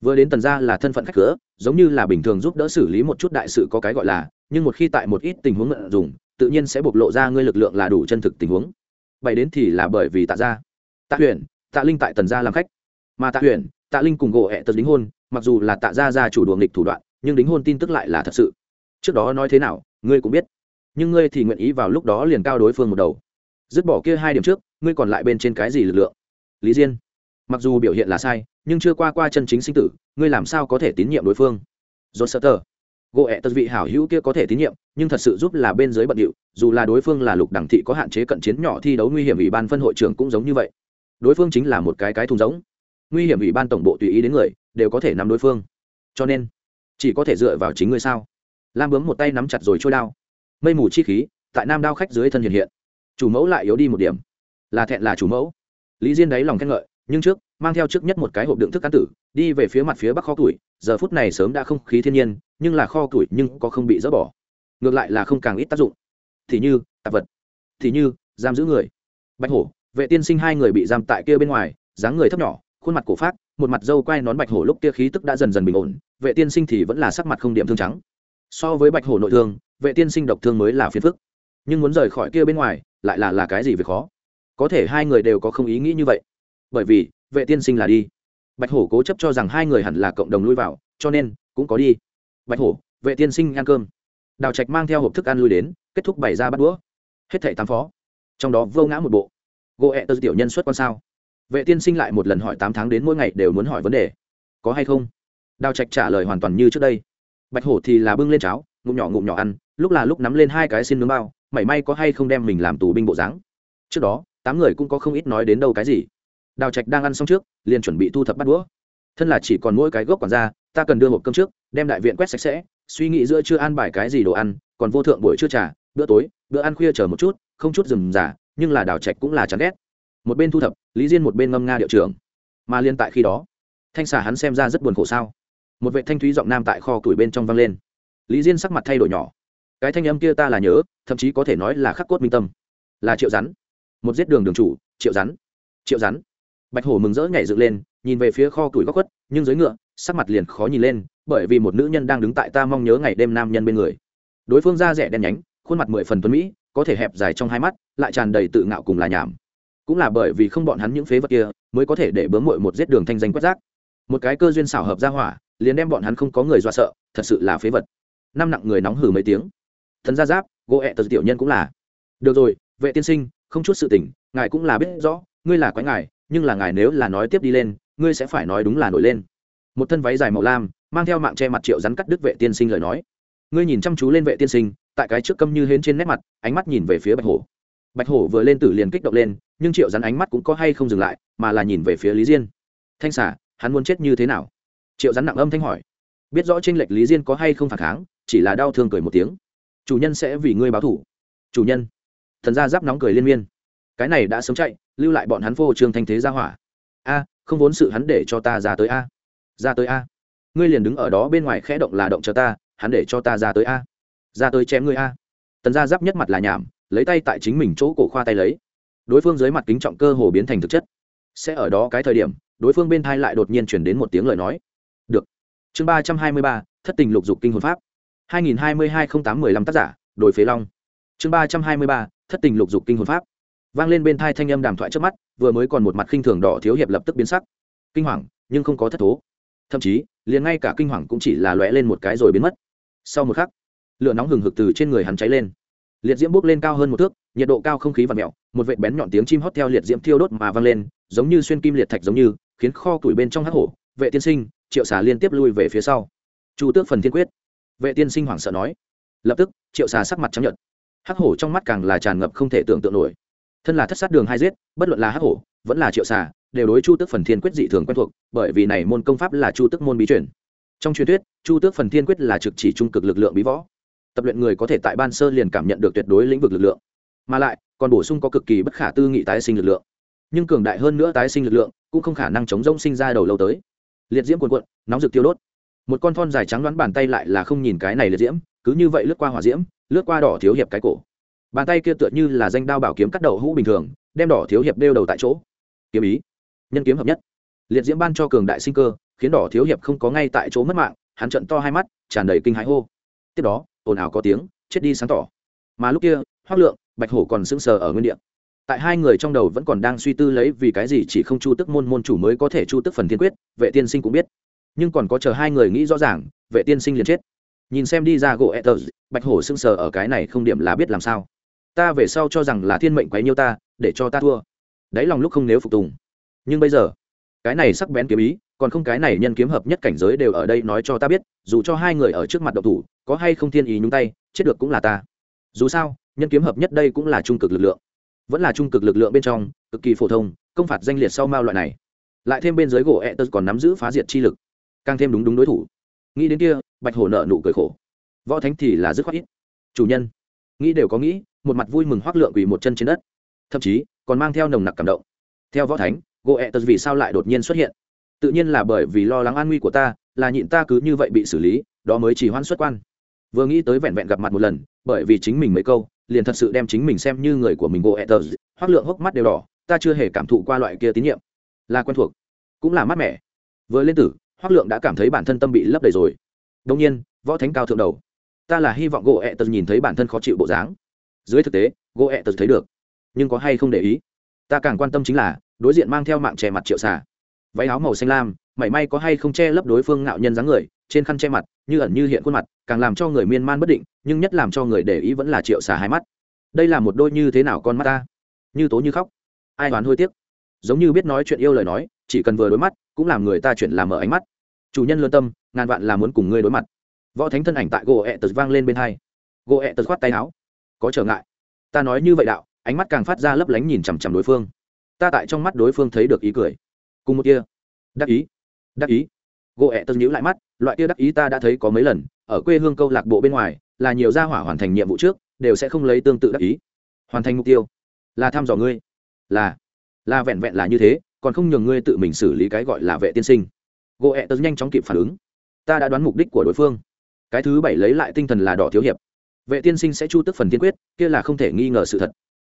vừa đến tần gia là thân phận khách cửa, giống như là bình thường giúp đỡ xử lý một chút đại sự có cái gọi là, nhưng một khi tại một ít tình huống mượn dùng, tự nhiên sẽ bộc lộ ra ngươi lực lượng là đủ chân thực tình huống. Bảy đến thì là bởi vì tạ gia, tạ huyền, tạ linh tại tần gia làm khách. Mà tạ huyền, tạ linh cùng gỗ hẹ tật đính hôn, mặc dù là tạ gia gia chủ đuồng nghịch thủ đoạn, nhưng đính hôn tin tức lại là thật sự. Trước đó nói thế nào, ngươi cũng biết. Nhưng ngươi thì nguyện ý vào lúc đó liền cao đối phương một đầu. Dứt bỏ kia hai điểm trước, ngươi còn lại bên trên cái gì lực lượng? Lý diên mặc dù biểu hiện là sai, nhưng chưa qua qua chân chính sinh tử, ngươi làm sao có thể tín nhiệm đối phương? Dồn sợ tờ. Gỗ ẹ tật vị hảo hữu kia có thể tín nhiệm, nhưng thật sự giúp là bên dưới bận điệu, dù là đối phương là lục đẳng thị có hạn chế cận chiến nhỏ thi đấu nguy hiểm ủy ban phân hội trưởng cũng giống như vậy. Đối phương chính là một cái cái thùng giống. Nguy hiểm ủy ban tổng bộ tùy ý đến người, đều có thể nắm đối phương. Cho nên, chỉ có thể dựa vào chính ngươi sao? Lam bướm một tay nắm chặt rồi trôi đao. Mây mù chi khí, tại nam đao khách dưới thân hiện hiện. Chủ mẫu lại yếu đi một điểm. Là thẹn là chủ mẫu. Lý diên đáy lòng khen ngợi nhưng trước, mang theo trước nhất một cái hộp đựng thức ăn tử, đi về phía mặt phía bắc kho tuổi giờ phút này sớm đã không khí thiên nhiên, nhưng là kho tuổi nhưng có không bị dỡ bỏ. Ngược lại là không càng ít tác dụng. Thì như, tạp vật. Thì như, giam giữ người. Bạch hổ, vệ tiên sinh hai người bị giam tại kia bên ngoài, dáng người thấp nhỏ, khuôn mặt cổ phát một mặt dâu quai nón bạch hổ lúc kia khí tức đã dần dần bình ổn, vệ tiên sinh thì vẫn là sắc mặt không điểm thương trắng. So với bạch hổ nội thương, vệ tiên sinh độc thương mới là phiền phức. Nhưng muốn rời khỏi kia bên ngoài, lại là là cái gì về khó? Có thể hai người đều có không ý nghĩ như vậy bởi vì, vệ tiên sinh là đi. Bạch hổ cố chấp cho rằng hai người hẳn là cộng đồng lui vào, cho nên, cũng có đi. Bạch hổ, vệ tiên sinh ăn cơm. Đào trạch mang theo hộp thức ăn lui đến, kết thúc bày ra bắt đũa. Hết thảy tám phó. Trong đó vô ngã một bộ. Gỗ ẹ tơ tiểu nhân xuất quan sao? Vệ tiên sinh lại một lần hỏi tám tháng đến mỗi ngày đều muốn hỏi vấn đề. Có hay không? Đào trạch trả lời hoàn toàn như trước đây. Bạch hổ thì là bưng lên cháo, ngụm nhỏ ngụm nhỏ ăn, lúc là lúc nắm lên hai cái xin nướng bao, mảy may có hay không đem mình làm tù binh bộ dáng. Trước đó, tám người cũng có không ít nói đến đâu cái gì đào trạch đang ăn xong trước, liền chuẩn bị thu thập bắt đũa. Thân là chỉ còn mỗi cái gốc còn ra ta cần đưa hộp cơm trước, đem đại viện quét sạch sẽ, suy nghĩ giữa chưa ăn bài cái gì đồ ăn, còn vô thượng buổi trưa trà, bữa tối, bữa ăn khuya chờ một chút, không chút dừng giả, nhưng là đào trạch cũng là chán ghét. Một bên thu thập, lý diên một bên ngâm nga điệu trưởng. Mà liên tại khi đó, thanh xà hắn xem ra rất buồn khổ sao. Một vệ thanh thúy giọng nam tại kho tuổi bên trong vang lên. Lý diên sắc mặt thay đổi nhỏ. Cái thanh âm kia ta là nhớ, thậm chí có thể nói là khắc cốt minh tâm. Là triệu rắn. Một giết đường đường chủ, triệu rắn. Triệu rắn bạch hổ mừng rỡ nhảy dựng lên nhìn về phía kho tuổi góc khuất nhưng dưới ngựa sắc mặt liền khó nhìn lên bởi vì một nữ nhân đang đứng tại ta mong nhớ ngày đêm nam nhân bên người. Đối phương da rẻ đen nhánh khuôn mặt mười phần tuấn mỹ có thể hẹp dài trong hai mắt lại tràn đầy tự ngạo cùng là nhảm. Cũng là bởi vì không bọn hắn những phế vật kia mới có thể để bướm mội một giết đường thanh danh quất rác. Một cái cơ duyên xảo hợp ra hỏa liền đem bọn hắn không có người dọa sợ thật sự là phế vật. Năm nặng người nóng hử mấy tiếng. Thần gia giáp gỗ ẹ tờ tiểu nhân cũng là. Được rồi vệ tiên sinh không chút sự tỉnh, ngài cũng là biết rõ ngươi là quái ngài nhưng là ngài nếu là nói tiếp đi lên, ngươi sẽ phải nói đúng là nổi lên. Một thân váy dài màu lam, mang theo mạng che mặt triệu rắn cắt đứt vệ tiên sinh lời nói. Ngươi nhìn chăm chú lên vệ tiên sinh, tại cái trước câm như hến trên nét mặt, ánh mắt nhìn về phía bạch hổ. Bạch hổ vừa lên tử liền kích động lên, nhưng triệu rắn ánh mắt cũng có hay không dừng lại, mà là nhìn về phía lý diên. Thanh xả hắn muốn chết như thế nào? Triệu rắn nặng âm thanh hỏi. Biết rõ tranh lệch lý diên có hay không phản kháng, chỉ là đau thương cười một tiếng. Chủ nhân sẽ vì ngươi báo thủ chủ nhân. Thần gia giáp nóng cười liên miên cái này đã sớm chạy, lưu lại bọn hắn phô trương thanh thế ra hỏa. A, không vốn sự hắn để cho ta ra tới a. Ra tới a. Ngươi liền đứng ở đó bên ngoài khẽ động là động cho ta, hắn để cho ta ra tới a. Ra tới chém ngươi a. Tần gia giáp nhất mặt là nhảm, lấy tay tại chính mình chỗ cổ khoa tay lấy. Đối phương dưới mặt kính trọng cơ hồ biến thành thực chất. Sẽ ở đó cái thời điểm, đối phương bên thai lại đột nhiên chuyển đến một tiếng lời nói. Được. Chương ba trăm hai mươi ba, thất tình lục dục kinh hồn pháp. hai nghìn hai mươi hai không tám mười lăm tác giả, đồi phế long. Chương ba trăm hai mươi ba, thất tình lục dục kinh hồn pháp vang lên bên thai thanh âm đàm thoại trước mắt, vừa mới còn một mặt khinh thường đỏ thiếu hiệp lập tức biến sắc. Kinh hoàng, nhưng không có thất thố. Thậm chí, liền ngay cả kinh hoàng cũng chỉ là lóe lên một cái rồi biến mất. Sau một khắc, lửa nóng hừng hực từ trên người hắn cháy lên. Liệt diễm bốc lên cao hơn một thước, nhiệt độ cao không khí và mẹo, một vệ bén nhọn tiếng chim hót theo liệt diễm thiêu đốt mà vang lên, giống như xuyên kim liệt thạch giống như, khiến kho củi bên trong hắc hổ, vệ tiên sinh, triệu xà liên tiếp lui về phía sau. Chu tước phần thiên quyết. Vệ tiên sinh hoảng sợ nói. Lập tức, triệu xà sắc mặt chấp nhận hắc hổ trong mắt càng là tràn ngập không thể tưởng tượng nổi thân là thất sát đường hai giết, bất luận là hắc hổ, vẫn là triệu xà, đều đối chu tước phần thiên quyết dị thường quen thuộc, bởi vì này môn công pháp là chu tước môn bí truyền. Trong truyền thuyết, chu tước phần thiên quyết là trực chỉ trung cực lực lượng bí võ. Tập luyện người có thể tại ban sơ liền cảm nhận được tuyệt đối lĩnh vực lực lượng. Mà lại, còn bổ sung có cực kỳ bất khả tư nghị tái sinh lực lượng. Nhưng cường đại hơn nữa tái sinh lực lượng, cũng không khả năng chống rông sinh ra đầu lâu tới. Liệt diễm cuồn cuộn, nóng rực tiêu đốt. Một con thon dài trắng đoán bàn tay lại là không nhìn cái này liệt diễm, cứ như vậy lướt qua hỏa diễm, lướt qua đỏ thiếu hiệp cái cổ bàn tay kia tựa như là danh đao bảo kiếm cắt đầu hũ bình thường, đem đỏ thiếu hiệp đeo đầu tại chỗ. Kiếm ý. Nhân kiếm hợp nhất. Liệt diễm ban cho cường đại sinh cơ, khiến đỏ thiếu hiệp không có ngay tại chỗ mất mạng, hắn trận to hai mắt, tràn đầy kinh hãi hô. Tiếp đó, ồn ào có tiếng, chết đi sáng tỏ. Mà lúc kia, hoác lượng, bạch hổ còn sững sờ ở nguyên địa. Tại hai người trong đầu vẫn còn đang suy tư lấy vì cái gì chỉ không chu tức môn môn chủ mới có thể chu tức phần thiên quyết, vệ tiên sinh cũng biết. Nhưng còn có chờ hai người nghĩ rõ ràng, vệ tiên sinh liền chết. Nhìn xem đi ra gỗ ether bạch hổ sững sờ ở cái này không điểm là biết làm sao ta về sau cho rằng là thiên mệnh quấy nhiêu ta, để cho ta thua. Đấy lòng lúc không nếu phục tùng. Nhưng bây giờ, cái này sắc bén kiếm ý, còn không cái này nhân kiếm hợp nhất cảnh giới đều ở đây nói cho ta biết, dù cho hai người ở trước mặt độc thủ, có hay không thiên ý nhúng tay, chết được cũng là ta. Dù sao, nhân kiếm hợp nhất đây cũng là trung cực lực lượng. Vẫn là trung cực lực lượng bên trong, cực kỳ phổ thông, công phạt danh liệt sau mao loại này. Lại thêm bên dưới gỗ ẹ tớ còn nắm giữ phá diệt chi lực. Càng thêm đúng đúng đối thủ. Nghĩ đến kia, bạch hổ nợ nụ cười khổ. Võ thánh thì là dứt khoát ít. Chủ nhân, nghĩ đều có nghĩ một mặt vui mừng hoác lượng quỳ một chân trên đất. Thậm chí, còn mang theo nồng nặc cảm động. Theo võ thánh gỗ ẹ tật vì sao lại đột nhiên xuất hiện? Tự nhiên là bởi vì lo lắng an nguy của ta, là nhịn ta cứ như vậy bị xử lý, đó mới chỉ hoãn xuất quan. Vừa nghĩ tới vẹn vẹn gặp mặt một lần, bởi vì chính mình mấy câu, liền thật sự đem chính mình xem như người của mình gỗ ẹ tật. Hoác lượng hốc mắt đều đỏ, ta chưa hề cảm thụ qua loại kia tín nhiệm. Là quen thuộc, cũng là mát mẻ. Vừa lên tử, hoác lượng đã cảm thấy bản thân tâm bị lấp đầy rồi. Đông nhiên, võ thánh cao thượng đầu. Ta là hy vọng gỗ ẹ tật nhìn thấy bản thân khó chịu bộ dáng dưới thực tế gỗ ẹ tật thấy được. Nhưng có hay không để ý? Ta càng quan tâm chính là, đối diện mang theo mạng che mặt triệu xà váy áo màu xanh lam, mảy may có hay không che lấp đối phương ngạo nhân dáng người, trên khăn che mặt, như ẩn như hiện khuôn mặt, càng làm cho người miên man bất định, nhưng nhất làm cho người để ý vẫn là triệu xà hai mắt. Đây là một đôi như thế nào con mắt ta? Như tố như khóc. Ai đoán hôi tiếc? Giống như biết nói chuyện yêu lời nói, chỉ cần vừa đối mắt, cũng làm người ta chuyện làm mở ánh mắt. Chủ nhân lương tâm, ngàn vạn là muốn cùng ngươi đối mặt. Võ thánh thân ảnh tại gỗ ẹ tật vang lên bên hai. Gỗ ẹ tật khoát tay áo có trở ngại. Ta nói như vậy đạo, ánh mắt càng phát ra lấp lánh nhìn chằm chằm đối phương. Ta tại trong mắt đối phương thấy được ý cười. Cùng một kia đắc ý. Đắc ý. Gỗ ẹ tân nhíu lại mắt, loại kia đắc ý ta đã thấy có mấy lần, ở quê hương câu lạc bộ bên ngoài, là nhiều gia hỏa hoàn thành nhiệm vụ trước, đều sẽ không lấy tương tự đắc ý. Hoàn thành mục tiêu. Là thăm dò ngươi. Là. Là vẹn vẹn là như thế, còn không nhường ngươi tự mình xử lý cái gọi là vệ tiên sinh. Gỗ ẹ tân nhanh chóng kịp phản ứng. Ta đã đoán mục đích của đối phương. Cái thứ bảy lấy lại tinh thần là đỏ thiếu hiệp vệ tiên sinh sẽ chu tức phần tiên quyết, kia là không thể nghi ngờ sự thật.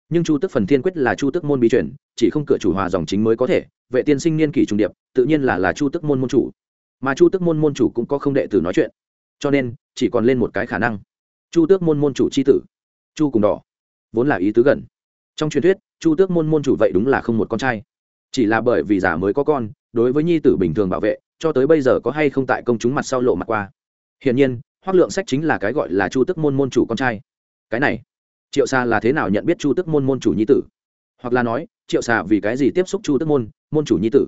Nhưng chu tức phần thiên quyết là chu tức môn bí chuyển chỉ không cửa chủ hòa dòng chính mới có thể, vệ tiên sinh niên kỷ trung điệp, tự nhiên là là chu tức môn môn chủ. Mà chu tức môn môn chủ cũng có không đệ tử nói chuyện. Cho nên, chỉ còn lên một cái khả năng. Chu tước môn môn chủ c h i tử. Chu cùng đỏ. Vốn là ý tứ gần. Trong truyền thuyết, chu tước môn môn chủ vậy đúng là không một con trai. Chỉ là bởi vì giả mới có con, đối với nhi tử bình thường bảo vệ, cho tới bây giờ có hay không tại công chúng mặt sau lộ mặt qua. Hiển nhiên hoác lượng sách chính là cái gọi là chu tức môn môn chủ con trai. Cái này, triệu xa là thế nào nhận biết chu tức môn môn chủ nhi tử? Hoặc là nói, triệu xà vì cái gì tiếp xúc chu tức môn môn chủ nhi tử?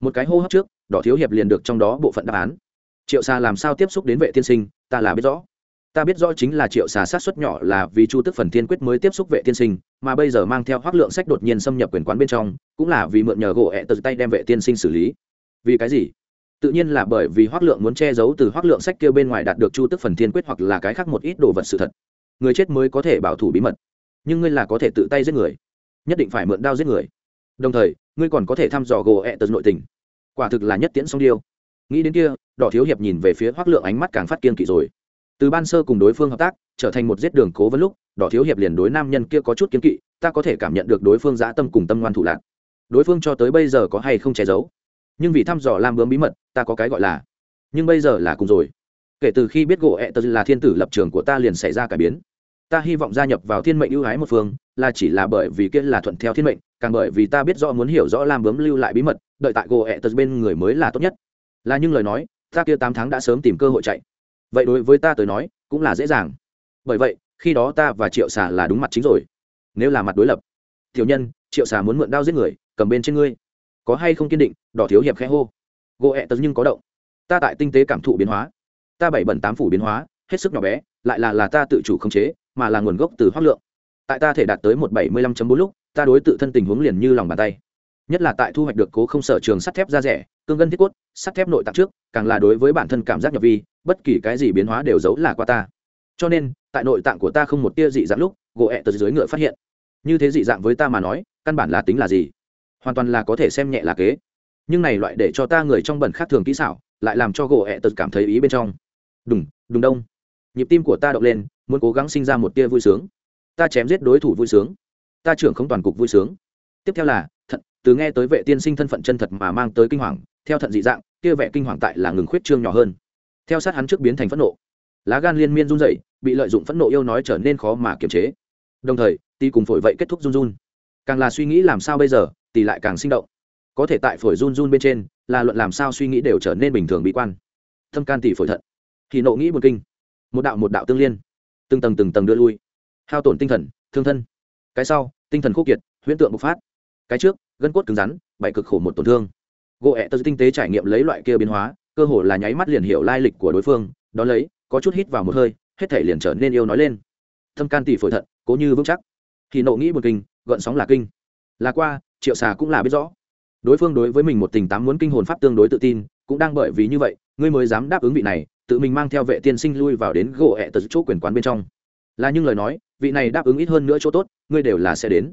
Một cái hô hấp trước, đỏ thiếu hiệp liền được trong đó bộ phận đáp án. Triệu xà làm sao tiếp xúc đến vệ tiên sinh, ta là biết rõ. Ta biết rõ chính là triệu xà sát xuất nhỏ là vì chu tức phần tiên quyết mới tiếp xúc vệ tiên sinh, mà bây giờ mang theo hoác lượng sách đột nhiên xâm nhập quyền quán bên trong, cũng là vì mượn nhờ gỗ ẹ từ tay đem vệ tiên sinh xử lý. Vì cái gì? Tự nhiên là bởi vì hoác lượng muốn che giấu từ hoác lượng sách kia bên ngoài đạt được chu tức phần thiên quyết hoặc là cái khác một ít đồ vật sự thật. Người chết mới có thể bảo thủ bí mật. Nhưng ngươi là có thể tự tay giết người. Nhất định phải mượn đao giết người. Đồng thời, ngươi còn có thể thăm dò gồ ẹ tật nội tình. Quả thực là nhất tiễn song điêu. Nghĩ đến kia, đỏ thiếu hiệp nhìn về phía hoác lượng ánh mắt càng phát kiên kỵ rồi. Từ ban sơ cùng đối phương hợp tác, trở thành một giết đường cố vấn lúc, đỏ thiếu hiệp liền đối nam nhân kia có chút kiên kỵ, ta có thể cảm nhận được đối phương dã tâm cùng tâm ngoan thủ lạc. Đối phương cho tới bây giờ có hay không che giấu? Nhưng vì thăm dò lam bướm bí mật, ta có cái gọi là, nhưng bây giờ là cùng rồi. Kể từ khi biết gỗ ẹ tật là thiên tử lập trường của ta liền xảy ra cải biến. Ta hy vọng gia nhập vào thiên mệnh ưu ái một phương, là chỉ là bởi vì kia là thuận theo thiên mệnh, càng bởi vì ta biết rõ muốn hiểu rõ lam bướm lưu lại bí mật, đợi tại gỗ ẹ tật bên người mới là tốt nhất. Là những lời nói, ta kia tám tháng đã sớm tìm cơ hội chạy. Vậy đối với ta tới nói, cũng là dễ dàng. Bởi vậy, khi đó ta và triệu xà là đúng mặt chính rồi. Nếu là mặt đối lập, tiểu nhân, triệu xà muốn mượn đao giết người, cầm bên trên ngươi có hay không kiên định, đỏ thiếu hiệp khẽ hô. Gỗ ẹ tật nhưng có động. Ta tại tinh tế cảm thụ biến hóa. Ta bảy bẩn tám phủ biến hóa, hết sức nhỏ bé, lại là là ta tự chủ khống chế, mà là nguồn gốc từ hoác lượng. Tại ta thể đạt tới một bảy mươi lăm bốn lúc, ta đối tự thân tình huống liền như lòng bàn tay. Nhất là tại thu hoạch được cố không sở trường sắt thép ra rẻ, cương ngân thiết cốt, sắt thép nội tạng trước, càng là đối với bản thân cảm giác nhập vi, bất kỳ cái gì biến hóa đều giấu là qua ta. Cho nên, tại nội tạng của ta không một tia dị dạng lúc gỗ ẹ tật dưới ngựa phát hiện. Như thế dị dạng với ta mà nói, căn bản là tính là gì? Hoàn toàn là có thể xem nhẹ là kế. Nhưng này loại để cho ta người trong bẩn khác thường kỹ xảo, lại làm cho gỗ ẹ tật cảm thấy ý bên trong. Đùng đùng đông. Nhịp tim của ta động lên, muốn cố gắng sinh ra một tia vui sướng. Ta chém giết đối thủ vui sướng. Ta trưởng không toàn cục vui sướng. Tiếp theo là thận từ nghe tới vệ tiên sinh thân phận chân thật mà mang tới kinh hoàng, theo thận dị dạng, kia vẻ kinh hoàng tại là ngừng khuyết trương nhỏ hơn. Theo sát hắn trước biến thành phẫn nộ. Lá gan liên miên run rẩy, bị lợi dụng phẫn nộ yêu nói trở nên khó mà kiềm chế. Đồng thời, ti cùng phổi vậy kết thúc run run. Càng là suy nghĩ làm sao bây giờ? Tỷ lại càng sinh động. Có thể tại phổi run run bên trên, là luận làm sao suy nghĩ đều trở nên bình thường bị quan. Thâm can tỷ phổi thận. Thì nộ nghĩ một kinh. Một đạo một đạo tương liên. Từng tầng từng tầng đưa lui. Hao tổn tinh thần, thương thân. Cái sau, tinh thần khô kiệt, huyễn tượng bộc phát. Cái trước, gân cốt cứng rắn, bảy cực khổ một tổn thương. Gỗ ẹ tật tinh tế trải nghiệm lấy loại kia biến hóa, cơ hồ là nháy mắt liền hiểu lai lịch của đối phương đó lấy, có chút hít vào một hơi, hết thể liền trở nên yêu nói lên. Thâm can tỷ phổi thận, cố như vững chắc. Thì nộ nghĩ một kinh, gợn sóng là kinh. Là qua triệu xà cũng là biết rõ. Đối phương đối với mình một tình tám muốn kinh hồn pháp tương đối tự tin, cũng đang bởi vì như vậy, ngươi mới dám đáp ứng vị này, tự mình mang theo vệ tiên sinh lui vào đến gỗ ẹ tật chỗ quyền quán bên trong. Là nhưng lời nói, vị này đáp ứng ít hơn nữa chỗ tốt, ngươi đều là sẽ đến.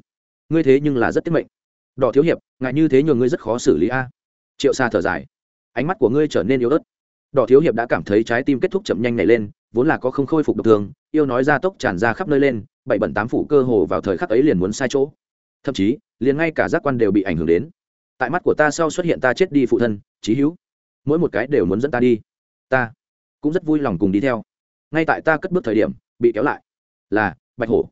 Ngươi thế nhưng là rất tiết mệnh. Đỏ thiếu hiệp, ngại như thế nhường ngươi rất khó xử lý a. Triệu xa thở dài. Ánh mắt của ngươi trở nên yếu ớt. Đỏ thiếu hiệp đã cảm thấy trái tim kết thúc chậm nhanh này lên, vốn là có không khôi phục độc thường, yêu nói ra tốc tràn ra khắp nơi lên, bảy bẩn tám phủ cơ hồ vào thời khắc ấy liền muốn sai chỗ thậm chí, liền ngay cả giác quan đều bị ảnh hưởng đến. Tại mắt của ta sau xuất hiện ta chết đi phụ thân trí hữu. Mỗi một cái đều muốn dẫn ta đi. Ta cũng rất vui lòng cùng đi theo. Ngay tại ta cất bước thời điểm, bị kéo lại là bạch hổ.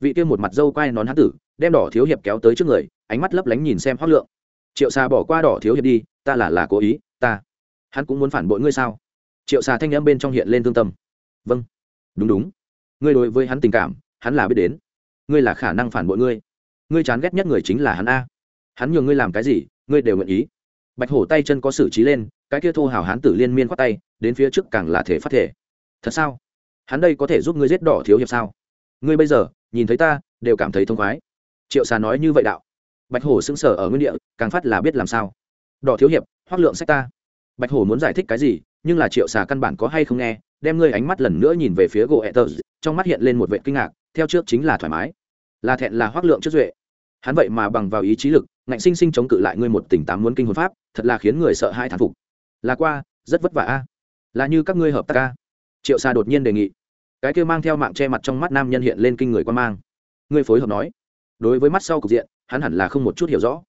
Vị kia một mặt dâu quai nón hán tử, đem đỏ thiếu hiệp kéo tới trước người, ánh mắt lấp lánh nhìn xem hoác lượng. Triệu xà bỏ qua đỏ thiếu hiệp đi, ta là là cố ý, ta, hắn cũng muốn phản bội ngươi sao? Triệu xà thanh n m bên trong hiện lên thương tâm. Vâng đúng đúng. Ngươi đối với hắn tình cảm, hắn là biết đến. Ngươi là khả năng phản bội ngươi ngươi chán ghét nhất người chính là hắn a. Hắn nhường ngươi làm cái gì, ngươi đều nguyện ý. Bạch hổ tay chân có xử trí lên, cái kia thô hào hán tử liên miên khoát tay, đến phía trước càng là thể phát thể. Thật sao? Hắn đây có thể giúp ngươi giết đỏ thiếu hiệp sao? Ngươi bây giờ, nhìn thấy ta, đều cảm thấy thông khoái. Triệu xà nói như vậy đạo. Bạch hổ sững sờ ở nguyên địa, càng phát là biết làm sao. Đỏ thiếu hiệp, hoác lượng sách ta. Bạch hổ muốn giải thích cái gì, nhưng là triệu xà căn bản có hay không nghe, đem ngươi ánh mắt lần nữa nhìn về phía gỗ ẹ tờ trong mắt hiện lên một vệ kinh ngạc, theo trước chính là thoải mái là thẹn là hoác lượng trước duệ. Hắn vậy mà bằng vào ý chí lực, ngạnh sinh sinh chống cự lại ngươi một tỉnh tám muốn kinh hồn pháp, thật là khiến người sợ hai thán phục. Là qua, rất vất vả a. Là như các ngươi hợp tác a. Triệu xa đột nhiên đề nghị. Cái kia mang theo mạng che mặt trong mắt nam nhân hiện lên kinh người quan mang. Ngươi phối hợp nói. Đối với mắt sau cục diện, hắn hẳn là không một chút hiểu rõ.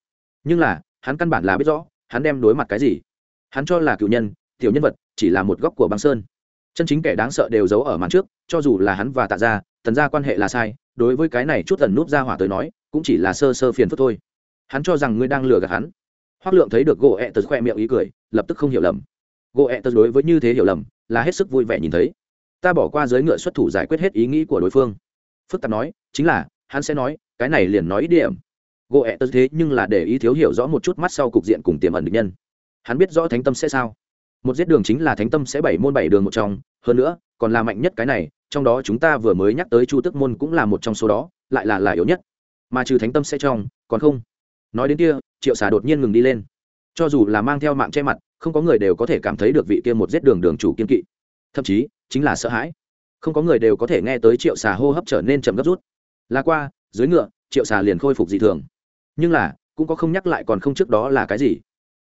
Nhưng là, hắn căn bản là biết rõ, hắn đem đối mặt cái gì. Hắn cho là cựu nhân, tiểu nhân vật, chỉ là một góc của băng sơn chân chính kẻ đáng sợ đều giấu ở màn trước, cho dù là hắn và tạ ra tần ra quan hệ là sai, đối với cái này chút tần núp ra hỏa tới nói, cũng chỉ là sơ sơ phiền phức thôi. Hắn cho rằng ngươi đang lừa gạt hắn. Hoác lượng thấy được gỗ ẹ tật khoe miệng ý cười, lập tức không hiểu lầm. Gỗ ẹ tật đối với như thế hiểu lầm, là hết sức vui vẻ nhìn thấy. Ta bỏ qua giới ngựa xuất thủ giải quyết hết ý nghĩ của đối phương. Phức tạp nói, chính là, hắn sẽ nói, cái này liền nói ý điểm. Gỗ ẹ tật thế nhưng là để ý thiếu hiểu rõ một chút mắt sau cục diện cùng tiềm ẩn được nhân. Hắn biết rõ thánh tâm sẽ sao một giết đường chính là thánh tâm sẽ bảy môn bảy đường một trong, hơn nữa, còn là mạnh nhất cái này, trong đó chúng ta vừa mới nhắc tới chu tức môn cũng là một trong số đó, lại là là yếu nhất. Mà trừ thánh tâm sẽ trong, còn không. Nói đến kia, triệu xà đột nhiên ngừng đi lên. Cho dù là mang theo mạng che mặt, không có người đều có thể cảm thấy được vị kia một giết đường đường chủ kiên kỵ. Thậm chí, chính là sợ hãi. Không có người đều có thể nghe tới triệu xà hô hấp trở nên chậm gấp rút. Là qua, dưới ngựa, triệu xà liền khôi phục dị thường. Nhưng là, cũng có không nhắc lại còn không trước đó là cái gì.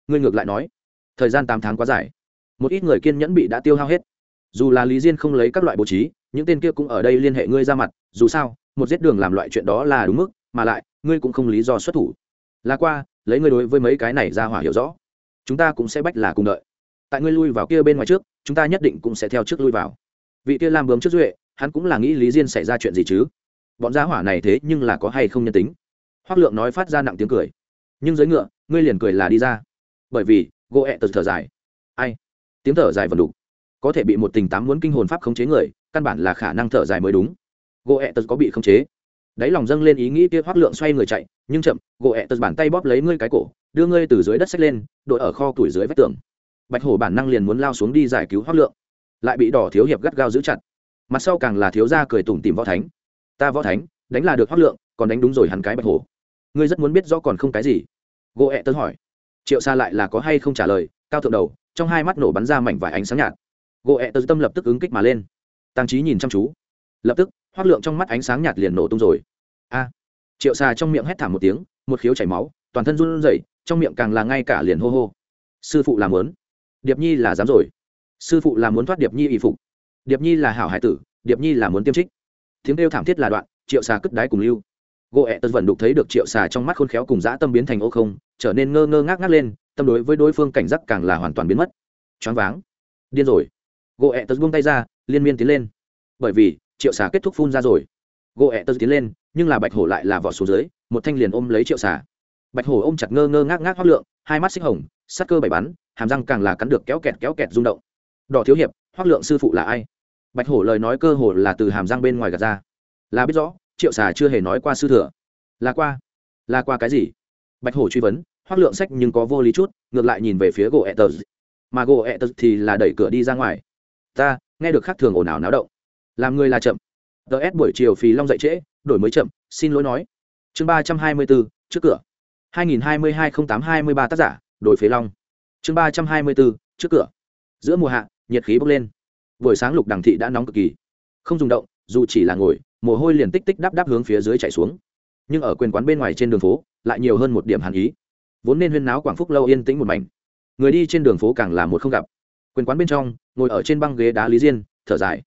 Ngươi ngược lại nói, thời gian tám tháng quá dài một ít người kiên nhẫn bị đã tiêu hao hết. Dù là lý diên không lấy các loại bố trí, những tên kia cũng ở đây liên hệ ngươi ra mặt, dù sao, một giết đường làm loại chuyện đó là đúng mức, mà lại, ngươi cũng không lý do xuất thủ. Là qua, lấy ngươi đối với mấy cái này ra hỏa hiểu rõ. Chúng ta cũng sẽ bách là cùng đợi. Tại ngươi lui vào kia bên ngoài trước, chúng ta nhất định cũng sẽ theo trước lui vào. Vị kia làm bướm trước duệ, hắn cũng là nghĩ lý diên xảy ra chuyện gì chứ? Bọn gia hỏa này thế nhưng là có hay không nhân tính? Hoác lượng nói phát ra nặng tiếng cười. Nhưng dưới ngựa, ngươi liền cười là đi ra. Bởi vì gỗ ẹ tật thở dài. Ai? Tiếng thở dài vần đục có thể bị một tình tám muốn kinh hồn pháp khống chế người, căn bản là khả năng thở dài mới đúng. Gỗ ẹ tật có bị khống chế. Đáy lòng dâng lên ý nghĩ kia hoác lượng xoay người chạy, nhưng chậm gỗ ẹ tật bàn tay bóp lấy ngươi cái cổ, đưa ngươi từ dưới đất xách lên, đội ở kho tuổi dưới vách tường. Bạch hổ bản năng liền muốn lao xuống đi giải cứu hoác lượng, lại bị đỏ thiếu hiệp gắt gao giữ chặt. Mặt sau càng là thiếu gia cười tủm tìm võ thánh. Ta võ thánh, đánh là được hoác lượng, còn đánh đúng rồi hẳn cái bạch hổ. Ngươi rất muốn biết rõ còn không cái gì? Gỗ ẹ tật hỏi. Triệu xa lại là có hay không trả lời, cao thượng đầu trong hai mắt nổ bắn ra mảnh vải ánh sáng nhạt. Gỗ ẹ tơ tâm lập tức ứng kích mà lên. Tăng trí nhìn chăm chú. Lập tức, hoác lượng trong mắt ánh sáng nhạt liền nổ tung rồi. A! Triệu xà trong miệng hét thảm một tiếng, một khiếu chảy máu, toàn thân run rẩy, trong miệng càng là ngay cả liền hô hô. Sư phụ làm muốn. Điệp nhi là dám rồi. Sư phụ là muốn thoát điệp nhi y phục. Điệp nhi là hảo hải tử, điệp nhi là muốn tiêm trích. Tiếng kêu thảm thiết là đoạn, triệu xà cất đái cùng lưu. Gỗ ẹ tật vẫn đục thấy được triệu xà trong mắt khôn khéo cùng dã tâm biến thành ô không, trở nên ngơ ngơ ngác ngác lên tâm đối với đối phương cảnh giác càng là hoàn toàn biến mất. Choáng váng. Điên rồi. Gỗ ẹ tật buông tay ra, liên miên tiến lên. Bởi vì, triệu xà kết thúc phun ra rồi. Gỗ ẹ tật tiến lên, nhưng là bạch hổ lại là vỏ xuống dưới, một thanh liền ôm lấy triệu xà. Bạch hổ ôm chặt ngơ ngơ ngác ngác hoác lượng, hai mắt xích hồng, sắc cơ bảy bắn, hàm răng càng là cắn được kéo kẹt kéo kẹt rung động. Đỏ thiếu hiệp, hoác lượng sư phụ là ai? Bạch hổ lời nói cơ hồ là từ hàm răng bên ngoài gạt ra. Là biết rõ, triệu xà chưa hề nói qua sư thừa. Là qua. Là qua cái gì? Bạch hổ truy vấn hoác lượng sách nhưng có vô lý chút, ngược lại nhìn về phía gỗ ẹ tờ mà gỗ ẹ tờ thì là đẩy cửa đi ra ngoài. Ta, nghe được khác thường ồn ào náo động. Làm người là chậm. Ts buổi chiều phì long dậy trễ, đổi mới chậm, xin lỗi nói. Chương ba trăm hai mươi bốn trước cửa. hai nghìn hai mươi hai không tám hai mươi ba tác giả, đổi phế long. Chương ba trăm hai mươi bốn trước cửa. Giữa mùa hạ, nhiệt khí bốc lên. Buổi sáng lục đằng thị đã nóng cực kỳ. Không dùng động, dù chỉ là ngồi, mồ hôi liền tích tích đắp đắp hướng phía dưới chạy xuống. Nhưng ở quyền quán bên ngoài trên đường phố, lại nhiều hơn một điểm hàn ý vốn nên huyên náo quảng phúc lâu yên tĩnh một mảnh. Người đi trên đường phố càng là một không gặp. Quyền quán bên trong, ngồi ở trên băng ghế đá lý diên, thở dài.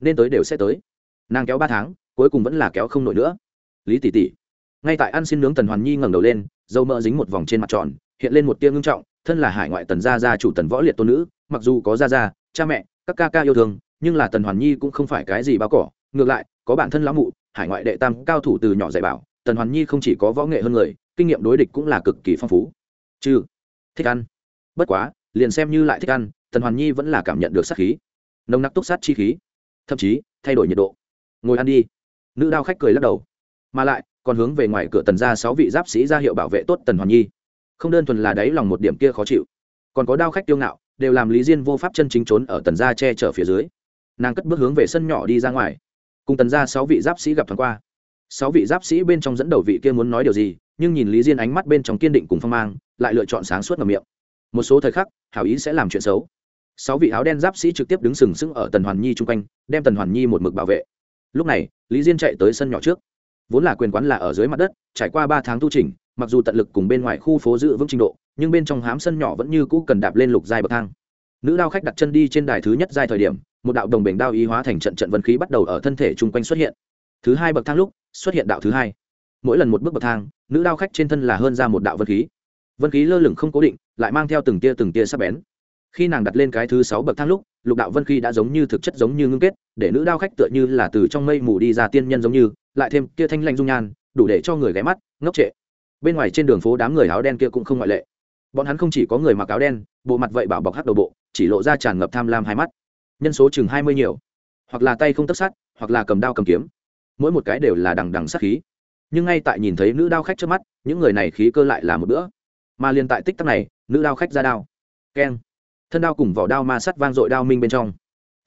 Nên tới đều sẽ tới. Nàng kéo ba tháng, cuối cùng vẫn là kéo không nổi nữa. Lý tỷ tỷ. Ngay tại ăn xin nướng tần hoàn nhi ngẩng đầu lên, dâu mỡ dính một vòng trên mặt tròn, hiện lên một tia ngưng trọng, thân là hải ngoại tần gia gia chủ tần võ liệt tôn nữ, mặc dù có gia gia, cha mẹ, các ca ca yêu thương, nhưng là tần hoàn nhi cũng không phải cái gì bao cỏ, ngược lại, có bản thân lão mụ, hải ngoại đệ tam cao thủ từ nhỏ dạy bảo tần hoàn nhi không chỉ có võ nghệ hơn người, kinh nghiệm đối địch cũng là cực kỳ phong phú. Chứ thích ăn. Bất quá, liền xem như lại thích ăn, tần hoàn nhi vẫn là cảm nhận được sát khí. Nồng nặc túc sát chi khí. Thậm chí, thay đổi nhiệt độ. Ngồi ăn đi. Nữ đao khách cười lắc đầu. Mà lại, còn hướng về ngoài cửa tần ra sáu vị giáp sĩ ra hiệu bảo vệ tốt tần hoàn nhi. Không đơn thuần là đáy lòng một điểm kia khó chịu. Còn có đao khách tiêu ngạo, đều làm lý diên vô pháp chân chính trốn ở tần gia che chở phía dưới. Nàng cất bước hướng về sân nhỏ đi ra ngoài. Cùng tần gia sáu vị giáp sĩ gặp thoáng qua sáu vị giáp sĩ bên trong dẫn đầu vị kia muốn nói điều gì, nhưng nhìn lý diên ánh mắt bên trong kiên định cùng phong mang, lại lựa chọn sáng suốt ngầm miệng. Một số thời khắc, hảo ý sẽ làm chuyện xấu. Sáu vị áo đen giáp sĩ trực tiếp đứng sừng sững ở tần hoàn nhi chung quanh, đem tần hoàn nhi một mực bảo vệ. Lúc này, lý diên chạy tới sân nhỏ trước. Vốn là quyền quán là ở dưới mặt đất, trải qua ba tháng tu trình mặc dù tận lực cùng bên ngoài khu phố giữ vững trình độ, nhưng bên trong hám sân nhỏ vẫn như cũ cần đạp lên lục giai bậc thang. Nữ đao khách đặt chân đi trên đài thứ nhất giai thời điểm, một đạo đồng bình đao y hóa thành trận trận vân khí bắt đầu ở thân thể chung quanh xuất hiện. Thứ hai bậc thang lúc xuất hiện đạo thứ hai. Mỗi lần một bước bậc thang, nữ đao khách trên thân là hơn ra một đạo vân khí. Vân khí lơ lửng không cố định, lại mang theo từng tia từng tia sắc bén. Khi nàng đặt lên cái thứ sáu bậc thang lúc, lục đạo vân khí đã giống như thực chất giống như ngưng kết, để nữ đao khách tựa như là từ trong mây mù đi ra tiên nhân giống như, lại thêm kia thanh lanh dung nhan, đủ để cho người ghé mắt, ngốc trệ. Bên ngoài trên đường phố đám người áo đen kia cũng không ngoại lệ. Bọn hắn không chỉ có người mặc áo đen, bộ mặt vậy bảo bọc hắc đầu bộ, chỉ lộ ra tràn ngập tham lam hai mắt. Nhân số chừng hai mươi nhiều. Hoặc là tay không tất sát, hoặc là cầm đao cầm kiếm mỗi một cái đều là đằng đằng sát khí. Nhưng ngay tại nhìn thấy nữ đao khách trước mắt những người này khí cơ lại là một bữa. Mà liền tại tích tắc này nữ đao khách ra đao. Keng. Thân đao cùng vỏ đao ma sắt vang dội đao minh bên trong.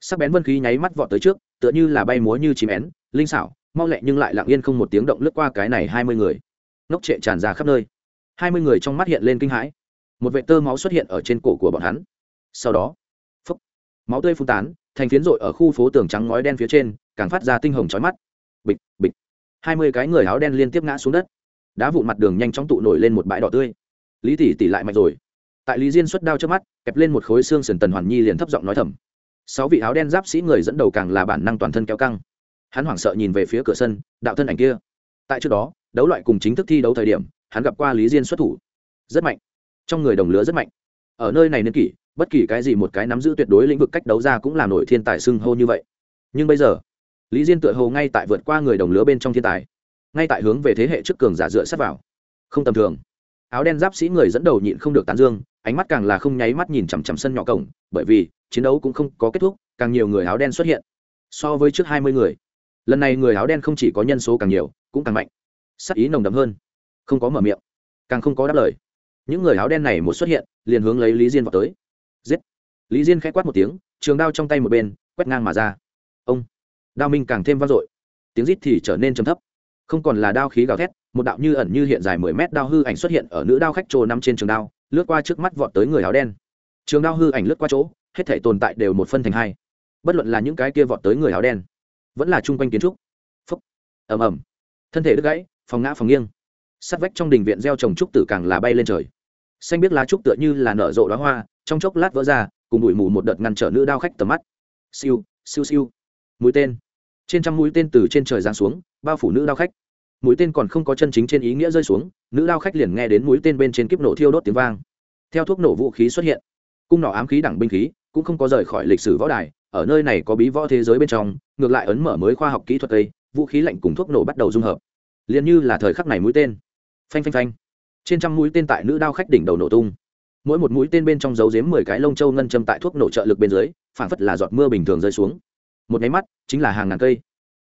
Sắc bén vân khí nháy mắt vọt tới trước tựa như là bay múa như chìm én linh xảo mau lẹ nhưng lại lặng yên không một tiếng động lướt qua cái này hai mươi người. Nóc trệ tràn ra khắp nơi. Hai mươi người trong mắt hiện lên kinh hãi. Một vệ tơ máu xuất hiện ở trên cổ của bọn hắn. Sau đó phấp, máu tươi phun tán thành phiến rội ở khu phố tường trắng ngói đen phía trên càng phát ra tinh hồng chói mắt bịch bịch. Hai mươi cái người áo đen liên tiếp ngã xuống đất. Đá vụn mặt đường nhanh chóng tụ nổi lên một bãi đỏ tươi. Lý tỷ tỷ lại mạnh rồi. Tại lý diên xuất đao trước mắt, kẹp lên một khối xương sườn tần hoàn nhi liền thấp giọng nói thầm. Sáu vị áo đen giáp sĩ người dẫn đầu càng là bản năng toàn thân kéo căng. Hắn hoảng sợ nhìn về phía cửa sân, đạo thân ảnh kia. Tại trước đó, đấu loại cùng chính thức thi đấu thời điểm, hắn gặp qua lý diên xuất thủ. Rất mạnh. Trong người đồng lứa rất mạnh. Ở nơi này niên kỷ, bất kỳ cái gì một cái nắm giữ tuyệt đối lĩnh vực cách đấu ra cũng làm nổi thiên tài xưng hô như vậy. Nhưng bây giờ lý diên tựa hồ ngay tại vượt qua người đồng lứa bên trong thiên tài. Ngay tại hướng về thế hệ trước cường giả dựa sát vào. Không tầm thường. Áo đen giáp sĩ người dẫn đầu nhịn không được tán dương, ánh mắt càng là không nháy mắt nhìn chằm chằm sân nhỏ cổng, bởi vì, chiến đấu cũng không có kết thúc, càng nhiều người áo đen xuất hiện. So với trước hai mươi người, lần này người áo đen không chỉ có nhân số càng nhiều, cũng càng mạnh. Sắc ý nồng đậm hơn. Không có mở miệng, càng không có đáp lời. Những người áo đen này một xuất hiện, liền hướng lấy lý diên vào tới. Giết. Lý diên k h ẽ quát một tiếng, trường đao trong tay một bên, quét ngang mà ra. Ông đao minh càng thêm vang dội. Tiếng rít thì trở nên trầm thấp. Không còn là đao khí gào thét, một đạo như ẩn như hiện dài mười mét đao hư ảnh xuất hiện ở nữ đao khách trồ nằm trên trường đao, lướt qua trước mắt vọt tới người áo đen. Trường đao hư ảnh lướt qua chỗ, hết thể tồn tại đều một phân thành hai. Bất luận là những cái kia vọt tới người áo đen, vẫn là chung quanh kiến trúc. Phấp ầm ầm. Thân thể đứt gãy, phòng ngã phòng nghiêng. Sắt vách trong đình viện gieo trồng trúc tử càng là bay lên trời. Xanh biết lá trúc tựa như là nở rộ đóa hoa, trong chốc lát vỡ ra, cùng bụi mù một đợt ngăn trở nữ đao khách tầm mắt. Siêu siêu siêu. Mũi tên trên trăm mũi tên từ trên trời giáng xuống, bao phủ nữ đao khách. Mũi tên còn không có chân chính trên ý nghĩa rơi xuống, nữ đao khách liền nghe đến mũi tên bên trên kiếp nổ thiêu đốt tiếng vang. Theo thuốc nổ vũ khí xuất hiện, cung nỏ ám khí đẳng binh khí cũng không có rời khỏi lịch sử võ đài, ở nơi này có bí võ thế giới bên trong, ngược lại ấn mở mới khoa học kỹ thuật tây vũ khí lạnh cùng thuốc nổ bắt đầu dung hợp. Liền như là thời khắc này mũi tên. Phanh phanh phanh. Trên trăm mũi tên tại nữ đao khách đỉnh đầu nổ tung. Mỗi một mũi tên bên trong dấu dếm mười cái lông châu ngân châm tại thuốc nổ trợ lực bên dưới phản phất là giọt mưa bình thường rơi xuống một máy mắt chính là hàng ngàn cây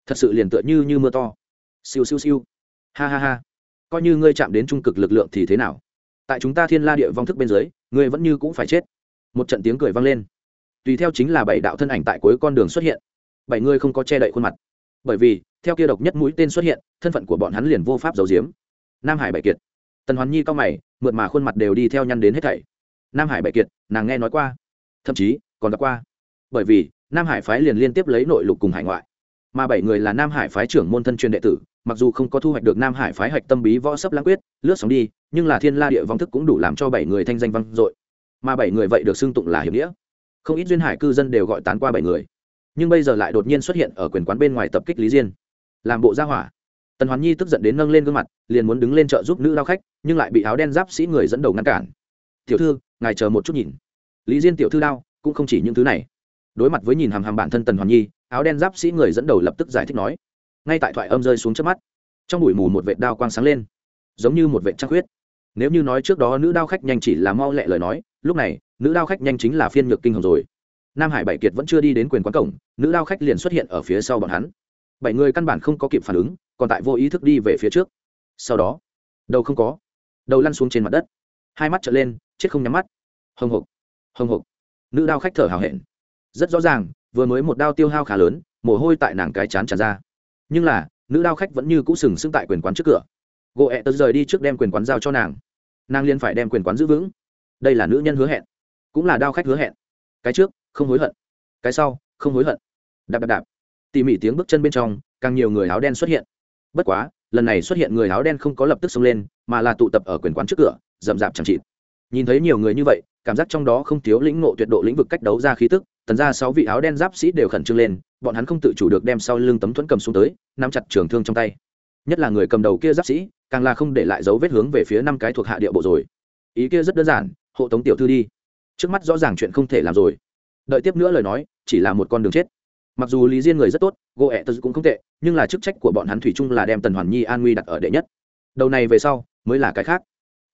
thật sự liền tựa như như mưa to siêu siêu siêu ha ha ha coi như ngươi chạm đến trung cực lực lượng thì thế nào tại chúng ta thiên la địa vong thức bên dưới ngươi vẫn như cũng phải chết một trận tiếng cười vang lên tùy theo chính là bảy đạo thân ảnh tại cuối con đường xuất hiện bảy người không có che đậy khuôn mặt bởi vì theo kia độc nhất mũi tên xuất hiện thân phận của bọn hắn liền vô pháp giấu giếm nam hải bảy kiệt tần hoàn nhi cao mày mượt mà khuôn mặt đều đi theo nhăn đến hết thảy nam hải bảy kiệt nàng nghe nói qua thậm chí còn gặp qua bởi vì nam hải phái liền liên tiếp lấy nội lục cùng hải ngoại. Mà bảy người là nam hải phái trưởng môn thân truyền đệ tử mặc dù không có thu hoạch được nam hải phái hạch tâm bí võ sấp lãng quyết lướt sóng đi nhưng là thiên la địa vong thức cũng đủ làm cho bảy người thanh danh vang dội. Mà bảy người vậy được xưng tụng là hiểm nghĩa. Không ít duyên hải cư dân đều gọi tán qua bảy người. Nhưng bây giờ lại đột nhiên xuất hiện ở quyền quán bên ngoài tập kích lý diên. Làm bộ gia hỏa. Tần hoàn nhi tức giận đến nâng lên gương mặt liền muốn đứng lên chợ giúp nữ lao khách nhưng lại bị áo đen giáp sĩ người dẫn đầu ngăn cản. Tiểu thư ngài chờ một chút nhìn. Lý diên tiểu thư lao, cũng không chỉ những thứ này đối mặt với nhìn hàm hàm bản thân tần hoàn nhi, áo đen giáp sĩ người dẫn đầu lập tức giải thích nói. Ngay tại thoại âm rơi xuống trước mắt, trong bụi mù một vệt đao quang sáng lên, giống như một vệt trăng huyết nếu như nói trước đó nữ đao khách nhanh chỉ là mau lẹ lời nói, lúc này, nữ đao khách nhanh chính là phiên nhược kinh hồng rồi. Nam hải bảy kiệt vẫn chưa đi đến quyền quán cổng, nữ đao khách liền xuất hiện ở phía sau bọn hắn. Bảy người căn bản không có kịp phản ứng, còn tại vô ý thức đi về phía trước. Sau đó, đầu không có, đầu lăn xuống trên mặt đất. Hai mắt trở lên, chết không nhắm mắt. Hồng hộc hồng hộc. Nữ đao khách thở hào hẹn rất rõ ràng, vừa mới một đao tiêu hao khá lớn, mồ hôi tại nàng cái chán tràn ra. Nhưng là, nữ đao khách vẫn như cũ sừng sững tại quyền quán trước cửa. Gỗ ẹ tớ rời đi trước đem quyền quán giao cho nàng. Nàng liên phải đem quyền quán giữ vững. Đây là nữ nhân hứa hẹn, cũng là đao khách hứa hẹn. Cái trước, không hối hận. Cái sau, không hối hận. Đạp đạp đạp. Tỉ mỉ tiếng bước chân bên trong, càng nhiều người áo đen xuất hiện. Bất quá, lần này xuất hiện người áo đen không có lập tức xông lên, mà là tụ tập ở quyền quán trước cửa, rậm rạp chẳng chịt. Nhìn thấy nhiều người như vậy cảm giác trong đó không thiếu lĩnh ngộ tuyệt độ lĩnh vực cách đấu ra khí tức, tần ra sáu vị áo đen giáp sĩ đều khẩn trương lên, bọn hắn không tự chủ được đem sau lưng tấm thuẫn cầm xuống tới, nắm chặt trường thương trong tay. Nhất là người cầm đầu kia giáp sĩ, càng là không để lại dấu vết hướng về phía năm cái thuộc hạ địa bộ rồi. Ý kia rất đơn giản, hộ tống tiểu thư đi. Trước mắt rõ ràng chuyện không thể làm rồi. Đợi tiếp nữa lời nói, chỉ là một con đường chết. Mặc dù lý diên người rất tốt gỗ ẹ tật cũng không tệ, nhưng là chức trách của bọn hắn thủy chung là đem tần hoàn nhi an nguy đặt ở đệ nhất. Đầu này về sau, mới là cái khác.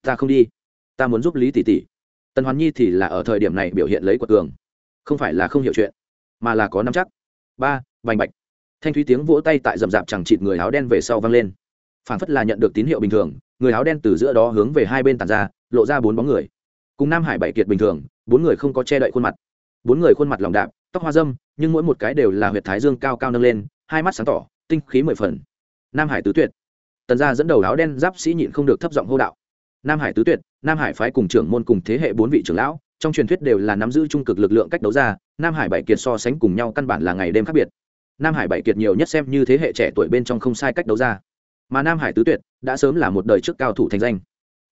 Ta không đi. Ta muốn giúp lý tỷ tỷ tần hoàn nhi thì là ở thời điểm này biểu hiện lấy quật cường. Không phải là không hiểu chuyện, mà là có năm chắc. Ba vành bạch. Thanh thúy tiếng vỗ tay tại rậm rạp chẳng chịt người áo đen về sau vang lên. Phản phất là nhận được tín hiệu bình thường, người áo đen từ giữa đó hướng về hai bên tàn ra, lộ ra bốn bóng người. Cùng nam hải bảy kiệt bình thường, bốn người không có che đậy khuôn mặt. Bốn người khuôn mặt lòng đạp tóc hoa dâm, nhưng mỗi một cái đều là huyệt thái dương cao cao nâng lên, hai mắt sáng tỏ, tinh khí mười phần. Nam hải tứ tuyệt. Tần gia dẫn đầu áo đen giáp sĩ nhịn không được thấp giọng hô đạo. Nam hải tứ tuyệt nam hải phái cùng trưởng môn cùng thế hệ bốn vị trưởng lão, trong truyền thuyết đều là nắm giữ trung cực lực lượng cách đấu ra, nam hải bảy kiệt so sánh cùng nhau căn bản là ngày đêm khác biệt. Nam hải bảy kiệt nhiều nhất xem như thế hệ trẻ tuổi bên trong không sai cách đấu ra. Mà nam hải tứ tuyệt đã sớm là một đời trước cao thủ thành danh.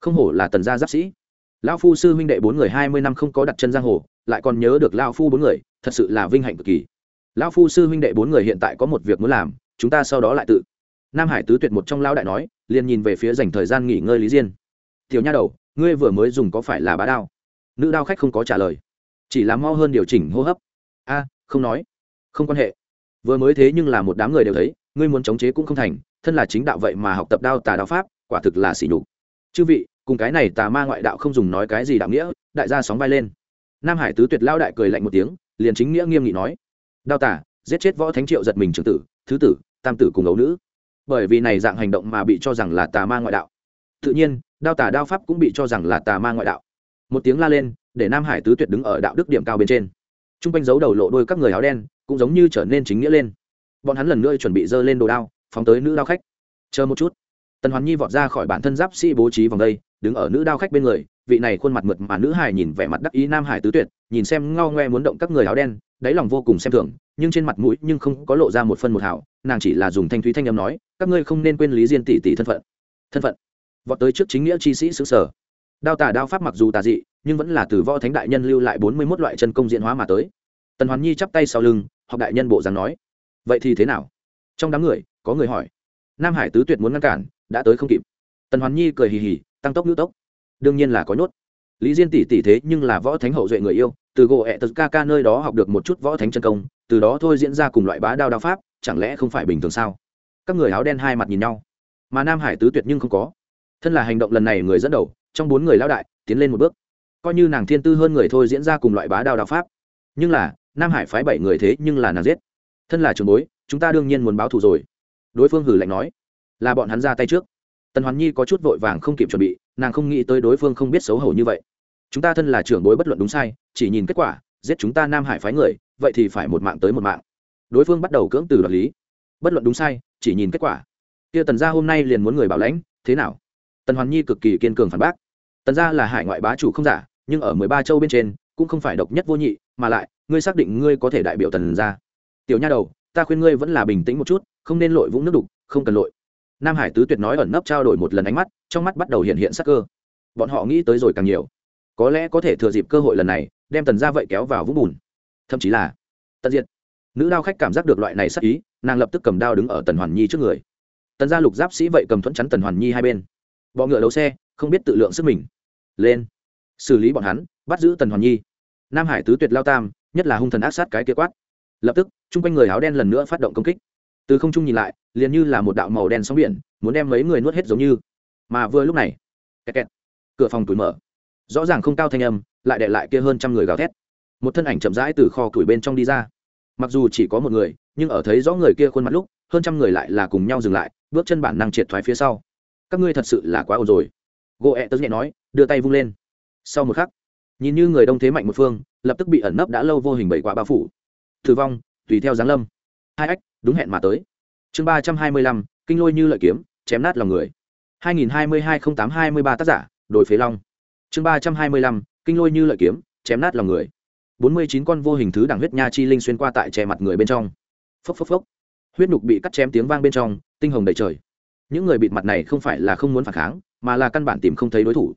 Không hổ là tần gia giáp sĩ. Lão phu sư huynh đệ bốn người hai mươi năm không có đặt chân giang hồ, lại còn nhớ được lão phu bốn người, thật sự là vinh hạnh cực kỳ. Lão phu sư huynh đệ bốn người hiện tại có một việc muốn làm, chúng ta sau đó lại tự. Nam hải tứ tuyệt một trong lão đại nói, liền nhìn về phía dành thời gian nghỉ ngơi lý diên. Tiểu nha đầu ngươi vừa mới dùng có phải là bá đao? Nữ đao khách không có trả lời, chỉ là mau hơn điều chỉnh hô hấp. A, không nói, không quan hệ. Vừa mới thế nhưng là một đám người đều thấy, ngươi muốn chống chế cũng không thành, thân là chính đạo vậy mà học tập đao tà đao pháp, quả thực là xỉ nhục. Chư vị, cùng cái này tà ma ngoại đạo không dùng nói cái gì đạo nghĩa, đại gia sóng vai lên. Nam hải tứ tuyệt lao đại cười lạnh một tiếng, liền chính nghĩa nghiêm nghị nói, đao tả giết chết võ thánh triệu giật mình trưởng tử, thứ tử, tam tử cùng ấu nữ. Bởi vì này dạng hành động mà bị cho rằng là tà ma ngoại đạo tự nhiên, đao tà đao pháp cũng bị cho rằng là tà ma ngoại đạo. Một tiếng la lên, để nam hải tứ tuyệt đứng ở đạo đức điểm cao bên trên. T r u n g quanh giấu đầu lộ đôi các người áo đen cũng giống như trở nên chính nghĩa lên. Bọn hắn lần nữa chuẩn bị dơ lên đồ đao, phóng tới nữ đao khách. Chờ một chút. Tần hoàn nhi vọt ra khỏi bản thân giáp sĩ bố trí vòng đây, đứng ở nữ đao khách bên người, vị này khuôn mặt mượt mà nữ hải nhìn vẻ mặt đắc ý nam hải tứ tuyệt, nhìn xem ngao ngoe muốn động các người áo đen, đáy lòng vô cùng xem thường, nhưng trên mặt mũi nhưng không có lộ ra một phân một hảo nàng chỉ là dùng thanh thúy thanh âm nói, các ngươi không nên quên lý diên tỷ tỷ thân phận. Thân phận vọt tới trước chính nghĩa chi sĩ xứ sở. Đao tà đao pháp mặc dù tà dị, nhưng vẫn là từ võ thánh đại nhân lưu lại bốn mươi mốt loại chân công diễn hóa mà tới. Tần hoàn nhi chắp tay sau lưng, học đại nhân bộ dáng nói, vậy thì thế nào? Trong đám người, có người hỏi, nam hải tứ tuyệt muốn ngăn cản, đã tới không kịp. Tần hoàn nhi cười hì hì, tăng tốc nữ tốc, đương nhiên là có nhốt. Lý diên tỷ tỷ thế nhưng là võ thánh hậu duệ người yêu, từ gỗ ẹ tật ca ca nơi đó học được một chút võ thánh chân công, từ đó thôi diễn ra cùng loại bá đao đao pháp, chẳng lẽ không phải bình thường sao? Các người áo đen hai mặt nhìn nhau, mà nam hải tứ tuyệt nhưng không có thân là hành động lần này người dẫn đầu, trong bốn người lão đại, tiến lên một bước. Coi như nàng thiên tư hơn người thôi diễn ra cùng loại bá đao đạo pháp. Nhưng là, nam hải phái bảy người thế nhưng là nàng giết. Thân là trường bối, chúng ta đương nhiên muốn báo thù rồi. Đối phương hử lạnh nói. Là bọn hắn ra tay trước. Tần hoàn nhi có chút vội vàng không kịp chuẩn bị, nàng không nghĩ tới đối phương không biết xấu hổ như vậy. Chúng ta thân là trưởng bối bất luận đúng sai, chỉ nhìn kết quả, giết chúng ta nam hải phái người, vậy thì phải một mạng tới một mạng. Đối phương bắt đầu cưỡng từ đoạt lý. Bất luận đúng sai, chỉ nhìn kết quả. Kia tần gia hôm nay liền muốn người bảo lãnh, thế nào? Tần hoàn nhi cực kỳ kiên cường phản bác. Tần gia là hải ngoại bá chủ không giả, nhưng ở mười ba châu bên trên, cũng không phải độc nhất vô nhị, mà lại, ngươi xác định ngươi có thể đại biểu tần gia. Tiểu nha đầu, ta khuyên ngươi vẫn là bình tĩnh một chút, không nên lội vũng nước đục, không cần lội. Nam hải tứ tuyệt nói ẩn nấp trao đổi một lần ánh mắt, trong mắt bắt đầu hiện hiện sắc cơ. Bọn họ nghĩ tới rồi càng nhiều. Có lẽ có thể thừa dịp cơ hội lần này, đem tần gia vậy kéo vào vũng bùn. Thậm chí là tận diệt. Nữ đao khách cảm giác được loại này sắc ý, nàng lập tức cầm đao đứng ở tần hoàn nhi trước người. Tần gia lục giáp sĩ vậy cầm thuẫn chắn tần hoàn nhi hai bên bọ ngựa đấu xe không biết tự lượng sức mình. Lên. Xử lý bọn hắn bắt giữ tần hoàn nhi. Nam hải tứ tuyệt lao tam nhất là hung thần ác sát cái kia quát. Lập tức chung quanh người áo đen lần nữa phát động công kích. Từ không trung nhìn lại liền như là một đạo màu đen sóng biển muốn đem mấy người nuốt hết giống như. Mà vừa lúc này kẹt kẹt, cửa phòng tủi mở. Rõ ràng không cao thanh âm lại để lại kia hơn trăm người gào thét. Một thân ảnh chậm rãi từ kho tủi bên trong đi ra. Mặc dù chỉ có một người nhưng ở thấy rõ người kia khuôn mặt lúc hơn trăm người lại là cùng nhau dừng lại bước chân bản năng triệt thoái phía sau các ngươi thật sự là quá ồn rồi. Gỗ ẹ e tớ nhẹ nói, đưa tay vung lên. Sau một khắc, nhìn như người đông thế mạnh một phương, lập tức bị ẩn nấp đã lâu vô hình bảy quả bao phủ. Thử vong, tùy theo giáng lâm. Hai ách, đúng hẹn mà tới. Chương ba trăm hai mươi lăm, kinh lôi như lợi kiếm, chém nát lòng người. hai nghìn hai mươi hai không tám hai mươi ba tác giả đổi phế long. Chương ba trăm hai mươi lăm, kinh lôi như lợi kiếm, chém nát lòng người. Bốn mươi chín con vô hình thứ đẳng huyết nha chi linh xuyên qua tại che mặt người bên trong. Phốc phốc phốc. Huyết nhục bị cắt chém tiếng vang bên trong, tinh hồng đầy trời những người bịt mặt này không phải là không muốn phản kháng, mà là căn bản tìm không thấy đối thủ.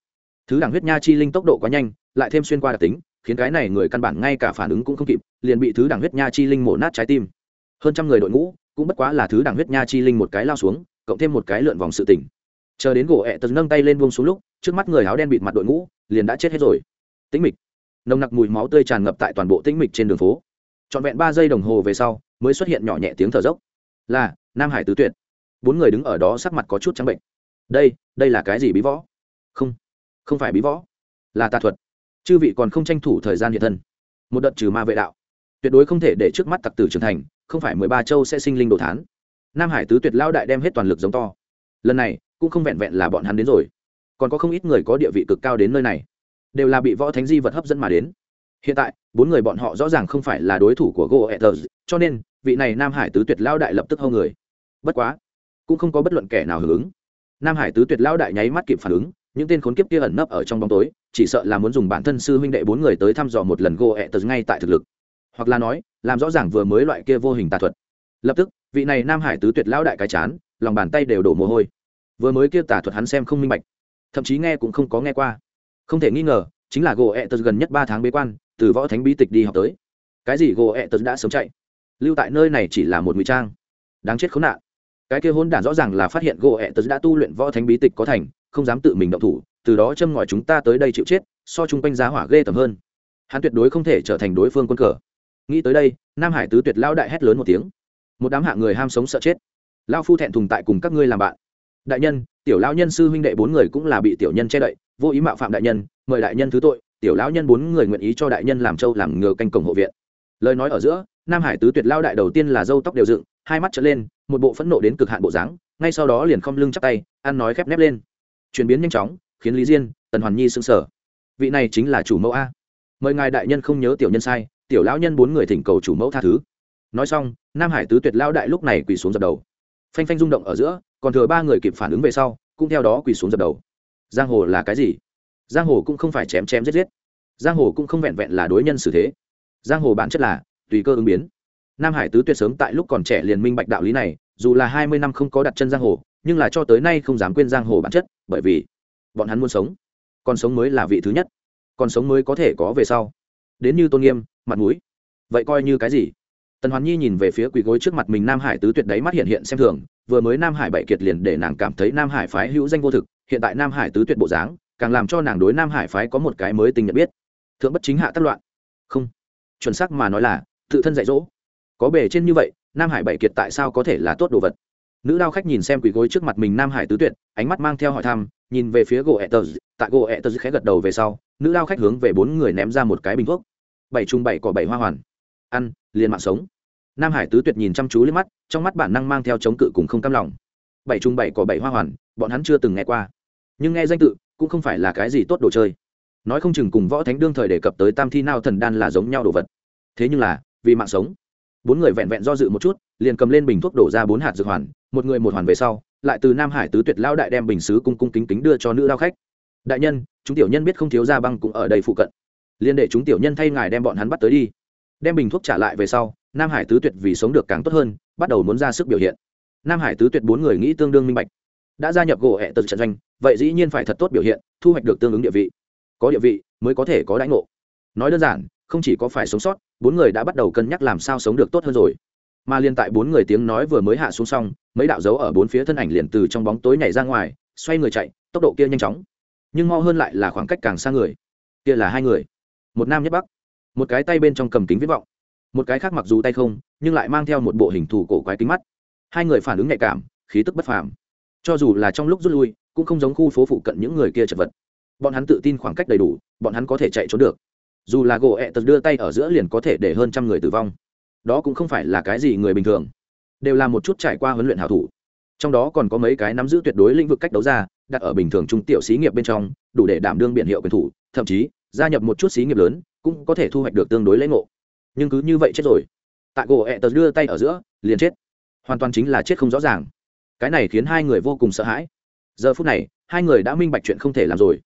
Thứ đảng huyết nha chi linh tốc độ quá nhanh, lại thêm xuyên qua đặc tính, khiến cái này người căn bản ngay cả phản ứng cũng không kịp, liền bị thứ đảng huyết nha chi linh mổ nát trái tim. Hơn trăm người đội ngũ, cũng bất quá là thứ đảng huyết nha chi linh một cái lao xuống, cộng thêm một cái lượn vòng sự tỉnh. Chờ đến gỗ ẹ tật nâng tay lên buông xuống lúc, trước mắt người áo đen bịt mặt đội ngũ, liền đã chết hết rồi. Tĩnh mịch. Nồng nặc mùi máu tươi tràn ngập tại toàn bộ tĩnh mịch trên đường phố. Trọn vẹn ba giây đồng hồ về sau, mới xuất hiện nhỏ nhẹ tiếng thở dốc. Là, nam hải tứ tuyệt bốn người đứng ở đó sắc mặt có chút trắng bệnh. Đây đây là cái gì bí võ? Không không phải bí võ, là tà thuật. Chư vị còn không tranh thủ thời gian hiện thân. Một đợt trừ ma vệ đạo. Tuyệt đối không thể để trước mắt tặc tử trưởng thành, không phải mười ba châu sẽ sinh linh đồ thán. Nam hải tứ tuyệt lao đại đem hết toàn lực giống to. Lần này, cũng không vẹn vẹn là bọn hắn đến rồi. Còn có không ít người có địa vị cực cao đến nơi này. Đều là bị võ thánh di vật hấp dẫn mà đến. Hiện tại, bốn người bọn họ rõ ràng không phải là đối thủ của go ethers cho nên, vị này nam hải tứ tuyệt lao đại lập tức hâu người. Bất quá cũng không có bất luận kẻ nào hưởng ứng. Nam hải tứ tuyệt lao đại nháy mắt kịp phản ứng, những tên khốn kiếp kia ẩn nấp ở trong bóng tối, chỉ sợ là muốn dùng bản thân sư huynh đệ bốn người tới thăm dò một lần gô ẹ tật ngay tại thực lực. Hoặc là nói, làm rõ ràng vừa mới loại kia vô hình tà thuật. Lập tức, vị này nam hải tứ tuyệt lao đại cái chán, lòng bàn tay đều đổ mồ hôi. Vừa mới kia tà thuật hắn xem không minh bạch, thậm chí nghe cũng không có nghe qua. Không thể nghi ngờ, chính là gỗ ẹ tật gần nhất ba tháng bế quan, từ võ thánh bí tịch đi học tới. Cái gì gỗ ẹ tật đã sớm chạy? Lưu tại nơi này chỉ là một ngụy trang. Đáng chết khốn nạn cái kia hôn đản rõ ràng là phát hiện gỗ ẹ tật đã tu luyện võ thánh bí tịch có thành, không dám tự mình động thủ, từ đó châm ngòi chúng ta tới đây chịu chết, so chung quanh giá hỏa ghê tầm hơn. Hắn tuyệt đối không thể trở thành đối phương quân cờ. Nghĩ tới đây, nam hải tứ tuyệt lao đại hét lớn một tiếng. Một đám hạ người ham sống sợ chết. Lao phu thẹn thùng tại cùng các ngươi làm bạn. Đại nhân, tiểu lão nhân sư huynh đệ bốn người cũng là bị tiểu nhân che đậy, vô ý mạo phạm đại nhân, mời đại nhân thứ tội, tiểu lão nhân bốn người nguyện ý cho đại nhân làm châu làm ngừa canh cổng hộ viện. Lời nói ở giữa, nam hải tứ tuyệt lao đại đầu tiên là dâu tóc đều dựng hai mắt trở lên, một bộ phẫn nộ đến cực hạn bộ dáng, ngay sau đó liền không lưng chắp tay, ăn nói khép nép lên. Chuyển biến nhanh chóng, khiến lý diên, tần hoàn nhi sững sờ. Vị này chính là chủ mẫu a. Mời ngài đại nhân không nhớ tiểu nhân sai, tiểu lão nhân bốn người thỉnh cầu chủ mẫu tha thứ. Nói xong, nam hải tứ tuyệt lao đại lúc này quỳ xuống dập đầu. Phanh phanh rung động ở giữa, còn thừa ba người kịp phản ứng về sau, cũng theo đó quỳ xuống dập đầu. Giang hồ là cái gì? Giang hồ cũng không phải chém chém giết giết. Giang hồ cũng không vẹn vẹn là đối nhân xử thế. Giang hồ bản chất là, tùy cơ ứng biến nam hải tứ tuyệt sớm tại lúc còn trẻ liền minh bạch đạo lý này, dù là hai mươi năm không có đặt chân giang hồ, nhưng là cho tới nay không dám quên giang hồ bản chất, bởi vì bọn hắn muốn sống. Còn sống mới là vị thứ nhất. Còn sống mới có thể có về sau. Đến như tôn nghiêm, mặt mũi. Vậy coi như cái gì? Tần hoàn nhi nhìn về phía quỳ gối trước mặt mình nam hải tứ tuyệt đấy mắt hiện hiện xem thường, vừa mới nam hải bảy kiệt liền để nàng cảm thấy nam hải phái hữu danh vô thực, hiện tại nam hải tứ tuyệt bộ dáng, càng làm cho nàng đối nam hải phái có một cái mới tình nhận biết. Thượng bất chính hạ tất loạn. Không. Chuẩn xác mà nói là, tự thân dạy dỗ có bề trên như vậy, nam hải bảy kiệt tại sao có thể là tốt đồ vật? Nữ đao khách nhìn xem quỷ gối trước mặt mình nam hải tứ tuyệt, ánh mắt mang theo hỏi thăm, nhìn về phía gỗ ẹ tờ tại gỗ ẹ tờ khẽ gật đầu về sau, nữ đao khách hướng về bốn người ném ra một cái bình thuốc. Bảy chung bảy cỏ bảy hoa hoàn. Ăn, liền mạng sống. Nam hải tứ tuyệt nhìn chăm chú lên mắt, trong mắt bản năng mang theo chống cự cùng không cam lòng. Bảy chung bảy cỏ bảy hoa hoàn, bọn hắn chưa từng nghe qua. Nhưng nghe danh tự, cũng không phải là cái gì tốt đồ chơi. Nói không chừng cùng võ thánh đương thời đề cập tới tam thi nao thần đan là giống nhau đồ vật. Thế nhưng là, vì mạng sống bốn người vẹn vẹn do dự một chút, liền cầm lên bình thuốc đổ ra bốn hạt dược hoàn, một người một hoàn về sau, lại từ nam hải tứ tuyệt lao đại đem bình xứ cung cung kính kính đưa cho nữ lao khách. Đại nhân, chúng tiểu nhân biết không thiếu gia băng cũng ở đây phụ cận. Liền để chúng tiểu nhân thay ngài đem bọn hắn bắt tới đi. Đem bình thuốc trả lại về sau, nam hải tứ tuyệt vì sống được càng tốt hơn, bắt đầu muốn ra sức biểu hiện. Nam hải tứ tuyệt bốn người nghĩ tương đương minh bạch. Đã gia nhập gỗ hẹ tật trận doanh, vậy dĩ nhiên phải thật tốt biểu hiện, thu hoạch được tương ứng địa vị. Có địa vị, mới có thể có đãi ngộ. Nói đơn giản không chỉ có phải sống sót, bốn người đã bắt đầu cân nhắc làm sao sống được tốt hơn rồi. Mà liên tại bốn người tiếng nói vừa mới hạ xuống xong, mấy đạo dấu ở bốn phía thân ảnh liền từ trong bóng tối nhảy ra ngoài, xoay người chạy, tốc độ kia nhanh chóng. Nhưng mau hơn lại là khoảng cách càng xa người. Kia là hai người. Một nam nhất bắc. Một cái tay bên trong cầm kính viết vọng. Một cái khác mặc dù tay không, nhưng lại mang theo một bộ hình thù cổ quái kính mắt. Hai người phản ứng nhạy cảm, khí tức bất phàm. Cho dù là trong lúc rút lui, cũng không giống khu phố phụ cận những người kia chật vật. Bọn hắn tự tin khoảng cách đầy đủ, bọn hắn có thể chạy trốn được dù là gỗ ẹ tật đưa tay ở giữa liền có thể để hơn trăm người tử vong. Đó cũng không phải là cái gì người bình thường. Đều là một chút trải qua huấn luyện hảo thủ. Trong đó còn có mấy cái nắm giữ tuyệt đối lĩnh vực cách đấu ra, đặt ở bình thường trung tiểu xí nghiệp bên trong, đủ để đảm đương biển hiệu quyền thủ, thậm chí, gia nhập một chút xí nghiệp lớn, cũng có thể thu hoạch được tương đối lễ ngộ. Nhưng cứ như vậy chết rồi. Tại gỗ ẹ tật đưa tay ở giữa, liền chết. Hoàn toàn chính là chết không rõ ràng. Cái này khiến hai người vô cùng sợ hãi. Giờ phút này, hai người đã minh bạch chuyện không thể làm rồi.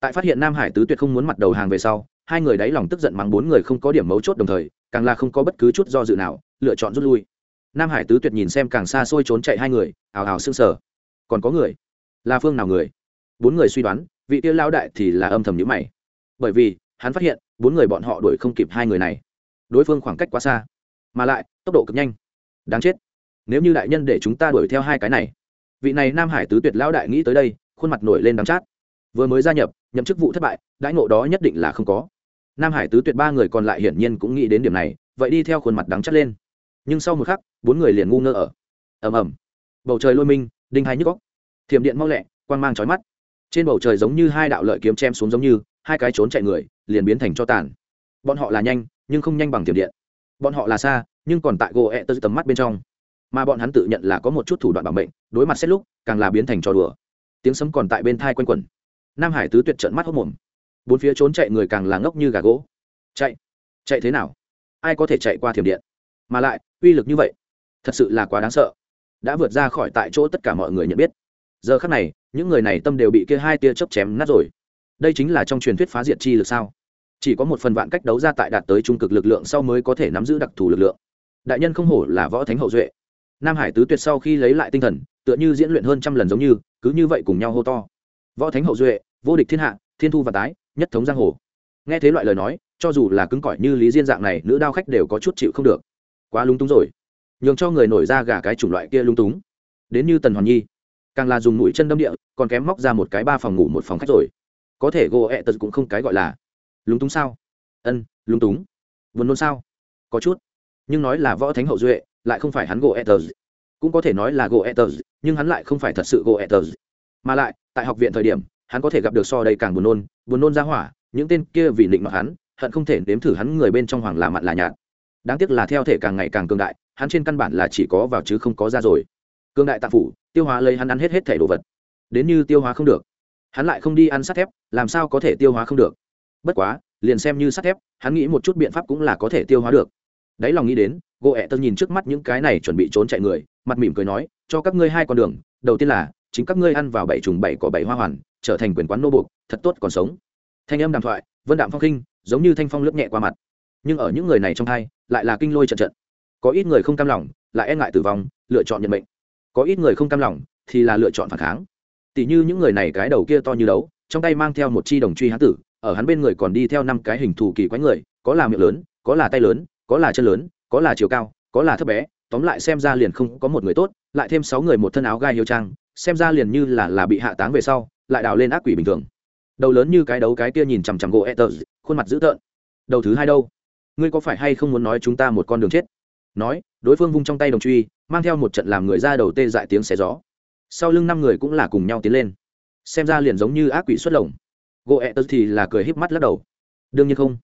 Tại phát hiện nam hải tứ tuyệt không muốn mặt đầu hàng về sau hai người đáy lòng tức giận mắng bốn người không có điểm mấu chốt đồng thời, càng là không có bất cứ chút do dự nào, lựa chọn rút lui. Nam hải tứ tuyệt nhìn xem càng xa xôi trốn chạy hai người, ào ào sưng sờ. Còn có người? Là phương nào người? Bốn người suy đoán, vị tiêu lao đại thì là âm thầm nhữ mày. Bởi vì, hắn phát hiện, bốn người bọn họ đuổi không kịp hai người này. Đối phương khoảng cách quá xa, mà lại, tốc độ cực nhanh. Đáng chết. Nếu như đại nhân để chúng ta đuổi theo hai cái này, vị này nam hải tứ tuyệt lão đại nghĩ tới đây, khuôn mặt nổi lên đắng chát. Vừa mới gia nhập, nhậm chức vụ thất bại, đãi ngộ đó nhất định là không có nam hải tứ tuyệt ba người còn lại hiển nhiên cũng nghĩ đến điểm này, vậy đi theo khuôn mặt đắng chắt lên. Nhưng sau một khắc, bốn người liền ngu ngơ ở. Ầm ầm. Bầu trời lôi minh, đinh hai nhức góc thiểm điện mau lẹ, quang mang trói mắt. Trên bầu trời giống như hai đạo lợi kiếm chém xuống giống như, hai cái trốn chạy người, liền biến thành cho tàn. Bọn họ là nhanh, nhưng không nhanh bằng thiểm điện. Bọn họ là xa, nhưng còn tại gỗ ẹ tơ tầm mắt bên trong. Mà bọn hắn tự nhận là có một chút thủ đoạn bảo mệnh, đối mặt xét lúc, càng là biến thành trò đùa. Tiếng sấm còn tại bên thai quanh quẩn. Nam hải tứ tuyệt trận mắt hốc mồm bốn phía trốn chạy người càng là ngốc như gà gỗ. Chạy? Chạy thế nào? Ai có thể chạy qua thiểm điện? Mà lại, uy lực như vậy, thật sự là quá đáng sợ. Đã vượt ra khỏi tại chỗ tất cả mọi người nhận biết. Giờ khắc này, những người này tâm đều bị kia hai tia chớp chém nát rồi. Đây chính là trong truyền thuyết phá diệt chi lực sao? Chỉ có một phần vạn cách đấu ra tại đạt tới trung cực lực lượng sau mới có thể nắm giữ đặc thù lực lượng. Đại nhân không hổ là võ thánh hậu duệ. Nam hải tứ tuyệt sau khi lấy lại tinh thần, tựa như diễn luyện hơn trăm lần giống như, cứ như vậy cùng nhau hô to. Võ thánh hậu duệ, vô địch thiên hạ, thiên thu và tái nhất thống giang hồ. Nghe thế loại lời nói, cho dù là cứng cỏi như lý diên dạng này, nữ đao khách đều có chút chịu không được. Quá lung túng rồi. Nhường cho người nổi ra gà cái chủng loại kia lung túng. Đến như tần hoàn nhi, càng là dùng mũi chân đâm địa, còn kém móc ra một cái ba phòng ngủ một phòng khách rồi. Có thể gỗ ẹ tật cũng không cái gọi là lúng túng sao? Ân lúng túng. Vườn nôn sao? Có chút. Nhưng nói là võ thánh hậu duệ, lại không phải hắn gỗ ẹ tật. Cũng có thể nói là gỗ ẹ tật, nhưng hắn lại không phải thật sự gỗ ẹ tật. Mà lại, tại học viện thời điểm hắn có thể gặp được so đây càng buồn nôn buồn nôn ra hỏa, những tên kia vì định mặc hắn, hận không thể nếm thử hắn người bên trong hoàng là mặn là nhạt. Đáng tiếc là theo thể càng ngày càng cường đại, hắn trên căn bản là chỉ có vào chứ không có ra rồi. Cường đại tạ phủ, tiêu hóa lấy hắn ăn hết hết thể đồ vật. Đến như tiêu hóa không được. Hắn lại không đi ăn sắt thép, làm sao có thể tiêu hóa không được? Bất quá, liền xem như sắt thép, hắn nghĩ một chút biện pháp cũng là có thể tiêu hóa được. Đáy lòng nghĩ đến, gỗ ẹ tơ nhìn trước mắt những cái này chuẩn bị trốn chạy người, mặt mỉm cười nói, cho các ngươi hai con đường, đầu tiên là chính các ngươi ăn vào bảy trùng bảy cỏ bảy hoa hoàn, trở thành quyền quán nô buộc, thật tốt còn sống. Thanh âm đàm thoại, vân đạm phong khinh giống như thanh phong lướt nhẹ qua mặt. Nhưng ở những người này trong hai, lại là kinh lôi trận trận. Có ít người không cam lòng, lại e ngại tử vong, lựa chọn nhận mệnh. Có ít người không cam lòng, thì là lựa chọn phản kháng. Tỷ như những người này cái đầu kia to như đấu, trong tay mang theo một chi đồng truy hán tử, ở hắn bên người còn đi theo năm cái hình thù kỳ quái người, có là miệng lớn, có là tay lớn, có là chân lớn, có là chiều cao, có là thấp bé, tóm lại xem ra liền không có một người tốt, lại thêm sáu người một thân áo gai hiếu trang xem ra liền như là là bị hạ táng về sau, lại đào lên ác quỷ bình thường. Đầu lớn như cái đấu cái kia nhìn chằm chằm gỗ etters khuôn mặt dữ tợn. Đầu thứ hai đâu? Ngươi có phải hay không muốn nói chúng ta một con đường chết? Nói, đối phương vung trong tay đồng truy, mang theo một trận làm người ra đầu tê dại tiếng xé gió. Sau lưng năm người cũng là cùng nhau tiến lên. Xem ra liền giống như ác quỷ xuất lồng. Gỗ ẹ tật thì là cười híp mắt lắc đầu. Đương nhiên không.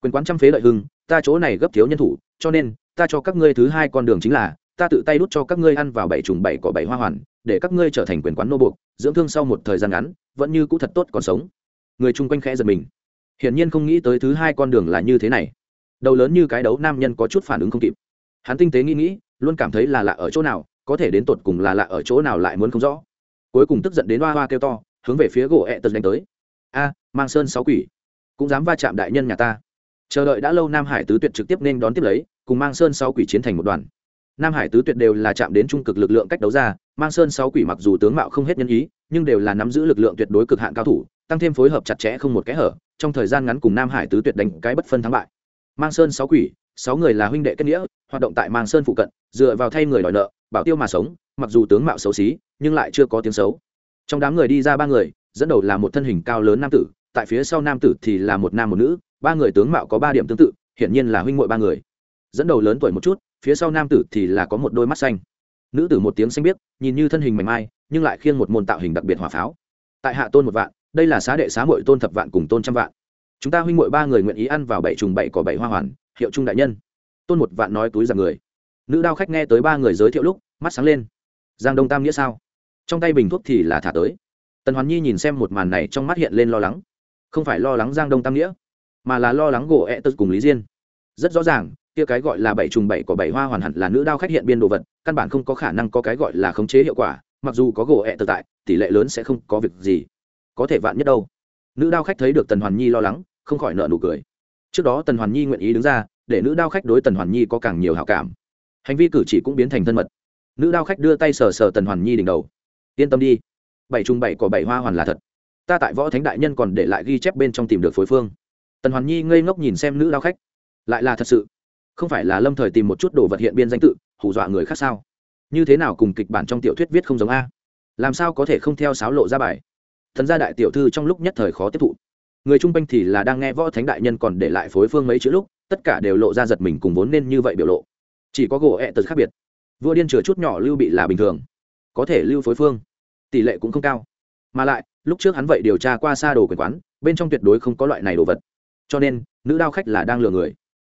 Quyền quán trăm phế lợi hưng, ta chỗ này gấp thiếu nhân thủ, cho nên, ta cho các ngươi thứ hai con đường chính là ta tự tay đút cho các ngươi ăn vào bảy trùng bảy cỏ bảy hoa hoàn, để các ngươi trở thành quyền quán nô buộc, dưỡng thương sau một thời gian ngắn, vẫn như cũ thật tốt còn sống. Người chung quanh khẽ giật mình. Hiển nhiên không nghĩ tới thứ hai con đường là như thế này. Đầu lớn như cái đấu, nam nhân có chút phản ứng không kịp. Hắn tinh tế nghĩ nghĩ, luôn cảm thấy là lạ ở chỗ nào, có thể đến tột cùng là lạ ở chỗ nào lại muốn không rõ. Cuối cùng tức giận đến hoa hoa kêu to, hướng về phía gỗ ẹ tật đánh tới. A, mang sơn sáu quỷ. Cũng dám va chạm đại nhân nhà ta. Chờ đợi đã lâu nam hải tứ tuyệt trực tiếp nên đón tiếp lấy, cùng mang sơn sáu quỷ chiến thành một đoàn nam hải tứ tuyệt đều là chạm đến trung cực lực lượng cách đấu ra, mang sơn sáu quỷ mặc dù tướng mạo không hết nhân ý, nhưng đều là nắm giữ lực lượng tuyệt đối cực hạn cao thủ, tăng thêm phối hợp chặt chẽ không một kẽ hở, trong thời gian ngắn cùng nam hải tứ tuyệt đánh cái bất phân thắng bại. Mang sơn sáu quỷ, sáu người là huynh đệ kết nghĩa, hoạt động tại mang sơn phụ cận, dựa vào thay người đòi nợ, bảo tiêu mà sống, mặc dù tướng mạo xấu xí, nhưng lại chưa có tiếng xấu. Trong đám người đi ra ba người, dẫn đầu là một thân hình cao lớn nam tử, tại phía sau nam tử thì là một nam một nữ, ba người tướng mạo có ba điểm tương tự, hiển nhiên là huynh muội ba người. Dẫn đầu lớn tuổi một chút phía sau nam tử thì là có một đôi mắt xanh. Nữ tử một tiếng xanh biếc, nhìn như thân hình mảnh mai, nhưng lại khiêng một môn tạo hình đặc biệt hỏa pháo. Tại hạ tôn một vạn, đây là xá đệ xá mội tôn thập vạn cùng tôn trăm vạn. Chúng ta huynh mội ba người nguyện ý ăn vào bảy trùng bảy cỏ bảy hoa hoàn, hiệu trung đại nhân. Tôn một vạn nói túi rằng người. Nữ đao khách nghe tới ba người giới thiệu lúc, mắt sáng lên. Giang đông tam nghĩa sao? Trong tay bình thuốc thì là thả tới. Tần hoàn nhi nhìn xem một màn này trong mắt hiện lên lo lắng. Không phải lo lắng giang đông tam nghĩa, mà là lo lắng gỗ ẹ tật cùng lý diên. Rất rõ ràng kia cái gọi là bảy trùng bảy của bảy hoa hoàn hẳn là nữ đao khách hiện biên đồ vật, căn bản không có khả năng có cái gọi là khống chế hiệu quả, mặc dù có gỗ ẹ tật tại, tỷ lệ lớn sẽ không có việc gì. Có thể vạn nhất đâu. Nữ đao khách thấy được tần hoàn nhi lo lắng, không khỏi nợ nụ cười. Trước đó tần hoàn nhi nguyện ý đứng ra, để nữ đao khách đối tần hoàn nhi có càng nhiều hào cảm. Hành vi cử chỉ cũng biến thành thân mật. Nữ đao khách đưa tay sờ sờ tần hoàn nhi đỉnh đầu. Yên tâm đi. Bảy trùng bảy của bảy hoa hoàn là thật. Ta tại võ thánh đại nhân còn để lại ghi chép bên trong tìm được phối phương. Tần hoàn nhi ngây ngốc nhìn xem nữ đao khách. Lại là thật sự không phải là lâm thời tìm một chút đồ vật hiện biên danh tự, hù dọa người khác sao? Như thế nào cùng kịch bản trong tiểu thuyết viết không giống a? Làm sao có thể không theo sáo lộ ra bài? Thần gia đại tiểu thư trong lúc nhất thời khó tiếp thụ. Người trung quanh thì là đang nghe võ thánh đại nhân còn để lại phối phương mấy chữ lúc, tất cả đều lộ ra giật mình cùng vốn nên như vậy biểu lộ. Chỉ có gỗ ẹ、e、tật tật khác biệt. Vua điên chừa chút nhỏ lưu bị là bình thường. Có thể lưu phối phương, tỷ lệ cũng không cao. Mà lại, lúc trước hắn vậy điều tra qua xa đồ quyền quán, bên trong tuyệt đối không có loại này đồ vật. Cho nên, nữ đao khách là đang lừa người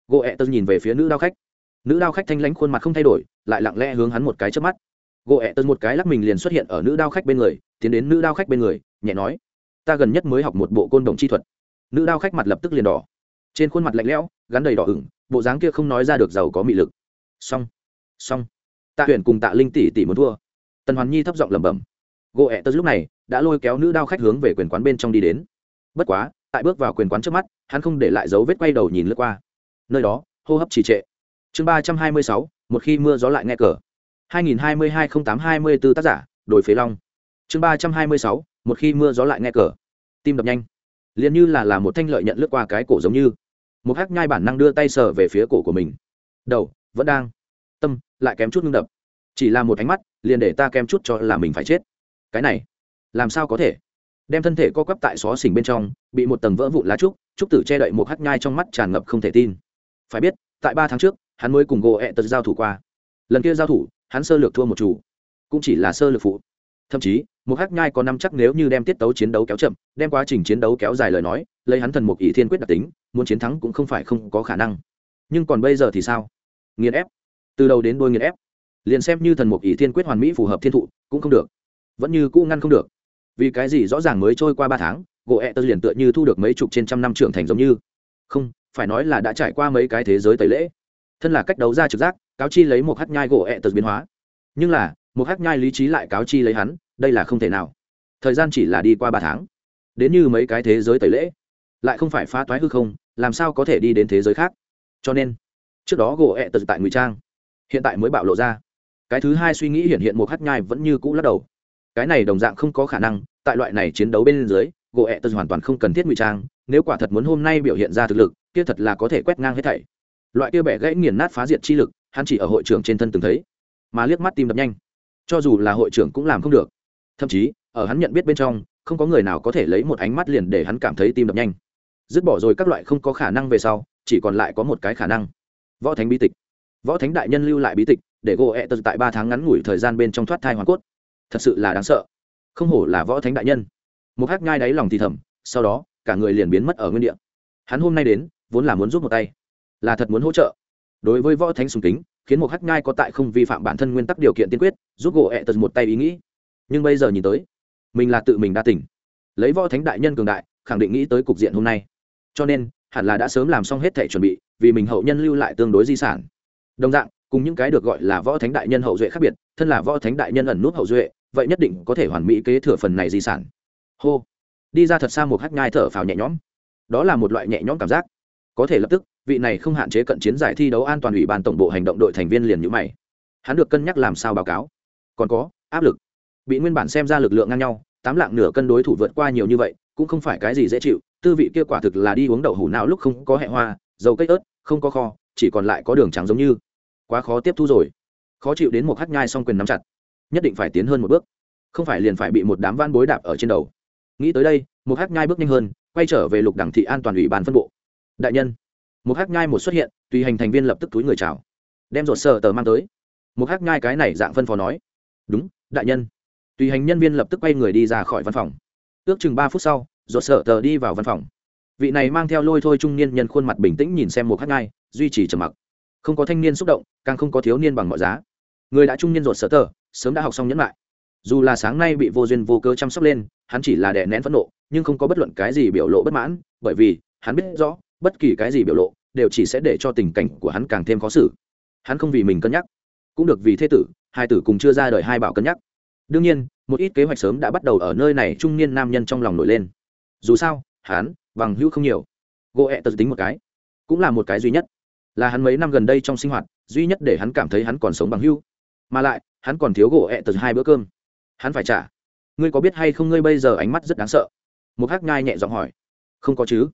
gỗ ẹ Tơ nhìn về phía nữ đao khách. Nữ đao khách thanh lãnh khuôn mặt không thay đổi, lại lặng lẽ hướng hắn một cái trước mắt. Gỗ ẹ Tơ một cái lắc mình liền xuất hiện ở nữ đao khách bên người, tiến đến nữ đao khách bên người, nhẹ nói, ta gần nhất mới học một bộ côn đồng chi thuật. Nữ đao khách mặt lập tức liền đỏ. Trên khuôn mặt lạnh lẽo, gắn đầy đỏ ửng, bộ dáng kia không nói ra được giàu có mị lực. Xong xong. Tạ huyền cùng tạ linh tỷ tỷ muốn thua. Tần hoàn nhi thấp giọng lẩm bẩm. Gỗ ẹ Tơ lúc này đã lôi kéo nữ đao khách hướng về quyền quán bên trong đi đến. Bất quá, tại bước vào quyền quán trước mắt, hắn không để lại dấu vết quay đầu nhìn lướt qua nơi đó, hô hấp trì trệ. Chương ba trăm hai mươi sáu, một khi mưa gió lại nghe cờ. hai nghìn hai mươi hai n h ì n tám hai mươi b ố tác giả đổi phế long. Chương ba trăm hai mươi sáu, một khi mưa gió lại nghe cờ. Tim đập nhanh. Liền như là là một thanh lợi nhận lướt qua cái cổ giống như. Một hắc nhai bản năng đưa tay sờ về phía cổ của mình. Đầu, vẫn đang. Tâm, lại kém chút ngưng đập. Chỉ là một ánh mắt, liền để ta kém chút cho là mình phải chết. Cái này, làm sao có thể? Đem thân thể co quắp tại xó xỉnh bên trong, bị một tầng vỡ vụn lá trúc trúc tử che đậy một hắt nhai trong mắt tràn ngập không thể tin phải biết, tại ba tháng trước, hắn mới cùng gỗ ẹ tật giao thủ qua. Lần kia giao thủ, hắn sơ lược thua một chủ. Cũng chỉ là sơ lược phụ. Thậm chí, một hắc nhai có năm chắc nếu như đem tiết tấu chiến đấu kéo chậm, đem quá trình chiến đấu kéo dài lời nói, lấy hắn thần một ỷ thiên quyết đặc tính, muốn chiến thắng cũng không phải không có khả năng. Nhưng còn bây giờ thì sao? Nghiền ép. Từ đầu đến đôi nghiền ép. Liền xem như thần một ỷ thiên quyết hoàn mỹ phù hợp thiên thụ, cũng không được. Vẫn như cũ ngăn không được. Vì cái gì rõ ràng mới trôi qua ba tháng gỗ ẹ tơ liền tựa như thu được mấy chục trên trăm năm trưởng thành giống như. Không phải nói là đã trải qua mấy cái thế giới tẩy lễ. Thân là cách đấu ra trực giác, cáo chi lấy một hát nhai gỗ ẹ tật biến hóa. Nhưng là, một hát nhai lý trí lại cáo chi lấy hắn, đây là không thể nào. Thời gian chỉ là đi qua ba tháng. Đến như mấy cái thế giới tẩy lễ, lại không phải phá toái hư không, làm sao có thể đi đến thế giới khác? Cho nên, trước đó gỗ ẹ tật tại ngụy trang, hiện tại mới bạo lộ ra. Cái thứ hai suy nghĩ hiện hiện một hát nhai vẫn như cũ lắc đầu. Cái này đồng dạng không có khả năng, tại loại này chiến đấu bên dưới, gỗ ẹ tật hoàn toàn không cần thiết ngụy trang, nếu quả thật muốn hôm nay biểu hiện ra thực lực kia thật là có thể quét ngang hết thảy. Loại kia bẻ gãy nghiền nát phá diệt chi lực, hắn chỉ ở hội trưởng trên thân từng thấy, mà liếc mắt tim đập nhanh. Cho dù là hội trưởng cũng làm không được. Thậm chí, ở hắn nhận biết bên trong, không có người nào có thể lấy một ánh mắt liền để hắn cảm thấy tim đập nhanh. Dứt bỏ rồi các loại không có khả năng về sau, chỉ còn lại có một cái khả năng. Võ thánh bí tịch. Võ thánh đại nhân lưu lại bí tịch, để gỗ ẹ tật tại ba tháng ngắn ngủi thời gian bên trong thoát thai hoàn cốt. Thật sự là đáng sợ. Không hổ là võ thánh đại nhân. Một hắc ngai đáy lòng thì thầm, sau đó, cả người liền biến mất ở nguyên địa. Hắn hôm nay đến vốn là muốn giúp một tay, là thật muốn hỗ trợ. Đối với võ thánh sùng kính, khiến một hắc nhai có tại không vi phạm bản thân nguyên tắc điều kiện tiên quyết, giúp gỗ ẹ tật một tay ý nghĩ. Nhưng bây giờ nhìn tới, mình là tự mình đa tỉnh lấy võ thánh đại nhân cường đại, khẳng định nghĩ tới cục diện hôm nay. Cho nên, hẳn là đã sớm làm xong hết thể chuẩn bị, vì mình hậu nhân lưu lại tương đối di sản. Đồng dạng, cùng những cái được gọi là võ thánh đại nhân hậu duệ khác biệt, thân là võ thánh đại nhân ẩn nút hậu duệ, vậy nhất định có thể hoàn mỹ kế thừa phần này di sản. Hô. Đi ra thật xa một hắc nhai thở phào nhẹ nhõm. Đó là một loại nhẹ nhõm cảm giác có thể lập tức, vị này không hạn chế cận chiến giải thi đấu an toàn ủy ban tổng bộ hành động đội thành viên liền nhữ mày. Hắn được cân nhắc làm sao báo cáo? Còn có, áp lực. Bị nguyên bản xem ra lực lượng ngang nhau, tám lạng nửa cân đối thủ vượt qua nhiều như vậy, cũng không phải cái gì dễ chịu, tư vị kia quả thực là đi uống đậu hủ não lúc không có hẹ hoa, dầu cây ớt, không có kho, chỉ còn lại có đường trắng giống như. Quá khó tiếp thu rồi. Khó chịu đến một hắt nhai song quyền nắm chặt. Nhất định phải tiến hơn một bước. Không phải liền phải bị một đám van bối đạp ở trên đầu. Nghĩ tới đây, một hắc nhai bước nhanh hơn, quay trở về lục đẳng thị an toàn ủy ban phân bộ đại nhân. Một hắc nhai một xuất hiện, tùy hành thành viên lập tức túi người chào. Đem rột sờ tờ mang tới. Một hắc nhai cái này dạng phân phó nói. Đúng, đại nhân. Tùy hành nhân viên lập tức quay người đi ra khỏi văn phòng. Ước chừng ba phút sau rột sờ tờ đi vào văn phòng. Vị này mang theo lôi thôi trung niên nhân khuôn mặt bình tĩnh nhìn xem một hắc nhai, duy trì trầm mặc. Không có thanh niên xúc động, càng không có thiếu niên bằng mọi giá. Người đã trung niên rột sờ tờ, sớm đã học xong nhẫn lại. Dù là sáng nay bị vô duyên vô cơ chăm sóc lên, hắn chỉ là đè nén phẫn nộ, nhưng không có bất luận cái gì biểu lộ bất mãn, bởi vì hắn biết rõ bất kỳ cái gì biểu lộ, đều chỉ sẽ để cho tình cảnh của hắn càng thêm khó xử. Hắn không vì mình cân nhắc, cũng được vì thế tử, hai tử cùng chưa ra đời hai bảo cân nhắc. Đương nhiên, một ít kế hoạch sớm đã bắt đầu ở nơi này trung niên nam nhân trong lòng nổi lên. Dù sao, hắn, bằng hữu không nhiều. Gỗ ẹ tật tính một cái, cũng là một cái duy nhất. Là hắn mấy năm gần đây trong sinh hoạt, duy nhất để hắn cảm thấy hắn còn sống bằng hữu. Mà lại, hắn còn thiếu gỗ ẹ tật hai bữa cơm. Hắn phải trả. Ngươi có biết hay không ngươi bây giờ ánh mắt rất đáng sợ? Một hắc ngai nhẹ giọng hỏi. Không có chứ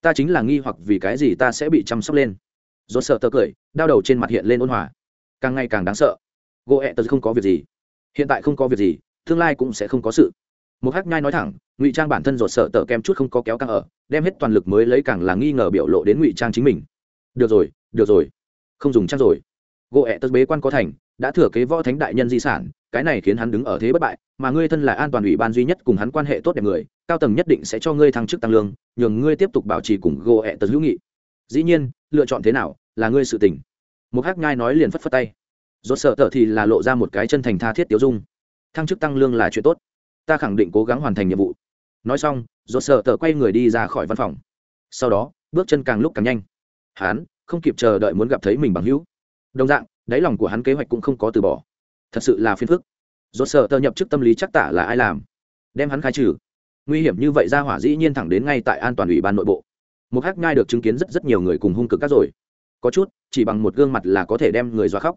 ta chính là nghi hoặc vì cái gì ta sẽ bị chăm sóc lên. Do sợ tờ cười, đau đầu trên mặt hiện lên ôn hòa. Càng ngày càng đáng sợ. Gỗ ẹ tờ không có việc gì. Hiện tại không có việc gì, tương lai cũng sẽ không có sự. Một hắc nhai nói thẳng, ngụy trang bản thân rột sợ tờ kem chút không có kéo căng ở, đem hết toàn lực mới lấy càng là nghi ngờ biểu lộ đến ngụy trang chính mình. Được rồi được rồi. Không dùng trang rồi. Gỗ ẹ tớ bế quan có thành, đã thừa kế võ thánh đại nhân di sản, cái này khiến hắn đứng ở thế bất bại, mà ngươi thân là an toàn ủy ban duy nhất cùng hắn quan hệ tốt đẹp người cao tầng nhất định sẽ cho ngươi thăng chức tăng lương, nhường ngươi tiếp tục bảo trì cùng gỗ ẹ tật hữu nghị. Dĩ nhiên, lựa chọn thế nào, là ngươi sự tình. Một hắc Nhai nói liền phất phất tay. Rốt sợ tờ thì là lộ ra một cái chân thành tha thiết tiêu dung. Thăng chức tăng lương là chuyện tốt. Ta khẳng định cố gắng hoàn thành nhiệm vụ. Nói xong, rốt sợ tờ quay người đi ra khỏi văn phòng. Sau đó, bước chân càng lúc càng nhanh. Hắn không kịp chờ đợi muốn gặp thấy mình bằng hữu. Đồng dạng, đáy lòng của hắn kế hoạch cũng không có từ bỏ. Thật sự là phiền phức. Dốt sợ tờ nhập chức tâm lý chắc tả là ai làm. Đem hắn khai trừ nguy hiểm như vậy ra hỏa dĩ nhiên thẳng đến ngay tại an toàn ủy ban nội bộ. Một hắc ngai được chứng kiến rất rất nhiều người cùng hung cực các rồi. Có chút, chỉ bằng một gương mặt là có thể đem người dọa khóc.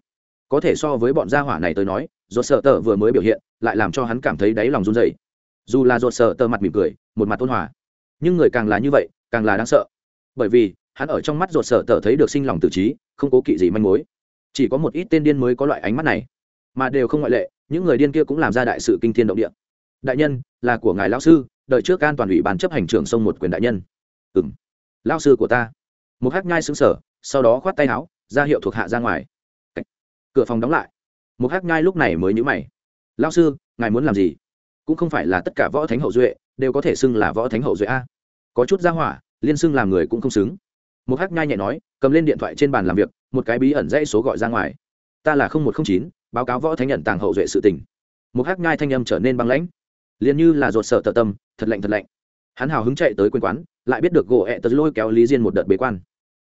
Có thể so với bọn gia hỏa này tới nói, ruột sợ tờ vừa mới biểu hiện, lại làm cho hắn cảm thấy đáy lòng run dày dù là ruột sợ tờ mặt mỉm cười, một mặt ôn hòa, nhưng người càng là như vậy, càng là đáng sợ. Bởi vì, hắn ở trong mắt dột sợ tờ thấy được sinh lòng tự trí, không cố kỵ gì manh mối. Chỉ có một ít tên điên mới có loại ánh mắt này. Mà đều không ngoại lệ, những người điên kia cũng làm ra đại sự kinh thiên động địa. Đại nhân, là của ngài lão sư đợi trước an toàn ủy ban chấp hành trưởng sông một quyền đại nhân. Ừm, lão lao sư của ta. Một hát nhai xứng sở sau đó khoát tay áo ra hiệu thuộc hạ ra ngoài. Cửa phòng đóng lại. Một hát nhai lúc này mới nhữ mày. Lao sư ngài muốn làm gì? Cũng không phải là tất cả võ thánh hậu duệ đều có thể xưng là võ thánh hậu duệ a. Có chút ra hỏa liên xưng làm người cũng không xứng. Một hát nhai nhẹ nói cầm lên điện thoại trên bàn làm việc một cái bí ẩn dãy số gọi ra ngoài. Ta là một trăm chín báo cáo võ thánh nhận tàng hậu duệ sự tình. Một hắc nhai thanh âm trở nên băng lãnh. Liền như là ruột sợ tờ tâm thật lạnh thật lạnh. Hắn hào hứng chạy tới quên quán, lại biết được gỗ ẹ tật lôi kéo lý diên một đợt bế quan.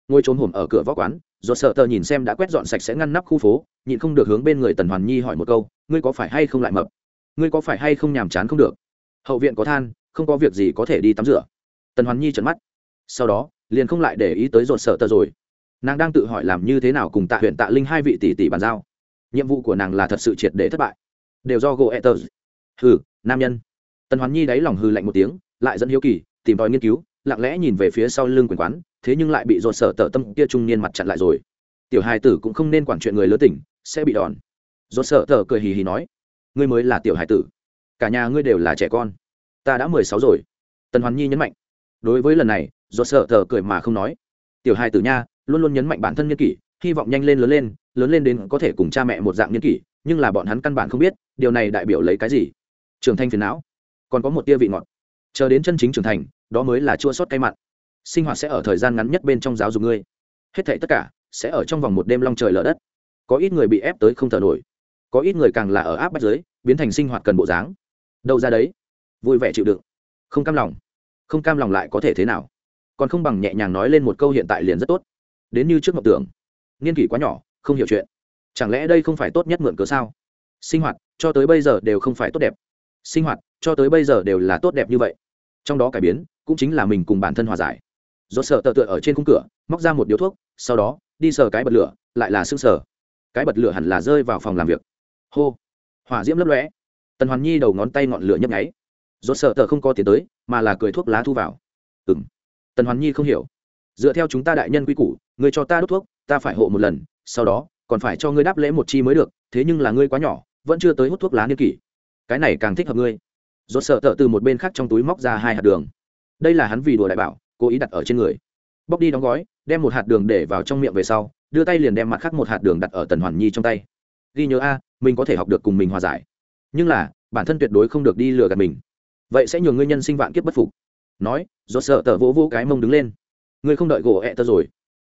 Ngồi trốn hổm ở cửa võ quán ruột sợ tờ nhìn xem đã quét dọn sạch sẽ ngăn nắp khu phố, nhịn không được hướng bên người tần hoàn nhi hỏi một câu, ngươi có phải hay không lại mập? Ngươi có phải hay không nhàm chán không được? Hậu viện có than, không có việc gì có thể đi tắm rửa. Tần hoàn nhi trợn mắt. Sau đó, liền không lại để ý tới ruột sợ tờ rồi. Nàng đang tự hỏi làm như thế nào cùng tạ huyện tạ linh hai vị tỷ tỷ bàn giao. Nhiệm vụ của nàng là thật sự triệt để thất bại. Đều do goethez hừ, nam nhân tần hoàn nhi đáy lòng hư lạnh một tiếng, lại dẫn hiếu kỳ tìm tòi nghiên cứu, lặng lẽ nhìn về phía sau lưng quyền quán, thế nhưng lại bị dột sở tờ tâm kia trung niên mặt chặn lại rồi. Tiểu hài tử cũng không nên quản chuyện người lớn tỉnh, sẽ bị đòn. Dột sở tờ cười hì hì nói, ngươi mới là tiểu hài tử. Cả nhà ngươi đều là trẻ con. Ta đã mười sáu rồi. Tần hoàn nhi nhấn mạnh. Đối với lần này dột sở tờ cười mà không nói. Tiểu hài tử nha, luôn luôn nhấn mạnh bản thân nghiên kỷ, hy vọng nhanh lên lớn lên lớn lên đến có thể cùng cha mẹ một dạng nghiên kỷ, nhưng là bọn hắn căn bản không biết, điều này đại biểu lấy cái gì? Trưởng Thanh phiền não còn có một tia vị ngọt. Chờ đến chân chính trưởng thành, đó mới là chua sót cay mặn. Sinh hoạt sẽ ở thời gian ngắn nhất bên trong giáo dục ngươi. Hết thảy tất cả sẽ ở trong vòng một đêm long trời lở đất. Có ít người bị ép tới không thở nổi. Có ít người càng là ở áp bách giới, biến thành sinh hoạt cần bộ dáng. Đâu ra đấy? Vui vẻ chịu đựng. Không cam lòng. Không cam lòng lại có thể thế nào? Còn không bằng nhẹ nhàng nói lên một câu hiện tại liền rất tốt. Đến như trước mộng tưởng. Niên kỷ quá nhỏ, không hiểu chuyện. Chẳng lẽ đây không phải tốt nhất mượn cớ sao? Sinh hoạt, cho tới bây giờ đều không phải tốt đẹp. Sinh hoạt cho tới bây giờ đều là tốt đẹp như vậy. Trong đó cải biến cũng chính là mình cùng bản thân hòa giải. Do sợ tờ tựa ở trên khung cửa, móc ra một điếu thuốc, sau đó, đi sờ cái bật lửa, lại là xương sờ. Cái bật lửa hẳn là rơi vào phòng làm việc. Hô! Hỏa diễm lấp lóe. Tần hoàn nhi đầu ngón tay ngọn lửa nhấp nháy. Do sợ tờ không có tiền tới, mà là cười thuốc lá thu vào. Ừ m tần hoàn nhi không hiểu. Dựa theo chúng ta đại nhân quy củ, người cho ta đốt thuốc, ta phải hộ một lần, sau đó, còn phải cho ngươi đáp lễ một chi mới được, thế nhưng là ngươi quá nhỏ, vẫn chưa tới hút thuốc lá niên kỷ. Cái này càng thích hợp ngươi. Rốt sợ tợ từ một bên khác trong túi móc ra hai hạt đường. Đây là hắn vì đùa đại bảo, cố ý đặt ở trên người. Bóc đi đóng gói, đem một hạt đường để vào trong miệng về sau, đưa tay liền đem mặt khác một hạt đường đặt ở tần hoàn nhi trong tay. Ghi nhớ a, mình có thể học được cùng mình hòa giải. Nhưng là, bản thân tuyệt đối không được đi lừa gạt mình. Vậy sẽ nhường ngươi nhân sinh vạn kiếp bất phục. Nói do sợ tờ vỗ vỗ cái mông đứng lên. Ngươi không đợi gỗ ẹ tơ rồi.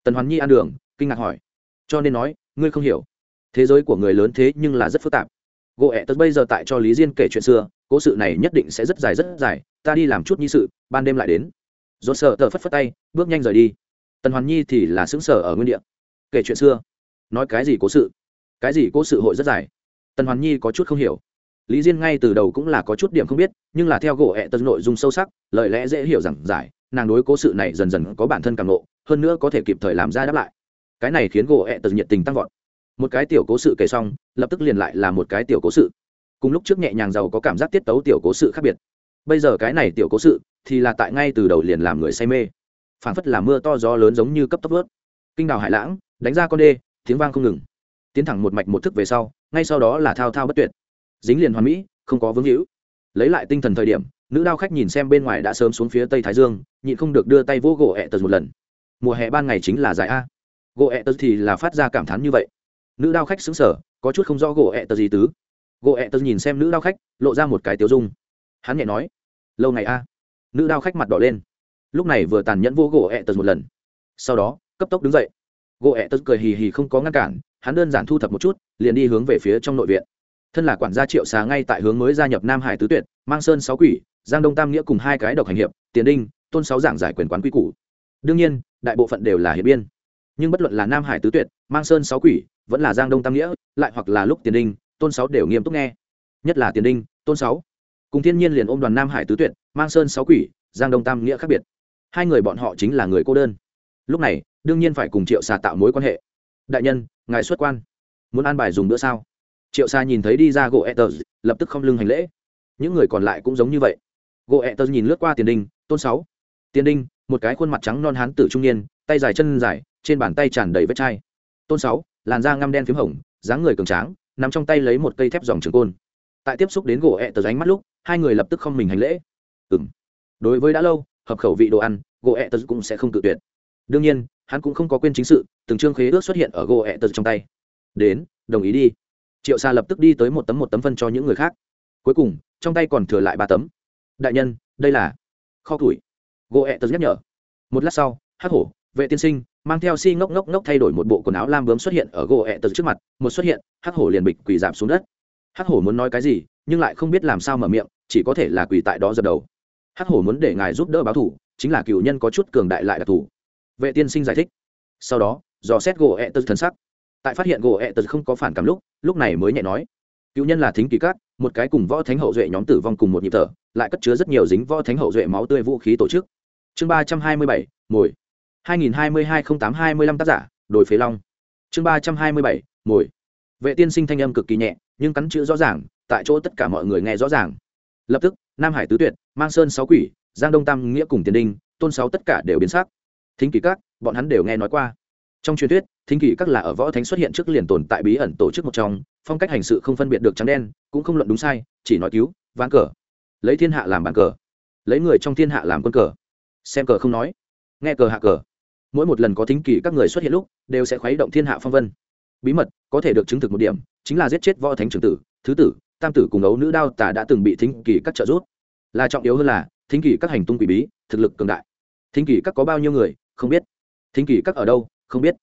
Tần hoàn nhi ăn đường, kinh ngạc hỏi. Cho nên nói, ngươi không hiểu. Thế giới của người lớn thế nhưng là rất phức tạp. Gỗ ẹ tớ bây giờ tại cho lý diên kể chuyện xưa cố sự này nhất định sẽ rất dài rất dài, ta đi làm chút nhi sự, ban đêm lại đến. Dốt sợ tờ phất phất tay, bước nhanh rời đi. Tần hoàn nhi thì là xứng sở ở nguyên địa. Kể chuyện xưa, nói cái gì cố sự? Cái gì cố sự hội rất dài? Tần hoàn nhi có chút không hiểu. Lý diên ngay từ đầu cũng là có chút điểm không biết, nhưng là theo gỗ ẹ tật nội dung sâu sắc, lời lẽ dễ hiểu rằng giải, nàng đối cố sự này dần dần có bản thân càng lộ hơn nữa có thể kịp thời làm ra đáp lại. Cái này khiến gỗ ẹ tật nhiệt tình tăng vọt. Một cái tiểu cố sự kể xong, lập tức liền lại là một cái tiểu cố sự cùng lúc trước nhẹ nhàng giàu có cảm giác tiết tấu tiểu cố sự khác biệt. Bây giờ cái này tiểu cố sự thì là tại ngay từ đầu liền làm người say mê. Phảng phất là mưa to gió lớn giống như cấp tốc vớt. Kinh đào hải lãng, đánh ra con đê, tiếng vang không ngừng. Tiến thẳng một mạch một thức về sau, ngay sau đó là thao thao bất tuyệt. Dính liền hoàn mỹ, không có vướng hữu. Lấy lại tinh thần thời điểm, nữ đao khách nhìn xem bên ngoài đã sớm xuống phía tây thái dương, nhịn không được đưa tay vô gỗ ẹ tật một lần. Mùa hè ban ngày chính là giải a. Gỗ ẹ tật thì là phát ra cảm thán như vậy. Nữ đao khách xứng sở có chút không rõ gỗ ẹ tật gì tứ gỗ ẹ Tớ nhìn xem nữ đao khách, lộ ra một cái tiêu dung. Hắn nhẹ nói, lâu ngày a. Nữ đao khách mặt đỏ lên. Lúc này vừa tàn nhẫn vô gỗ ẹ Tớ một lần. Sau đó, cấp tốc đứng dậy. Gỗ ẹ Tớ cười hì hì không có ngăn cản, hắn đơn giản thu thập một chút, liền đi hướng về phía trong nội viện. Thân là quản gia triệu xà ngay tại hướng mới gia nhập nam hải tứ tuyệt, mang sơn sáu quỷ, giang đông tam nghĩa cùng hai cái độc hành hiệp, tiền đinh, tôn sáu giảng giải quyền quán quy củ. Đương nhiên, đại bộ phận đều là hiệp biên. Nhưng bất luận là nam hải tứ tuyệt, mang sơn sáu quỷ, vẫn là giang đông tam nghĩa, lại hoặc là lúc tiền đinh tôn sáu đều nghiêm túc nghe. Nhất là tiền đinh, tôn sáu. Cùng thiên nhiên liền ôm đoàn nam hải tứ tuyệt, mang sơn sáu quỷ, giang đông tam nghĩa khác biệt. Hai người bọn họ chính là người cô đơn. Lúc này, đương nhiên phải cùng triệu xà tạo mối quan hệ. Đại nhân, ngài xuất quan. Muốn an bài dùng bữa sao? Triệu xà nhìn thấy đi ra gỗ etters, lập tức không lưng hành lễ. Những người còn lại cũng giống như vậy. Gỗ etters nhìn lướt qua tiền đinh, tôn sáu. Tiền đinh, một cái khuôn mặt trắng non hán tử trung niên, tay dài chân dài, trên bàn tay tràn đầy vết chai. Tôn sáu, làn da ngăm đen p h í m hồng, dáng người cường tráng nằm trong tay lấy một cây thép dòng trường côn. Tại tiếp xúc đến gỗ ẹ tờ ánh mắt lúc, hai người lập tức không mình hành lễ. Ừ m đối với đã lâu, hợp khẩu vị đồ ăn, gỗ ẹ tờ cũng sẽ không tự tuyệt. Đương nhiên, hắn cũng không có quên chính sự, từng trương khế ước xuất hiện ở gỗ ẹ tờ trong tay. Đến, đồng ý đi. Triệu xa lập tức đi tới một tấm một tấm phân cho những người khác. Cuối cùng, trong tay còn thừa lại ba tấm. Đại nhân, đây là kho củi. Gỗ ẹ tờ nhắc nhở. Một lát sau, hắc hổ, vệ tiên sinh mang theo si ngốc ngốc ngốc thay đổi một bộ quần áo lam bướm xuất hiện ở gỗ ẹ tật trước mặt, một xuất hiện, hắc hổ liền bịch quỳ giảm xuống đất. Hắc hổ muốn nói cái gì, nhưng lại không biết làm sao mở miệng, chỉ có thể là quỳ tại đó dập đầu. Hắc hổ muốn để ngài giúp đỡ báo thủ, chính là cựu nhân có chút cường đại lại đặc thủ vệ tiên sinh giải thích. Sau đó, dò xét gỗ ẹ tật thần sắc. Tại phát hiện gỗ ẹ tật không có phản cảm lúc lúc này mới nhẹ nói. Cựu nhân là thính kỳ cát một cái cùng võ thánh hậu duệ nhóm tử vong cùng một nhịp thở, lại cất chứa rất nhiều dính võ thánh hậu duệ máu tươi vũ khí tổ chức. Chương ba trăm hai mươi bảy mồi 2022-08-25 tác giả, đổi phế long. Chương 327, mồi. Vệ tiên sinh thanh âm cực kỳ nhẹ, nhưng cắn chữ rõ ràng, tại chỗ tất cả mọi người nghe rõ ràng. Lập tức, Nam Hải tứ tuyệt, Mang Sơn sáu quỷ, Giang Đông Tam nghĩa cùng Tiền Đinh, Tôn sáu tất cả đều biến sắc. Thính kỳ các, bọn hắn đều nghe nói qua. Trong truyền thuyết, thính kỳ các là ở võ thánh xuất hiện trước liền tồn tại bí ẩn tổ chức một trong, phong cách hành sự không phân biệt được trắng đen, cũng không luận đúng sai, chỉ nói cứu, ván cờ. Lấy thiên hạ làm bàn cờ, lấy người trong thiên hạ làm quân cờ. Xem cờ không nói, nghe cờ hạ cờ mỗi một lần có thính kỳ các người xuất hiện lúc, đều sẽ khuấy động thiên hạ phong vân. Bí mật, có thể được chứng thực một điểm, chính là giết chết võ thánh trưởng tử, thứ tử, tam tử cùng ấu nữ đao tả đã từng bị thính kỳ các trợ giúp. Là trọng yếu hơn là, thính kỳ các hành tung quỷ bí, thực lực cường đại. Thính kỳ các có bao nhiêu người, không biết. Thính kỳ các ở đâu, không biết.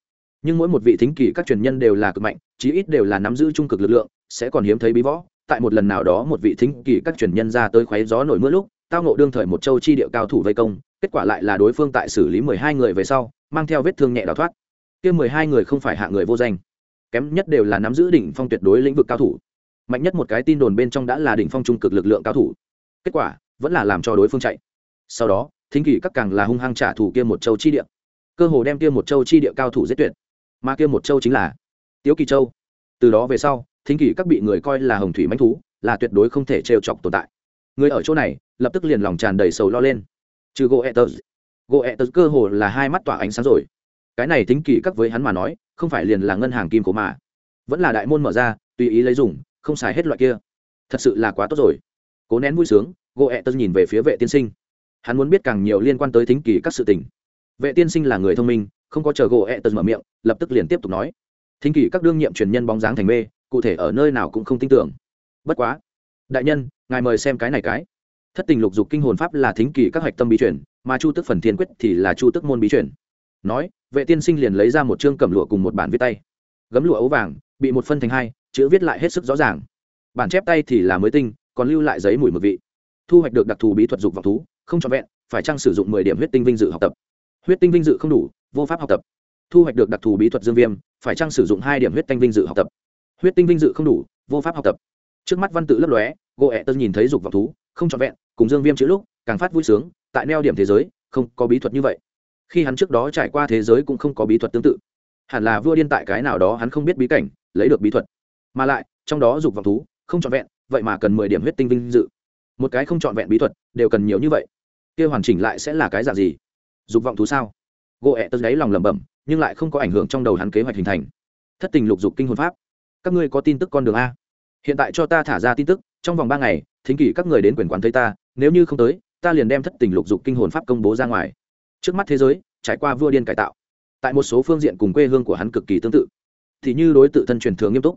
Nhưng mỗi một vị thính kỳ các truyền nhân đều là cực mạnh, chí ít đều là nắm giữ trung cực lực lượng, sẽ còn hiếm thấy bí võ. Tại một lần nào đó một vị thính kỳ các truyền nhân ra tới khoáy gió nổi mưa lúc, tao ngộ đương thời một châu chi địa cao thủ vây công, kết quả lại là đối phương tại xử lý mười hai người về sau mang theo vết thương nhẹ đào thoát. Kia mười hai người không phải hạ người vô danh. Kém nhất đều là nắm giữ đỉnh phong tuyệt đối lĩnh vực cao thủ. Mạnh nhất một cái tin đồn bên trong đã là đỉnh phong trung cực lực lượng cao thủ. Kết quả, vẫn là làm cho đối phương chạy. Sau đó, thính kỷ các càng là hung hăng trả thù kia một châu chi địa. Cơ hồ đem kia một châu chi địa cao thủ giết tuyệt. Mà kia một châu chính là tiếu kỳ châu. Từ đó về sau, thính kỷ các bị người coi là hồng thủy manh thú, là tuyệt đối không thể trêu chọc tồn tại. Người ở chỗ này, lập tức liền lòng tràn đầy sầu lo lên. Trừ gỗ ẹ tật cơ hồ là hai mắt tỏa ánh sáng rồi. Cái này thính kỳ các với hắn mà nói, không phải liền là ngân hàng kim của mà. Vẫn là đại môn mở ra, tùy ý lấy dùng, không xài hết loại kia. Thật sự là quá tốt rồi. Cố nén vui sướng goethers nhìn về phía vệ tiên sinh. Hắn muốn biết càng nhiều liên quan tới thính kỳ các sự tình. Vệ tiên sinh là người thông minh, không có chờ goethers mở miệng, lập tức liền tiếp tục nói. Thính kỳ các đương nhiệm truyền nhân bóng dáng thành mê, cụ thể ở nơi nào cũng không tin tưởng. Bất quá, đại nhân, ngài mời xem cái này cái. Thất tình lục dục kinh hồn pháp là thính kỳ các hạch tâm bí truyền mà chu tức phần thiên quyết thì là chu tức môn bí truyền. Nói, vệ tiên sinh liền lấy ra một chương cầm lụa cùng một bản viết tay. Gấm lụa ấu vàng, bị một phân thành hai, chữ viết lại hết sức rõ ràng. Bản chép tay thì là mới tinh, còn lưu lại giấy mùi mực vị. Thu hoạch được đặc thù bí thuật dục vọng thú, không trọn vẹn, phải chăng sử dụng mười điểm huyết tinh vinh dự học tập? Huyết tinh vinh dự không đủ, vô pháp học tập. Thu hoạch được đặc thù bí thuật dương viêm, phải chăng sử dụng hai điểm huyết tinh vinh dự học tập? Huyết tinh vinh dự không đủ, vô pháp học tập. Trước mắt văn tự lấp lóe gỗ ẹ tơ nhìn thấy dục vọng thú, không trọn vẹn, cùng dương viêm chữ lúc, càng phát vui sướng tại neo điểm thế giới, không có bí thuật như vậy. Khi hắn trước đó trải qua thế giới cũng không có bí thuật tương tự. Hẳn là vua điên tại cái nào đó hắn không biết bí cảnh, lấy được bí thuật. Mà lại, trong đó dục vọng thú, không trọn vẹn, vậy mà cần mười điểm huyết tinh vinh dự. Một cái không trọn vẹn bí thuật, đều cần nhiều như vậy. Kia hoàn chỉnh lại sẽ là cái dạng gì? Dục vọng thú sao? Gỗ ẹ tớ đáy lòng lẩm bẩm, nhưng lại không có ảnh hưởng trong đầu hắn kế hoạch hình thành. Thất tình lục dục kinh hồn pháp. Các ngươi có tin tức con đường a? Hiện tại cho ta thả ra tin tức, trong vòng ba ngày, thính kỷ các người đến quyền quán thấy ta, nếu như không tới ta liền đem thất tình lục dục kinh hồn pháp công bố ra ngoài. Trước mắt thế giới, trải qua vua điên cải tạo, tại một số phương diện cùng quê hương của hắn cực kỳ tương tự, thì như đối tự thân truyền thừa nghiêm túc.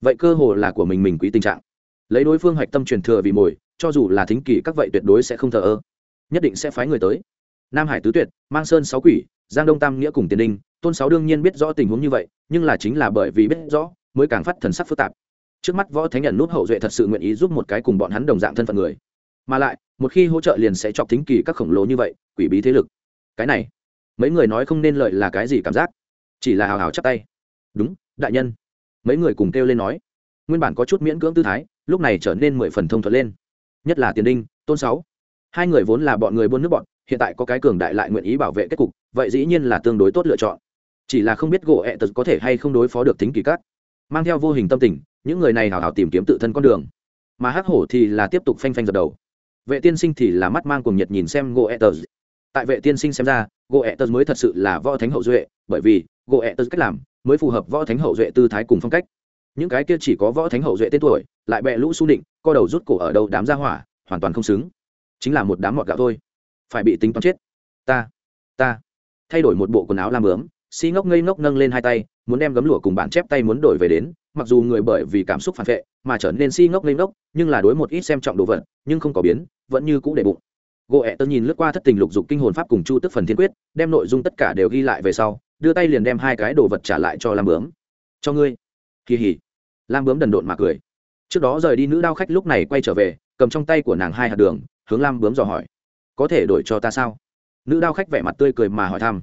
Vậy cơ hồ là của mình mình quý tình trạng. Lấy đối phương hạch tâm truyền thừa vì mồi, cho dù là thính kỷ các vậy tuyệt đối sẽ không thờ ơ. Nhất định sẽ phái người tới. Nam hải tứ tuyệt, mang sơn sáu quỷ, giang đông tam nghĩa cùng tiền đinh, tôn sáu đương nhiên biết rõ tình huống như vậy, nhưng là chính là bởi vì biết rõ, mới càng phát thần sắc phức tạp. Trước mắt võ thánh nhận nút hậu duệ thật sự nguyện ý giúp một cái cùng bọn hắn đồng dạng thân phận người mà lại, một khi hỗ trợ liền sẽ chọc thính kỳ các khổng lồ như vậy, quỷ bí thế lực. Cái này, mấy người nói không nên lợi là cái gì cảm giác? Chỉ là hào hào chắp tay. Đúng, đại nhân. Mấy người cùng kêu lên nói. Nguyên bản có chút miễn cưỡng tư thái, lúc này trở nên mười phần thông thuận lên. Nhất là tiền đinh, tôn sáu. Hai người vốn là bọn người buôn nước bọn, hiện tại có cái cường đại lại nguyện ý bảo vệ kết cục, vậy dĩ nhiên là tương đối tốt lựa chọn. Chỉ là không biết gỗ ẹ tật có thể hay không đối phó được tính kỳ cắt mang theo vô hình tâm tình, những người này hào hào tìm kiếm tự thân con đường. Mà hắc hổ thì là tiếp tục phanh phanh dập đầu vệ tiên sinh thì là mắt mang cùng nhiệt nhìn xem gỗ tại vệ tiên sinh xem ra gỗ mới thật sự là võ thánh hậu duệ, bởi vì gỗ cách làm mới phù hợp võ thánh hậu duệ tư thái cùng phong cách. Những cái kia chỉ có võ thánh hậu duệ tên tuổi, lại bẹ lũ su định co đầu rút cổ ở đâu đám ra hỏa, hoàn toàn không xứng. Chính là một đám mọt gạo thôi. Phải bị tính toán chết. Ta ta. Thay đổi một bộ quần áo làm bướm si ngốc ngây ngốc nâng lên hai tay, muốn đem gấm lụa cùng bản chép tay muốn đổi về đến, mặc dù người bởi vì cảm xúc phản vệ mà trở nên si ngốc ngây ngốc, nhưng là đối một ít xem trọng đồ vật, nhưng không có biến vẫn như cũ để bụng. Gỗ ẹ tớ nhìn lướt qua thất tình lục dục kinh hồn pháp cùng chu tức phần thiên quyết, đem nội dung tất cả đều ghi lại về sau, đưa tay liền đem hai cái đồ vật trả lại cho lam bướm. Cho ngươi. Kỳ hỉ. Lam bướm đần độn mà cười. Trước đó rời đi nữ đao khách lúc này quay trở về, cầm trong tay của nàng hai hạt đường, hướng lam bướm dò hỏi. Có thể đổi cho ta sao? Nữ đao khách vẻ mặt tươi cười mà hỏi thăm.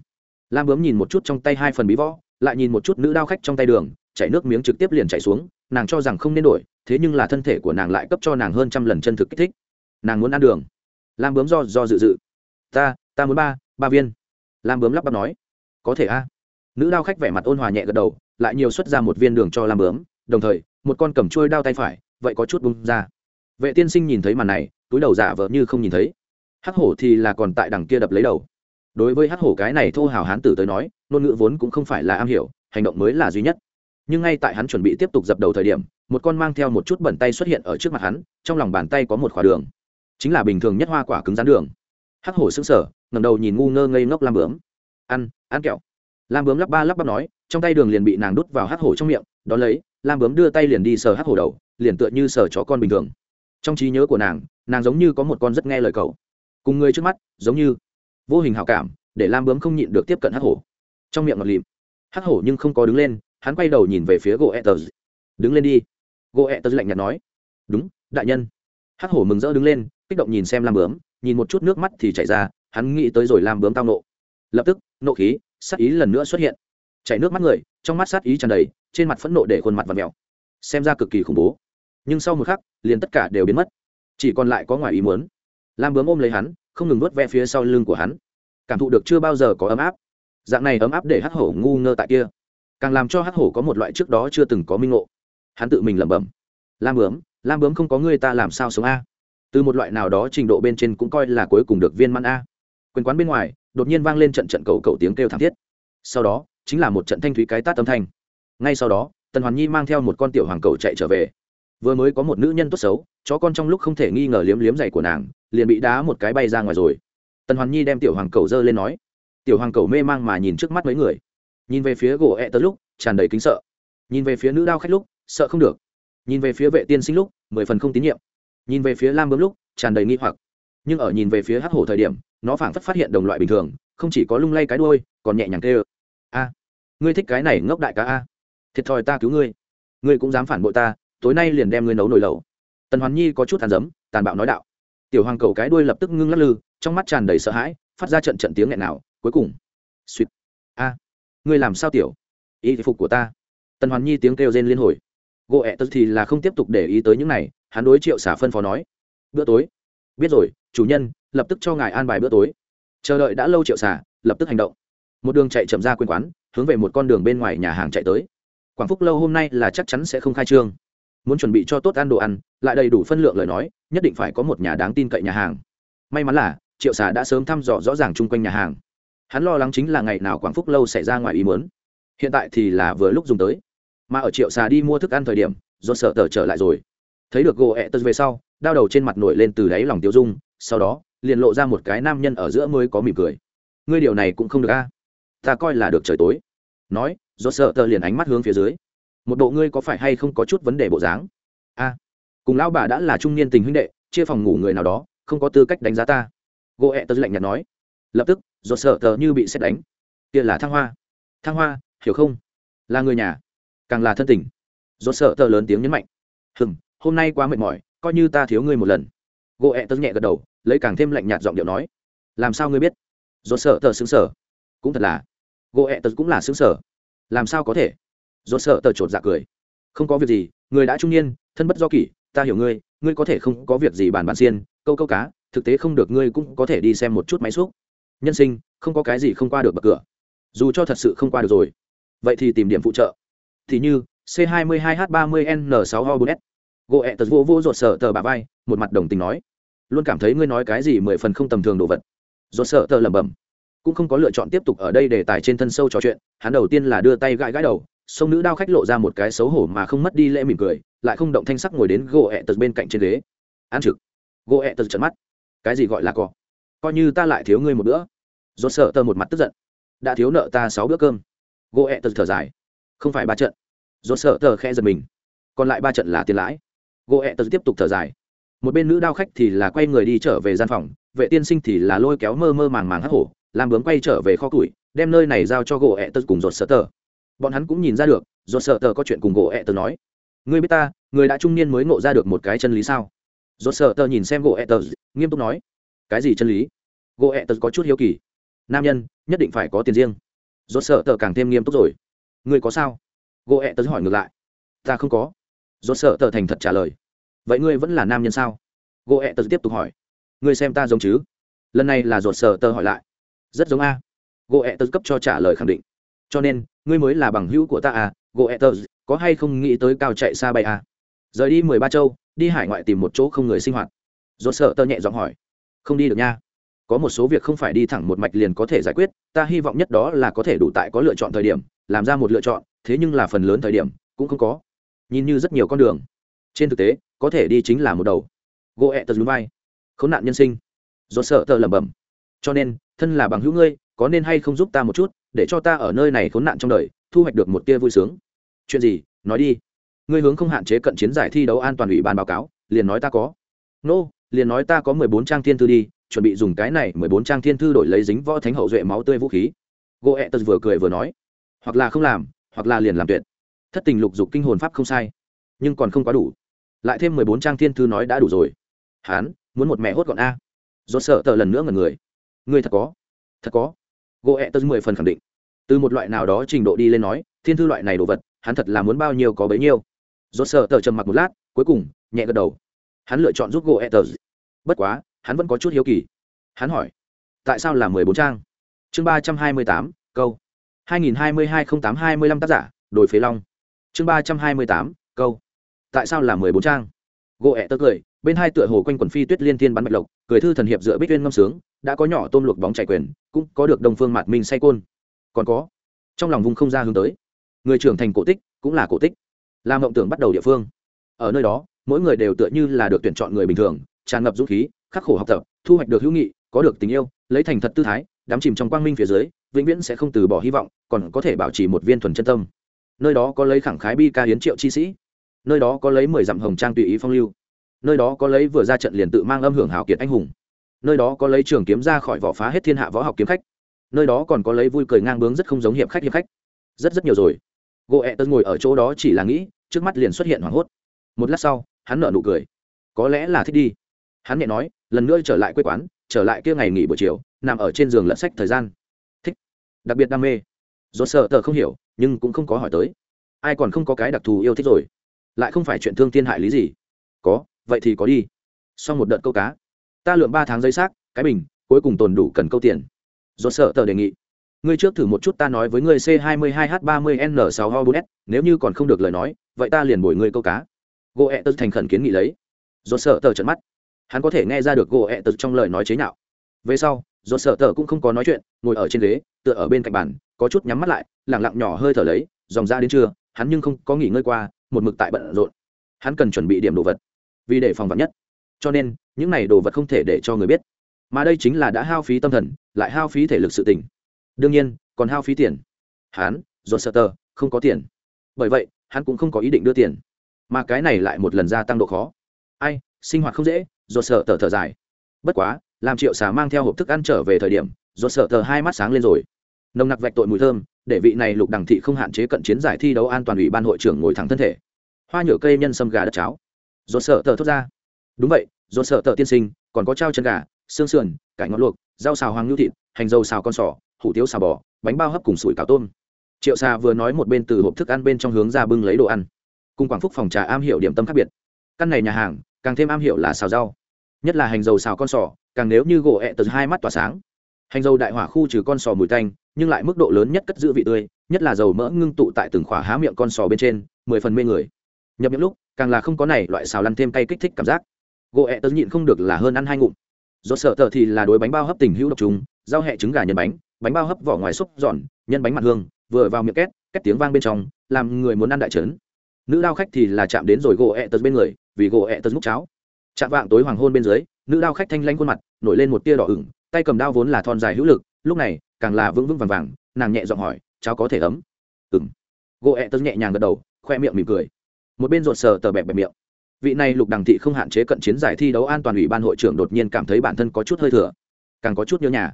Lam bướm nhìn một chút trong tay hai phần bí võ, lại nhìn một chút nữ đao khách trong tay đường, chảy nước miếng trực tiếp liền chảy xuống, nàng cho rằng không nên đổi, thế nhưng là thân thể của nàng lại cấp cho nàng hơn trăm lần chân thực kích thích nàng muốn ăn đường. Lam bướm do do dự dự. Ta ta muốn ba ba viên. Lam bướm lắp bắp nói. Có thể a. Nữ đao khách vẻ mặt ôn hòa nhẹ gật đầu, lại nhiều xuất ra một viên đường cho lam bướm. Đồng thời, một con cầm trôi đao tay phải, vậy có chút bung ra. Vệ tiên sinh nhìn thấy màn này, túi đầu giả vờ như không nhìn thấy. Hắc hổ thì là còn tại đằng kia đập lấy đầu. Đối với hắc hổ cái này thô hào hán tử tới nói, ngôn ngữ vốn cũng không phải là am hiểu, hành động mới là duy nhất. Nhưng ngay tại hắn chuẩn bị tiếp tục dập đầu thời điểm, một con mang theo một chút bẩn tay xuất hiện ở trước mặt hắn, trong lòng bàn tay có một khỏa đường chính là bình thường nhất hoa quả cứng rắn đường. Hắc hổ xứng sở ngầm đầu nhìn ngu ngơ ngây ngốc lam bướm. Ăn ăn kẹo. Lam bướm lắp ba lắp bắp nói, trong tay đường liền bị nàng đút vào hắc hổ trong miệng, đón lấy, lam bướm đưa tay liền đi sờ hắc hổ đầu, liền tựa như sờ chó con bình thường. Trong trí nhớ của nàng nàng giống như có một con rất nghe lời cậu. Cùng người trước mắt, giống như vô hình hảo cảm, để lam bướm không nhịn được tiếp cận hắc hổ. Trong miệng ngọt lịm. Hắc hổ nhưng không có đứng lên, hắn quay đầu nhìn về phía gỗ etters đứng lên đi. Gỗ etters lạnh nhạt nói. Đúng, đại nhân. Hắc hổ mừng rỡ đứng lên kích động nhìn xem lam bướm, nhìn một chút nước mắt thì chảy ra, hắn nghĩ tới rồi lam bướm tao nộ. Lập tức, nộ khí, sát ý lần nữa xuất hiện. Chảy nước mắt người, trong mắt sát ý tràn đầy, trên mặt phẫn nộ để khuôn mặt và mèo. Xem ra cực kỳ khủng bố. Nhưng sau một khắc, liền tất cả đều biến mất. Chỉ còn lại có ngoài ý muốn. Lam bướm ôm lấy hắn, không ngừng nuốt ve phía sau lưng của hắn. Cảm thụ được chưa bao giờ có ấm áp. Dạng này ấm áp để hắc hổ ngu ngơ tại kia. Càng làm cho hắc hổ có một loại trước đó chưa từng có minh ngộ. Hắn tự mình lẩm bẩm. Lam bướm lam bướm không có người ta làm sao sống a? Từ một loại nào đó trình độ bên trên cũng coi là cuối cùng được viên mãn a. Quyền quán bên ngoài, đột nhiên vang lên trận trận cầu cầu tiếng kêu thảm thiết. Sau đó, chính là một trận thanh thúy cái tát âm thanh. Ngay sau đó, tần hoàn nhi mang theo một con tiểu hoàng cầu chạy trở về. Vừa mới có một nữ nhân tốt xấu, chó con trong lúc không thể nghi ngờ liếm liếm giày của nàng, liền bị đá một cái bay ra ngoài rồi. Tần hoàn nhi đem tiểu hoàng cầu dơ lên nói. Tiểu hoàng cầu mê mang mà nhìn trước mắt mấy người. Nhìn về phía gỗ ẹ tớ lúc, tràn đầy kính sợ. Nhìn về phía nữ đao khách lúc, sợ không được. Nhìn về phía vệ tiên sinh lúc, mười phần không tín nhiệm nhìn về phía lam bướm lúc, tràn đầy nghi hoặc. Nhưng ở nhìn về phía hắc hổ thời điểm, nó phảng phất phát hiện đồng loại bình thường, không chỉ có lung lay cái đuôi, còn nhẹ nhàng tê ơ a, ngươi thích cái này ngốc đại ca a. Thiệt thòi ta cứu ngươi. Ngươi cũng dám phản bội ta, tối nay liền đem ngươi nấu nồi lẩu. Tần hoàn nhi có chút tàn dấm, tàn bạo nói đạo. Tiểu hoàng cầu cái đuôi lập tức ngưng lắc lư, trong mắt tràn đầy sợ hãi, phát ra trận trận tiếng nghẹn nào, cuối cùng suýt a, ngươi làm sao tiểu? Y phục của ta. Tần hoàn nhi tiếng kêu rên liên hồi gỗ ẹ tật thì là không tiếp tục để ý tới những này, hắn đối triệu xả phân phó nói. Bữa tối. Biết rồi, chủ nhân, lập tức cho ngài an bài bữa tối. Chờ đợi đã lâu triệu xả, lập tức hành động. Một đường chạy chậm ra quên quán, hướng về một con đường bên ngoài nhà hàng chạy tới. Quảng phúc lâu hôm nay là chắc chắn sẽ không khai trương. Muốn chuẩn bị cho tốt ăn đồ ăn, lại đầy đủ phân lượng lời nói, nhất định phải có một nhà đáng tin cậy nhà hàng. May mắn là, triệu xà đã sớm thăm dò rõ ràng chung quanh nhà hàng. Hắn lo lắng chính là ngày nào quảng phúc lâu xảy ra ngoài ý muốn. Hiện tại thì là vừa lúc dùng tới mà ở triệu xà đi mua thức ăn thời điểm, do sợ tờ trở lại rồi. Thấy được gỗ ẹ tật về sau, đau đầu trên mặt nổi lên từ đáy lòng tiêu dung, sau đó, liền lộ ra một cái nam nhân ở giữa mới có mỉm cười. Ngươi điều này cũng không được a. Ta coi là được trời tối. Nói, do sợ tờ liền ánh mắt hướng phía dưới. Một bộ ngươi có phải hay không có chút vấn đề bộ dáng? A. Cùng lão bà đã là trung niên tình huynh đệ, chia phòng ngủ người nào đó, không có tư cách đánh giá ta. Gỗ ẹ tớ lạnh nhạt nói. Lập tức, do sợ tờ như bị xét đánh. Kia là thăng hoa. Thăng hoa, hiểu không? Là người nhà càng là thân tình. Do sợ tờ lớn tiếng nhấn mạnh. Hừm, hôm nay quá mệt mỏi, coi như ta thiếu ngươi một lần. Gỗ ẹ tớ nhẹ gật đầu, lấy càng thêm lạnh nhạt giọng điệu nói. Làm sao ngươi biết? Do sợ tờ xứng sở cũng thật là. Gỗ ẹ tớ cũng là xứng sở làm sao có thể? Do sợ tờ chột dạ cười. Không có việc gì, người đã trung niên, thân bất do kỷ, ta hiểu ngươi ngươi có thể không có việc gì bàn bàn xiên, câu câu cá, thực tế không được ngươi cũng có thể đi xem một chút máy xúc. Nhân sinh, không có cái gì không qua được bậc cửa. Dù cho thật sự không qua được rồi, vậy thì tìm điểm phụ trợ thì như C22H30N6O4S. gỗ ẹ tật vô vô rụt sợ tờ bà vai, một mặt đồng tình nói. Luôn cảm thấy ngươi nói cái gì mười phần không tầm thường đồ vật. Rụt sợ tờ lẩm bẩm. Cũng không có lựa chọn tiếp tục ở đây để tài trên thân sâu trò chuyện, hắn đầu tiên là đưa tay gãi gãi đầu, sông nữ đao khách lộ ra một cái xấu hổ mà không mất đi lễ mỉm cười, lại không động thanh sắc ngồi đến gỗ ẹ tật bên cạnh trên ghế. Ăn trực. Gỗ ẹ tật trận mắt. Cái gì gọi là cọ coi như ta lại thiếu ngươi một bữa. Rụt sợ tờ một mặt tức giận. Đã thiếu nợ ta sáu bữa cơm. Gỗ ẹ tật thở dài không phải ba trận. Dồn sợ tờ khe giật mình. Còn lại ba trận là tiền lãi. Gỗ ẹ tật tiếp tục thở dài. Một bên nữ đao khách thì là quay người đi trở về gian phòng, vệ tiên sinh thì là lôi kéo mơ mơ màng màng hắc hổ, làm bướm quay trở về kho củi, đem nơi này giao cho gỗ ẹ tật cùng dột sợ tờ. Bọn hắn cũng nhìn ra được dột sợ tờ có chuyện cùng gỗ ẹ tật nói. Người biết ta, người đã trung niên mới ngộ ra được một cái chân lý sao? Dột sợ tờ nhìn xem gỗ ẹ tật nghiêm túc nói. Cái gì chân lý? Gỗ ẹ tật có chút hiếu kỳ. Nam nhân, nhất định phải có tiền riêng. Dột sợ tờ càng thêm nghiêm túc rồi ngươi có sao? Gỗ ẹ tật hỏi ngược lại. Ta không có. Dột sợ tờ thành thật trả lời. Vậy ngươi vẫn là nam nhân sao? Gỗ ẹ tiếp tục hỏi. Ngươi xem ta giống chứ? Lần này là dột sợ tờ hỏi lại. Rất giống a. Gỗ ẹ cấp cho trả lời khẳng định. Cho nên, ngươi mới là bằng hữu của ta à? Gỗ ẹ có hay không nghĩ tới cao chạy xa bay à? Rời đi mười ba châu, đi hải ngoại tìm một chỗ không người sinh hoạt. Dột sợ tờ nhẹ giọng hỏi. Không đi được nha. Có một số việc không phải đi thẳng một mạch liền có thể giải quyết, ta hy vọng nhất đó là có thể đủ tại có lựa chọn thời điểm làm ra một lựa chọn thế nhưng là phần lớn thời điểm cũng không có. Nhìn như rất nhiều con đường. Trên thực tế có thể đi chính là một đầu. Gỗ ẹ tật núi vai. Khốn nạn nhân sinh. Do sợ tờ lẩm bẩm. Cho nên thân là bằng hữu ngươi có nên hay không giúp ta một chút để cho ta ở nơi này khốn nạn trong đời thu hoạch được một tia vui sướng? Chuyện gì? Nói đi. Ngươi hướng không hạn chế cận chiến giải thi đấu an toàn ủy ban báo cáo liền nói ta có. Nô、no, liền nói ta có mười bốn trang thiên thư đi chuẩn bị dùng cái này mười bốn trang thiên thư đổi lấy dính võ thánh hậu duệ máu tươi vũ khí. Gỗ ẹ tật vừa cười vừa nói hoặc là không làm, hoặc là liền làm tuyệt. Thất tình lục dục kinh hồn pháp không sai, nhưng còn không quá đủ. Lại thêm mười bốn trang thiên thư nói đã đủ rồi. Hán, muốn một mẹ hốt gọn a. Do sợ tờ lần nữa ngần người. Người thật có thật có. Gỗ ẹ tớ mười phần khẳng định. Từ một loại nào đó trình độ đi lên nói, thiên thư loại này đồ vật, hắn thật là muốn bao nhiêu có bấy nhiêu. Do sợ tờ trầm mặc một lát, cuối cùng, nhẹ gật đầu. Hắn lựa chọn giúp gỗ ẹ tớ. Bất quá, hắn vẫn có chút hiếu kỳ. Hắn hỏi, tại sao là mười bốn trang? Chương ba trăm hai mươi tám, câu hai nghìn hai mươi hai không tám hai mươi lăm tác giả đổi phế long. Chương ba trăm hai mươi tám, câu. Tại sao là mười bốn trang? Gỗ ẹ tơ cười, bên hai tựa hồ quanh quần phi tuyết liên thiên bắn bạch lộc, cười thư thần hiệp dựa bích tuyên ngâm sướng, đã có nhỏ tôm luộc bóng chạy quyền, cũng có được đồng phương mạt minh say côn. Còn có, trong lòng vùng không ra hướng tới, người trưởng thành cổ tích cũng là cổ tích làm mộng tưởng bắt đầu địa phương. Ở nơi đó, mỗi người đều tựa như là được tuyển chọn người bình thường, tràn ngập dũng khí, khắc khổ học tập, thu hoạch được hữu nghị, có được tình yêu, lấy thành thật tư thái, đắm chìm trong quang minh phía dưới vĩnh viễn sẽ không từ bỏ hy vọng, còn có thể bảo trì một viên thuần chân tâm. Nơi đó có lấy khẳng khái bi ca hiến triệu chi sĩ. Nơi đó có lấy mười dặm hồng trang tùy ý phong lưu. Nơi đó có lấy vừa ra trận liền tự mang âm hưởng hào kiệt anh hùng. Nơi đó có lấy trường kiếm ra khỏi vỏ phá hết thiên hạ võ học kiếm khách. Nơi đó còn có lấy vui cười ngang bướng rất không giống hiệp khách hiệp khách. Rất rất nhiều rồi. Gỗ ẹ tân ngồi ở chỗ đó chỉ là nghĩ, trước mắt liền xuất hiện hoảng hốt. Một lát sau, hắn nở nụ cười. Có lẽ là thích đi. Hắn nhẹ nói, lần nữa trở lại quê quán, trở lại kia ngày nghỉ buổi chiều, nằm ở trên giường lật sách thời gian đặc biệt đam mê. Do sợ tờ không hiểu, nhưng cũng không có hỏi tới. Ai còn không có cái đặc thù yêu thích rồi? Lại không phải chuyện thương thiên hại lý gì. Có, vậy thì có đi. Sau một đợt câu cá. Ta lượm ba tháng giấy xác, cái bình, cuối cùng tồn đủ cần câu tiền. Do sợ tờ đề nghị. Ngươi trước thử một chút ta nói với ngươi c 22 h 30 n 6 ho 4 s, nếu như còn không được lời nói, vậy ta liền bồi ngươi câu cá. Gỗ ẹ tật thành khẩn kiến nghị lấy. Do sợ tờ trận mắt. Hắn có thể nghe ra được gỗ ẹ tật trong lời nói chế nhạo. Về sau do sợ tờ cũng không có nói chuyện, ngồi ở trên ghế, tựa ở bên cạnh bàn, có chút nhắm mắt lại, lẳng lặng nhỏ hơi thở lấy, dòng ra đến trưa, hắn nhưng không có nghỉ ngơi qua, một mực tại bận rộn. Hắn cần chuẩn bị điểm đồ vật, vì để phòng vật nhất. Cho nên, những này đồ vật không thể để cho người biết. Mà đây chính là đã hao phí tâm thần, lại hao phí thể lực sự tỉnh đương nhiên, còn hao phí tiền. Hắn do sợ tờ, không có tiền. Bởi vậy, hắn cũng không có ý định đưa tiền. Mà cái này lại một lần gia tăng độ khó. Ai, sinh hoạt không dễ do sợ tờ thở dài. Bất quá làm triệu xà mang theo hộp thức ăn trở về thời điểm do sợ tờ hai mắt sáng lên rồi. Nồng nặc vạch tội mùi thơm, để vị này lục đằng thị không hạn chế cận chiến giải thi đấu an toàn ủy ban hội trưởng ngồi thẳng thân thể. Hoa nhựa cây nhân sâm gà đất cháo. Do sợ tờ thốt ra. Đúng vậy do sợ tờ tiên sinh, còn có trao chân gà, xương sườn, cải ngọt luộc, rau xào hoàng lưu thịt, hành dầu xào con sỏ hủ tiếu xào bò, bánh bao hấp cùng sủi cảo tôm. Triệu xà vừa nói một bên từ hộp thức ăn bên trong hướng ra bưng lấy đồ ăn. Cùng quảng phúc phòng trà am hiểu điểm tâm khác biệt. Căn này nhà hàng, càng thêm am hiểu là xào rau. Nhất là hành dầu xào con sò càng nếu như gỗ ẹ từ hai mắt tỏa sáng. Hành dầu đại hỏa khu trừ con sò mùi tanh, nhưng lại mức độ lớn nhất cất giữ vị tươi, nhất là dầu mỡ ngưng tụ tại từng khỏa há miệng con sò bên trên, mười phần mê người. Nhập những lúc, càng là không có này loại xào lăn thêm cay kích thích cảm giác. Gỗ ẹ tớ nhịn không được là hơn ăn hai ngụm. Do sợ tờ thì là đối bánh bao hấp tình hữu độc trùng, rau hẹ trứng gà nhân bánh bánh bao hấp vỏ ngoài xúc giòn, nhân bánh mặt hương, vừa vào miệng két két tiếng vang bên trong, làm người muốn ăn đại trấn. Nữ đao khách thì là chạm đến rồi gỗ ẹ tật bên người, vì gỗ ẹ tật múc cháo. Chạm vạng tối hoàng hôn bên dưới nữ đao khách thanh lanh khuôn mặt, nổi lên một tia đỏ ửng, tay cầm đao vốn là thon dài hữu lực, lúc này, càng là vững vững vàng vàng, nàng nhẹ giọng hỏi, cháu có thể ấm? Ừng gỗ ẹ e tớ nhẹ nhàng gật đầu, khoe miệng mỉm cười. Một bên rột sờ tờ bẹp bẹp miệng. Vị này lục đằng thị không hạn chế cận chiến giải thi đấu an toàn ủy ban hội trưởng đột nhiên cảm thấy bản thân có chút hơi thừa. Càng có chút nhớ nhà.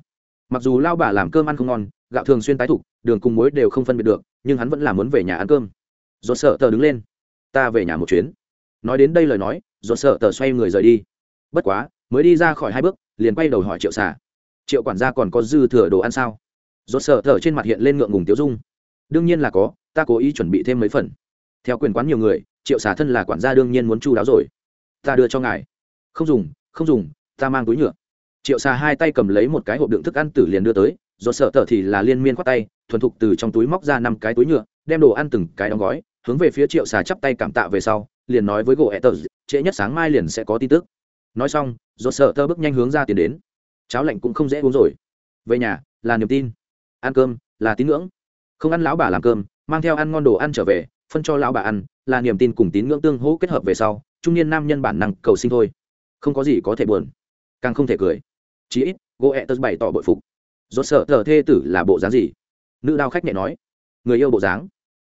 Mặc dù lao bà làm cơm ăn không ngon, gạo thường xuyên tái thục đường cùng muối đều không phân biệt được, nhưng hắn vẫn là muốn về nhà ăn cơm. Rột sợ tờ đứng lên. Ta về nhà một chuyến. Nói đến đây lời nói rột sợ tờ xoay người rời đi. Bất quá mới đi ra khỏi hai bước, liền quay đầu hỏi triệu xà. Triệu quản gia còn có dư thừa đồ ăn sao? Rốt sợ thở trên mặt hiện lên ngượng ngùng tiêu dung. Đương nhiên là có, ta cố ý chuẩn bị thêm mấy phần. Theo quyền quán nhiều người, triệu xà thân là quản gia đương nhiên muốn chu đáo rồi. Ta đưa cho ngài. Không dùng không dùng, ta mang túi nhựa. Triệu xà hai tay cầm lấy một cái hộp đựng thức ăn tử liền đưa tới, rốt sợ thở thì là liên miên khoát tay, thuần thục từ trong túi móc ra năm cái túi nhựa, đem đồ ăn từng cái đóng gói, hướng về phía triệu xà chắp tay cảm tạ về sau, liền nói với gỗ hẹ tờ trễ nhất sáng mai liền sẽ có tin tức nói xong do sợ tơ bước nhanh hướng ra tiền đến. Cháo lạnh cũng không dễ uống rồi. Về nhà, là niềm tin. Ăn cơm, là tín ngưỡng. Không ăn lão bà làm cơm, mang theo ăn ngon đồ ăn trở về, phân cho lão bà ăn, là niềm tin cùng tín ngưỡng tương hỗ kết hợp về sau, trung niên nam nhân bản năng cầu sinh thôi. Không có gì có thể buồn, càng không thể cười. Chí ít gỗ ẹ tớ bày tỏ bội phục. Do sợ tờ thê tử là bộ dáng gì? Nữ đao khách nhẹ nói. Người yêu bộ dáng.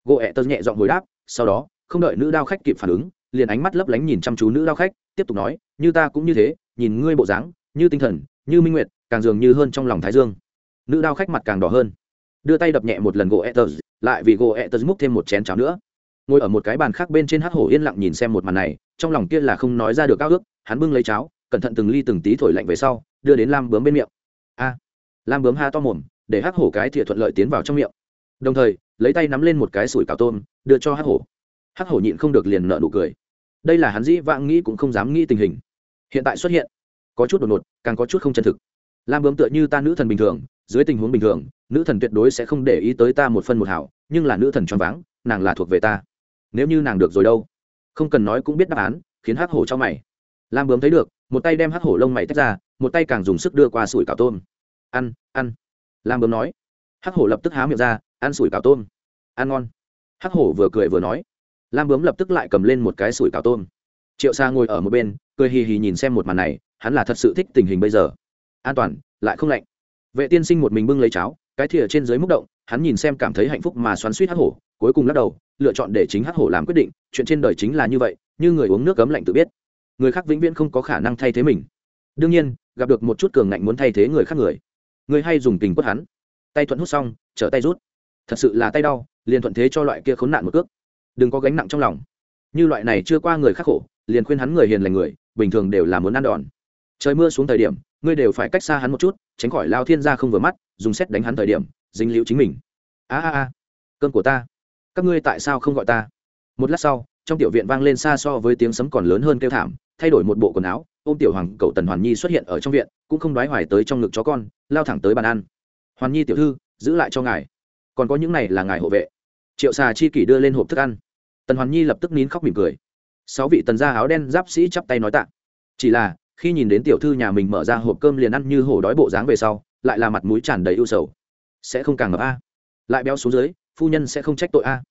Gỗ ẹ tớ nhẹ dọn hồi đáp, sau đó, không đợi nữ đao khách kịp phản ứng liền ánh mắt lấp lánh nhìn chăm chú nữ lao khách, tiếp tục nói, như ta cũng như thế, nhìn ngươi bộ dáng, như tinh thần, như minh nguyệt, càng dường như hơn trong lòng thái dương. Nữ đao khách mặt càng đỏ hơn. Đưa tay đập nhẹ một lần gỗ etters lại vì gỗ etters múc thêm một chén cháo nữa. Ngồi ở một cái bàn khác bên trên hát hổ yên lặng nhìn xem một màn này, trong lòng kia là không nói ra được cao ước, hắn bưng lấy cháo, cẩn thận từng ly từng tí thổi lạnh về sau, đưa đến lam bướm bên miệng. A. Lam bướm ha to mồm, để hát hổ cái thìa thuận lợi tiến vào trong miệng. Đồng thời, lấy tay nắm lên một cái sủi cào tôm, đưa cho hát hổ. Hắc hổ nhịn không được liền nợ nụ cười. Đây là hắn dĩ vãng nghĩ cũng không dám nghĩ tình hình. Hiện tại xuất hiện, có chút đột ngột, càng có chút không chân thực. Lam bướm tựa như ta nữ thần bình thường, dưới tình huống bình thường, nữ thần tuyệt đối sẽ không để ý tới ta một phân một hảo, nhưng là nữ thần choáng váng, nàng là thuộc về ta. Nếu như nàng được rồi đâu? Không cần nói cũng biết đáp án, khiến hắc hổ cho mày. Lam bướm thấy được, một tay đem hắc hổ lông mày tách ra, một tay càng dùng sức đưa qua sủi cảo tôm. Ăn ăn. Lam bướm nói. Hắc hổ lập tức há miệng ra, ăn sủi cảo tôm. Ăn ngon. Hắc hổ vừa cười vừa nói lam bướm lập tức lại cầm lên một cái sủi cảo tôm. Triệu sa ngồi ở một bên, cười hì hì nhìn xem một màn này, hắn là thật sự thích tình hình bây giờ. An toàn, lại không lạnh. Vệ tiên sinh một mình bưng lấy cháo, cái thìa trên dưới múc động, hắn nhìn xem cảm thấy hạnh phúc mà xoắn suýt hắc hổ, cuối cùng lắc đầu, lựa chọn để chính hắc hổ làm quyết định, chuyện trên đời chính là như vậy, như người uống nước cấm lạnh tự biết. Người khác vĩnh viễn không có khả năng thay thế mình. Đương nhiên, gặp được một chút cường ngạnh muốn thay thế người khác người. Người hay dùng tình quất hắn. Tay thuận hút xong, trở tay rút. Thật sự là tay đau, liền thuận thế cho loại kia khốn nạn một cước đừng có gánh nặng trong lòng. Như loại này chưa qua người khắc khổ, liền khuyên hắn người hiền lành người, bình thường đều là muốn ăn đòn. Trời mưa xuống thời điểm, ngươi đều phải cách xa hắn một chút, tránh khỏi lao thiên ra không vừa mắt, dùng xét đánh hắn thời điểm, dính liễu chính mình. A a a, cơn của ta. Các ngươi tại sao không gọi ta? Một lát sau, trong tiểu viện vang lên xa so với tiếng sấm còn lớn hơn kêu thảm, thay đổi một bộ quần áo, ôm tiểu hoàng cậu tần hoàn nhi xuất hiện ở trong viện, cũng không đoái hoài tới trong ngực chó con, lao thẳng tới bàn ăn. Hoàn nhi tiểu thư, giữ lại cho ngài. Còn có những này là ngài hộ vệ. Triệu xà chi kỷ đưa lên hộp thức ăn tần hoàn nhi lập tức nín khóc mỉm cười. Sáu vị tần gia áo đen giáp sĩ chắp tay nói tạ. Chỉ là, khi nhìn đến tiểu thư nhà mình mở ra hộp cơm liền ăn như hổ đói bộ dáng về sau, lại là mặt mũi tràn đầy ưu sầu. Sẽ không càng ngập a. Lại béo xuống dưới, phu nhân sẽ không trách tội a.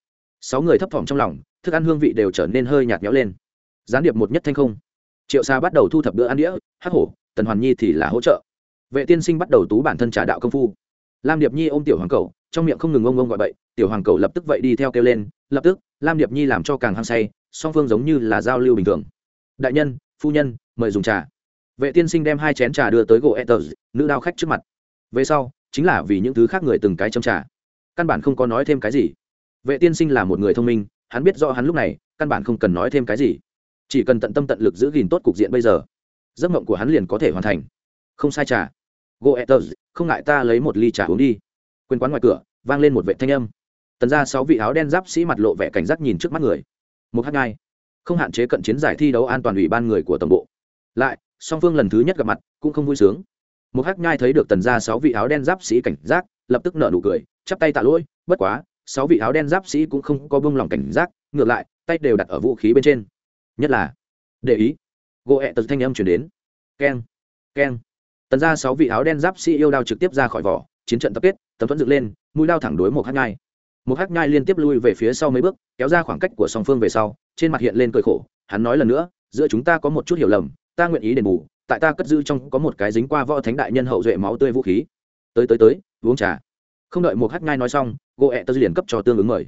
Sáu người thấp thỏm trong lòng, thức ăn hương vị đều trở nên hơi nhạt nhẽo lên. Gián điệp một nhất thanh không. Triệu xa bắt đầu thu thập bữa ăn đĩa, hắc hổ, tần hoàn nhi thì là hỗ trợ. Vệ tiên sinh bắt đầu tú bản thân trà đạo công phu. Lam điệp nhi ôm tiểu hoàng cầu, trong miệng không ngừng ông ông gọi bậy, tiểu hoàng cầu lập tức vậy đi theo kêu lên, lập tức lam điệp nhi làm cho càng hăng say, song phương giống như là giao lưu bình thường. Đại nhân, phu nhân, mời dùng trà. Vệ tiên sinh đem hai chén trà đưa tới gỗ etters nữ đao khách trước mặt. Về sau, chính là vì những thứ khác người từng cái châm trà. Căn bản không có nói thêm cái gì. Vệ tiên sinh là một người thông minh, hắn biết rõ hắn lúc này, căn bản không cần nói thêm cái gì. Chỉ cần tận tâm tận lực giữ gìn tốt cục diện bây giờ, giấc mộng của hắn liền có thể hoàn thành. Không sai trà. Gỗ etters không ngại ta lấy một ly trà uống đi. Quên quán ngoài cửa, vang lên một vệ thanh âm tần ra sáu vị áo đen giáp sĩ mặt lộ vẻ cảnh giác nhìn trước mắt người. Một h ngai. Không hạn chế cận chiến giải thi đấu an toàn ủy ban người của tổng bộ. Lại, song phương lần thứ nhất gặp mặt, cũng không vui sướng. Một hắc nhai thấy được tần ra sáu vị áo đen giáp sĩ cảnh giác, lập tức nở nụ cười, chắp tay tạ lỗi, bất quá, sáu vị áo đen giáp sĩ cũng không có bông lòng cảnh giác, ngược lại, tay đều đặt ở vũ khí bên trên. Nhất là, để ý, gỗ hẹ tật thanh âm chuyển đến. Keng keng. Tần ra sáu vị áo đen giáp sĩ yêu đao trực tiếp ra khỏi vỏ, chiến trận tập kết, tấm thuẫn dựng lên, mũi lao thẳng đối một hắc nhai một hắc nhai liên tiếp lui về phía sau mấy bước, kéo ra khoảng cách của song phương về sau, trên mặt hiện lên cười khổ, hắn nói lần nữa, giữa chúng ta có một chút hiểu lầm, ta nguyện ý đền bù, tại ta cất giữ trong có một cái dính qua võ thánh đại nhân hậu duệ máu tươi vũ khí. Tới tới tới, uống trà. Không đợi một hắc nhai nói xong gỗ ẹ e tơ liền cấp cho tương ứng mời.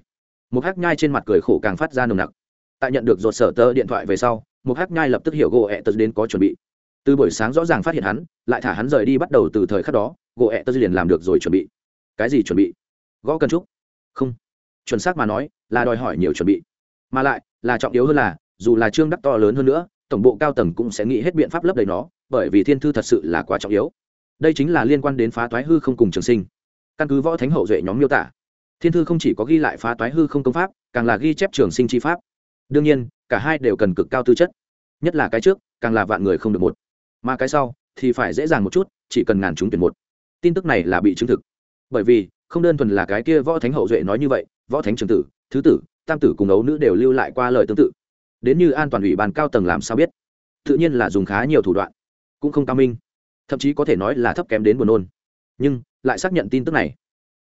Một hắc nhai trên mặt cười khổ càng phát ra nồng nặc. Tại nhận được ruột sở tơ điện thoại về sau một hắc nhai lập tức hiểu gỗ ẹ e tơ đến có chuẩn bị. Từ buổi sáng rõ ràng phát hiện hắn, lại thả hắn rời đi bắt đầu từ thời khắc đó gỗ ẹ e tơ liền làm được rồi chuẩn bị. Cái gì chuẩn bị? Gõ cần trúc không. Chuẩn xác mà nói, là đòi hỏi nhiều chuẩn bị. Mà lại, là trọng yếu hơn là, dù là trương đắc to lớn hơn nữa, tổng bộ cao tầng cũng sẽ nghĩ hết biện pháp lấp đầy nó, bởi vì thiên thư thật sự là quá trọng yếu. Đây chính là liên quan đến phá toái hư không cùng trường sinh. Căn cứ võ thánh hậu duệ nhóm miêu tả, thiên thư không chỉ có ghi lại phá toái hư không công pháp, càng là ghi chép trường sinh chi pháp. Đương nhiên, cả hai đều cần cực cao tư chất. Nhất là cái trước, càng là vạn người không được một. Mà cái sau, thì phải dễ dàng một chút, chỉ cần ngàn chúng tuyển một. Tin tức này là bị chứng thực. Bởi vì không đơn thuần là cái kia võ thánh hậu duệ nói như vậy, võ thánh trường tử, thứ tử, tam tử cùng ấu nữ đều lưu lại qua lời tương tự. Đến như an toàn ủy ban cao tầng làm sao biết? Tự nhiên là dùng khá nhiều thủ đoạn, cũng không cao minh, thậm chí có thể nói là thấp kém đến buồn nôn. Nhưng, lại xác nhận tin tức này.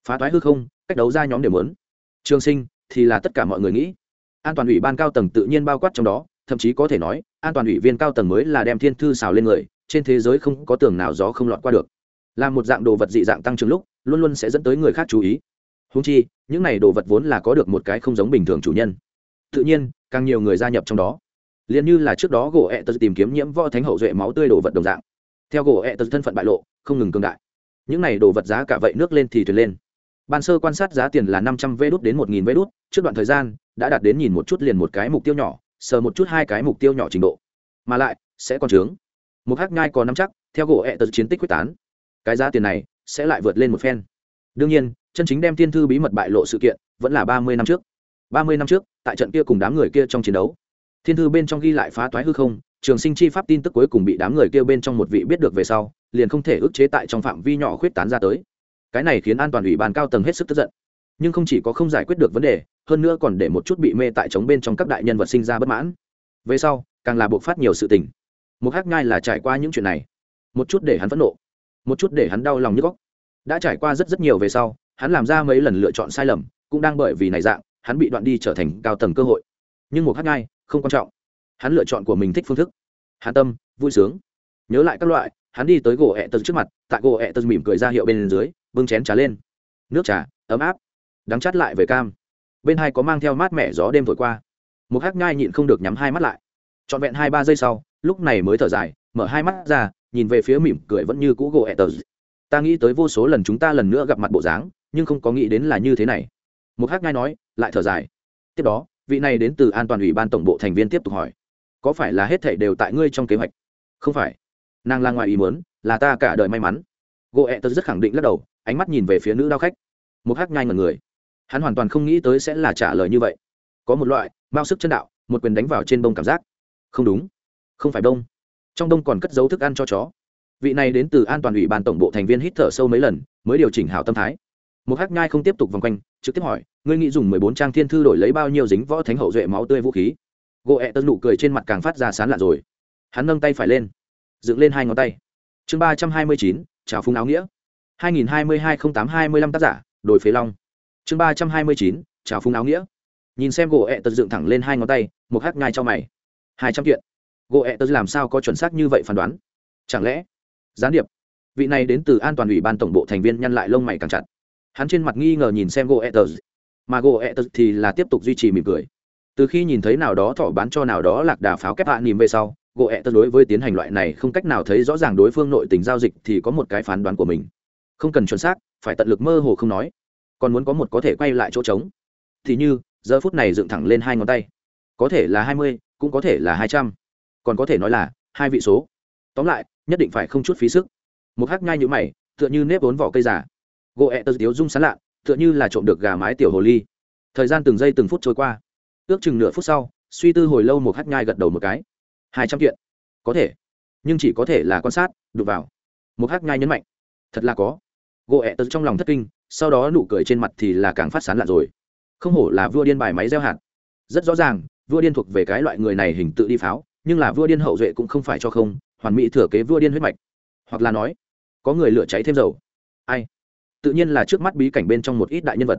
Phá toái hư không, cách đấu ra nhóm đều muốn. Trường sinh, thì là tất cả mọi người nghĩ. An toàn ủy ban cao tầng tự nhiên bao quát trong đó, thậm chí có thể nói, an toàn ủy viên cao tầng mới là đem thiên thư xào lên người, trên thế giới không có tường nào gió không lọt qua được là một dạng đồ vật dị dạng tăng trưởng lúc, luôn luôn sẽ dẫn tới người khác chú ý. Húng chi, những này đồ vật vốn là có được một cái không giống bình thường chủ nhân. Tự nhiên, càng nhiều người gia nhập trong đó. Liền như là trước đó gỗ ẹ tật tìm kiếm nhiễm võ thánh hậu duệ máu tươi đồ vật đồng dạng. Theo gỗ ẹ tật thân phận bại lộ, không ngừng cường đại. Những này đồ vật giá cả vậy nước lên thì thuyền lên. Ban sơ quan sát giá tiền là năm trăm vê đốt đến một nghìn vê đốt trước đoạn thời gian, đã đạt đến nhìn một chút liền một cái mục tiêu nhỏ, sờ một chút hai cái mục tiêu nhỏ trình độ. Mà lại, sẽ còn trướng. Một hắc nhai còn nắm chắc, theo gỗ ẹ tật chiến tích quyết tán cái giá tiền này sẽ lại vượt lên một phen. Đương nhiên, chân chính đem thiên thư bí mật bại lộ sự kiện vẫn là ba mươi năm trước. Ba mươi năm trước, tại trận kia cùng đám người kia trong chiến đấu, thiên thư bên trong ghi lại phá toái hư không, trường sinh chi pháp tin tức cuối cùng bị đám người kia bên trong một vị biết được về sau, liền không thể ức chế tại trong phạm vi nhỏ khuyết tán ra tới. Cái này khiến an toàn ủy ban cao tầng hết sức tức giận. Nhưng không chỉ có không giải quyết được vấn đề, hơn nữa còn để một chút bị mê tại chống bên trong các đại nhân vật sinh ra bất mãn. Về sau, càng là buộc phát nhiều sự tình. Một khác ngay là trải qua những chuyện này, một chút để hắn phẫn nộ một chút để hắn đau lòng như góc. Đã trải qua rất rất nhiều về sau, hắn làm ra mấy lần lựa chọn sai lầm, cũng đang bởi vì này dạng, hắn bị đoạn đi trở thành cao tầng cơ hội. Nhưng một hát ngay không quan trọng. Hắn lựa chọn của mình thích phương thức. Hắn tâm, vui sướng. Nhớ lại các loại, hắn đi tới gỗ ẹ tật trước mặt, tại gỗ ẹ tật mỉm cười ra hiệu bên dưới, bưng chén trà lên. Nước trà, ấm áp. Đắng chát lại về cam. Bên hai có mang theo mát mẻ gió đêm thổi qua. Một hát ngai nhịn không được nhắm hai mắt lại. Trọn vẹn hai ba giây sau, lúc này mới thở dài, mở hai mắt ra nhìn về phía mỉm cười vẫn như cũ gỗ ẹ tật ta nghĩ tới vô số lần chúng ta lần nữa gặp mặt bộ dáng, nhưng không có nghĩ đến là như thế này. Một hát ngay nói, lại thở dài. Tiếp đó, vị này đến từ an toàn ủy ban tổng bộ thành viên tiếp tục hỏi, có phải là hết thảy đều tại ngươi trong kế hoạch? Không phải. Nàng là ngoài ý muốn, là ta cả đời may mắn. Gỗ ẹ tật rất khẳng định lắc đầu, ánh mắt nhìn về phía nữ đao khách. Một hát ngay ngần người. Hắn hoàn toàn không nghĩ tới sẽ là trả lời như vậy. Có một loại mao sức chân đạo, một quyền đánh vào trên bông cảm giác. Không đúng. Không phải bông trong đông còn cất dấu thức ăn cho chó. Vị này đến từ an toàn ủy ban tổng bộ thành viên hít thở sâu mấy lần, mới điều chỉnh hảo tâm thái. Một hắc nhai không tiếp tục vòng quanh, trực tiếp hỏi, ngươi nghĩ dùng mười bốn trang thiên thư đổi lấy bao nhiêu dính võ thánh hậu duệ máu tươi vũ khí? Gỗ ẹ tân nụ cười trên mặt càng phát ra sán lạ rồi. Hắn nâng tay phải lên, dựng lên hai ngón tay. Chương ba trăm hai mươi chín, chào phung áo nghĩa. Hai nghìn hai mươi hai n h ì n tám hai mươi lăm tác giả, đồi phế long. Chương ba trăm hai mươi chín, chào phung áo nghĩa. Nhìn xem gỗ ẹ tật dựng thẳng lên hai ngón tay, một hắc nhai cho mày. Hai trăm kiện gỗ ẹ tớ làm sao có chuẩn xác như vậy phán đoán? Chẳng lẽ? Gián điệp. Vị này đến từ an toàn ủy ban tổng bộ thành viên nhăn lại lông mày càng chặt. Hắn trên mặt nghi ngờ nhìn xem gỗ etters mà gỗ etters thì là tiếp tục duy trì mỉm cười. Từ khi nhìn thấy nào đó thỏ bán cho nào đó lạc đà pháo kép hạ nìm về sau, gỗ etters đối với tiến hành loại này không cách nào thấy rõ ràng đối phương nội tình giao dịch thì có một cái phán đoán của mình. Không cần chuẩn xác, phải tận lực mơ hồ không nói. Còn muốn có một có thể quay lại chỗ trống. Thì như, giờ phút này dựng thẳng lên hai ngón tay. Có thể là hai mươi, cũng có thể là hai trăm còn có thể nói là hai vị số. Tóm lại, nhất định phải không chút phí sức. Một hắc nhai như mày, tựa như nếp vốn vỏ cây giả gỗ ẹ e tơ tiếu rung sán lạ, tựa như là trộm được gà mái tiểu hồ ly. Thời gian từng giây từng phút trôi qua. Ước chừng nửa phút sau, suy tư hồi lâu một hắc nhai gật đầu một cái. Hai trăm kiện. Có thể. Nhưng chỉ có thể là quan sát đụt vào. Một hắc nhai nhấn mạnh. Thật là có. Gỗ ẹ e tơ trong lòng thất kinh, sau đó nụ cười trên mặt thì là càng phát sán lạ rồi. Không hổ là vua điên bài máy gieo hạt. Rất rõ ràng, vua điên thuộc về cái loại người này hình tự đi pháo nhưng là vua điên hậu duệ cũng không phải cho không, hoàn mỹ thừa kế vua điên huyết mạch. Hoặc là nói, có người lửa cháy thêm dầu. Ai? Tự nhiên là trước mắt bí cảnh bên trong một ít đại nhân vật.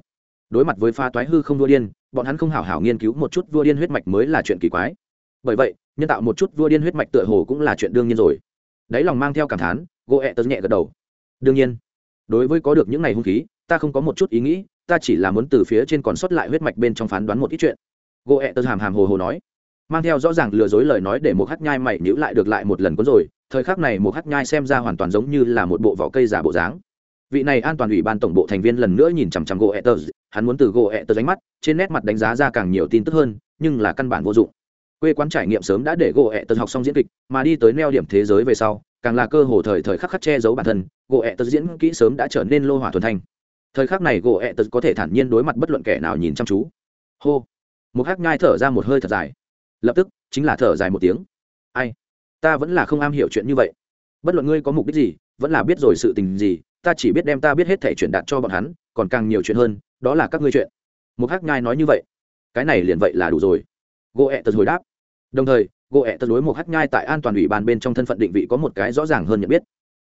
Đối mặt với pha toái hư không vua điên, bọn hắn không hảo hảo nghiên cứu một chút vua điên huyết mạch mới là chuyện kỳ quái. Bởi vậy, nhân tạo một chút vua điên huyết mạch tựa hồ cũng là chuyện đương nhiên rồi. Đáy lòng mang theo cảm thán gỗ ẹ tớ nhẹ gật đầu. Đương nhiên, đối với có được những ngày hung khí, ta không có một chút ý nghĩ, ta chỉ là muốn từ phía trên còn sót lại huyết mạch bên trong phán đoán một ít chuyện. Gỗ ẹ tớ hàm hàm hồ hồ nói mang theo rõ ràng lừa dối lời nói để một hắc nhai mày nhữ lại được lại một lần cuốn rồi, thời khắc này một hắc nhai xem ra hoàn toàn giống như là một bộ vỏ cây giả bộ dáng. Vị này an toàn ủy ban tổng bộ thành viên lần nữa nhìn chằm chằm gỗ etters hắn muốn từ gỗ etters ánh mắt, trên nét mặt đánh giá ra càng nhiều tin tức hơn, nhưng là căn bản vô dụng. Quê quán trải nghiệm sớm đã để gỗ etters học xong diễn kịch, mà đi tới neo điểm thế giới về sau, càng là cơ hồ thời thời khắc khắc che giấu bản thân gỗ etters diễn kỹ sớm đã trở nên lô hỏa thuần thanh. Thời khắc này gỗ etters có thể thản nhiên đối mặt bất luận kẻ nào nhìn chăm chú. Hô. Một hắc nhai thở ra một hơi thật dài lập tức chính là thở dài một tiếng. Ai? Ta vẫn là không am hiểu chuyện như vậy. Bất luận ngươi có mục đích gì, vẫn là biết rồi sự tình gì, ta chỉ biết đem ta biết hết thể chuyện đạt cho bọn hắn, còn càng nhiều chuyện hơn, đó là các ngươi chuyện. Một hắc nhai nói như vậy. Cái này liền vậy là đủ rồi. Gỗ ẹ tật hồi đáp. Đồng thời, gỗ ẹ tật đối một hắc nhai tại an toàn ủy ban bên trong thân phận định vị có một cái rõ ràng hơn nhận biết.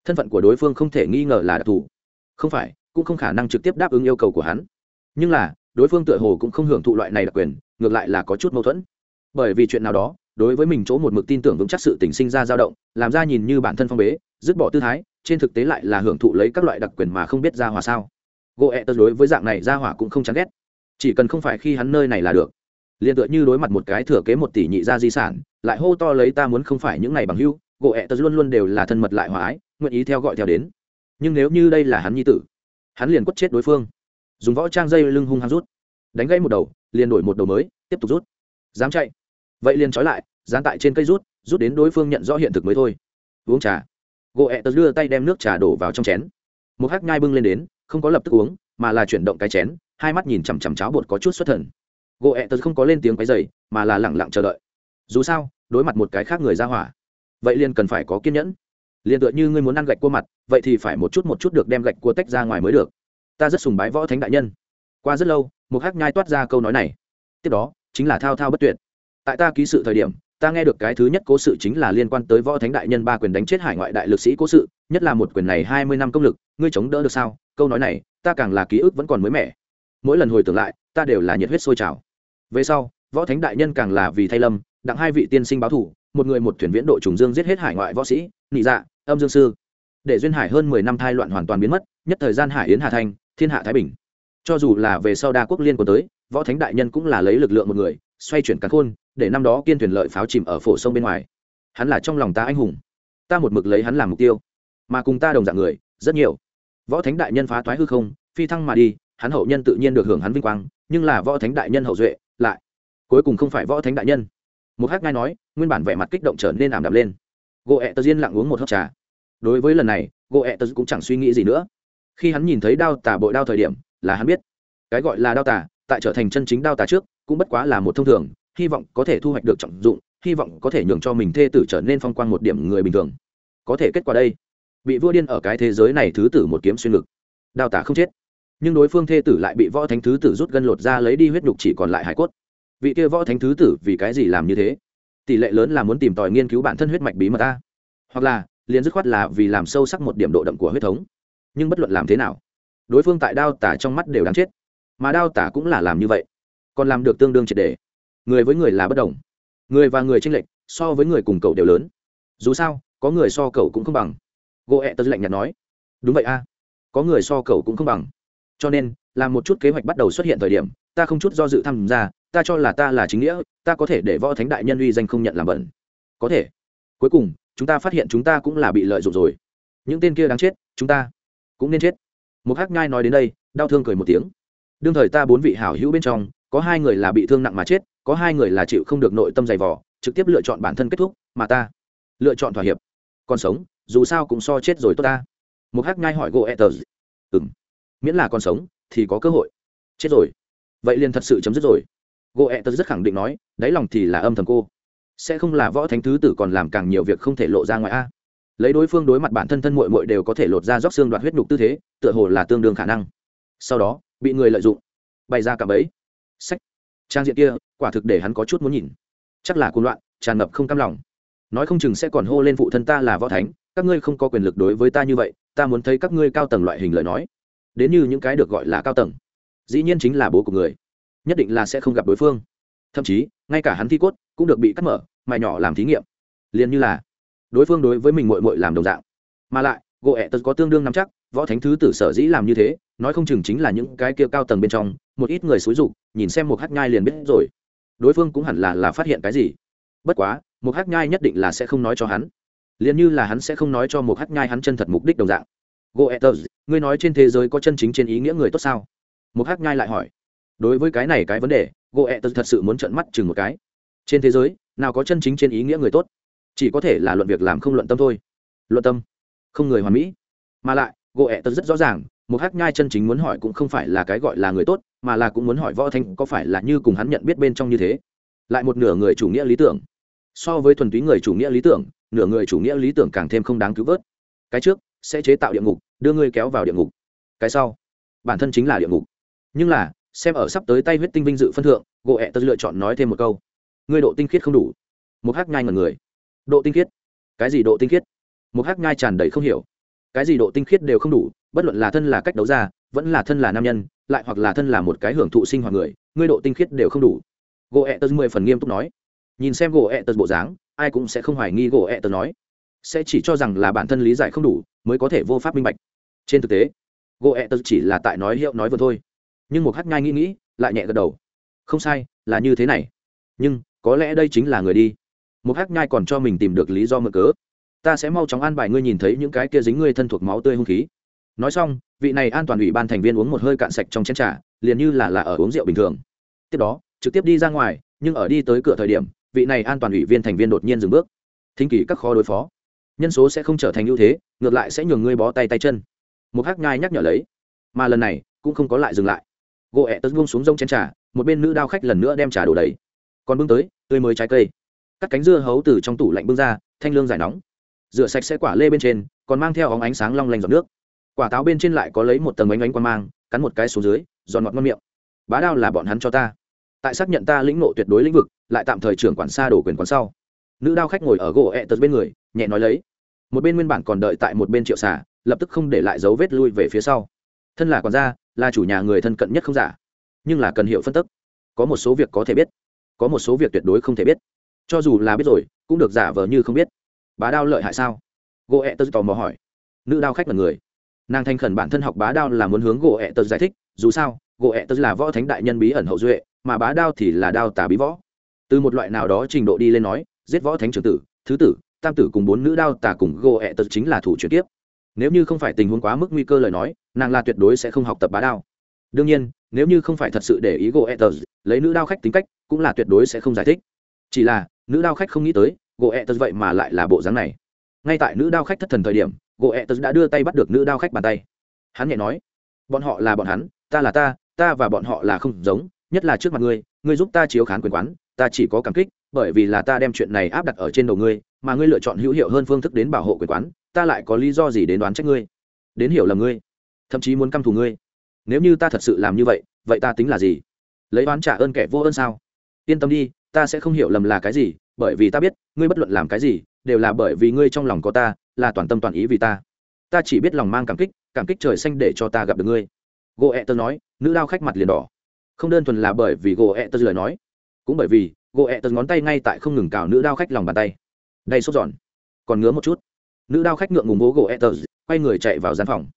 Thân phận của đối phương không thể nghi ngờ là đặc thù. Không phải, cũng không khả năng trực tiếp đáp ứng yêu cầu của hắn. Nhưng là, đối phương tựa hồ cũng không hưởng thụ loại này đặc quyền, ngược lại là có chút mâu thuẫn bởi vì chuyện nào đó, đối với mình chỗ một mực tin tưởng vững chắc sự tình sinh ra dao động, làm ra nhìn như bản thân phong bế, dứt bỏ tư thái, trên thực tế lại là hưởng thụ lấy các loại đặc quyền mà không biết ra hòa sao. Gỗ ẹ tật đối với dạng này ra hỏa cũng không chán ghét. Chỉ cần không phải khi hắn nơi này là được. Liền tựa như đối mặt một cái thừa kế một tỷ nhị gia di sản, lại hô to lấy ta muốn không phải những ngày bằng hưu gỗ ẹ tật luôn luôn đều là thân mật lại hòa ái, nguyện ý theo gọi theo đến. Nhưng nếu như đây là hắn nhi tử, hắn liền quất chết đối phương. Dùng võ trang dây lưng hung hăng rút. Đánh gãy một đầu, liền đổi một đầu mới, tiếp tục rút. Dám chạy vậy liền trói lại, dán tại trên cây rút rút đến đối phương nhận rõ hiện thực mới thôi. Uống trà. Gỗ ẹ tật đưa tay đem nước trà đổ vào trong chén. Một hắc nhai bưng lên đến, không có lập tức uống, mà là chuyển động cái chén, hai mắt nhìn chằm chằm cháo bột có chút xuất thần. Gỗ ẹ tật không có lên tiếng cái dày mà là lẳng lặng chờ đợi. Dù sao, đối mặt một cái khác người ra hỏa, vậy liền cần phải có kiên nhẫn. Liền tựa như ngươi muốn ăn gạch cua mặt, vậy thì phải một chút một chút được đem gạch cua tách ra ngoài mới được. Ta rất sùng bái võ thánh đại nhân. Qua rất lâu, một hắc nhai toát ra câu nói này. Tiếp đó, chính là thao thao bất tuyệt tại ta ký sự thời điểm, ta nghe được cái thứ nhất cố sự chính là liên quan tới võ thánh đại nhân ba quyền đánh chết hải ngoại đại lực sĩ cố sự, nhất là một quyền này hai mươi năm công lực, ngươi chống đỡ được sao? Câu nói này, ta càng là ký ức vẫn còn mới mẻ. Mỗi lần hồi tưởng lại, ta đều là nhiệt huyết sôi trào. Về sau, võ thánh đại nhân càng là vì thay lâm, đặng hai vị tiên sinh báo thủ, một người một thuyền viễn đội trùng dương giết hết hải ngoại võ sĩ, nị dạ âm dương sư. Để duyên hải hơn mười năm thai loạn hoàn toàn biến mất, nhất thời gian hải yến hà thanh thiên hạ thái bình. Cho dù là về sau đa quốc liên của tới, võ thánh đại nhân cũng là lấy lực lượng một người, xoay chuyển cắn khôn để năm đó kiên thuyền lợi pháo chìm ở phổ sông bên ngoài. Hắn là trong lòng ta anh hùng. Ta một mực lấy hắn làm mục tiêu. Mà cùng ta đồng dạng người, rất nhiều. Võ thánh đại nhân phá thoái hư không, phi thăng mà đi, hắn hậu nhân tự nhiên được hưởng hắn vinh quang, nhưng là võ thánh đại nhân hậu duệ, lại. Cuối cùng không phải võ thánh đại nhân. Một hát ngai nói, nguyên bản vẻ mặt kích động trở nên ảm đạm lên. Gỗ ẹ tờ diên lặng uống một hớp trà. Đối với lần này, gỗ ẹ tờ cũng chẳng suy nghĩ gì nữa. Khi hắn nhìn thấy đao tà bội đao thời điểm, là hắn biết. Cái gọi là đao tà, tại trở thành chân chính đao tà trước, cũng bất quá là một thông thường hy vọng có thể thu hoạch được trọng dụng, hy vọng có thể nhường cho mình thê tử trở nên phong quang một điểm người bình thường. Có thể kết quả đây. Bị vua điên ở cái thế giới này thứ tử một kiếm xuyên ngực. Đào tả không chết. Nhưng đối phương thê tử lại bị võ thánh thứ tử rút gân lột ra lấy đi huyết nhục chỉ còn lại hải cốt. Vị kia võ thánh thứ tử vì cái gì làm như thế? Tỷ lệ lớn là muốn tìm tòi nghiên cứu bản thân huyết mạch bí mật ta. Hoặc là, liền dứt khoát là vì làm sâu sắc một điểm độ đậm của huyết thống. Nhưng bất luận làm thế nào, đối phương tại đao tả trong mắt đều đáng chết. Mà đao tả cũng là làm như vậy. Còn làm được tương đương triệt đề người với người là bất đồng. Người và người tranh lệch, so với người cùng cậu đều lớn. Dù sao, có người so cậu cũng không bằng. Gỗ ẹ tớ lạnh nhạt nói. Đúng vậy a. Có người so cậu cũng không bằng. Cho nên, làm một chút kế hoạch bắt đầu xuất hiện thời điểm, ta không chút do dự tham gia, ta cho là ta là chính nghĩa, ta có thể để võ thánh đại nhân uy danh không nhận làm bẩn. Có thể. Cuối cùng, chúng ta phát hiện chúng ta cũng là bị lợi dụng rồi. Những tên kia đáng chết, chúng ta cũng nên chết. Một hắc nhai nói đến đây, đau thương cười một tiếng. Đương thời ta bốn vị hảo hữu bên trong, có hai người là bị thương nặng mà chết có hai người là chịu không được nội tâm dày vò, trực tiếp lựa chọn bản thân kết thúc mà ta lựa chọn thỏa hiệp. Còn sống dù sao cũng so chết rồi tốt ta. Một hắc nhai hỏi gỗ etters m miễn là còn sống thì có cơ hội. Chết rồi. Vậy liền thật sự chấm dứt rồi. Gỗ etters rất khẳng định nói đáy lòng thì là âm thầm cô. Sẽ không là võ thánh thứ tử còn làm càng nhiều việc không thể lộ ra ngoài a. Lấy đối phương đối mặt bản thân thân mội mội đều có thể lột ra róc xương đoạt huyết nhục tư thế tựa hồ là tương đương khả năng. Sau đó bị người lợi dụng bày ra cả bấy sách trang diện kia, quả thực để hắn có chút muốn nhìn. Chắc là cuồng loạn, tràn ngập không cam lòng. Nói không chừng sẽ còn hô lên phụ thân ta là võ thánh, các ngươi không có quyền lực đối với ta như vậy, ta muốn thấy các ngươi cao tầng loại hình lời nói. Đến như những cái được gọi là cao tầng. Dĩ nhiên chính là bố của người. Nhất định là sẽ không gặp đối phương. Thậm chí, ngay cả hắn thi cốt cũng được bị cắt mở mài nhỏ làm thí nghiệm. Liền như là, đối phương đối với mình mội mội làm đồng dạng. Mà lại gỗ ẹ tật có tương đương nắm chắc, võ thánh thứ tử sở dĩ làm như thế, nói không chừng chính là những cái kia cao tầng bên trong một ít người xúi dục, nhìn xem một hát nhai liền biết rồi. Đối phương cũng hẳn là là phát hiện cái gì. Bất quá một hát nhai nhất định là sẽ không nói cho hắn. Liền như là hắn sẽ không nói cho một hát nhai hắn chân thật mục đích đồng dạng. Goethers ngươi nói trên thế giới có chân chính trên ý nghĩa người tốt sao? Một hát nhai lại hỏi. Đối với cái này cái vấn đề goethers thật sự muốn trợn mắt chừng một cái. Trên thế giới, nào có chân chính trên ý nghĩa người tốt? Chỉ có thể là luận việc làm không luận tâm thôi. Luận tâm, không người hoàn mỹ. Mà lại goethers rất rõ ràng một hắc nhai chân chính muốn hỏi cũng không phải là cái gọi là người tốt mà là cũng muốn hỏi võ thanh có phải là như cùng hắn nhận biết bên trong như thế? Lại một nửa người chủ nghĩa lý tưởng. So với thuần túy người chủ nghĩa lý tưởng, nửa người chủ nghĩa lý tưởng càng thêm không đáng cứu vớt. Cái trước, sẽ chế tạo địa ngục, đưa ngươi kéo vào địa ngục. Cái sau, bản thân chính là địa ngục. Nhưng là, xem ở sắp tới tay huyết tinh vinh dự phân thượng gộ ẹ tớ lựa chọn nói thêm một câu. Ngươi độ tinh khiết không đủ. Một hắc nhai ngần người. Độ tinh khiết? Cái gì độ tinh khiết? Một hắc nhai tràn đầy không hiểu. Cái gì độ tinh khiết đều không đủ, bất luận là thân là cách đấu ra, vẫn là thân là nam nhân lại hoặc là thân là một cái hưởng thụ sinh hoạt người, ngươi độ tinh khiết đều không đủ. Gỗ ẹ tật mười phần nghiêm túc nói. Nhìn xem gỗ ẹ tật bộ dáng, ai cũng sẽ không hoài nghi gỗ ẹ tật nói. Sẽ chỉ cho rằng là bản thân lý giải không đủ, mới có thể vô pháp minh bạch. Trên thực tế, gỗ ẹ tật chỉ là tại nói hiệu nói vừa thôi. Nhưng một hát nhai nghĩ nghĩ, lại nhẹ gật đầu. Không sai, là như thế này. Nhưng, có lẽ đây chính là người đi. Một hát nhai còn cho mình tìm được lý do mượn cớ. Ta sẽ mau chóng an bài ngươi nhìn thấy những cái kia dính ngươi thân thuộc máu tươi hung khí nói xong, vị này an toàn ủy ban thành viên uống một hơi cạn sạch trong chén trà, liền như là là ở uống rượu bình thường. Tiếp đó, trực tiếp đi ra ngoài, nhưng ở đi tới cửa thời điểm, vị này an toàn ủy viên thành viên đột nhiên dừng bước. Thính kỷ các khó đối phó. Nhân số sẽ không trở thành ưu thế, ngược lại sẽ nhường ngươi bó tay tay chân. Một hắc nhai nhắc nhở lấy. Mà lần này, cũng không có lại dừng lại. Gỗ ẹ tật buông xuống rông chén trà, một bên nữ đao khách lần nữa đem trà đổ đầy. Còn bưng tới, tươi mới trái cây. Cắt cánh dưa hấu từ trong tủ lạnh bưng ra, thanh lương giải nóng. Rửa sạch sẽ quả lê bên trên, còn mang theo óng ánh sáng long lanh giọt nước quả táo bên trên lại có lấy một tầng ánh ánh quan mang, cắn một cái xuống dưới, giòn ngọt ngon miệng. Bá đao là bọn hắn cho ta. Tại xác nhận ta lĩnh nộ tuyệt đối lĩnh vực, lại tạm thời trưởng quản xa đổ quyền quán sau. Nữ đao khách ngồi ở gỗ ẹ tật bên người, nhẹ nói lấy. Một bên nguyên bản còn đợi tại một bên triệu xả lập tức không để lại dấu vết lui về phía sau. Thân là quản gia, là chủ nhà người thân cận nhất không giả. Nhưng là cần hiểu phân tức. Có một số việc có thể biết, có một số việc tuyệt đối không thể biết. Cho dù là biết rồi, cũng được giả vờ như không biết. Bá đao lợi hại sao? Gỗ ẹ tật tò mò hỏi. Nữ đao khách là người nàng thanh khẩn bản thân học bá đao là muốn hướng gỗ ẹ tật giải thích, dù sao, gỗ ẹ tật là võ thánh đại nhân bí ẩn hậu duệ, mà bá đao thì là đao tà bí võ. Từ một loại nào đó trình độ đi lên nói, giết võ thánh trưởng tử, thứ tử, tam tử cùng bốn nữ đao tà cùng gỗ ẹ tật chính là thủ chuyển tiếp nếu như không phải tình huống quá mức nguy cơ lời nói, nàng là tuyệt đối sẽ không học tập bá đao. Đương nhiên, nếu như không phải thật sự để ý gỗ ẹ tật, lấy nữ đao khách tính cách, cũng là tuyệt đối sẽ không giải thích. Chỉ là, nữ đao khách không nghĩ tới, gỗ ẹ tật vậy mà lại là bộ dáng này. Ngay tại nữ đao khách thất thần thời điểm gỗ ẹ tớ đã đưa tay bắt được nữ đao khách bàn tay. Hắn nhẹ nói, bọn họ là bọn hắn, ta là ta ta và bọn họ là không giống, nhất là trước mặt ngươi ngươi giúp ta chiếu khán quyền quán, ta chỉ có cảm kích, bởi vì là ta đem chuyện này áp đặt ở trên đầu ngươi, mà ngươi lựa chọn hữu hiệu hơn phương thức đến bảo hộ quyền quán, ta lại có lý do gì đến đoán trách ngươi, đến hiểu lầm ngươi, thậm chí muốn căm thù ngươi. Nếu như ta thật sự làm như vậy vậy ta tính là gì? Lấy oán trả ơn kẻ vô ơn sao? Yên tâm đi, ta sẽ không hiểu lầm là cái gì, bởi vì ta biết, ngươi bất luận làm cái gì, đều là bởi vì ngươi trong lòng có ta là toàn tâm toàn ý vì ta. Ta chỉ biết lòng mang cảm kích cảm kích trời xanh để cho ta gặp được ngươi. Gỗ ẹ e tơ nói, nữ lao khách mặt liền đỏ. Không đơn thuần là bởi vì gỗ ẹ e tơ lời nói, cũng bởi vì gỗ ẹ e tơ ngón tay ngay tại không ngừng cào nữ đao khách lòng bàn tay. Đây sốt giòn, còn ngứa một chút. Nữ đao khách ngượng ngùng bố gỗ ẹ tơ, quay người chạy vào gian phòng.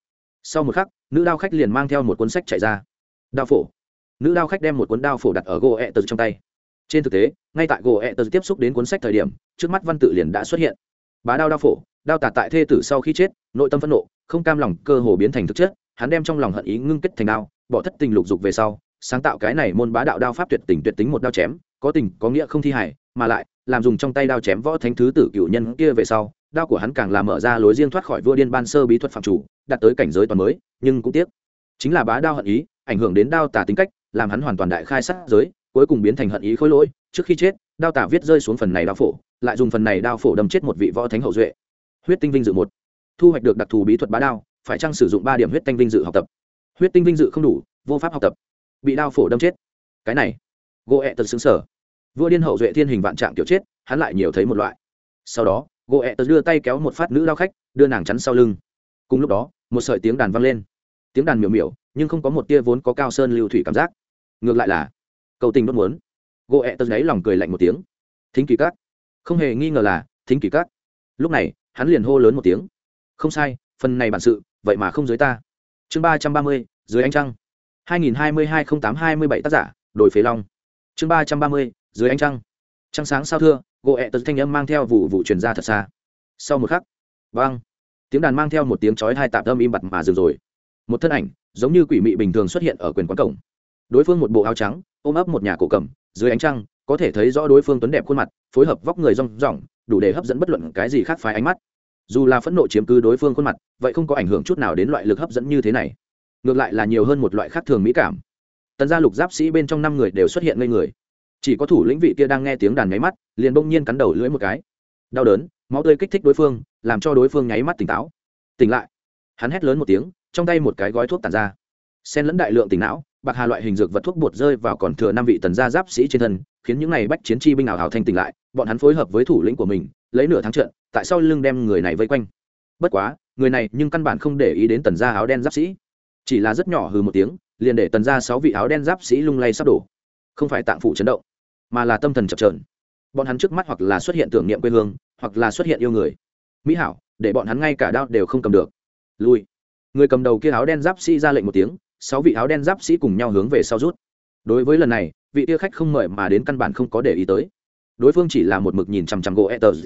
Sau một khắc, nữ đao khách liền mang theo một cuốn sách chạy ra. Đao phổ. Nữ đao khách đem một cuốn đao phổ đặt ở gỗ ẹ tơ trong tay. Trên thực tế, ngay tại gỗ ẹ tơ tiếp xúc đến cuốn sách thời điểm, trước mắt văn tự liền đã xuất hiện. Bá đao đao phổ đao Tả tại thê tử sau khi chết, nội tâm phẫn nộ, không cam lòng, cơ hồ biến thành thực chất, hắn đem trong lòng hận ý ngưng kết thành đao, bỏ thất tình lục dục về sau, sáng tạo cái này môn bá đạo đao pháp tuyệt tình tuyệt tính một đao chém, có tình, có nghĩa không thi hải mà lại, làm dùng trong tay đao chém võ thánh thứ tử cựu nhân kia về sau, đao của hắn càng làm mở ra lối riêng thoát khỏi vua điên ban sơ bí thuật phạm chủ, đạt tới cảnh giới toàn mới, nhưng cũng tiếc. Chính là bá đao hận ý, ảnh hưởng đến đao tà tính cách, làm hắn hoàn toàn đại khai sát giới, cuối cùng biến thành hận ý khối lỗi, trước khi chết, đao tà viết rơi xuống phần này đao phổ, lại dùng phần này đao phổ đâm chết một vị võ thánh hậu duệ huyết tinh vinh dự một. Thu hoạch được đặc thù bí thuật bá đao, phải chăng sử dụng ba điểm huyết tinh vinh dự học tập? Huyết tinh vinh dự không đủ, vô pháp học tập. Bị đao phổ đâm chết. Cái này. Gỗ ẹ e tật xứng sở vua điên hậu duệ thiên hình vạn trạng kiểu chết, hắn lại nhiều thấy một loại. Sau đó gỗ ẹ e tật đưa tay kéo một phát nữ đao khách, đưa nàng chắn sau lưng. Cùng lúc đó, một sợi tiếng đàn vang lên. Tiếng đàn miểu miểu, nhưng không có một tia vốn có cao sơn lưu thủy cảm giác. Ngược lại là, cầu tình đốt muốn. Gỗ ẹ e tật lấy lòng cười lạnh một tiếng. Thính kỳ cát không hề nghi ngờ là, thính kỳ cát lúc này hắn liền hô lớn một tiếng. Không sai, phần này bản sự, vậy mà không dưới ta. Chương ba trăm ba mươi, dưới ánh trăng. hai nghìn hai mươi hai n h ì n tám hai mươi bảy tác giả đổi phế long. Chương ba trăm ba mươi, dưới ánh trăng. Trăng sáng sao thưa, gỗ ẹ tật thanh âm mang theo vụ vụ truyền ra thật xa. Sau một khắc, vang, tiếng đàn mang theo một tiếng chói hai tạm âm im bặt mà dừng rồi. Một thân ảnh, giống như quỷ mị bình thường xuất hiện ở quyền quán cổng. Đối phương một bộ áo trắng, ôm ấp một nhà cổ cầm, dưới ánh trăng, có thể thấy rõ đối phương tuấn đẹp khuôn mặt, phối hợp vóc người rong ròng đủ để hấp dẫn bất luận cái gì khác phái ánh mắt. Dù là phẫn nộ chiếm cứ đối phương khuôn mặt, vậy không có ảnh hưởng chút nào đến loại lực hấp dẫn như thế này. Ngược lại là nhiều hơn một loại khác thường mỹ cảm. Tần gia lục giáp sĩ bên trong năm người đều xuất hiện ngây người. Chỉ có thủ lĩnh vị kia đang nghe tiếng đàn nháy mắt, liền bỗng nhiên cắn đầu lưỡi một cái. Đau đớn, máu tươi kích thích đối phương, làm cho đối phương nháy mắt tỉnh táo. Tỉnh lại. Hắn hét lớn một tiếng, trong tay một cái gói thuốc tàn ra. Xen lẫn đại lượng tỉnh não, bạc hà loại hình dược vật thuốc bột rơi vào còn thừa năm vị tần gia giáp sĩ trên thân, khiến những này bách chiến chi binh ảo hào thanh tỉnh lại bọn hắn phối hợp với thủ lĩnh của mình, lấy nửa tháng trận, tại sao lưng đem người này vây quanh. Bất quá, người này nhưng căn bản không để ý đến tần gia áo đen giáp sĩ. Chỉ là rất nhỏ hừ một tiếng, liền để tần gia sáu vị áo đen giáp sĩ lung lay sắp đổ. Không phải tạng phủ chấn động, mà là tâm thần chập trờn bọn hắn trước mắt hoặc là xuất hiện tưởng niệm quê hương, hoặc là xuất hiện yêu người. Mỹ hảo, để bọn hắn ngay cả đao đều không cầm được. Lui. Người cầm đầu kia áo đen giáp sĩ ra lệnh một tiếng, sáu vị áo đen giáp sĩ cùng nhau hướng về sau rút. Đối với lần này, vị tia khách không mời mà đến căn bản không có để ý tới đối phương chỉ là một mực nhìn chằm chằm gỗ etters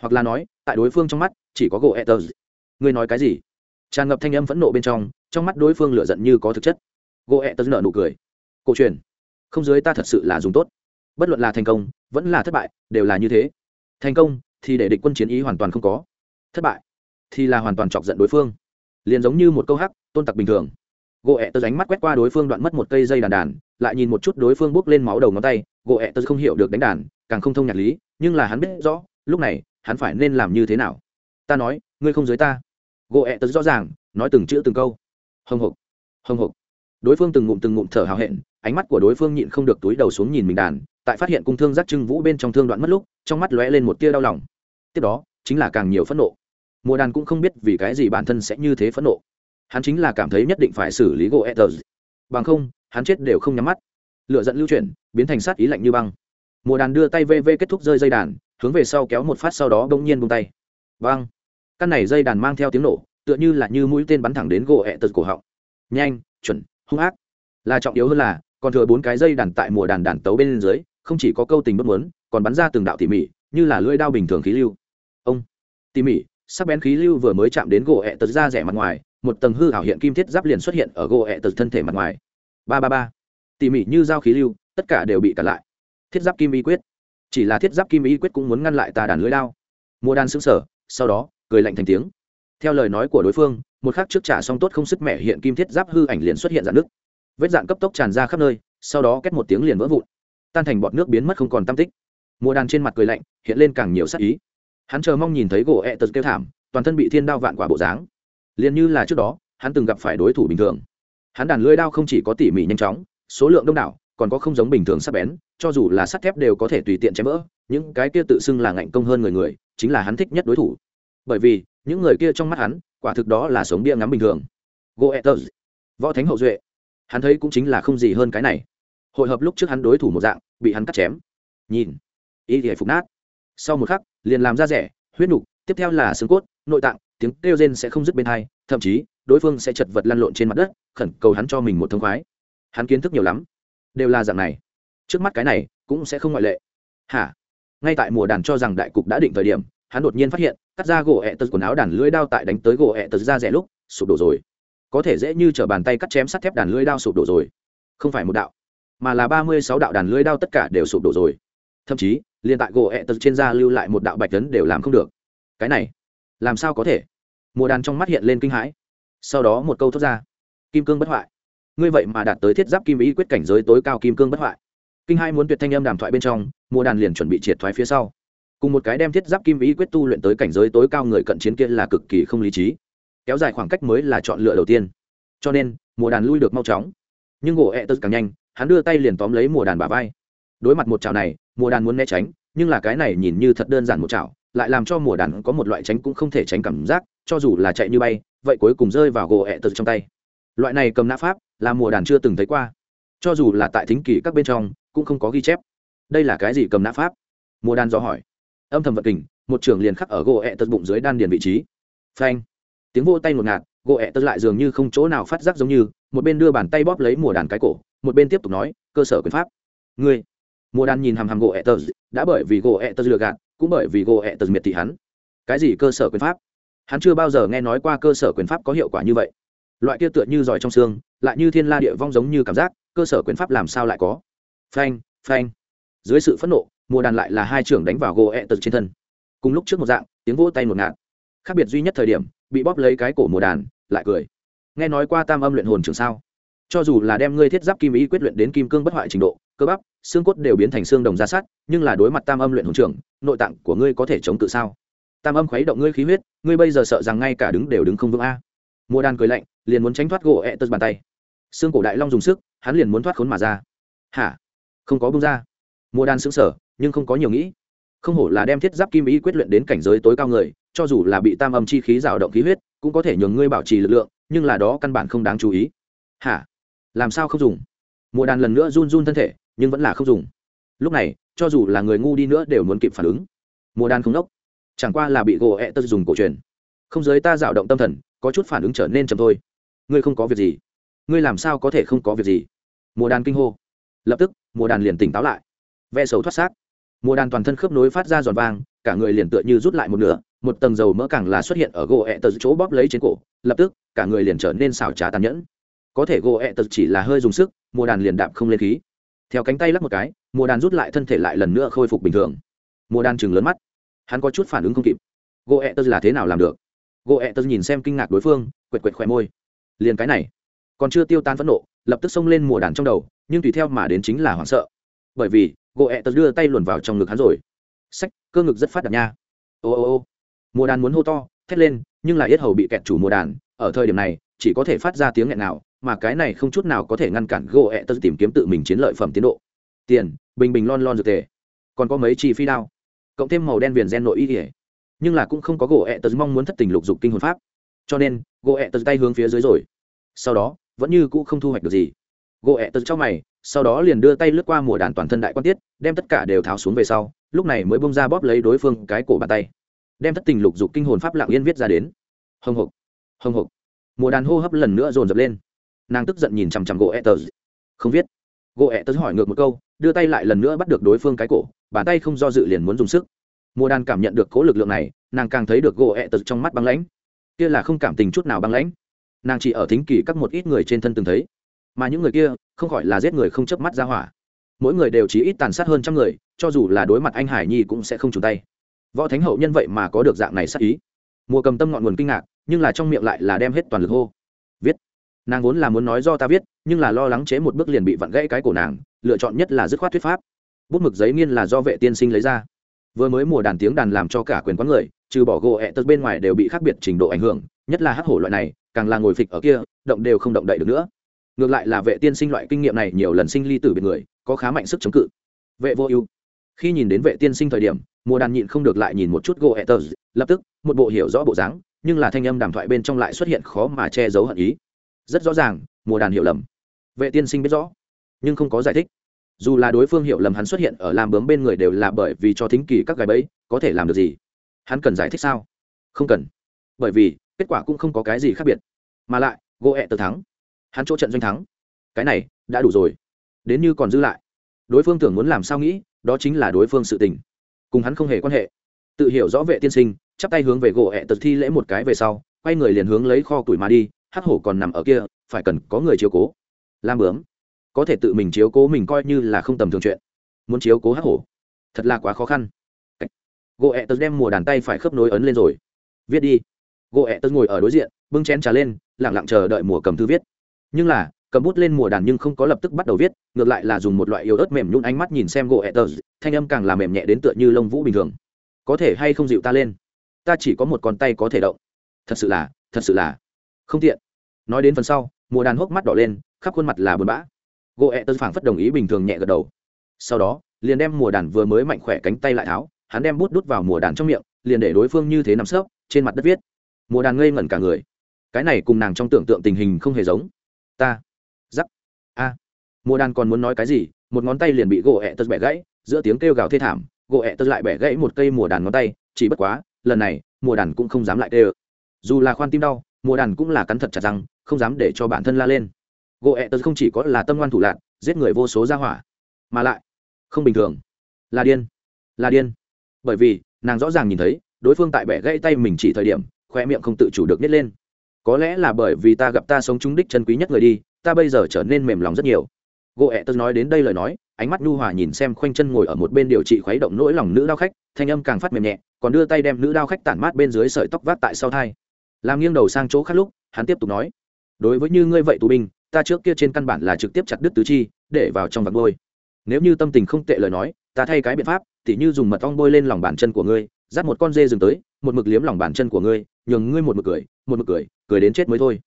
hoặc là nói, tại đối phương trong mắt, chỉ có gỗ etters ngươi nói cái gì? Tràn ngập thanh âm phẫn nộ bên trong trong mắt đối phương lựa giận như có thực chất. Gỗ etters nợ nụ cười. Cổ truyền. Không dưới ta thật sự là dùng tốt. Bất luận là thành công, vẫn là thất bại, đều là như thế. Thành công, thì để địch quân chiến ý hoàn toàn không có. Thất bại, thì là hoàn toàn chọc giận đối phương. Liền giống như một câu hắc, tôn tặc bình thường gỗ ẹ tớ ránh mắt quét qua đối phương đoạn mất một cây dây đàn đàn, lại nhìn một chút đối phương bốc lên máu đầu ngón tay. Gỗ ẹ tớ không hiểu được đánh đàn, càng không thông nhạc lý, nhưng là hắn biết rõ, lúc này, hắn phải nên làm như thế nào. Ta nói, ngươi không dưới ta. Gỗ ẹ tớ rõ ràng, nói từng chữ từng câu. Hồng hộc hồng hộc. Đối phương từng ngụm từng ngụm thở hào hẹn, ánh mắt của đối phương nhịn không được túi đầu xuống nhìn mình đàn, tại phát hiện cung thương giác trưng vũ bên trong thương đoạn mất lúc, trong mắt lóe lên một tia đau lòng. Tiếp đó, chính là càng nhiều phẫn nộ. Mùa đàn cũng không biết vì cái gì bản thân sẽ như thế phẫn nộ hắn chính là cảm thấy nhất định phải xử lý gỗ etters bằng không, hắn chết đều không nhắm mắt. Lựa dẫn lưu chuyển, biến thành sát ý lạnh như băng. Mùa đàn đưa tay vê vê kết thúc rơi dây đàn, hướng về sau kéo một phát sau đó bỗng nhiên bông tay. Băng căn này dây đàn mang theo tiếng nổ, tựa như là như mũi tên bắn thẳng đến gỗ etters cổ họng. Nhanh, chuẩn, hung ác. Là trọng yếu hơn là, còn thừa bốn cái dây đàn tại mùa đàn đàn tấu bên dưới, không chỉ có câu tình bất muốn, còn bắn ra từng đạo tỉ mỉ, như là lưỡi đao bình thường khí lưu. Ông! Tỉ mỉ, sắc bén khí lưu vừa mới chạm đến gỗ ẹ tật ra rẻ mặt ngoài một tầng hư hảo hiện kim thiết giáp liền xuất hiện ở gỗ ẹ tật thân thể mặt ngoài. Ba ba ba. Tỉ mỉ như dao khí lưu, tất cả đều bị cản lại. Thiết giáp kim y quyết. Chỉ là thiết giáp kim y quyết cũng muốn ngăn lại tà đàn lưới đao. Mua đan xứng sở sau đó, cười lạnh thành tiếng. Theo lời nói của đối phương, một khắc trước trả xong tốt không sức mẹ hiện kim thiết giáp hư ảnh liền xuất hiện dạn nước. Vết dạn cấp tốc tràn ra khắp nơi, sau đó két một tiếng liền vỡ vụn. Tan thành bọt nước biến mất không còn tam tích. Mùa đàn trên mặt cười lạnh, hiện lên càng nhiều sắc ý. Hắn chờ mong nhìn thấy gỗ ẹ tật kêu thảm, toàn thân bị thiên đao vạn quả bộ dáng liền như là trước đó, hắn từng gặp phải đối thủ bình thường. Hắn đàn lưỡi đao không chỉ có tỉ mỉ nhanh chóng, số lượng đông đảo, còn có không giống bình thường sắc bén, cho dù là sắt thép đều có thể tùy tiện chém vỡ, những cái kia tự xưng là ngạnh công hơn người người, chính là hắn thích nhất đối thủ. Bởi vì, những người kia trong mắt hắn, quả thực đó là sống bia ngắm bình thường. Goethers võ thánh hậu duệ. Hắn thấy cũng chính là không gì hơn cái này. Hội hợp lúc trước hắn đối thủ một dạng, bị hắn cắt chém. Nhìn, y thể phục nát. Sau một khắc, liền làm ra rẻ, huyết nục, tiếp theo là xương cốt, nội tạng tiếng kêu rên sẽ không dứt bên hai, thậm chí, đối phương sẽ chật vật lăn lộn trên mặt đất, khẩn cầu hắn cho mình một thông khoái. Hắn kiến thức nhiều lắm. Đều là dạng này. Trước mắt cái này, cũng sẽ không ngoại lệ. Hả? Ngay tại mùa đàn cho rằng đại cục đã định thời điểm, hắn đột nhiên phát hiện, cắt ra gỗ ẹ tật quần áo đàn lưỡi đao tại đánh tới gỗ ẹ tật ra rẻ lúc, sụp đổ rồi. Có thể dễ như t bàn tay cắt chém sắt thép đàn lưỡi đao sụp đổ rồi. Không phải một đạo, mà là ba mươi sáu đạo đàn lưỡi đao tất cả đều sụp đổ rồi. Thậm chí, liền tại gỗ ẹ tật trên da lưu lại một đạo bạch tấn đều làm không được. Cái này làm sao có thể? Mùa đàn trong mắt hiện lên kinh hãi. Sau đó một câu thốt ra. Kim cương bất hoại. Ngươi vậy mà đạt tới thiết giáp kim ý quyết cảnh giới tối cao kim cương bất hoại. Kinh hai muốn tuyệt thanh âm đàm thoại bên trong, mùa đàn liền chuẩn bị triệt thoái phía sau. Cùng một cái đem thiết giáp kim ý quyết tu luyện tới cảnh giới tối cao người cận chiến kia là cực kỳ không lý trí. Kéo dài khoảng cách mới là chọn lựa đầu tiên. Cho nên, mùa đàn lui được mau chóng. Nhưng gỗ ẹ tật càng nhanh, hắn đưa tay liền tóm lấy mùa đàn bà vai. Đối mặt một chảo này, mùa đàn muốn né tránh, nhưng là cái này nhìn như thật đơn giản một chảo lại làm cho mùa đàn có một loại tránh cũng không thể tránh cảm giác, cho dù là chạy như bay, vậy cuối cùng rơi vào gỗ ẹ tật trong tay. Loại này cầm nã pháp là mùa đàn chưa từng thấy qua. Cho dù là tại thính kỷ các bên trong, cũng không có ghi chép. Đây là cái gì cầm nã pháp? Mùa đàn dò hỏi. Âm thầm vật kình, một trưởng liền khắc ở gỗ ẹ tật bụng dưới đan điền vị trí. Phanh. Tiếng vô tay một ngạt, gỗ ẹ tật lại dường như không chỗ nào phát giác giống như, một bên đưa bàn tay bóp lấy mùa đàn cái cổ, một bên tiếp tục nói, cơ sở quyền pháp. Ngươi. Mùa đàn nhìn hàm hàm gỗ ẹ tật đã bởi vì gỗ ẹ tật lừa gạt cũng bởi vì gỗ ẹ tật miệt thị hắn. Cái gì cơ sở quyền pháp? Hắn chưa bao giờ nghe nói qua cơ sở quyền pháp có hiệu quả như vậy. Loại kia tựa như giỏi trong xương, lại như thiên la địa vong giống như cảm giác, cơ sở quyền pháp làm sao lại có? Phanh phanh. Dưới sự phẫn nộ, mùa đàn lại là hai trưởng đánh vào gỗ ẹ tật trên thân. Cùng lúc trước một dạng, tiếng vỗ tay một ngạt. Khác biệt duy nhất thời điểm, bị bóp lấy cái cổ mùa đàn, lại cười. Nghe nói qua tam âm luyện hồn trường sao? Cho dù là đem ngươi thiết giáp kim ý quyết luyện đến kim cương bất hoại trình độ, cơ bắp, xương cốt đều biến thành xương đồng ra sát, nhưng là đối mặt tam âm luyện hùng trưởng, nội tạng của ngươi có thể chống cự sao? Tam âm khuấy động ngươi khí huyết, ngươi bây giờ sợ rằng ngay cả đứng đều đứng không vững a. Mùa đàn cười lạnh, liền muốn tránh thoát gỗ ẹ tật bàn tay. Xương cổ đại long dùng sức, hắn liền muốn thoát khốn mà ra. Hả? Không có bông ra. Mùa đàn xứng sở nhưng không có nhiều nghĩ. Không hổ là đem thiết giáp kim ý quyết luyện đến cảnh giới tối cao người, cho dù là bị tam âm chi khí rào động khí huyết, cũng có thể nhường ngươi bảo trì lực lượng, nhưng là đó căn bản không đáng chú ý. Hả? Làm sao không dùng? Mùa đàn lần nữa run run thân thể, nhưng vẫn là không dùng. Lúc này, cho dù là người ngu đi nữa đều muốn kịp phản ứng. Mùa đàn không đốc chẳng qua là bị gỗ ẹ tật dùng cổ truyền. Không giới ta dạo động tâm thần, có chút phản ứng trở nên chậm thôi. Ngươi không có việc gì. Ngươi làm sao có thể không có việc gì? Mùa đàn kinh hô. Lập tức, mùa đàn liền tỉnh táo lại. Ve sầu thoát xác. Mùa đàn toàn thân khớp nối phát ra giòn vang, cả người liền tựa như rút lại một nửa, một tầng dầu mỡ càng là xuất hiện ở gỗ ẹ tật chỗ bóp lấy trên cổ. Lập tức, cả người liền trở nên xảo trá tàn nhẫn có thể gỗ ẹ tật chỉ là hơi dùng sức, mùa đàn liền đạp không lên khí. Theo cánh tay lắc một cái, mùa đàn rút lại thân thể lại lần nữa khôi phục bình thường. Mùa đàn chừng lớn mắt. Hắn có chút phản ứng không kịp. Gỗ ẹ tật là thế nào làm được? Gỗ ẹ tật nhìn xem kinh ngạc đối phương, quệt quệt khỏe môi. Liền cái này. Còn chưa tiêu tan phẫn nộ, lập tức xông lên mùa đàn trong đầu, nhưng tùy theo mà đến chính là hoảng sợ. Bởi vì, gỗ ẹ tật đưa tay luồn vào trong ngực hắn rồi. Sách, cơ ngực rất phát đạt nha. Ô ô ô. Mùa đàn muốn hô to, thét lên, nhưng là yết hầu bị kẹt chủ mùa đàn. Ở thời điểm này, chỉ có thể phát ra tiếng nghẹn nào mà cái này không chút nào có thể ngăn cản gỗ ẹ tật tìm kiếm tự mình chiến lợi phẩm tiến độ. Tiền, bình bình lon lon dược tề. Còn có mấy chi phi đao. Cộng thêm màu đen viền gen nội y ỉa nhưng là cũng không có gỗ ẹ tật mong muốn thất tình lục dục kinh hồn pháp. Cho nên gỗ ẹ tật tay hướng phía dưới rồi. Sau đó, vẫn như cũ không thu hoạch được gì. Gỗ ẹ tật trong mày, sau đó liền đưa tay lướt qua mùa đàn toàn thân đại quan tiết, đem tất cả đều tháo xuống về sau, lúc này mới bông ra bóp lấy đối phương cái cổ bàn tay. Đem thất tình lục dục kinh hồn pháp lặng yên viết ra đến. Hồng hộc hồng hộc. Mùa đàn hô hấp lần nữa dồn dập lên nàng tức giận nhìn chằm chằm gỗ ẹ tật không viết gỗ ẹ tật hỏi ngược một câu, đưa tay lại lần nữa bắt được đối phương cái cổ, bàn tay không do dự liền muốn dùng sức. Mùa đàn cảm nhận được cố lực lượng này, nàng càng thấy được gỗ ẹ tật trong mắt băng lãnh. Kia là không cảm tình chút nào băng lãnh. Nàng chỉ ở thính kỳ các một ít người trên thân từng thấy. Mà những người kia, không khỏi là giết người không chớp mắt ra hỏa. Mỗi người đều chỉ ít tàn sát hơn trăm người, cho dù là đối mặt anh hải nhi cũng sẽ không trùng tay. Võ thánh hậu nhân vậy mà có được dạng này sát ý. Mùa cầm tâm ngọn nguồn kinh ngạc, nhưng là trong miệng lại là đem hết toàn lực hô. Viết nàng vốn là muốn nói do ta viết, nhưng là lo lắng chế một bước liền bị vặn gãy cái cổ nàng, lựa chọn nhất là dứt khoát thuyết pháp. Bút mực giấy nghiên là do vệ tiên sinh lấy ra. Vừa mới mùa đàn tiếng đàn làm cho cả quyền quán người, trừ bỏ gỗ ẹ tật bên ngoài đều bị khác biệt trình độ ảnh hưởng, nhất là hắc hổ loại này, càng là ngồi phịch ở kia, động đều không động đậy được nữa. Ngược lại là vệ tiên sinh loại kinh nghiệm này nhiều lần sinh ly tử biệt người, có khá mạnh sức chống cự. Vệ vô ưu. Khi nhìn đến vệ tiên sinh thời điểm, mùa đàn nhịn không được lại nhìn một chút gỗ ẹ tật, lập tức, một bộ hiểu rõ bộ dáng, nhưng là thanh âm đàm thoại bên trong lại xuất hiện khó mà che giấu hận ý rất rõ ràng, mùa đàn hiểu lầm. Vệ tiên sinh biết rõ, nhưng không có giải thích. Dù là đối phương hiểu lầm hắn xuất hiện ở làm bướm bên người đều là bởi vì cho thính kỳ các gái bẫy, có thể làm được gì? Hắn cần giải thích sao? Không cần. Bởi vì, kết quả cũng không có cái gì khác biệt. Mà lại gỗ ẹ tờ thắng. Hắn chỗ trận doanh thắng. Cái này, đã đủ rồi. Đến như còn dư lại. Đối phương tưởng muốn làm sao nghĩ, đó chính là đối phương sự tình. Cùng hắn không hề quan hệ. Tự hiểu rõ vệ tiên sinh, chắp tay hướng về gỗ ẹ tật thi lễ một cái về sau, quay người liền hướng lấy kho tuổi mà đi hắc hổ còn nằm ở kia, phải cần có người chiếu cố. Lam bướm, có thể tự mình chiếu cố mình coi như là không tầm thường chuyện. Muốn chiếu cố hắc hổ, thật là quá khó khăn. Gỗ ẹ tớ đem mùa đàn tay phải khớp nối ấn lên rồi. Viết đi. Gỗ ẹ tớ ngồi ở đối diện, bưng chén trà lên lẳng lặng chờ đợi mùa cầm thư viết. Nhưng là, cầm bút lên mùa đàn nhưng không có lập tức bắt đầu viết, ngược lại là dùng một loại yếu ớt mềm nhún ánh mắt nhìn xem gỗ ẹ tớ thanh âm càng là mềm nhẹ đến tựa như lông vũ bình thường. Có thể hay không dịu ta lên? Ta chỉ có một con tay có thể động. Thật sự là, thật sự là không tiện nói đến phần sau, mùa đàn hốc mắt đỏ lên, khắp khuôn mặt là buồn bã. Gỗ ẹ tật phảng phất đồng ý bình thường nhẹ gật đầu. Sau đó, liền đem mùa đàn vừa mới mạnh khỏe cánh tay lại tháo, hắn đem bút đút vào mùa đàn trong miệng, liền để đối phương như thế nằm sấp, trên mặt đất viết. Mùa đàn ngây ngẩn cả người. Cái này cùng nàng trong tưởng tượng tình hình không hề giống. Ta. Giắc a. Mùa đàn còn muốn nói cái gì, một ngón tay liền bị gỗ ẹ tật bẻ gãy, giữa tiếng kêu gào thê thảm gỗ ẹ tật lại bẻ gãy một cây mùa đàn ngón tay, chỉ bất quá, lần này, mùa đàn cũng không dám lại tê ơ. Dù là khoan tim đau, mùa đàn cũng là cắn thật chặt răng không dám để cho bản thân la lên. Gỗ ẹ tật không chỉ có là tâm ngoan thủ lạc giết người vô số ra hỏa, mà lại không bình thường. Là điên là điên. Bởi vì, nàng rõ ràng nhìn thấy, đối phương tại bẻ gãy tay mình chỉ thời điểm khoe miệng không tự chủ được nhét lên. Có lẽ là bởi vì ta gặp ta sống trúng đích chân quý nhất người đi, ta bây giờ trở nên mềm lòng rất nhiều. Gỗ ẹ tớ nói đến đây lời nói, ánh mắt nhu hòa nhìn xem khoanh chân ngồi ở một bên điều trị khuấy động nỗi lòng nữ đao khách, thanh âm càng phát mềm nhẹ, còn đưa tay đem nữ đao khách tản mát bên dưới sợi tóc vát tại sau thai. Làm nghiêng đầu sang chỗ khác lúc, hắn tiếp tục nói đối với như ngươi vậy tù binh, ta trước kia trên căn bản là trực tiếp chặt đứt tứ chi, để vào trong vạc bôi nếu như tâm tình không tệ lời nói, ta thay cái biện pháp, tỉ như dùng mật ong bôi lên lòng bàn chân của ngươi, dắt một con dê dừng tới, một mực liếm lòng bàn chân của ngươi, nhường ngươi một mực cười, một mực cười cười đến chết mới thôi.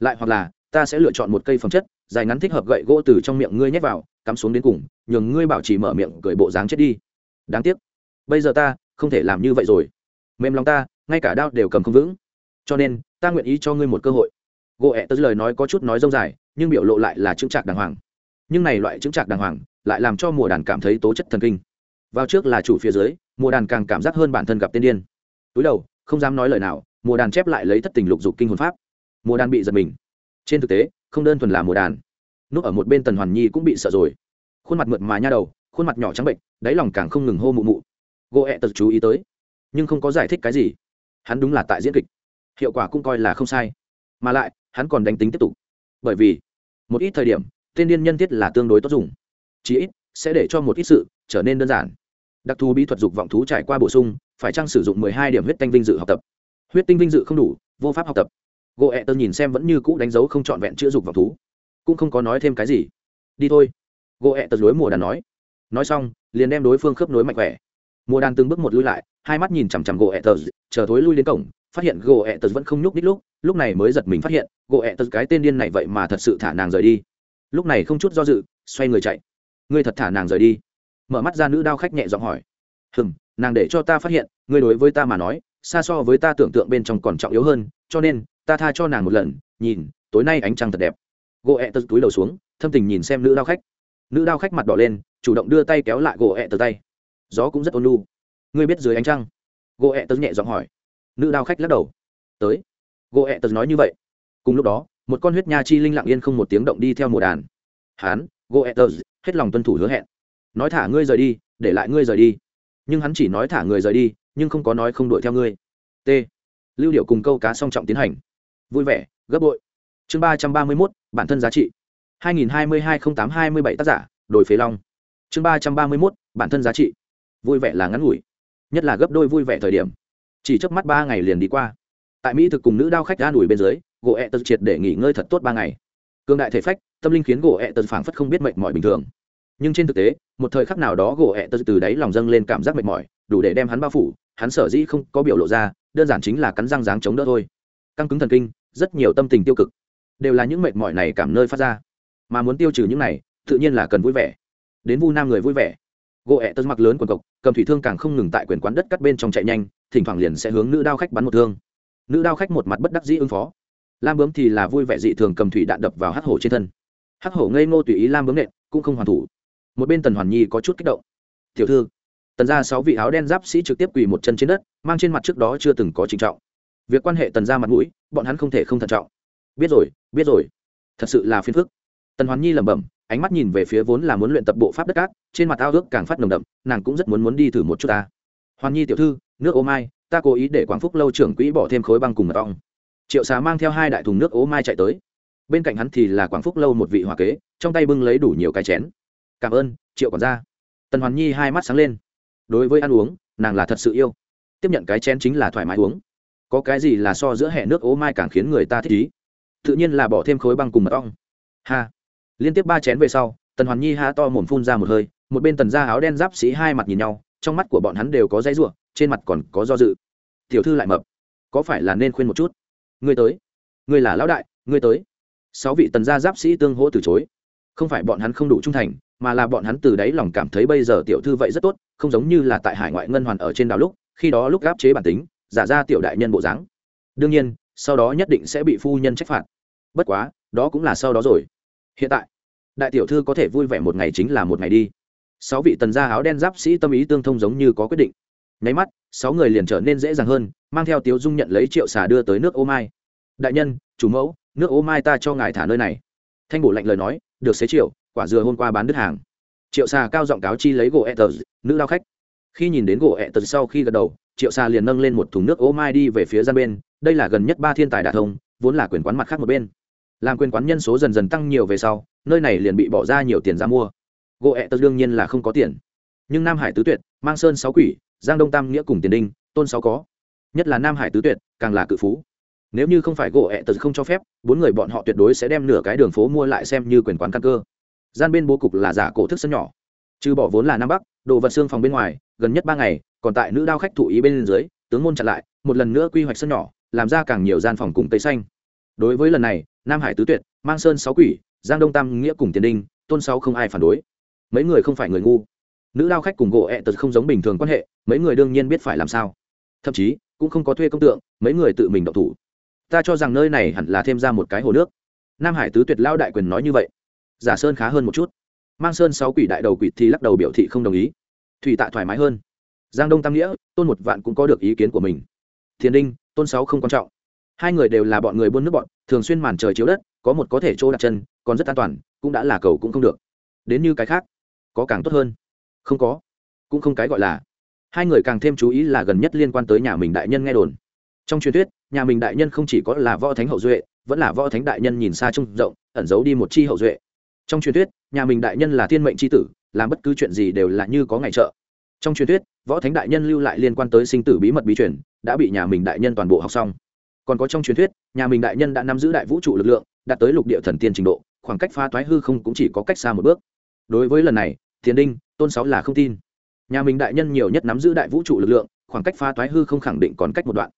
Lại hoặc là, ta sẽ lựa chọn một cây phẩm chất, dài ngắn thích hợp gậy gỗ từ trong miệng ngươi nhét vào, cắm xuống đến cùng, nhường ngươi bảo trì mở miệng, cười bộ dáng chết đi. Đáng tiếc. Bây giờ ta không thể làm như vậy rồi. Mềm lòng ta, ngay cả đao đều cầm không vững. Cho nên, ta nguyện ý cho ngươi một cơ hội gỗ ẹ tớ lời nói có chút nói rông dài, nhưng biểu lộ lại là chững trạc đàng hoàng. Nhưng này loại chững trạc đàng hoàng, lại làm cho mùa đàn cảm thấy tố chất thần kinh. Vào trước là chủ phía dưới, mùa đàn càng cảm giác hơn bản thân gặp tiên điên. Túi đầu, không dám nói lời nào, mùa đàn chép lại lấy thất tình lục dục kinh hồn pháp. Mùa đàn bị giật mình. Trên thực tế, không đơn thuần là mùa đàn. Núp ở một bên tần hoàn nhi cũng bị sợ rồi. Khuôn mặt mượt mà nha đầu, khuôn mặt nhỏ trắng bệnh, đáy lòng càng không ngừng hô mụ mụ. Gỗ ẹ tật chú ý tới, nhưng không có giải thích cái gì. Hắn đúng là tại diễn kịch. Hiệu quả cũng coi là không sai. Mà lại hắn còn đánh tính tiếp tục. Bởi vì, một ít thời điểm, tên điên nhân thiết là tương đối tốt dùng. Chí ít, sẽ để cho một ít sự trở nên đơn giản. Đặc thù bí thuật dục vọng thú trải qua bổ sung, phải chăng sử dụng mười hai điểm huyết tinh vinh dự học tập? Huyết tinh vinh dự không đủ, vô pháp học tập. Gỗ ẹ tơ nhìn xem vẫn như cũ đánh dấu không trọn vẹn chữa dục vọng thú. Cũng không có nói thêm cái gì. Đi thôi. Gỗ ẹ tơ lối mùa đàn nói. Nói xong, liền đem đối phương khớp nối mạnh khỏe. Mùa đàn từng bước một lui lại, hai mắt nhìn chằm chằm gỗ ẹ tơ, chờ thối lui đến cổng phát hiện gỗ ẹ tật vẫn không nhúc đích lúc lúc này mới giật mình phát hiện gỗ ẹ tật cái tên điên này vậy mà thật sự thả nàng rời đi. Lúc này không chút do dự, xoay người chạy. Ngươi thật thả nàng rời đi. Mở mắt ra nữ đao khách nhẹ giọng hỏi. Hừm, nàng để cho ta phát hiện, ngươi đối với ta mà nói, xa so với ta tưởng tượng bên trong còn trọng yếu hơn, cho nên, ta tha cho nàng một lần, nhìn, tối nay ánh trăng thật đẹp. Gỗ ẹ tật túi đầu xuống, thâm tình nhìn xem nữ đao khách. Nữ đao khách mặt đỏ lên, chủ động đưa tay kéo lại gỗ ẹ tật tay. Gió cũng rất ôn lu ngươi biết dưới ánh trăng? Gỗ ẹ tật nhẹ giọng hỏi nữ đao khách lắc đầu. Tới. Gỗ ẹ tật nói như vậy. Cùng lúc đó, một con huyết nha chi linh lặng yên không một tiếng động đi theo mùa đàn. Hán gỗ ẹ tật, hết lòng tuân thủ hứa hẹn. Nói thả ngươi rời đi, để lại ngươi rời đi. Nhưng hắn chỉ nói thả người rời đi, nhưng không có nói không đuổi theo ngươi. T. Lưu điệu cùng câu cá song trọng tiến hành. Vui vẻ, gấp bội. Chương ba trăm ba mươi mốt, bản thân giá trị. hai nghìn hai mươi hai n tám hai mươi bảy tác giả đổi phế long. Chương ba trăm ba mươi mốt, bản thân giá trị. Vui vẻ là ngắn ngủi. Nhất là gấp đôi vui vẻ thời điểm chỉ trước mắt ba ngày liền đi qua. Tại mỹ thực cùng nữ đao khách ga đuổi bên dưới, gỗ ẹ tật triệt để nghỉ ngơi thật tốt ba ngày. Cương đại thể phách, tâm linh khiến gỗ ẹ tật phảng phất không biết mệnh mỏi bình thường. Nhưng trên thực tế, một thời khắc nào đó gỗ ẹ tật từ đáy lòng dâng lên cảm giác mệt mỏi, đủ để đem hắn bao phủ, hắn sở dĩ không có biểu lộ ra, đơn giản chính là cắn răng dáng chống đỡ thôi. Căng cứng thần kinh, rất nhiều tâm tình tiêu cực, đều là những mệt mỏi này cảm nơi phát ra. Mà muốn tiêu trừ những này, tự nhiên là cần vui vẻ. Đến vu nam người vui vẻ gỗ ẹ tật mặc lớn quần cộc, cầm thủy thương càng không ngừng tại quyền quán đất cắt bên trong chạy nhanh, thỉnh thoảng liền sẽ hướng nữ đao khách bắn một thương. Nữ đao khách một mặt bất đắc dĩ ứng phó. Lam bướm thì là vui vẻ dị thường cầm thủy đạn đập vào hắc hổ trên thân. Hắc hổ ngây ngô tùy ý lam bướm nện, cũng không hoàn thủ. Một bên tần hoàn nhi có chút kích động. Tiểu thư. Tần ra sáu vị áo đen giáp sĩ trực tiếp quỳ một chân trên đất, mang trên mặt trước đó chưa từng có trình trọng. Việc quan hệ tần ra mặt mũi, bọn hắn không thể không thận trọng. Biết rồi biết rồi. Thật sự là phiền phức. Tần hoàn nhi lẩm bẩm ánh mắt nhìn về phía vốn là muốn luyện tập bộ pháp đất cát, trên mặt ao ước càng phát nồng đậm, nàng cũng rất muốn muốn đi thử một chút ta. Hoàn nhi tiểu thư, nước ô mai, ta cố ý để quảng phúc lâu trưởng quỹ bỏ thêm khối băng cùng mật ong. Triệu xá mang theo hai đại thùng nước ô mai chạy tới. Bên cạnh hắn thì là quảng phúc lâu một vị hòa kế, trong tay bưng lấy đủ nhiều cái chén. Cảm ơn, triệu quản gia. Tần hoàn nhi hai mắt sáng lên. Đối với ăn uống, nàng là thật sự yêu. Tiếp nhận cái chén chính là thoải mái uống. Có cái gì là so giữa hệ nước ố mai càng khiến người ta thích ý? Tự nhiên là bỏ thêm khối băng cùng mật ong. Ha! Liên tiếp ba chén về sau, tần hoàn nhi ha to mồm phun ra một hơi, một bên tần da áo đen giáp sĩ hai mặt nhìn nhau, trong mắt của bọn hắn đều có dãy ruộng trên mặt còn có do dự. Tiểu thư lại mập, có phải là nên khuyên một chút? Ngươi tới, ngươi là lão đại, ngươi tới. Sáu vị tần gia giáp sĩ tương hỗ từ chối. Không phải bọn hắn không đủ trung thành, mà là bọn hắn từ đáy lòng cảm thấy bây giờ tiểu thư vậy rất tốt, không giống như là tại hải ngoại ngân hoàn ở trên đảo lúc, khi đó lúc gáp chế bản tính, giả ra tiểu đại nhân bộ dáng. Đương nhiên, sau đó nhất định sẽ bị phu nhân trách phạt. Bất quá, đó cũng là sau đó rồi hiện tại, đại tiểu thư có thể vui vẻ một ngày chính là một ngày đi. Sáu vị tần gia áo đen giáp sĩ tâm ý tương thông giống như có quyết định. Nháy mắt, sáu người liền trở nên dễ dàng hơn, mang theo tiếu dung nhận lấy triệu xà đưa tới nước ô mai. Đại nhân, chủ mẫu, nước ô mai ta cho ngài thả nơi này. Thanh bổ lạnh lời nói, được xế triệu quả dừa hôm qua bán đứt hàng. Triệu xà cao giọng cáo chi lấy gỗ ẹ tờ, nữ lao khách. Khi nhìn đến gỗ ẹ tờ sau khi gật đầu, triệu xà liền nâng lên một thùng nước ô mai đi về phía gian bên. Đây là gần nhất ba thiên tài đà thông, vốn là quyền quán mặt khác một bên làm quyền quán nhân số dần dần tăng nhiều về sau, nơi này liền bị bỏ ra nhiều tiền ra mua. Gỗ ẹ tật đương nhiên là không có tiền. Nhưng nam hải tứ tuyệt, mang sơn sáu quỷ, giang đông tam nghĩa cùng tiền đinh, tôn sáu có. Nhất là nam hải tứ tuyệt, càng là cự phú. Nếu như không phải gỗ ẹ tật không cho phép, bốn người bọn họ tuyệt đối sẽ đem nửa cái đường phố mua lại xem như quyền quán căn cơ. Gian bên bố cục là giả cổ thức sân nhỏ. Trừ bỏ vốn là nam bắc, đồ vật xương phòng bên ngoài, gần nhất ba ngày, còn tại nữ đao khách thụ ý bên dưới, tướng môn chặn lại, một lần nữa quy hoạch sân nhỏ, làm ra càng nhiều gian phòng cùng tây xanh đối với lần này, nam hải tứ tuyệt, mang sơn sáu quỷ, giang đông tam nghĩa cùng tiền đinh, tôn sáu không ai phản đối. Mấy người không phải người ngu. Nữ lao khách cùng gỗ ẹ tật không giống bình thường quan hệ, mấy người đương nhiên biết phải làm sao. Thậm chí, cũng không có thuê công tượng, mấy người tự mình động thủ. Ta cho rằng nơi này hẳn là thêm ra một cái hồ nước. Nam hải tứ tuyệt lao đại quyền nói như vậy. Giả sơn khá hơn một chút. Mang sơn sáu quỷ đại đầu quỷ thì lắc đầu biểu thị không đồng ý. Thủy tạ thoải mái hơn. Giang đông tam nghĩa, tôn một vạn cũng có được ý kiến của mình. Thiền đinh, tôn sáu không quan trọng hai người đều là bọn người buôn nước bọn, thường xuyên màn trời chiếu đất, có một có thể chỗ đặt chân, còn rất an toàn, cũng đã là cầu cũng không được. Đến như cái khác, có càng tốt hơn? Không có. Cũng không cái gọi là. Hai người càng thêm chú ý là gần nhất liên quan tới nhà mình đại nhân nghe đồn. Trong truyền thuyết, nhà mình đại nhân không chỉ có là võ thánh hậu duệ, vẫn là võ thánh đại nhân nhìn xa trông rộng, ẩn giấu đi một chi hậu duệ. Trong truyền thuyết, nhà mình đại nhân là thiên mệnh c h i tử, làm bất cứ chuyện gì đều là như có ngày trợ. Trong truyền thuyết, võ thánh đại nhân lưu lại liên quan tới sinh tử bí mật bí truyền, đã bị nhà mình đại nhân toàn bộ học xong còn có trong truyền thuyết, nhà mình đại nhân đã nắm giữ đại vũ trụ lực lượng, đạt tới lục địa thần tiên trình độ, khoảng cách phá toái hư không cũng chỉ có cách xa một bước. Đối với lần này, thiền đinh, tôn sáu là không tin. Nhà mình đại nhân nhiều nhất nắm giữ đại vũ trụ lực lượng, khoảng cách phá toái hư không khẳng định còn cách một đoạn.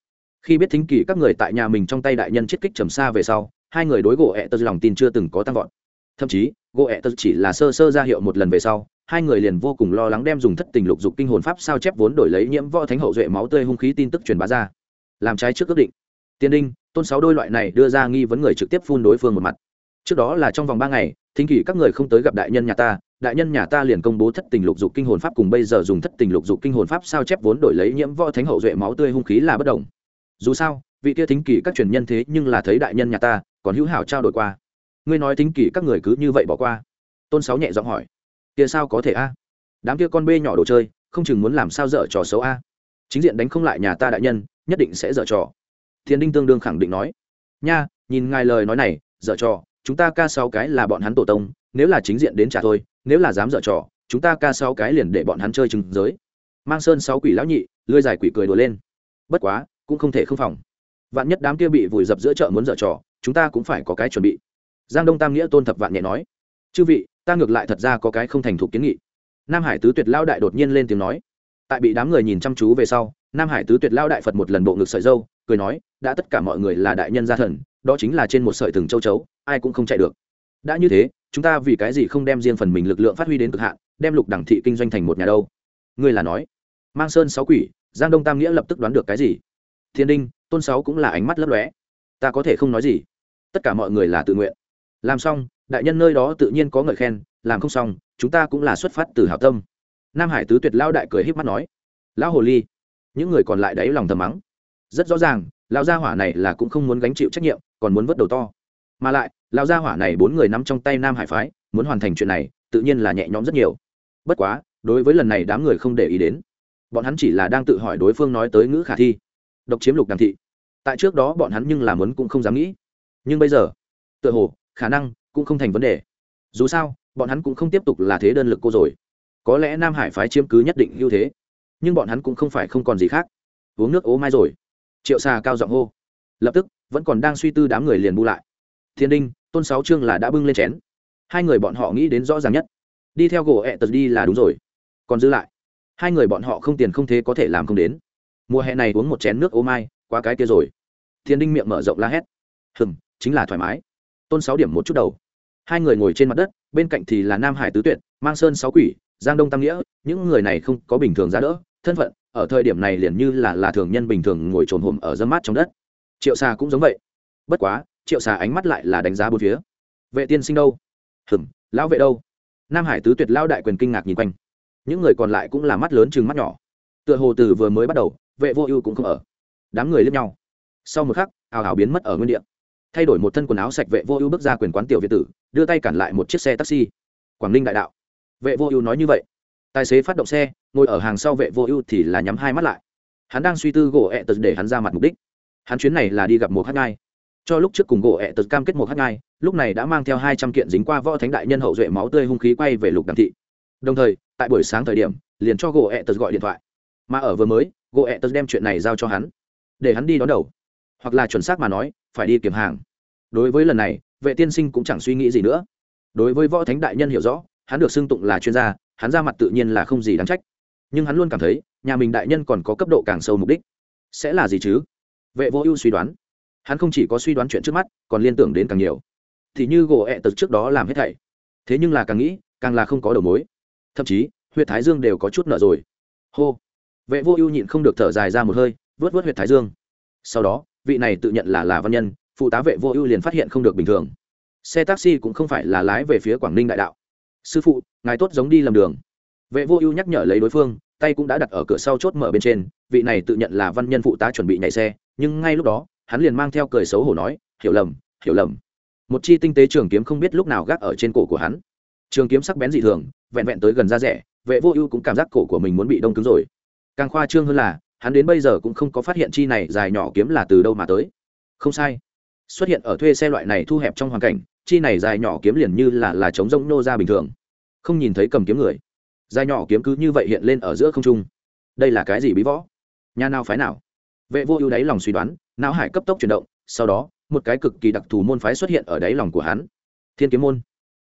Khi biết thính kỳ các người tại nhà mình trong tay đại nhân chiết kích trầm xa về sau, hai người đối gỗ ẹ tật lòng tin chưa từng có tăng vọt. Thậm chí, gỗ ẹ tật chỉ là sơ sơ ra hiệu một lần về sau, hai người liền vô cùng lo lắng đem dùng thất tình lục dục kinh hồn pháp sao chép vốn đổi lấy nhiễm võ thánh hậu duệ máu tươi hung khí tin tức truyền bá ra. Làm trái trước ước định tiên đinh, tôn sáu đôi loại này đưa ra nghi vấn người trực tiếp phun đối phương một mặt. Trước đó là trong vòng ba ngày, thính kỷ các người không tới gặp đại nhân nhà ta, đại nhân nhà ta liền công bố thất tình lục dục kinh hồn pháp cùng bây giờ dùng thất tình lục dục kinh hồn pháp sao chép vốn đổi lấy nhiễm võ thánh hậu duệ máu tươi hung khí là bất đồng. Dù sao, vị kia thính kỷ các truyền nhân thế nhưng là thấy đại nhân nhà ta, còn hữu hảo trao đổi qua. Ngươi nói thính kỷ các người cứ như vậy bỏ qua. Tôn sáu nhẹ giọng hỏi, kia sao có thể a? Đám kia con bê nhỏ đồ chơi, không chừng muốn làm sao dở trò xấu a? Chính diện đánh không lại nhà ta đại nhân, nhất định sẽ dở trò thiên đinh tương đương khẳng định nói. Nha, nhìn ngài lời nói này, dở trò, chúng ta ca sáu cái là bọn hắn tổ tông, nếu là chính diện đến trả thôi, nếu là dám dở trò, chúng ta ca sáu cái liền để bọn hắn chơi chừng giới. Mang sơn sáu quỷ lão nhị lươi dài quỷ cười đùa lên. Bất quá, cũng không thể không phòng. Vạn nhất đám kia bị vùi dập giữa chợ muốn dở trò, chúng ta cũng phải có cái chuẩn bị. Giang đông tam nghĩa tôn thập vạn nhẹ nói. Chư vị, ta ngược lại thật ra có cái không thành thục kiến nghị. Nam hải tứ tuyệt lao đại đột nhiên lên tiếng nói. Tại bị đám người nhìn chăm chú về sau, nam hải tứ tuyệt lao đại phật một lần bộ ngực sợi dâu cười nói, đã tất cả mọi người là đại nhân gia thần, đó chính là trên một sợi thừng châu chấu, ai cũng không chạy được. Đã như thế, chúng ta vì cái gì không đem riêng phần mình lực lượng phát huy đến cực hạn, đem lục đẳng thị kinh doanh thành một nhà đâu? Ngươi là nói, mang sơn sáu quỷ, giang đông tam nghĩa lập tức đoán được cái gì? Thiên đinh, tôn sáu cũng là ánh mắt lấp lóe. Ta có thể không nói gì. Tất cả mọi người là tự nguyện. Làm xong, đại nhân nơi đó tự nhiên có ngợi khen, làm không xong, chúng ta cũng là xuất phát từ hảo tâm. Nam hải tứ tuyệt lao đại cười h í p mắt nói, lão hồ ly, những người còn lại đáy lòng thầm mắng rất rõ ràng, lão gia hỏa này là cũng không muốn gánh chịu trách nhiệm, còn muốn vớt đầu to. Mà lại, lão gia hỏa này bốn người nắm trong tay nam hải phái, muốn hoàn thành chuyện này, tự nhiên là nhẹ nhõm rất nhiều. Bất quá, đối với lần này đám người không để ý đến. Bọn hắn chỉ là đang tự hỏi đối phương nói tới ngữ khả thi. Độc chiếm lục đàm thị. Tại trước đó bọn hắn nhưng làm muốn cũng không dám nghĩ. Nhưng bây giờ, tựa hồ, khả năng cũng không thành vấn đề. Dù sao, bọn hắn cũng không tiếp tục là thế đơn lực cô rồi. Có lẽ nam hải phái chiếm cứ nhất định ưu thế. Nhưng bọn hắn cũng không phải không còn gì khác. Uống nước ố mai rồi triệu xà cao giọng hô. Lập tức, vẫn còn đang suy tư đám người liền bu lại. Thiên đinh, tôn sáu chương là đã bưng lên chén. Hai người bọn họ nghĩ đến rõ ràng nhất. Đi theo gỗ ẹ tật đi là đúng rồi. Còn giữ lại. Hai người bọn họ không tiền không thế có thể làm không đến. Mùa hè này uống một chén nước ô mai qua cái kia rồi. Thiên đinh miệng mở rộng la hét. Hừng chính là thoải mái. Tôn sáu điểm một chút đầu. Hai người ngồi trên mặt đất, bên cạnh thì là nam hải tứ tuyệt, mang sơn sáu quỷ, giang đông tam nghĩa, những người này không có bình thường giá đỡ, thân phận ở thời điểm này liền như là là thường nhân bình thường ngồi trồn hùm ở dâm mát trong đất. Triệu xà cũng giống vậy. Bất quá, triệu xà ánh mắt lại là đánh giá bốn phía. Vệ tiên sinh đâu? Hừm, lão vệ đâu? Nam hải tứ tuyệt lao đại quyền kinh ngạc nhìn quanh. Những người còn lại cũng là mắt lớn chừng mắt nhỏ. Tựa hồ từ vừa mới bắt đầu, vệ vô ưu cũng không ở. Đám người lướt nhau. Sau một khắc, ào ào biến mất ở nguyên đ ị a thay đổi một thân quần áo sạch vệ vô ưu bước ra quyền quán tiểu việt tử, đưa tay cản lại một chiếc xe taxi. Quảng ninh đại đạo. Vệ vô ưu nói như vậy tài xế phát động xe, ngồi ở hàng sau vệ vô ưu thì là nhắm hai mắt lại. Hắn đang suy tư gỗ ẹ tật để hắn ra mặt mục đích. Hắn chuyến này là đi gặp một hát ngai. Cho lúc trước cùng gỗ ẹ tật cam kết một hát ngai, lúc này đã mang theo hai trăm kiện dính qua võ thánh đại nhân hậu duệ máu tươi hung khí quay về lục đàm thị. Đồng thời, tại buổi sáng thời điểm, liền cho gỗ ẹ tật gọi điện thoại. Mà ở vừa mới, gỗ ẹ tật đem chuyện này giao cho hắn, để hắn đi đón đầu. Hoặc là chuẩn xác mà nói, phải đi kiểm hàng. Đối với lần này, vệ tiên sinh cũng chẳng suy nghĩ gì nữa. Đối với võ thánh đại nhân hiểu rõ, hắn được xưng tụng là chuyên gia hắn ra mặt tự nhiên là không gì đáng trách. Nhưng hắn luôn cảm thấy, nhà mình đại nhân còn có cấp độ càng sâu mục đích. Sẽ là gì chứ? Vệ vô ưu suy đoán. Hắn không chỉ có suy đoán chuyện trước mắt, còn liên tưởng đến càng nhiều. Thì như gỗ ẹ tật trước đó làm hết thảy. Thế nhưng là càng nghĩ, càng là không có đầu mối. Thậm chí, huyệt thái dương đều có chút nợ rồi. Hô. Vệ vô ưu nhịn không được thở dài ra một hơi, vớt vớt huyệt thái dương. Sau đó, vị này tự nhận là là văn nhân, phụ tá vệ vô ưu liền phát hiện không được bình thường. Xe taxi cũng không phải là lái về phía quảng ninh đại đạo sư phụ, ngài tốt giống đi lầm đường. Vệ vô ưu nhắc nhở lấy đối phương, tay cũng đã đặt ở cửa sau chốt mở bên trên, vị này tự nhận là văn nhân phụ tá chuẩn bị nhảy xe, nhưng ngay lúc đó, hắn liền mang theo cười xấu hổ nói, hiểu lầm hiểu lầm. Một chi tinh tế trường kiếm không biết lúc nào gác ở trên cổ của hắn. Trường kiếm sắc bén dị thường, vẹn vẹn tới gần da rẻ, vệ vô ưu cũng cảm giác cổ của mình muốn bị đông cứng rồi. Càng khoa trương hơn là, hắn đến bây giờ cũng không có phát hiện chi này dài nhỏ kiếm là từ đâu mà tới. Không sai. Xuất hiện ở thuê xe loại này thu hẹp trong hoàn cảnh chi này dài nhỏ kiếm liền như là là chống rỗng nô ra bình thường. Không nhìn thấy cầm kiếm người. Dài nhỏ kiếm cứ như vậy hiện lên ở giữa không trung. Đây là cái gì bí võ? Nhà nào phái nào? Vệ vô ưu đáy lòng suy đoán, não hải cấp tốc chuyển động, sau đó, một cái cực kỳ đặc thù môn phái xuất hiện ở đáy lòng của hắn. Thiên kiếm môn.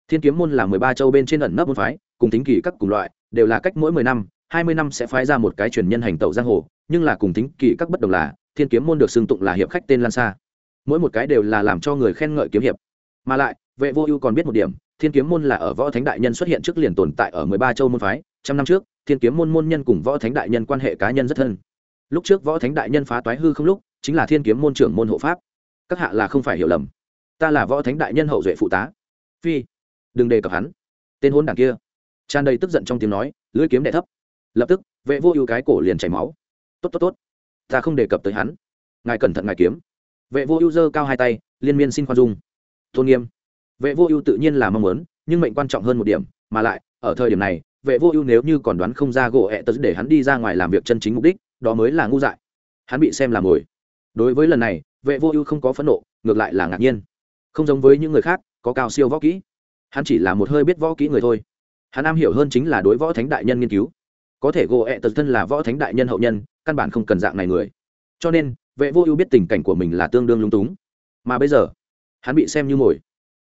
Thiên kiếm môn là mười ba châu bên trên ẩn nấp môn phái, cùng tính kỳ các cùng loại, đều là cách mỗi mười năm, hai mươi năm sẽ phái ra một cái truyền nhân hành tẩu giang hồ, nhưng là cùng tính kỳ các bất đồng là, thiên kiếm môn được xưng tụng là hiệp khách tên lan xa mỗi một cái đều là làm cho người khen ngợi kiếm hiệp mà lại, vệ vô ưu còn biết một điểm, thiên kiếm môn là ở võ thánh đại nhân xuất hiện trước liền tồn tại ở mười ba châu môn phái, trăm năm trước, thiên kiếm môn môn nhân cùng võ thánh đại nhân quan hệ cá nhân rất thân. Lúc trước võ thánh đại nhân phá toái hư không lúc, chính là thiên kiếm môn trưởng môn hộ pháp. Các hạ là không phải hiểu lầm. Ta là võ thánh đại nhân hậu duệ phụ tá. Phi, đừng đề cập hắn. Tên hôn đảng kia. Tràn đầy tức giận trong tiếng nói, lưỡi kiếm đệ thấp. Lập tức, vệ vô ưu cái cổ liền chảy máu. Tốt tốt tốt. Ta không đề cập tới hắn. Ngài cẩn thận ngài kiếm. Vệ vô ưu giơ cao hai tay, liên miên xin khoan dung tôn nghiêm. Vệ vô ưu tự nhiên là mong muốn, nhưng mệnh quan trọng hơn một điểm, mà lại, ở thời điểm này, vệ vô ưu nếu như còn đoán không ra gỗ ẹ tớ để hắn đi ra ngoài làm việc chân chính mục đích, đó mới là ngu dại. Hắn bị xem làm mồi. Đối với lần này, vệ vô ưu không có phẫn nộ, ngược lại là ngạc nhiên. Không giống với những người khác, có cao siêu võ kỹ. Hắn chỉ là một hơi biết võ kỹ người thôi. Hắn am hiểu hơn chính là đối võ thánh đại nhân nghiên cứu. Có thể gỗ ẹ tật thân là võ thánh đại nhân hậu nhân, căn bản không cần dạng này người. Cho nên, vệ vô ưu biết tình cảnh của mình là tương đương lung túng. Mà bây giờ hắn bị xem như mồi.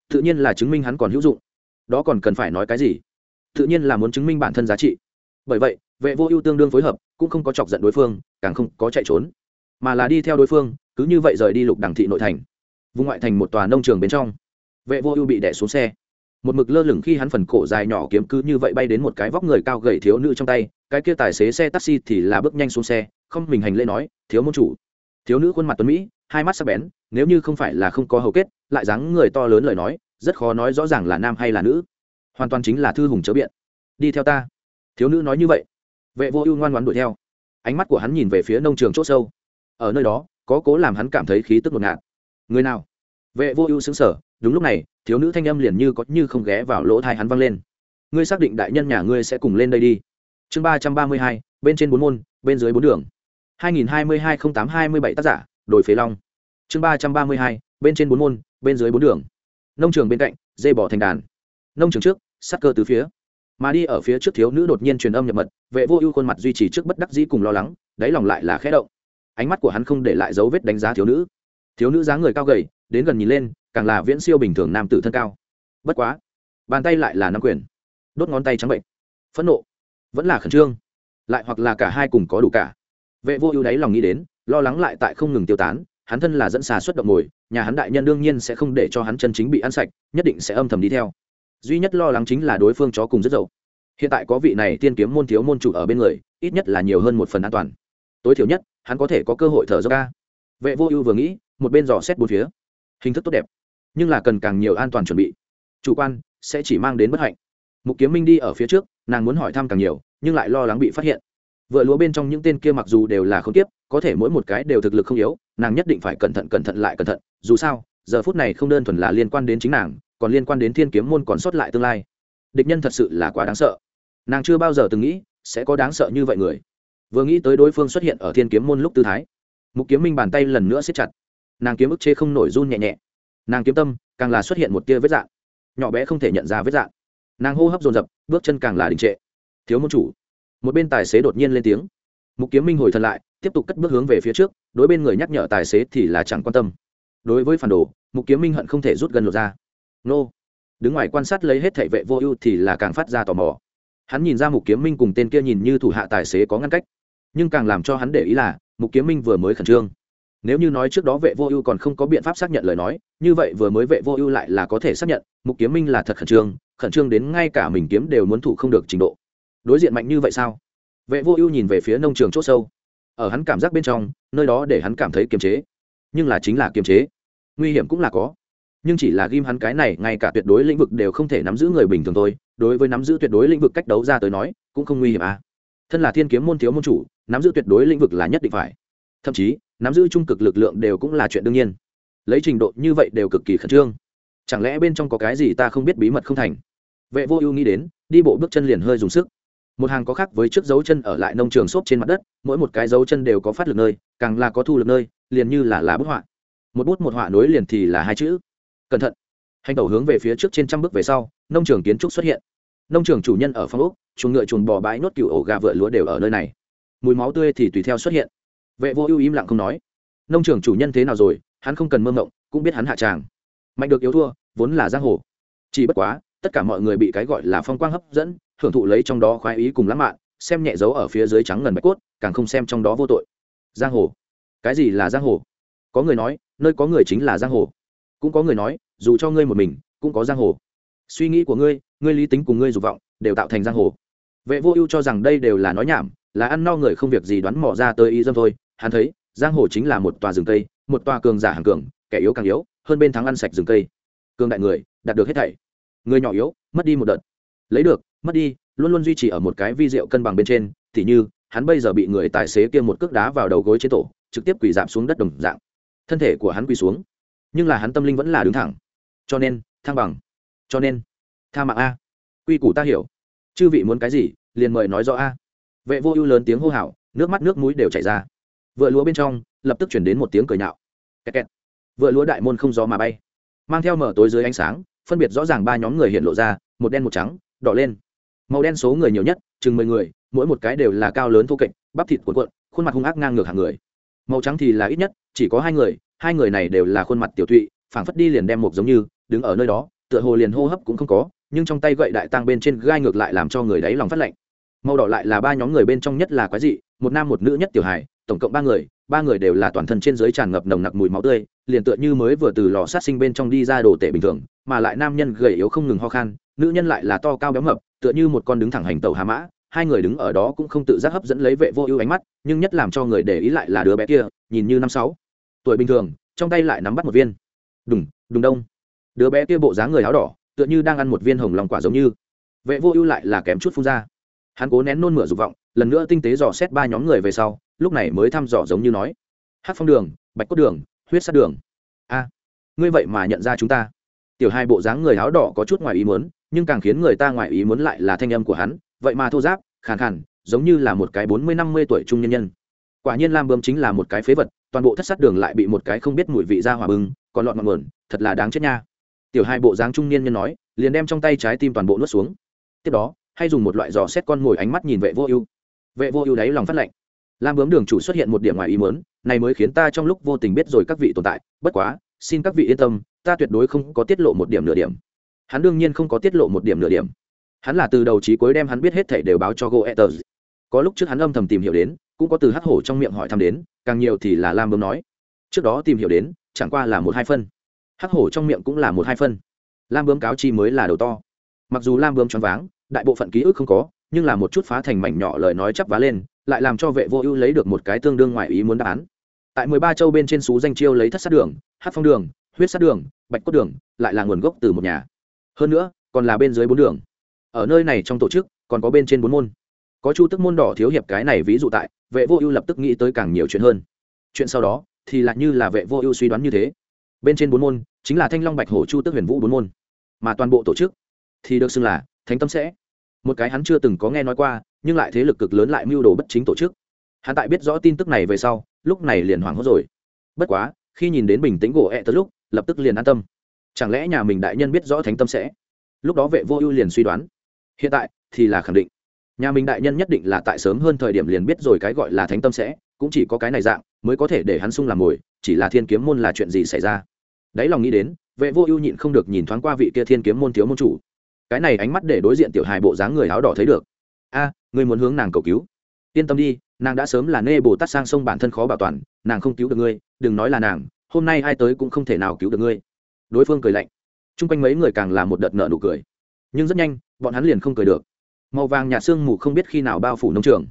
Tự nhiên là chứng minh hắn còn hữu dụng. Đó còn cần phải nói cái gì? Tự nhiên là muốn chứng minh bản thân giá trị. Bởi vậy, vệ vô ưu tương đương phối hợp, cũng không có chọc giận đối phương, càng không có chạy trốn. Mà là đi theo đối phương, cứ như vậy rời đi lục đằng thị nội thành. Vùng ngoại thành một tòa nông trường bên trong. Vệ vô ưu bị đẻ xuống xe. Một mực lơ lửng khi hắn phần cổ dài nhỏ kiếm cứ như vậy bay đến một cái vóc người cao gầy thiếu nữ trong tay, cái kia tài xế xe taxi thì là bước nhanh xuống xe, không mình hành lễ nói, thiếu môn chủ. Thiếu nữ khuôn mặt tuấn mỹ hai mắt sắc bén, nếu như không phải là không có hầu kết, lại dáng người to lớn lời nói, rất khó nói rõ ràng là nam hay là nữ. Hoàn toàn chính là thư hùng chớ biện. Đi theo ta. Thiếu nữ nói như vậy. Vệ vô ưu ngoan ngoãn đuổi theo. Ánh mắt của hắn nhìn về phía nông trường c h ỗ sâu. Ở nơi đó, có cố làm hắn cảm thấy khí tức ngột ngạt. Người nào? Vệ vô ưu xứng sở đúng lúc này, thiếu nữ thanh âm liền như có như không ghé vào lỗ thai hắn văng lên. Ngươi xác định đại nhân nhà ngươi sẽ cùng lên đây đi. Chương ba trăm ba mươi hai, bên trên bốn môn, bên dưới bốn đường. hai nghìn hai mươi hai không tám hai mươi bảy tác giả đồi phế long. Chương ba trăm ba mươi hai, bên trên bốn môn, bên dưới bốn đường. Nông trường bên cạnh, dê bỏ thành đàn. Nông trường trước sắc cơ từ phía. Mà đi ở phía trước thiếu nữ đột nhiên truyền âm nhập mật, vệ vô ưu khuôn mặt duy trì trước bất đắc dĩ cùng lo lắng, đáy lòng lại là khẽ động. Ánh mắt của hắn không để lại dấu vết đánh giá thiếu nữ. Thiếu nữ dáng người cao gầy, đến gần nhìn lên, càng là viễn siêu bình thường nam tử thân cao. Bất quá, bàn tay lại là nắm quyền. Đốt ngón tay trắng bệnh. Phẫn nộ. Vẫn là khẩn trương. Lại hoặc là cả hai cùng có đủ cả. Vệ vô ưu đáy lòng nghĩ đến lo lắng lại tại không ngừng tiêu tán, hắn thân là dẫn xà xuất động mồi nhà hắn đại nhân đương nhiên sẽ không để cho hắn chân chính bị ăn sạch, nhất định sẽ âm thầm đi theo. Duy nhất lo lắng chính là đối phương chó cùng rất dậu. Hiện tại có vị này tiên kiếm môn thiếu môn chủ ở bên người, ít nhất là nhiều hơn một phần an toàn. Tối thiểu nhất, hắn có thể có cơ hội thở dốc ca. Vệ vô ưu vừa nghĩ, một bên dò xét bốn phía. Hình thức tốt đẹp, nhưng là cần càng nhiều an toàn chuẩn bị. Chủ quan sẽ chỉ mang đến bất hạnh. Mục kiếm minh đi ở phía trước, nàng muốn hỏi thăm càng nhiều, nhưng lại lo lắng bị phát hiện vựa lúa bên trong những tên kia mặc dù đều là không tiếp, có thể mỗi một cái đều thực lực không yếu, nàng nhất định phải cẩn thận cẩn thận lại cẩn thận. Dù sao, giờ phút này không đơn thuần là liên quan đến chính nàng, còn liên quan đến thiên kiếm môn còn sót lại tương lai. Địch nhân thật sự là quá đáng sợ. Nàng chưa bao giờ từng nghĩ, sẽ có đáng sợ như vậy người. Vừa nghĩ tới đối phương xuất hiện ở thiên kiếm môn lúc tư thái, mục kiếm minh bàn tay lần nữa siết chặt. Nàng kiếm ức chê không nổi run nhẹ nhẹ. Nàng kiếm tâm, càng là xuất hiện một tia vết dạng. Nhỏ bé không thể nhận ra vết dạng. Nàng hô hấp dồn dập, bước chân càng là đình trệ. Thiếu môn chủ một bên tài xế đột nhiên lên tiếng. Mục kiếm minh hồi thần lại, tiếp tục cất bước hướng về phía trước, đối bên người nhắc nhở tài xế thì là chẳng quan tâm. Đối với phản đồ, mục kiếm minh hận không thể rút gần lột ra. Nô. Đứng ngoài quan sát lấy hết thệ vệ vô ưu thì là càng phát ra tò mò. Hắn nhìn ra mục kiếm minh cùng tên kia nhìn như thủ hạ tài xế có ngăn cách. Nhưng càng làm cho hắn để ý là, mục kiếm minh vừa mới khẩn trương. Nếu như nói trước đó vệ vô ưu còn không có biện pháp xác nhận lời nói, như vậy vừa mới vệ vô ưu lại là có thể xác nhận, mục kiếm minh là thật khẩn trương khẩn trương đến ngay cả mình kiếm đều muốn thủ không được trình độ đối diện mạnh như vậy sao? Vệ vô ưu nhìn về phía nông trường c h ỗ sâu. Ở hắn cảm giác bên trong, nơi đó để hắn cảm thấy kiềm chế. Nhưng là chính là kiềm chế. Nguy hiểm cũng là có. Nhưng chỉ là ghim hắn cái này, ngay cả tuyệt đối lĩnh vực đều không thể nắm giữ người bình thường thôi. Đối với nắm giữ tuyệt đối lĩnh vực cách đấu ra tới nói, cũng không nguy hiểm à. Thân là thiên kiếm môn thiếu môn chủ, nắm giữ tuyệt đối lĩnh vực là nhất định phải. Thậm chí, nắm giữ trung cực lực lượng đều cũng là chuyện đương nhiên. Lấy trình độ như vậy đều cực kỳ khẩn trương. Chẳng lẽ bên trong có cái gì ta không biết bí mật không thành? Vệ vô ưu nghĩ đến, đi bộ bước chân liền hơi dùng sức một hàng có khác với trước dấu chân ở lại nông trường xốp trên mặt đất, mỗi một cái dấu chân đều có phát lực nơi, càng là có thu lực nơi, liền như là lá bút họa. Một bút một họa nối liền thì là hai chữ. Cẩn thận. Hành tẩu hướng về phía trước trên trăm bước về sau, nông trường kiến trúc xuất hiện. Nông trường chủ nhân ở phong úc chuồng ngựa chuồng bò bãi nốt cựu ổ gà vựa lúa đều ở nơi này. Mùi máu tươi thì tùy theo xuất hiện. Vệ vô ưu im lặng không nói. Nông trường chủ nhân thế nào rồi, hắn không cần mơ mộng, cũng biết hắn hạ tràng. Mạnh được yếu thua, vốn là giang hồ. Chỉ bất quá tất cả mọi người bị cái gọi là phong quang hấp dẫn, hưởng thụ lấy trong đó khoái ý cùng lãng mạn, xem nhẹ dấu ở phía dưới trắng ngần bạch cốt, càng không xem trong đó vô tội. Giang hồ. Cái gì là giang hồ? Có người nói, nơi có người chính là giang hồ. Cũng có người nói, dù cho ngươi một mình, cũng có giang hồ. Suy nghĩ của ngươi ngươi lý tính cùng ngươi dục vọng, đều tạo thành giang hồ. Vệ vô ưu cho rằng đây đều là nói nhảm, là ăn no người không việc gì đoán mò ra tới ý dâm thôi. Hắn thấy, giang hồ chính là một tòa rừng cây, một tòa cường giả hàng cường, kẻ yếu càng yếu, hơn bên thắng ăn sạch rừng cây. Cường đại người, đạt được hết thảy người nhỏ yếu, mất đi một đợt. Lấy được, mất đi, luôn luôn duy trì ở một cái vi diệu cân bằng bên trên thì như, hắn bây giờ bị người tài xế kia một cước đá vào đầu gối trên tổ, trực tiếp quỳ giảm xuống đất đồng dạng. Thân thể của hắn quỳ xuống, nhưng là hắn tâm linh vẫn là đứng thẳng. Cho nên, thăng bằng. Cho nên, tha mạng a. Quy củ ta hiểu. Chư vị muốn cái gì, liền mời nói rõ a. Vệ vô ưu lớn tiếng hô hào, nước mắt nước mũi đều chảy ra. Vựa lúa bên trong, lập tức chuyển đến một tiếng cười nhạo. Kẹt kẹt. vựa lúa đại môn không gió mà bay. Mang theo mở tối dưới ánh sáng phân biệt rõ ràng ba nhóm người hiện lộ ra, một đen một trắng, đỏ lên. Màu đen số người nhiều nhất, chừng mười người, mỗi một cái đều là cao lớn thô kệch, bắp thịt cuộn cuộn, khuôn mặt hung ác ngang ngược hàng người. Màu trắng thì là ít nhất, chỉ có hai người hai người này đều là khuôn mặt tiểu thụy phảng phất đi liền đem một giống như, đứng ở nơi đó, tựa hồ liền hô hấp cũng không có, nhưng trong tay gậy đại tăng bên trên gai ngược lại làm cho người đáy lòng phát lạnh. Màu đỏ lại là ba nhóm người bên trong nhất là quái dị, một nam một nữ nhất tiểu hài, tổng cộng ba người ba người đều là toàn thân trên dưới tràn ngập nồng nặc mùi máu tươi liền tựa như mới vừa từ lò sát sinh bên trong đi ra đồ tể bình thường, mà lại nam nhân gầy yếu không ngừng ho khan, nữ nhân lại là to cao béo mập, tựa như một con đứng thẳng hành tàu hà mã, hai người đứng ở đó cũng không tự giác hấp dẫn lấy vệ vô ưu ánh mắt, nhưng nhất làm cho người để ý lại là đứa bé kia, nhìn như năm sáu tuổi bình thường, trong tay lại nắm bắt một viên. Đùng đùng đông. Đứa bé kia bộ dáng người áo đỏ, tựa như đang ăn một viên hồng lòng quả giống như. Vệ vô ưu lại là kém chút phun ra. Hắn cố nén nôn mửa dục vọng, lần nữa tinh tế dò xét ba nhóm người về sau, lúc này mới thăm dò giống như nói. Hát phong đường, bạch cốt đường huyết sát đường. A, ngươi vậy mà nhận ra chúng ta. Tiểu hai bộ dáng người áo đỏ có chút ngoài ý muốn, nhưng càng khiến người ta ngoài ý muốn lại là thanh âm của hắn, vậy mà thô giáp, khàn khàn, giống như là một cái bốn mươi năm mươi tuổi trung nhân nhân. Quả nhiên lam bơm chính là một cái phế vật, toàn bộ thất sát đường lại bị một cái không biết mùi vị ra hòa bưng, còn lọt ngọn nguồn, thật là đáng chết nha. Tiểu hai bộ dáng trung niên nhân nói, liền đem trong tay trái tim toàn bộ nuốt xuống. Tiếp đó, hay dùng một loại giò xét con mồi ánh mắt nhìn vệ vô ưu. Vệ vô ưu đáy lòng phát lệnh lam bướm đường chủ xuất hiện một điểm ngoài ý muốn này mới khiến ta trong lúc vô tình biết rồi các vị tồn tại, bất quá, xin các vị yên tâm, ta tuyệt đối không có tiết lộ một điểm nửa điểm. Hắn đương nhiên không có tiết lộ một điểm nửa điểm. Hắn là từ đầu trí cuối đem hắn biết hết thảy đều báo cho goethers có lúc trước hắn âm thầm tìm hiểu đến, cũng có từ hắc hổ trong miệng hỏi thăm đến, càng nhiều thì là lam bướm nói. Trước đó tìm hiểu đến, chẳng qua là một hai phân. Hắc hổ trong miệng cũng là một hai phân. Lam bướm cáo chi mới là đầu to. Mặc dù lam bướm choáng váng, đại bộ phận ký ức không có, nhưng là một chút phá thành mảnh nhỏ lời nói chắp vá lên, lại làm cho vệ vô ưu lấy được một cái tương đương ngoài ý muốn đáp án tại mười ba châu bên trên xú danh chiêu lấy thất sát đường, hát phong đường, huyết sát đường, bạch cốt đường, lại là nguồn gốc từ một nhà. Hơn nữa, còn là bên dưới bốn đường. Ở nơi này trong tổ chức, còn có bên trên bốn môn. Có chu tức môn đỏ thiếu hiệp cái này ví dụ tại, vệ vô ưu lập tức nghĩ tới càng nhiều chuyện hơn. Chuyện sau đó, thì lại như là vệ vô ưu suy đoán như thế. Bên trên bốn môn, chính là thanh long bạch hổ chu tức huyền vũ bốn môn. Mà toàn bộ tổ chức, thì được xưng là thánh tâm sẽ. Một cái hắn chưa từng có nghe nói qua, nhưng lại thế lực cực lớn lại mưu đồ bất chính tổ chức. Hắn tại biết rõ tin tức này về sau lúc này liền hoảng hốt rồi. Bất quá khi nhìn đến bình tĩnh gỗ ẹ tớ lúc lập tức liền an tâm. Chẳng lẽ nhà mình đại nhân biết rõ thánh tâm sẽ? Lúc đó vệ vô ưu liền suy đoán. Hiện tại thì là khẳng định. Nhà mình đại nhân nhất định là tại sớm hơn thời điểm liền biết rồi cái gọi là thánh tâm sẽ cũng chỉ có cái này dạng mới có thể để hắn sung làm mồi chỉ là thiên kiếm môn là chuyện gì xảy ra? Đấy lòng nghĩ đến vệ vô ưu nhịn không được nhìn thoáng qua vị kia thiên kiếm môn thiếu môn chủ. Cái này ánh mắt để đối diện tiểu hài bộ dáng người áo đỏ thấy được. A à, muốn hướng nàng cầu cứu. Yên tâm đi nàng đã sớm là nê bồ tát sang sông bản thân khó bảo toàn, nàng không cứu được ngươi, đừng nói là nàng, hôm nay ai tới cũng không thể nào cứu được ngươi. Đối phương cười lạnh. T r u n g quanh mấy người càng là một đợt nợ nụ cười. Nhưng rất nhanh, bọn hắn liền không cười được. Màu vàng nhạt sương mù không biết khi nào bao phủ nông trường.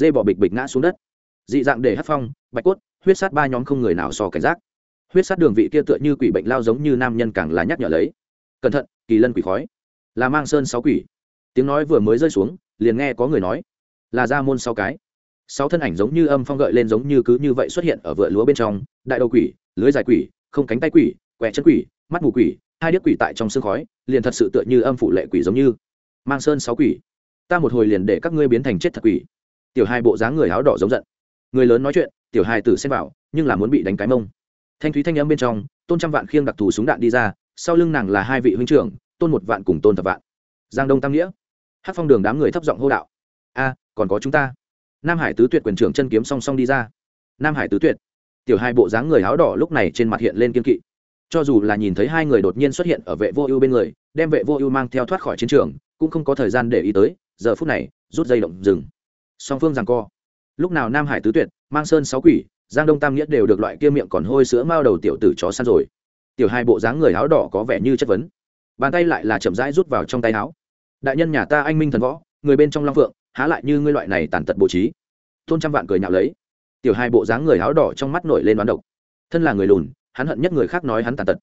Dê bỏ bịch bịch ngã xuống đất. Dị dạng để hát phong, bạch cốt, huyết sát ba nhóm không người nào so cảnh giác. Huyết sát đường vị kia tựa như quỷ bệnh lao giống như nam nhân càng là nhắc nhở lấy. Cẩn thận, kỳ lân quỷ khói. Là mang sơn sáu quỷ. Tiếng nói vừa mới rơi xuống, liền nghe có người nói, là ra môn sáu cái sáu thân ảnh giống như âm phong gợi lên giống như cứ như vậy xuất hiện ở vựa lúa bên trong, đại đầu quỷ, lưới dài quỷ, không cánh tay quỷ, quẹ chân quỷ, mắt mù quỷ, hai điếc quỷ tại trong sương khói, liền thật sự tựa như âm phủ lệ quỷ giống như. Mang sơn sáu quỷ. Ta một hồi liền để các ngươi biến thành chết thật quỷ. Tiểu hai bộ dáng người áo đỏ giống giận. Người lớn nói chuyện, tiểu hai tử xem vào, nhưng là muốn bị đánh cái mông. Thanh thúy thanh âm bên trong, tôn trăm vạn khiêng đặc thù súng đạn đi ra, sau lưng nàng là hai vị huynh trưởng, tôn một vạn cùng tôn thập vạn. Giang đông tam nghĩa. Hát phong đường đám người thấp giọng hô đạo. A, còn có chúng ta nam hải tứ tuyệt quyền trưởng chân kiếm song song đi ra. Nam hải tứ tuyệt. Tiểu hai bộ dáng người áo đỏ lúc này trên mặt hiện lên kiên kỵ. Cho dù là nhìn thấy hai người đột nhiên xuất hiện ở vệ vô ưu bên người, đem vệ vô ưu mang theo thoát khỏi chiến trường, cũng không có thời gian để ý tới, giờ phút này, rút dây động rừng song phương rằng co. Lúc nào nam hải tứ tuyệt, mang sơn sáu quỷ, giang đông tam nghĩa đều được loại kia miệng còn hôi sữa mao đầu tiểu tử chó săn rồi. Tiểu hai bộ dáng người áo đỏ có vẻ như chất vấn. Bàn tay lại là chậm rãi rút vào trong tay áo. Đại nhân nhà ta anh minh thần võ, người bên trong long phượng há lại như ngươi loại này tàn tật bộ trí. Tôn trăm vạn cười nhạo lấy. Tiểu hai bộ dáng người áo đỏ trong mắt nổi lên đoán độc. Thân là người lùn, hắn hận nhất người khác nói hắn tàn tật.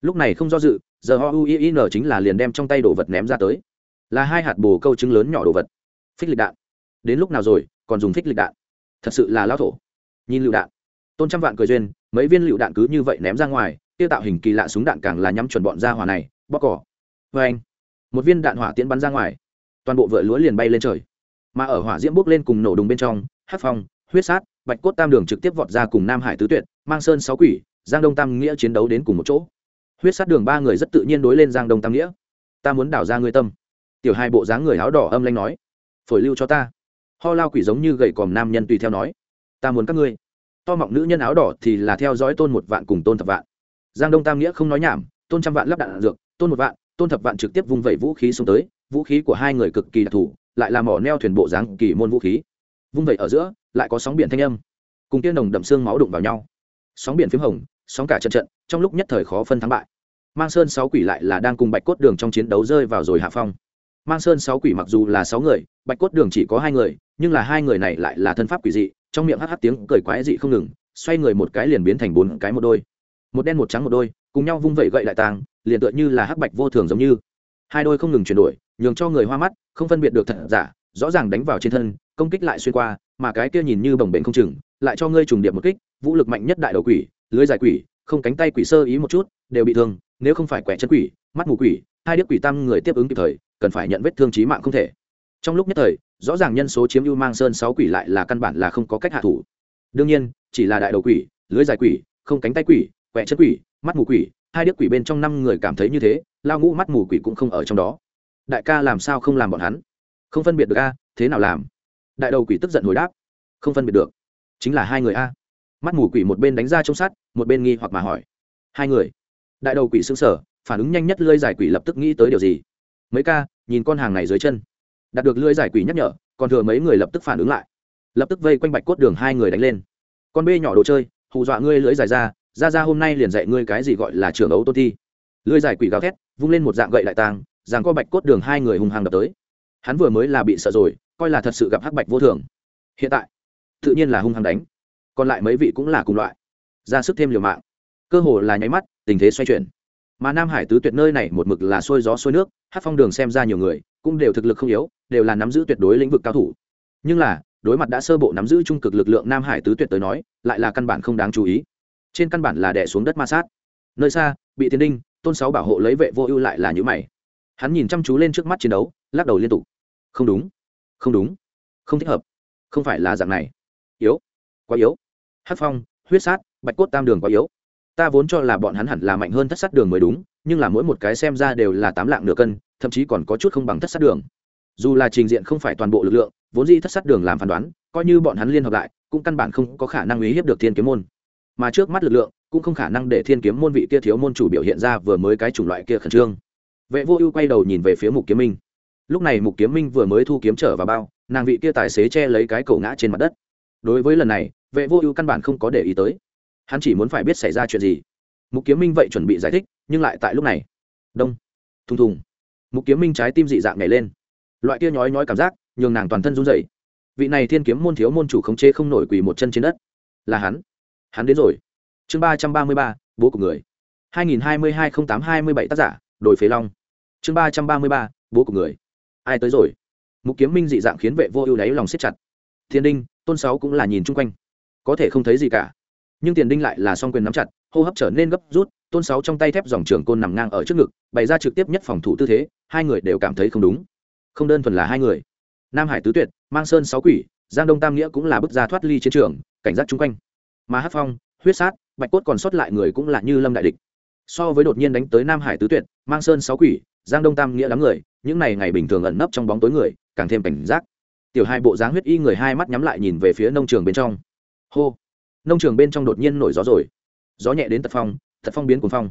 Lúc này không do dự, giờ ho u n chính là liền đem trong tay đồ vật ném ra tới. Là hai hạt bồ câu trứng lớn nhỏ đồ vật. Phích lịch đạn. Đến lúc nào rồi, còn dùng phích lịch đạn? Thật sự là lao thổ. Nhìn lựu đạn. Tôn trăm vạn cười duyên, mấy viên lựu đạn cứ như vậy ném ra ngoài, tiêu tạo hình kỳ lạ súng đạn càng là nhắm chuẩn bọn ra hỏa này bóc cỏ. Vê anh một viên đạn hỏa tiễn bắn ra ngoài. Toàn bộ vựa lúa liền bay lên trời mà ở hỏa diễm bốc lên cùng nổ đùng bên trong hát phong, huyết sát, bạch cốt tam đường trực tiếp vọt ra cùng nam hải tứ tuyệt, mang sơn sáu quỷ, giang đông tam nghĩa chiến đấu đến cùng một chỗ. Huyết sát đường ba người rất tự nhiên đối lên giang đông tam nghĩa. Ta muốn đảo ra người tâm. Tiểu hai bộ dáng người áo đỏ âm lanh nói. Phổi lưu cho ta. Ho lao quỷ giống như gậy còm nam nhân tùy theo nói. Ta muốn các ngươi. To mọng nữ nhân áo đỏ thì là theo dõi tôn một vạn cùng tôn thập vạn. Giang đông tam nghĩa không nói nhảm, tôn trăm vạn lắp đạn dược, tôn một vạn, tôn thập vạn trực tiếp vung vẩy vũ khí xuống tới, vũ khí của hai người cực kỳ đặc thù lại là mỏ neo thuyền bộ dáng kỳ môn vũ khí. Vung vẩy ở giữa, lại có sóng biển thanh âm. Cùng tiên nồng đậm xương máu đụng vào nhau. Sóng biển p h í m hồng, sóng cả trận trận, trong lúc nhất thời khó phân thắng bại. Mang sơn sáu quỷ lại là đang cùng bạch cốt đường trong chiến đấu rơi vào rồi hạ phong. Mang sơn sáu quỷ mặc dù là sáu người, bạch cốt đường chỉ có hai người, nhưng là hai người này lại là thân pháp quỷ dị, trong miệng hắt hắt tiếng cười quái dị không ngừng, xoay người một cái liền biến thành bốn cái một đôi. Một đen một trắng một đôi, cùng nhau vung vẩy gậy lại tàng, liền tựa như là hắc bạch vô thường giống như hai đôi không ngừng chuyển đổi, nhường cho người hoa mắt, không phân biệt được thật giả, rõ ràng đánh vào trên thân, công kích lại xuyên qua, mà cái kia nhìn như bồng bềnh không chừng, lại cho ngươi trùng điệp một kích, vũ lực mạnh nhất đại đầu quỷ, lưới dài quỷ, không cánh tay quỷ sơ ý một chút, đều bị thương, nếu không phải quẻ chân quỷ, mắt mù quỷ, hai điếc quỷ tam người tiếp ứng kịp thời, cần phải nhận vết thương trí mạng không thể. Trong lúc nhất thời, rõ ràng nhân số chiếm ưu mang sơn sáu quỷ lại là căn bản là không có cách hạ thủ. Đương nhiên, chỉ là đại đầu quỷ, lưới dài quỷ, không cánh tay quỷ, quẻ chân quỷ, mắt mù quỷ hai điếc quỷ bên trong năm người cảm thấy như thế, lao ngũ mắt mù quỷ cũng không ở trong đó. Đại ca làm sao không làm bọn hắn? Không phân biệt được a, thế nào làm? Đại đầu quỷ tức giận hồi đáp. Không phân biệt được. Chính là hai người a. Mắt mù quỷ một bên đánh ra trong sát, một bên nghi hoặc mà hỏi. Hai người. Đại đầu quỷ xương sở phản ứng nhanh nhất lưỡi giải quỷ lập tức nghĩ tới điều gì? Mấy ca, nhìn con hàng này dưới chân. Đạt được lưỡi giải quỷ nhắc nhở, còn thừa mấy người lập tức phản ứng lại. Lập tức vây quanh bạch cốt đường hai người đánh lên. Con bê nhỏ đồ chơi, hù dọa ngươi lưỡi dài ra ra ra hôm nay liền dạy ngươi cái gì gọi là trưởng ấu tôn thi. Lưỡi giải quỷ gào thét, vung lên một dạng gậy đại tàng rằng co bạch cốt đường hai người hùng hàng đập tới. Hắn vừa mới là bị sợ rồi, coi là thật sự gặp hắc bạch vô thường. Hiện tại, tự nhiên là hung hăng đánh. Còn lại mấy vị cũng là cùng loại. Ra sức thêm liều mạng. Cơ hồ là nháy mắt, tình thế xoay chuyển. Mà nam hải tứ tuyệt nơi này một mực là sôi gió sôi nước hát phong đường xem ra nhiều người, cũng đều thực lực không yếu, đều là nắm giữ tuyệt đối lĩnh vực cao thủ. Nhưng là, đối mặt đã sơ bộ nắm giữ trung cực lực lượng nam hải tứ tuyệt tới nói, lại là căn bản không đáng chú ý trên căn bản là đẻ xuống đất ma sát. Nơi xa, bị thiên đinh, tôn sáu bảo hộ lấy vệ vô ưu lại là những mày. Hắn nhìn chăm chú lên trước mắt chiến đấu, lắc đầu liên tục. Không đúng không đúng, không thích hợp. Không phải là dạng này. Yếu, quá yếu. Hát phong, huyết sát, bạch cốt tam đường quá yếu. Ta vốn cho là bọn hắn hẳn là mạnh hơn thất sát đường mới đúng, nhưng là mỗi một cái xem ra đều là tám lạng nửa cân, thậm chí còn có chút không bằng thất sát đường. Dù là trình diện không phải toàn bộ lực lượng, vốn dĩ thất sát đường làm phán đoán, coi như bọn hắn liên hợp lại, cũng căn bản không có khả năng uy hiếp được thiên kiếm môn mà trước mắt lực lượng cũng không khả năng để thiên kiếm môn vị kia thiếu môn chủ biểu hiện ra vừa mới cái chủng loại kia khẩn trương. Vệ vô ưu quay đầu nhìn về phía mục kiếm minh. Lúc này mục kiếm minh vừa mới thu kiếm trở vào bao, nàng vị kia tài xế che lấy cái cổ ngã trên mặt đất. Đối với lần này, vệ vô ưu căn bản không có để ý tới. Hắn chỉ muốn phải biết xảy ra chuyện gì. Mục kiếm minh vậy chuẩn bị giải thích, nhưng lại tại lúc này, đông, thùng thùng, mục kiếm minh trái tim dị dạng nhảy lên. Loại kia nhói nhói cảm giác, nhường nàng toàn thân run rẩy. Vị này thiên kiếm môn thiếu môn chủ khống chế không nổi quỳ một chân trên đất. Là hắn hắn đến rồi. Chương ba trăm ba mươi ba, bố của người. hai nghìn hai mươi hai không tám hai mươi bảy tác giả, đồi phế long. Chương ba trăm ba mươi ba, bố của người. Ai tới rồi? Mục kiếm minh dị dạng khiến vệ vô ưu đáy lòng siết chặt. Thiên đinh, tôn sáu cũng là nhìn chung quanh. Có thể không thấy gì cả. Nhưng tiền đinh lại là song quyền nắm chặt, hô hấp trở nên gấp rút, tôn sáu trong tay thép dòng trường côn nằm ngang ở trước ngực, bày ra trực tiếp nhất phòng thủ tư thế, hai người đều cảm thấy không đúng. Không đơn thuần là hai người. Nam hải tứ tuyệt, mang sơn sáu quỷ, giang đông tam nghĩa cũng là bước ra thoát ly chiến trường, cảnh giác chung quanh mà hát phong, huyết sát, bạch cốt còn sót lại người cũng là như lâm đại địch. So với đột nhiên đánh tới nam hải tứ tuyệt, mang sơn sáu quỷ, giang đông tam nghĩa đám người, những này ngày bình thường ẩn nấp trong bóng tối người, càng thêm cảnh giác. Tiểu hai bộ dáng huyết y người hai mắt nhắm lại nhìn về phía nông trường bên trong. Hô! Nông trường bên trong đột nhiên nổi gió rồi. Gió nhẹ đến tật phong tật phong biến cuồng phong.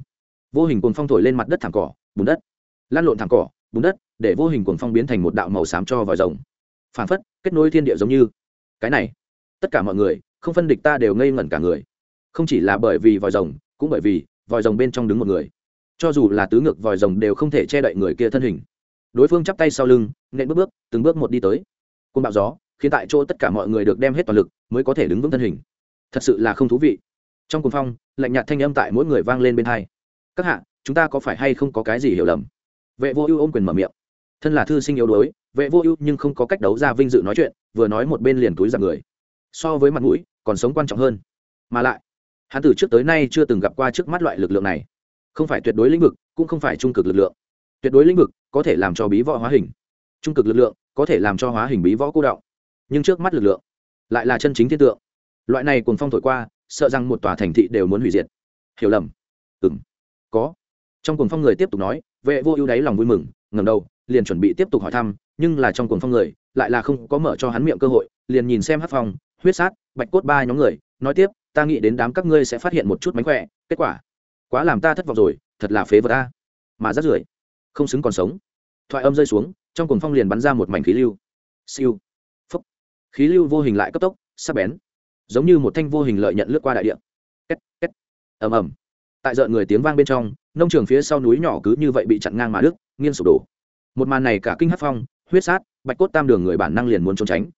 Vô hình cuồng phong thổi lên mặt đất thẳng cỏ, bùn đất. Lan lộn thẳng cỏ, bùn đất, để vô hình cuồng phong biến thành một đạo màu xám cho vòi rồng. Phản phất, kết nối thiên địa giống như. Cái này, tất cả mọi người không phân địch ta đều ngây ngẩn cả người. Không chỉ là bởi vì vòi rồng, cũng bởi vì vòi rồng bên trong đứng một người. Cho dù là tứ ngược vòi rồng đều không thể che đậy người kia thân hình. Đối phương chắp tay sau lưng, nện bước bước, từng bước một đi tới. Côn bạo gió, khiến tại chỗ tất cả mọi người được đem hết toàn lực, mới có thể đứng vững thân hình. Thật sự là không thú vị. Trong cuồng phong, lạnh nhạt thanh âm tại mỗi người vang lên bên hai. Các hạ, chúng ta có phải hay không có cái gì hiểu lầm? Vệ vô ưu ôm quyền mở miệng. Thân là thư sinh yếu đuối, vệ vô ưu nhưng không có cách đấu ra vinh dự nói chuyện, vừa nói một bên liền túi giặc người. So với mặt mũi còn sống quan trọng hơn. Mà lại, hắn từ trước tới nay chưa từng gặp qua trước mắt loại lực lượng này. Không phải tuyệt đối lĩnh vực, cũng không phải trung cực lực lượng. Tuyệt đối lĩnh vực có thể làm cho bí võ hóa hình. Trung cực lực lượng có thể làm cho hóa hình bí võ cô động nhưng trước mắt lực lượng lại là chân chính thiên tượng. Loại này cùng phong thổi qua, sợ rằng một tòa thành thị đều muốn hủy diệt. Hiểu lầm. Ừng có. Trong cuồng phong người tiếp tục nói, vệ vô ưu đáy lòng vui mừng ngầm đầu, liền chuẩn bị tiếp tục hỏi thăm, nhưng là trong cuồng phong người lại là không có mở cho hắn miệng cơ hội, liền nhìn xem hát phong huyết sát, bạch cốt ba nhóm người, nói tiếp, ta nghĩ đến đám các ngươi sẽ phát hiện một chút mánh khỏe, kết quả, quá làm ta thất vọng rồi, thật là phế vật ta mà rất rưởi, không xứng còn sống. Thoại âm rơi xuống, trong cuồng phong liền bắn ra một mảnh khí lưu. Siêu. Phấp khí lưu vô hình lại cấp tốc, sắc bén. Giống như một thanh vô hình lợi nhận lướt qua đại địa. Két két. Ầm ầm. Tại dợn người tiếng vang bên trong, nông trường phía sau núi nhỏ cứ như vậy bị chặn ngang mà đứt, nghiêng sụp đổ. Một màn này cả kinh hát phong, huyết sát, bạch cốt tam đường người bản năng liền muốn trốn tránh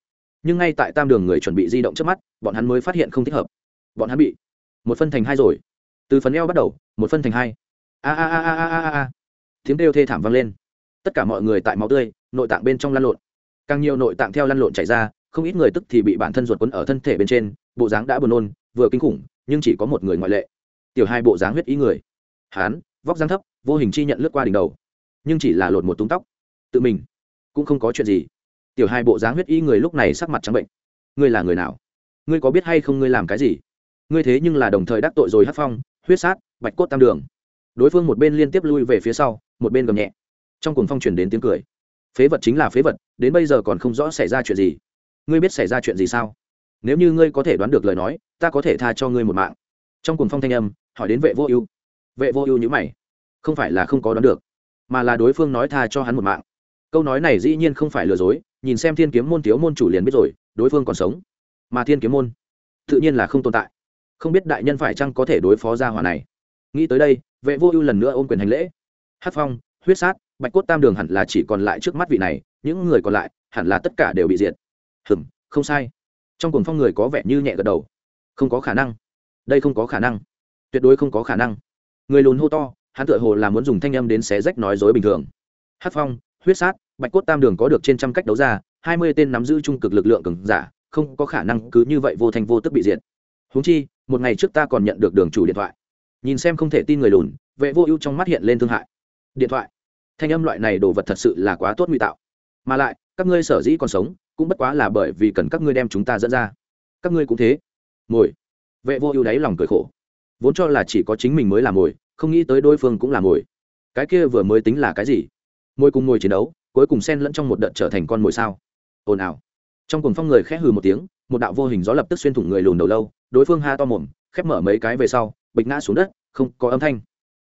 nhưng ngay tại tam đường người chuẩn bị di động trước mắt, bọn hắn mới phát hiện không thích hợp. Bọn hắn bị một phân thành hai rồi. Từ phần eo bắt đầu, một phân thành hai. A a a a a a a. Tiếng kêu thê thảm vang lên. Tất cả mọi người tại máu tươi, nội tạng bên trong lăn lộn. Càng nhiều nội tạng theo lăn lộn chảy ra, không ít người tức thì bị bản thân ruột quấn ở thân thể bên trên, bộ dáng đã buồn nôn, vừa kinh khủng, nhưng chỉ có một người ngoại lệ. Tiểu hai bộ dáng huyết ý người. Hán, vóc dáng thấp, vô hình chi nhận lướt qua đỉnh đầu. Nhưng chỉ là lột một túng tóc. Tự mình cũng không có chuyện gì tiểu hai bộ dáng huyết y người lúc này sắc mặt trắng bệnh. Ngươi là người nào? Ngươi có biết hay không ngươi làm cái gì? Ngươi thế nhưng là đồng thời đắc tội rồi hát phong, huyết sát, bạch cốt tam đường. Đối phương một bên liên tiếp lui về phía sau, một bên gầm nhẹ. Trong cuồng phong chuyển đến tiếng cười. Phế vật chính là phế vật, đến bây giờ còn không rõ xảy ra chuyện gì. Ngươi biết xảy ra chuyện gì sao? Nếu như ngươi có thể đoán được lời nói, ta có thể tha cho ngươi một mạng. Trong cuồng phong thanh âm, hỏi đến vệ vô ưu. Vệ vô ưu nhữ mày. Không phải là không có đoán được, mà là đối phương nói tha cho hắn một mạng câu nói này dĩ nhiên không phải lừa dối, nhìn xem thiên kiếm môn thiếu môn chủ liền biết rồi, đối phương còn sống. Mà thiên kiếm môn, tự nhiên là không tồn tại. Không biết đại nhân phải chăng có thể đối phó gia hỏa này. Nghĩ tới đây, vệ vô ưu lần nữa ôm quyền hành lễ. Hát phong, huyết sát, bạch cốt tam đường hẳn là chỉ còn lại trước mắt vị này, những người còn lại hẳn là tất cả đều bị diệt. Hừm, không sai. Trong cuồng phong người có vẻ như nhẹ gật đầu. Không có khả năng. Đây không có khả năng. Tuyệt đối không có khả năng. Người lùn hô to, hắn tựa hồ là muốn dùng thanh âm đến xé rách nói dối bình thường. Hát phong huyết sát, bạch cốt tam đường có được trên trăm cách đấu ra, hai mươi tên nắm giữ trung cực lực lượng cường giả, không có khả năng cứ như vậy vô thành vô tức bị diệt. Húng chi, một ngày trước ta còn nhận được đường chủ điện thoại. Nhìn xem không thể tin người lùn, vệ vô ưu trong mắt hiện lên thương hại. Điện thoại. Thanh âm loại này đồ vật thật sự là quá tốt nguy tạo. Mà lại, các ngươi sở dĩ còn sống, cũng bất quá là bởi vì cần các ngươi đem chúng ta dẫn ra. Các ngươi cũng thế. Mồi. Vệ vô ưu đáy lòng cười khổ. Vốn cho là chỉ có chính mình mới là mồi, không nghĩ tới đối phương cũng là mồi. Cái kia vừa mới tính là cái gì? Mồi cùng mồi chiến đấu, cuối cùng xen lẫn trong một đợt trở thành con mồi sao. Ồn ào. Trong cùng phong người khẽ hừ một tiếng, một đạo vô hình gió lập tức xuyên thủng người lùn đầu lâu, đối phương ha to mồm, khép mở mấy cái về sau, bịch ngã xuống đất, không có âm thanh.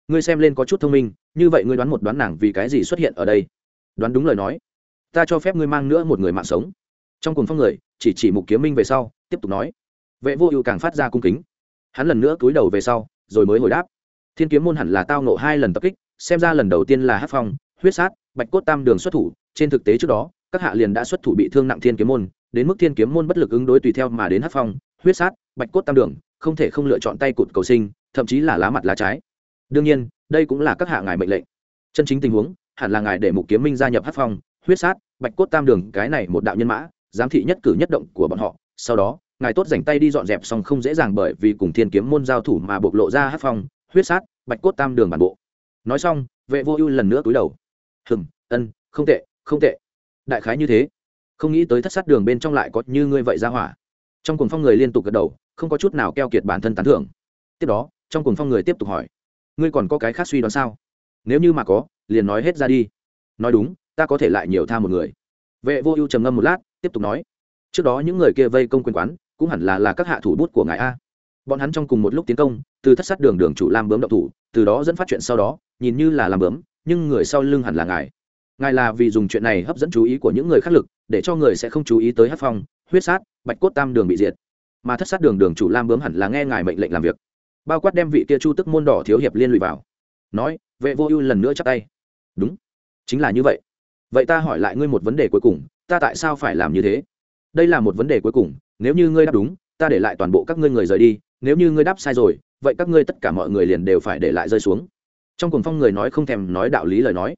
Ngươi xem lên có chút thông minh, như vậy ngươi đoán một đoán nàng vì cái gì xuất hiện ở đây? Đoán đúng lời nói. Ta cho phép ngươi mang nữa một người mạng sống. Trong cùng phong người, chỉ chỉ mục kiếm minh về sau, tiếp tục nói. Vệ vô ưu càng phát ra cung kính. Hắn lần nữa cúi đầu về sau, rồi mới hồi đáp. Thiên kiếm môn hẳn là tao nộ hai lần tập kích, xem ra lần đầu tiên là hát phong, huyết sát bạch cốt tam đường xuất thủ, trên thực tế trước đó, các hạ liền đã xuất thủ bị thương nặng thiên kiếm môn, đến mức thiên kiếm môn bất lực ứng đối tùy theo mà đến hát phong, huyết sát, bạch cốt tam đường, không thể không lựa chọn tay cụt cầu sinh, thậm chí là lá mặt lá trái. Đương nhiên, đây cũng là các hạ ngài mệnh lệnh. Chân chính tình huống, hẳn là ngài để mục kiếm minh gia nhập hát phong, huyết sát, bạch cốt tam đường, cái này một đạo nhân mã, giám thị nhất cử nhất động của bọn họ. Sau đó, ngài tốt dành tay đi dọn dẹp xong không dễ dàng bởi vì cùng thiên kiếm môn giao thủ mà bộc lộ ra hát phong, huyết sát, bạch cốt tam đường bản bộ. Nói xong, vệ vô ưu lần nữa túi đầu hừm, ân, không tệ không tệ. Đại khái như thế. Không nghĩ tới thất sát đường bên trong lại có như ngươi vậy ra hỏa. Trong cuồng phong người liên tục gật đầu, không có chút nào keo kiệt bản thân tán thưởng. Tiếp đó, trong cuồng phong người tiếp tục hỏi, ngươi còn có cái khác suy đoán sao? Nếu như mà có, liền nói hết ra đi. Nói đúng, ta có thể lại nhiều tha một người. Vệ vô ưu trầm ngâm một lát, tiếp tục nói, trước đó những người kia vây công quyền quán, cũng hẳn là là các hạ thủ bút của ngài a. Bọn hắn trong cùng một lúc tiến công, từ thất sát đường đường chủ lam bướm động thủ, từ đó dẫn phát chuyện sau đó, nhìn như là làm bướm nhưng người sau lưng hẳn là ngài. Ngài là vì dùng chuyện này hấp dẫn chú ý của những người khắc lực, để cho người sẽ không chú ý tới hát phong, huyết sát, bạch cốt tam đường bị diệt. Mà thất sát đường đường chủ lam bướm hẳn là nghe ngài mệnh lệnh làm việc. Bao quát đem vị kia chu tức môn đỏ thiếu hiệp liên lụy vào. Nói, vệ vô ưu lần nữa chắc tay. Đúng, chính là như vậy. Vậy ta hỏi lại ngươi một vấn đề cuối cùng, ta tại sao phải làm như thế? Đây là một vấn đề cuối cùng, nếu như ngươi đáp đúng, ta để lại toàn bộ các ngươi người rời đi, nếu như ngươi đáp sai rồi, vậy các ngươi tất cả mọi người liền đều phải để lại rơi xuống trong cuồng phong người nói không thèm nói đạo lý lời nói.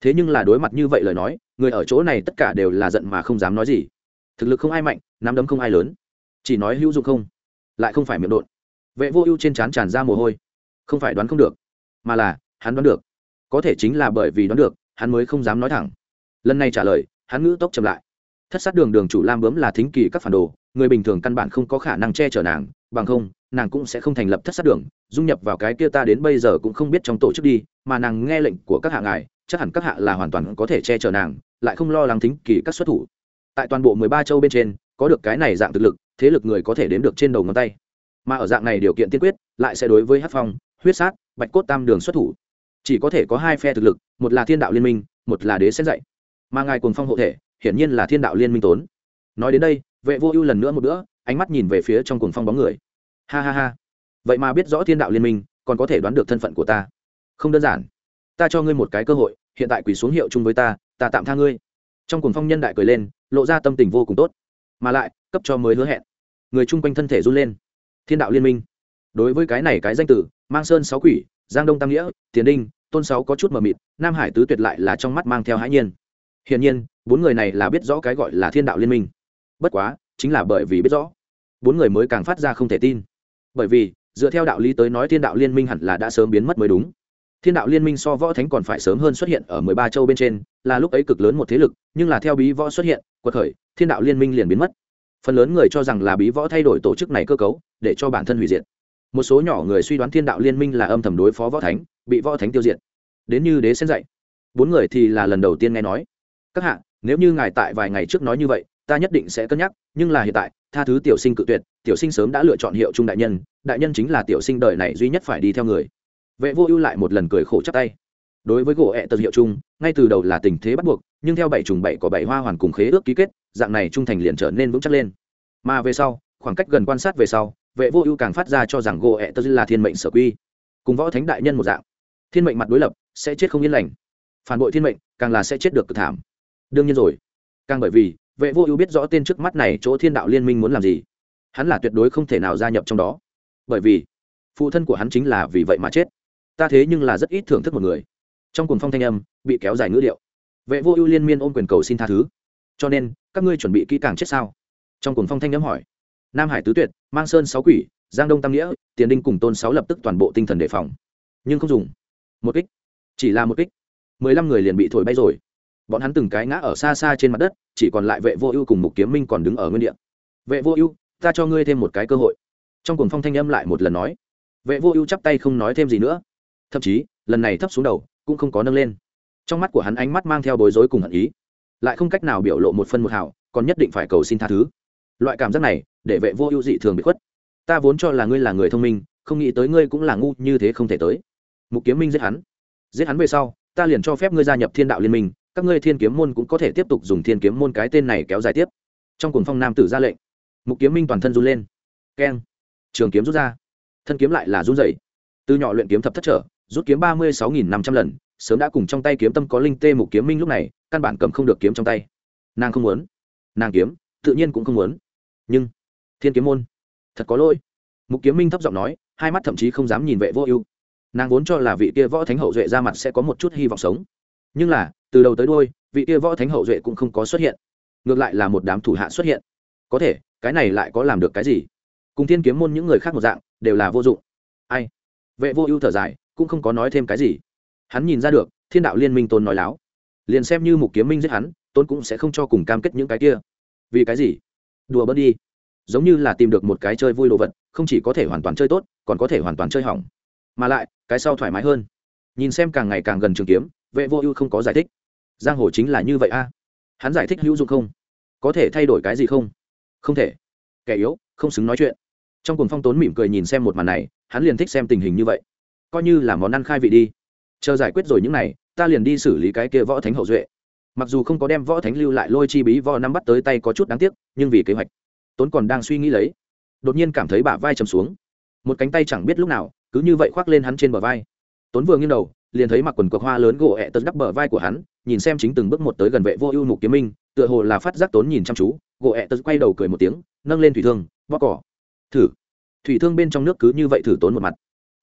Thế nhưng là đối mặt như vậy lời nói, người ở chỗ này tất cả đều là giận mà không dám nói gì. Thực lực không ai mạnh, nắm đấm không ai lớn. Chỉ nói hữu dụng không, lại không phải miệng đột vệ vô ưu trên trán tràn ra mồ hôi. Không phải đoán không được, mà là, hắn đoán được. Có thể chính là bởi vì đoán được, hắn mới không dám nói thẳng. Lần này trả lời, hắn ngữ tốc chậm lại. Thất sát đường đường chủ lam bướm là thính kỳ các phản đồ, người bình thường căn bản không có khả năng che chở nàng, bằng không, nàng cũng sẽ không thành lập thất sát đường dung nhập vào cái kia ta đến bây giờ cũng không biết trong tổ chức đi, mà nàng nghe lệnh của các hạ ngài, chắc hẳn các hạ là hoàn toàn có thể che chở nàng, lại không lo lắng thính kỳ các xuất thủ. Tại toàn bộ mười ba châu bên trên, có được cái này dạng thực lực, thế lực người có thể đếm được trên đầu ngón tay. Mà ở dạng này điều kiện tiên quyết, lại sẽ đối với hát phong, huyết sát, bạch cốt tam đường xuất thủ. Chỉ có thể có hai phe thực lực, một là thiên đạo liên minh, một là đế xét dạy. Mà ngài cùng phong hộ thể, hiển nhiên là thiên đạo liên minh tốn. Nói đến đây, vệ vô ưu lần nữa một nữa ánh mắt nhìn về phía trong cuồng phong bóng người. Ha ha ha vậy mà biết rõ thiên đạo liên minh, còn có thể đoán được thân phận của ta. Không đơn giản. Ta cho ngươi một cái cơ hội, hiện tại quỳ xuống hiệu chung với ta ta tạm tha ngươi. Trong cuồng phong nhân đại cười lên, lộ ra tâm tình vô cùng tốt. Mà lại, cấp cho mới hứa hẹn. Người chung quanh thân thể run lên. Thiên đạo liên minh. Đối với cái này cái danh từ mang sơn sáu quỷ, giang đông tam nghĩa, tiền đinh, tôn sáu có chút mờ mịt, nam hải tứ tuyệt lại là trong mắt mang theo hãi nhiên. Hiển nhiên, bốn người này là biết rõ cái gọi là thiên đạo liên minh. Bất quá, chính là bởi vì biết rõ. Bốn người mới càng phát ra không thể tin. Bởi vì dựa theo đạo lý tới nói thiên đạo liên minh hẳn là đã sớm biến mất mới đúng. Thiên đạo liên minh so võ thánh còn phải sớm hơn xuất hiện ở mười ba châu bên trên, là lúc ấy cực lớn một thế lực, nhưng là theo bí võ xuất hiện, quật khởi, thiên đạo liên minh liền biến mất. Phần lớn người cho rằng là bí võ thay đổi tổ chức này cơ cấu, để cho bản thân hủy diệt. Một số nhỏ người suy đoán thiên đạo liên minh là âm thầm đối phó võ thánh, bị võ thánh tiêu diệt. Đến như đế sen dạy. Bốn người thì là lần đầu tiên nghe nói. Các hạ, nếu như ngài tại vài ngày trước nói như vậy ta nhất định sẽ cân nhắc, nhưng là hiện tại, tha thứ tiểu sinh cự tuyệt, tiểu sinh sớm đã lựa chọn hiệu trung đại nhân đại nhân chính là tiểu sinh đời này duy nhất phải đi theo người. Vệ vô ưu lại một lần cười khổ chắp tay. Đối với gỗ ẹ tật hiệu chung ngay từ đầu là tình thế bắt buộc, nhưng theo bảy trùng bảy có bảy hoa hoàn cùng khế ước ký kết, dạng này trung thành liền trở nên vững chắc lên. Mà về sau, khoảng cách gần quan sát về sau, vệ vô ưu càng phát ra cho rằng gỗ ẹ tật là thiên mệnh sở quy. Cùng võ thánh đại nhân một dạng. Thiên mệnh mặt đối lập, sẽ chết không yên lành. Phản bội thiên mệnh, càng là sẽ chết được cực thảm. Đương nhiên rồi. Càng bởi vì vệ vô ưu biết rõ tên trước mắt này chỗ thiên đạo liên minh muốn làm gì. Hắn là tuyệt đối không thể nào gia nhập trong đó. Bởi vì, phụ thân của hắn chính là vì vậy mà chết. Ta thế nhưng là rất ít thưởng thức một người. Trong cuồng phong thanh âm, bị kéo dài ngữ điệu. Vệ vô ưu liên miên ôm quyền cầu xin tha thứ. Cho nên, các ngươi chuẩn bị kỹ càng chết sao? Trong cuồng phong thanh âm hỏi. Nam hải tứ tuyệt, mang sơn sáu quỷ, giang đông tam nghĩa, tiền đinh cùng tôn sáu lập tức toàn bộ tinh thần đề phòng. Nhưng không dùng. Một kích. Chỉ là một kích. Mười lăm người liền bị thổi bay rồi bọn hắn từng cái ngã ở xa xa trên mặt đất, chỉ còn lại vệ vô ưu cùng mục kiếm minh còn đứng ở nguyên địa. vệ vô ưu, ta cho ngươi thêm một cái cơ hội. Trong cuồng phong thanh âm lại một lần nói. Vệ vô ưu chắp tay không nói thêm gì nữa. Thậm chí, lần này thấp xuống đầu, cũng không có nâng lên. Trong mắt của hắn ánh mắt mang theo bối rối cùng hận ý, lại không cách nào biểu lộ một phân một hảo còn nhất định phải cầu xin tha thứ. Loại cảm giác này, để vệ vô ưu dị thường bị khuất. Ta vốn cho là ngươi là người thông minh, không nghĩ tới ngươi cũng là ngu như thế không thể tới. Mục kiếm minh giết hắn. Giết hắn về sau, ta liền cho phép ngươi gia nhập thiên đạo liên minh các ngươi thiên kiếm môn cũng có thể tiếp tục dùng thiên kiếm môn cái tên này kéo dài tiếp. Trong cuồng phong nam tử ra lệnh. Mục kiếm minh toàn thân run lên. Keng. Trường kiếm rút ra. Thân kiếm lại là run dày từ nhỏ luyện kiếm thập thất trở, rút kiếm ba mươi sáu nghìn năm trăm lần, sớm đã cùng trong tay kiếm tâm có linh tê mục kiếm minh lúc này, căn bản cầm không được kiếm trong tay. Nàng không muốn. Nàng kiếm, tự nhiên cũng không muốn. Nhưng, thiên kiếm môn, thật có lỗi. Mục kiếm minh thấp giọng nói, hai mắt thậm chí không dám nhìn vệ vô ưu. Nàng vốn cho là vị kia võ thánh hậu duệ ra mặt sẽ có một chút hy vọng sống. Nhưng là từ đầu tới đôi vị kia võ thánh hậu duệ cũng không có xuất hiện. Ngược lại là một đám thủ hạ xuất hiện. Có thể, cái này lại có làm được cái gì? Cùng thiên kiếm môn những người khác một dạng, đều là vô dụng. Ai? Vệ vô ưu thở dài, cũng không có nói thêm cái gì. Hắn nhìn ra được, thiên đạo liên minh tôn nói láo. Liền xem như mục kiếm minh giết hắn, tôn cũng sẽ không cho cùng cam kết những cái kia. Vì cái gì? Đùa bớt đi. Giống như là tìm được một cái chơi vui đồ vật, không chỉ có thể hoàn toàn chơi tốt, còn có thể hoàn toàn chơi hỏng. Mà lại, cái sau thoải mái hơn. Nhìn xem càng ngày càng gần trường kiếm vệ vô ưu không có giải thích. Giang hồ chính là như vậy a. Hắn giải thích hữu dụng không? Có thể thay đổi cái gì không? Không thể. Kẻ yếu, không xứng nói chuyện. Trong cùng phong tốn mỉm cười nhìn xem một màn này, hắn liền thích xem tình hình như vậy. Coi như là món ăn khai vị đi. Chờ giải quyết rồi những này, ta liền đi xử lý cái kia võ thánh hậu duệ. Mặc dù không có đem võ thánh lưu lại lôi chi bí võ năm bắt tới tay có chút đáng tiếc, nhưng vì kế hoạch, tốn còn đang suy nghĩ lấy. Đột nhiên cảm thấy bả vai chầm xuống. Một cánh tay chẳng biết lúc nào, cứ như vậy khoác lên hắn trên bờ vai. Tốn vừa nghiêng đầu liền thấy mặc quần cọc hoa lớn gỗ ẹ tật đắp bờ vai của hắn, nhìn xem chính từng bước một tới gần vệ vô ưu mục kiếm minh, tựa hồ là phát giác tốn nhìn chăm chú, gỗ ẹ tật quay đầu cười một tiếng, nâng lên thủy thương bóc cỏ. Thử. Thủy thương bên trong nước cứ như vậy thử tốn một mặt.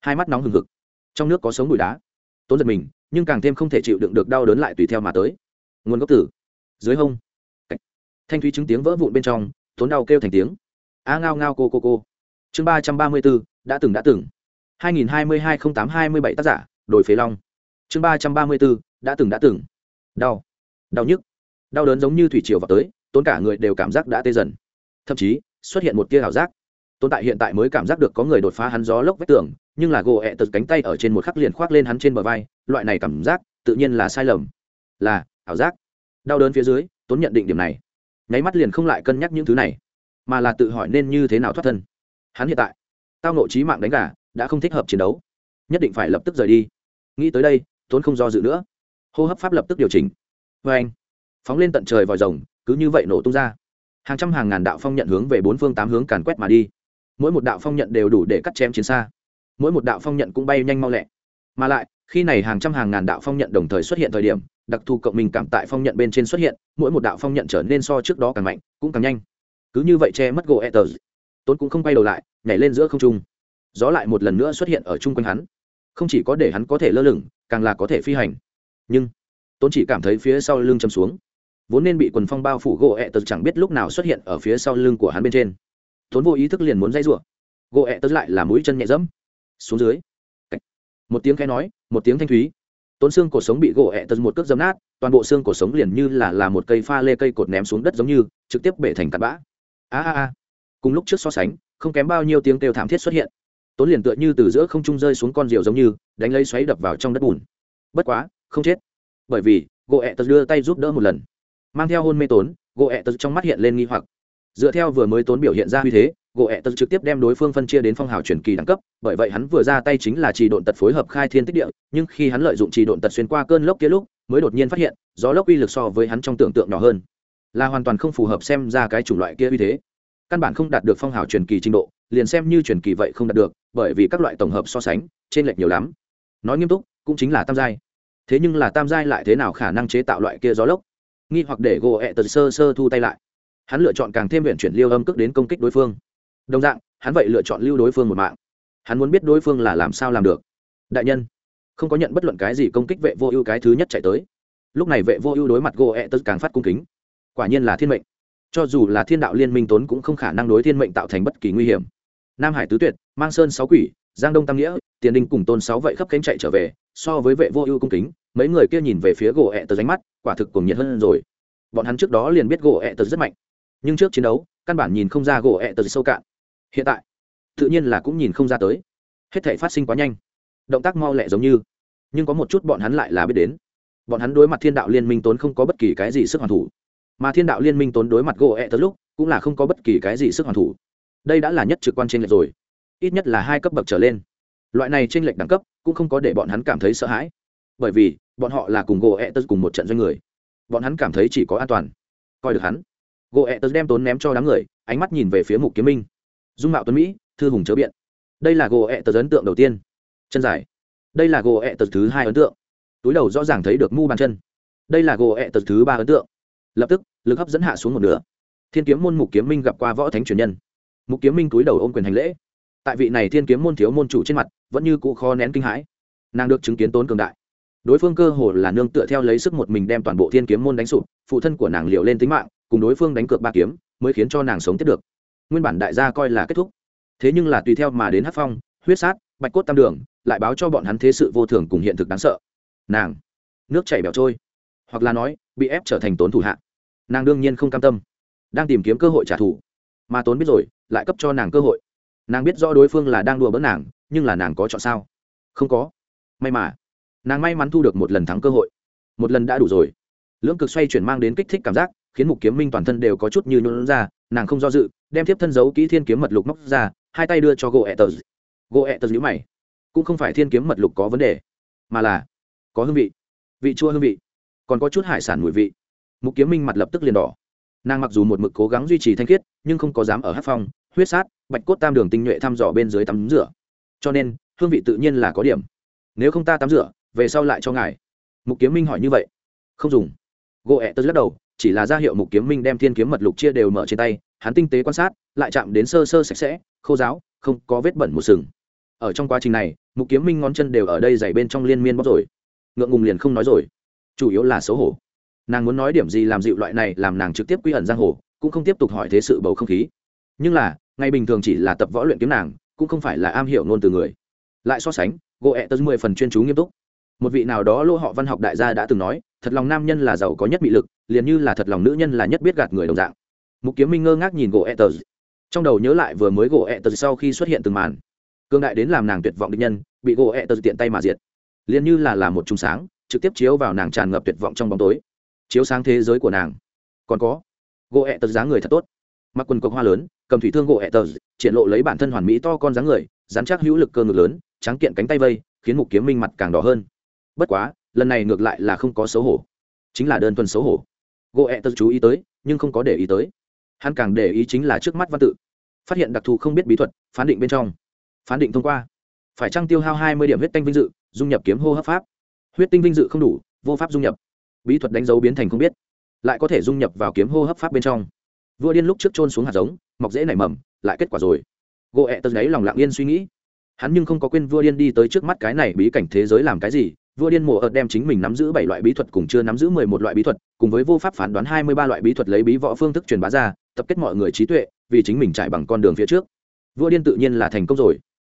Hai mắt nóng hừng hực. Trong nước có sống bụi đá. Tốn giật mình, nhưng càng thêm không thể chịu đựng được đau đớn lại tùy theo mà tới. Nguồn gốc tử. Dưới hông. Thanh thúy chứng tiếng vỡ vụn bên trong, tốn đau kêu thành tiếng. A ngao ngao cô cô cô. Chương ba trăm ba mươi bốn đã từng đã từng. hai nghìn hai mươi hai không tám hai mươi bảy tác giả đồi phế long. Chương ba trăm ba mươi bốn, đã từng đã từng. Đau. Đau nhức. Đau đớn giống như thủy triều vào tới, tốn cả người đều cảm giác đã tê dần. Thậm chí, xuất hiện một tia ảo giác. Tồn tại hiện tại mới cảm giác được có người đột phá hắn gió lốc vách tường, nhưng là gỗ ẹ tật cánh tay ở trên một khắc liền khoác lên hắn trên bờ vai, loại này cảm giác, tự nhiên là sai lầm. Là, ảo giác. Đau đớn phía dưới, tốn nhận định điểm này. Nháy mắt liền không lại cân nhắc những thứ này, mà là tự hỏi nên như thế nào thoát thân. Hắn hiện tại, tao nộ trí mạng đánh gà, đã không thích hợp chiến đấu nhất định phải lập tức rời đi. Nghĩ tới đây, tốn không do dự nữa. Hô hấp pháp lập tức điều chỉnh. Vê anh, phóng lên tận trời vòi rồng, cứ như vậy nổ tung ra. Hàng trăm hàng ngàn đạo phong nhận hướng về bốn phương tám hướng càn quét mà đi. Mỗi một đạo phong nhận đều đủ để cắt chém chiến xa. Mỗi một đạo phong nhận cũng bay nhanh mau lẹ. Mà lại, khi này hàng trăm hàng ngàn đạo phong nhận đồng thời xuất hiện thời điểm, đặc thù cộng mình cảm tại phong nhận bên trên xuất hiện, mỗi một đạo phong nhận trở nên so trước đó càng mạnh, cũng càng nhanh. Cứ như vậy che mất gỗ ether. tốn cũng không quay đầu lại, nhảy lên giữa không trung. Gió lại một lần nữa xuất hiện ở chung quanh hắn không chỉ có để hắn có thể lơ lửng, càng là có thể phi hành. Nhưng Tôn chỉ cảm thấy phía sau lưng chầm xuống. Vốn nên bị quần phong bao phủ gỗ ẹ tật chẳng biết lúc nào xuất hiện ở phía sau lưng của hắn bên trên. Tốn vô ý thức liền muốn dây rủa. Gỗ ẹ tật lại là mũi chân nhẹ dẫm. Xuống dưới. Một tiếng khai nói, một tiếng thanh thúy. Tốn xương cổ sống bị gỗ ẹ tật một cước dấm nát, toàn bộ xương cổ sống liền như là là một cây pha lê cây cột ném xuống đất giống như, trực tiếp bể thành tạt bã. A a a. Cùng lúc trước so sánh, không kém bao nhiêu tiếng kêu thảm thiết xuất hiện tốn liền tựa như từ giữa không trung rơi xuống con rượu giống như, đánh lấy xoáy đập vào trong đất bùn. Bất quá, không chết. Bởi vì, gỗ ẹ tật đưa tay giúp đỡ một lần. Mang theo hôn mê tốn, gỗ ẹ tật trong mắt hiện lên nghi hoặc. Dựa theo vừa mới tốn biểu hiện ra uy thế, gỗ ẹ tật trực tiếp đem đối phương phân chia đến phong hào truyền kỳ đẳng cấp, bởi vậy hắn vừa ra tay chính là trì độn tật phối hợp khai thiên tích địa, nhưng khi hắn lợi dụng trì độn tật xuyên qua cơn lốc kia lúc, mới đột nhiên phát hiện, gió lốc uy lực so với hắn trong tưởng tượng nhỏ hơn. Là hoàn toàn không phù hợp xem ra cái chủng loại kia uy thế. Căn bản không đạt được phong hào truyền kỳ trình độ, liền xem như truyền kỳ vậy không đạt được bởi vì các loại tổng hợp so sánh trên lệch nhiều lắm. Nói nghiêm túc, cũng chính là tam giai. Thế nhưng là tam giai lại thế nào khả năng chế tạo loại kia gió lốc? Nghi hoặc để gỗ ẹ tật sơ sơ thu tay lại. Hắn lựa chọn càng thêm huyện chuyển liêu âm cước đến công kích đối phương. Đồng dạng, hắn vậy lựa chọn lưu đối phương một mạng. Hắn muốn biết đối phương là làm sao làm được. Đại nhân, không có nhận bất luận cái gì công kích vệ vô ưu cái thứ nhất chạy tới. Lúc này vệ vô ưu đối mặt gỗ ẹ tật càng phát cung kính. Quả nhiên là thiên mệnh. Cho dù là thiên đạo liên minh tốn cũng không khả năng đối thiên mệnh tạo thành bất kỳ nguy hiểm nam hải tứ tuyệt, mang sơn sáu quỷ, giang đông tam nghĩa, tiền đình cùng tôn sáu vậy khắp cánh chạy trở về, so với vệ vô ưu cung kính, mấy người kia nhìn về phía gỗ ẹ tờ ránh mắt, quả thực cùng nhiệt hơn rồi. Bọn hắn trước đó liền biết gỗ ẹ tờ rất mạnh, nhưng trước chiến đấu, căn bản nhìn không ra gỗ ẹ tờ sâu cạn. Hiện tại, tự nhiên là cũng nhìn không ra tới. Hết thể phát sinh quá nhanh, động tác mau lẹ giống như, nhưng có một chút bọn hắn lại là biết đến. Bọn hắn đối mặt thiên đạo liên minh tốn không có bất kỳ cái gì sức hoàn thủ, mà thiên đạo liên minh tốn đối mặt gỗ ẹ tờ lúc, cũng là không có bất kỳ cái gì sức hoàn thủ đây đã là nhất trực quan trên lệch rồi. Ít nhất là hai cấp bậc trở lên. Loại này trên lệch đẳng cấp cũng không có để bọn hắn cảm thấy sợ hãi. Bởi vì, bọn họ là cùng gỗ ẹ tớ cùng một trận doanh người. Bọn hắn cảm thấy chỉ có an toàn. Coi được hắn. Gỗ ẹ tớ đem tốn ném cho đám người, ánh mắt nhìn về phía mục kiếm minh. Dung mạo tuấn mỹ, thư hùng chớ biện. Đây là gỗ ẹ tớ ấn tượng đầu tiên. Chân dài. Đây là gỗ ẹ tớ thứ hai ấn tượng. Túi đầu rõ ràng thấy được mu bàn chân. Đây là gỗ ẹ tớ thứ ba ấn tượng. Lập tức, lực hấp dẫn hạ xuống một nửa. Thiên kiếm môn mục kiếm minh gặp qua võ thánh truyền nhân mục kiếm minh túi đầu ôm quyền hành lễ tại vị này thiên kiếm môn thiếu môn chủ trên mặt vẫn như cụ kho nén kinh hãi nàng được chứng kiến tốn cường đại đối phương cơ hồ là nương tựa theo lấy sức một mình đem toàn bộ thiên kiếm môn đánh sụp phụ thân của nàng liều lên tính mạng cùng đối phương đánh cược ba kiếm mới khiến cho nàng sống tiếp được nguyên bản đại gia coi là kết thúc thế nhưng là tùy theo mà đến hát phong huyết sát bạch cốt tam đường lại báo cho bọn hắn thế sự vô thường cùng hiện thực đáng sợ nàng nước chảy bẻo trôi hoặc là nói bị ép trở thành tốn thủ hạ nàng đương nhiên không cam tâm đang tìm kiếm cơ hội trả thù mà tốn biết rồi, lại cấp cho nàng cơ hội. Nàng biết rõ đối phương là đang đùa bỡn nàng, nhưng là nàng có chọn sao? Không có. May mà, nàng may mắn thu được một lần thắng cơ hội. Một lần đã đủ rồi. Lưỡng cực xoay chuyển mang đến kích thích cảm giác, khiến mục kiếm minh toàn thân đều có chút như nôn ra, nàng không do dự, đem tiếp thân giấu kỹ thiên kiếm mật lục móc ra, hai tay đưa cho gỗ ẹ tờ. Gỗ ẹ tờ nhữ mày. Cũng không phải thiên kiếm mật lục có vấn đề, mà là có hương vị. Vị chua hương vị, còn có chút hải sản mùi vị. Mục kiếm minh mặt lập tức liền đỏ nàng mặc dù một mực cố gắng duy trì thanh khiết, nhưng không có dám ở hát phong, huyết sát, bạch cốt tam đường tinh nhuệ thăm dò bên dưới tắm rửa. Cho nên, hương vị tự nhiên là có điểm. Nếu không ta tắm rửa, về sau lại cho ngài. Mục kiếm minh hỏi như vậy. Không dùng. Gỗ ẹ tớ lắc đầu, chỉ là ra hiệu mục kiếm minh đem thiên kiếm mật lục chia đều mở trên tay, hắn tinh tế quan sát, lại chạm đến sơ sơ sạch sẽ, khô giáo không có vết bẩn một sừng. Ở trong quá trình này, mục kiếm minh ngón chân đều ở đây dày bên trong liên miên bóc rồi. Ngượng ngùng liền không nói rồi. Chủ yếu là xấu hổ nàng muốn nói điểm gì làm dịu loại này, làm nàng trực tiếp quy ẩn giang hồ, cũng không tiếp tục hỏi thế sự bầu không khí. Nhưng là, ngày bình thường chỉ là tập võ luyện kiếm nàng, cũng không phải là am hiểu ngôn từ người. Lại so sánh gỗ ẹ tớ mười phần chuyên chú nghiêm túc. Một vị nào đó lô họ văn học đại gia đã từng nói, thật lòng nam nhân là giàu có nhất bị lực, liền như là thật lòng nữ nhân là nhất biết gạt người đồng dạng. Mục kiếm minh ngơ ngác nhìn gỗ ẹ tớ. Trong đầu nhớ lại vừa mới gỗ ẹ tớ sau khi xuất hiện từng màn. Cương đại đến làm nàng tuyệt vọng định nhân, bị gỗ ẹ tớ tiện tay mà diệt. Liền như là là một trùng sáng, trực tiếp chiếu vào nàng tràn ngập tuyệt vọng trong bóng tối chiếu sáng thế giới của nàng. Còn có, gỗ ẹ tật dáng người thật tốt. Mặc quần cộc hoa lớn, cầm thủy thương gỗ ẹ tật triển lộ lấy bản thân hoàn mỹ to con dáng người, dán chắc hữu lực cơ ngực lớn trắng kiện cánh tay vây, khiến mục kiếm minh mặt càng đỏ hơn. Bất quá, lần này ngược lại là không có xấu hổ. Chính là đơn thuần xấu hổ. Gỗ ẹ tật chú ý tới, nhưng không có để ý tới. Hắn càng để ý chính là trước mắt văn tự. Phát hiện đặc thù không biết bí thuật, phán định bên trong. Phán định thông qua. Phải trăng tiêu hao hai mươi điểm huyết tinh vinh dự, dung nhập kiếm hô hấp pháp? Huyết tinh vinh dự không đủ, vô pháp dung nhập bí thuật đánh dấu biến thành không biết, lại có thể dung nhập vào kiếm hô hấp pháp bên trong. Vua điên lúc trước trôn xuống hạt giống, mọc dễ nảy mầm, lại kết quả rồi. Gỗ ẹ tật gáy lòng lặng yên suy nghĩ. Hắn nhưng không có quên vua điên đi tới trước mắt cái này bí cảnh thế giới làm cái gì. Vua điên mùa ợt đem chính mình nắm giữ bảy loại bí thuật cùng chưa nắm giữ mười một loại bí thuật, cùng với vô pháp phán đoán hai mươi ba loại bí thuật lấy bí võ phương thức truyền bá ra, tập kết mọi người trí tuệ, vì chính mình chạy bằng con đường phía trước. Vua điên tự nhiên là thành công rồi.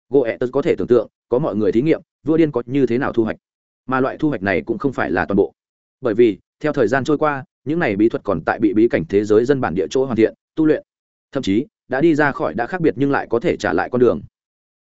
Gỗ ẹ tật có thể tưởng tượng, có mọi người thí nghiệm, vua điên có như thế nào thu hoạch. Mà loại thu hoạch này cũng không phải là toàn bộ bởi vì, theo thời gian trôi qua, những này bí thuật còn tại bị bí cảnh thế giới dân bản địa chỗ hoàn thiện, tu luyện. Thậm chí, đã đi ra khỏi đã khác biệt nhưng lại có thể trả lại con đường.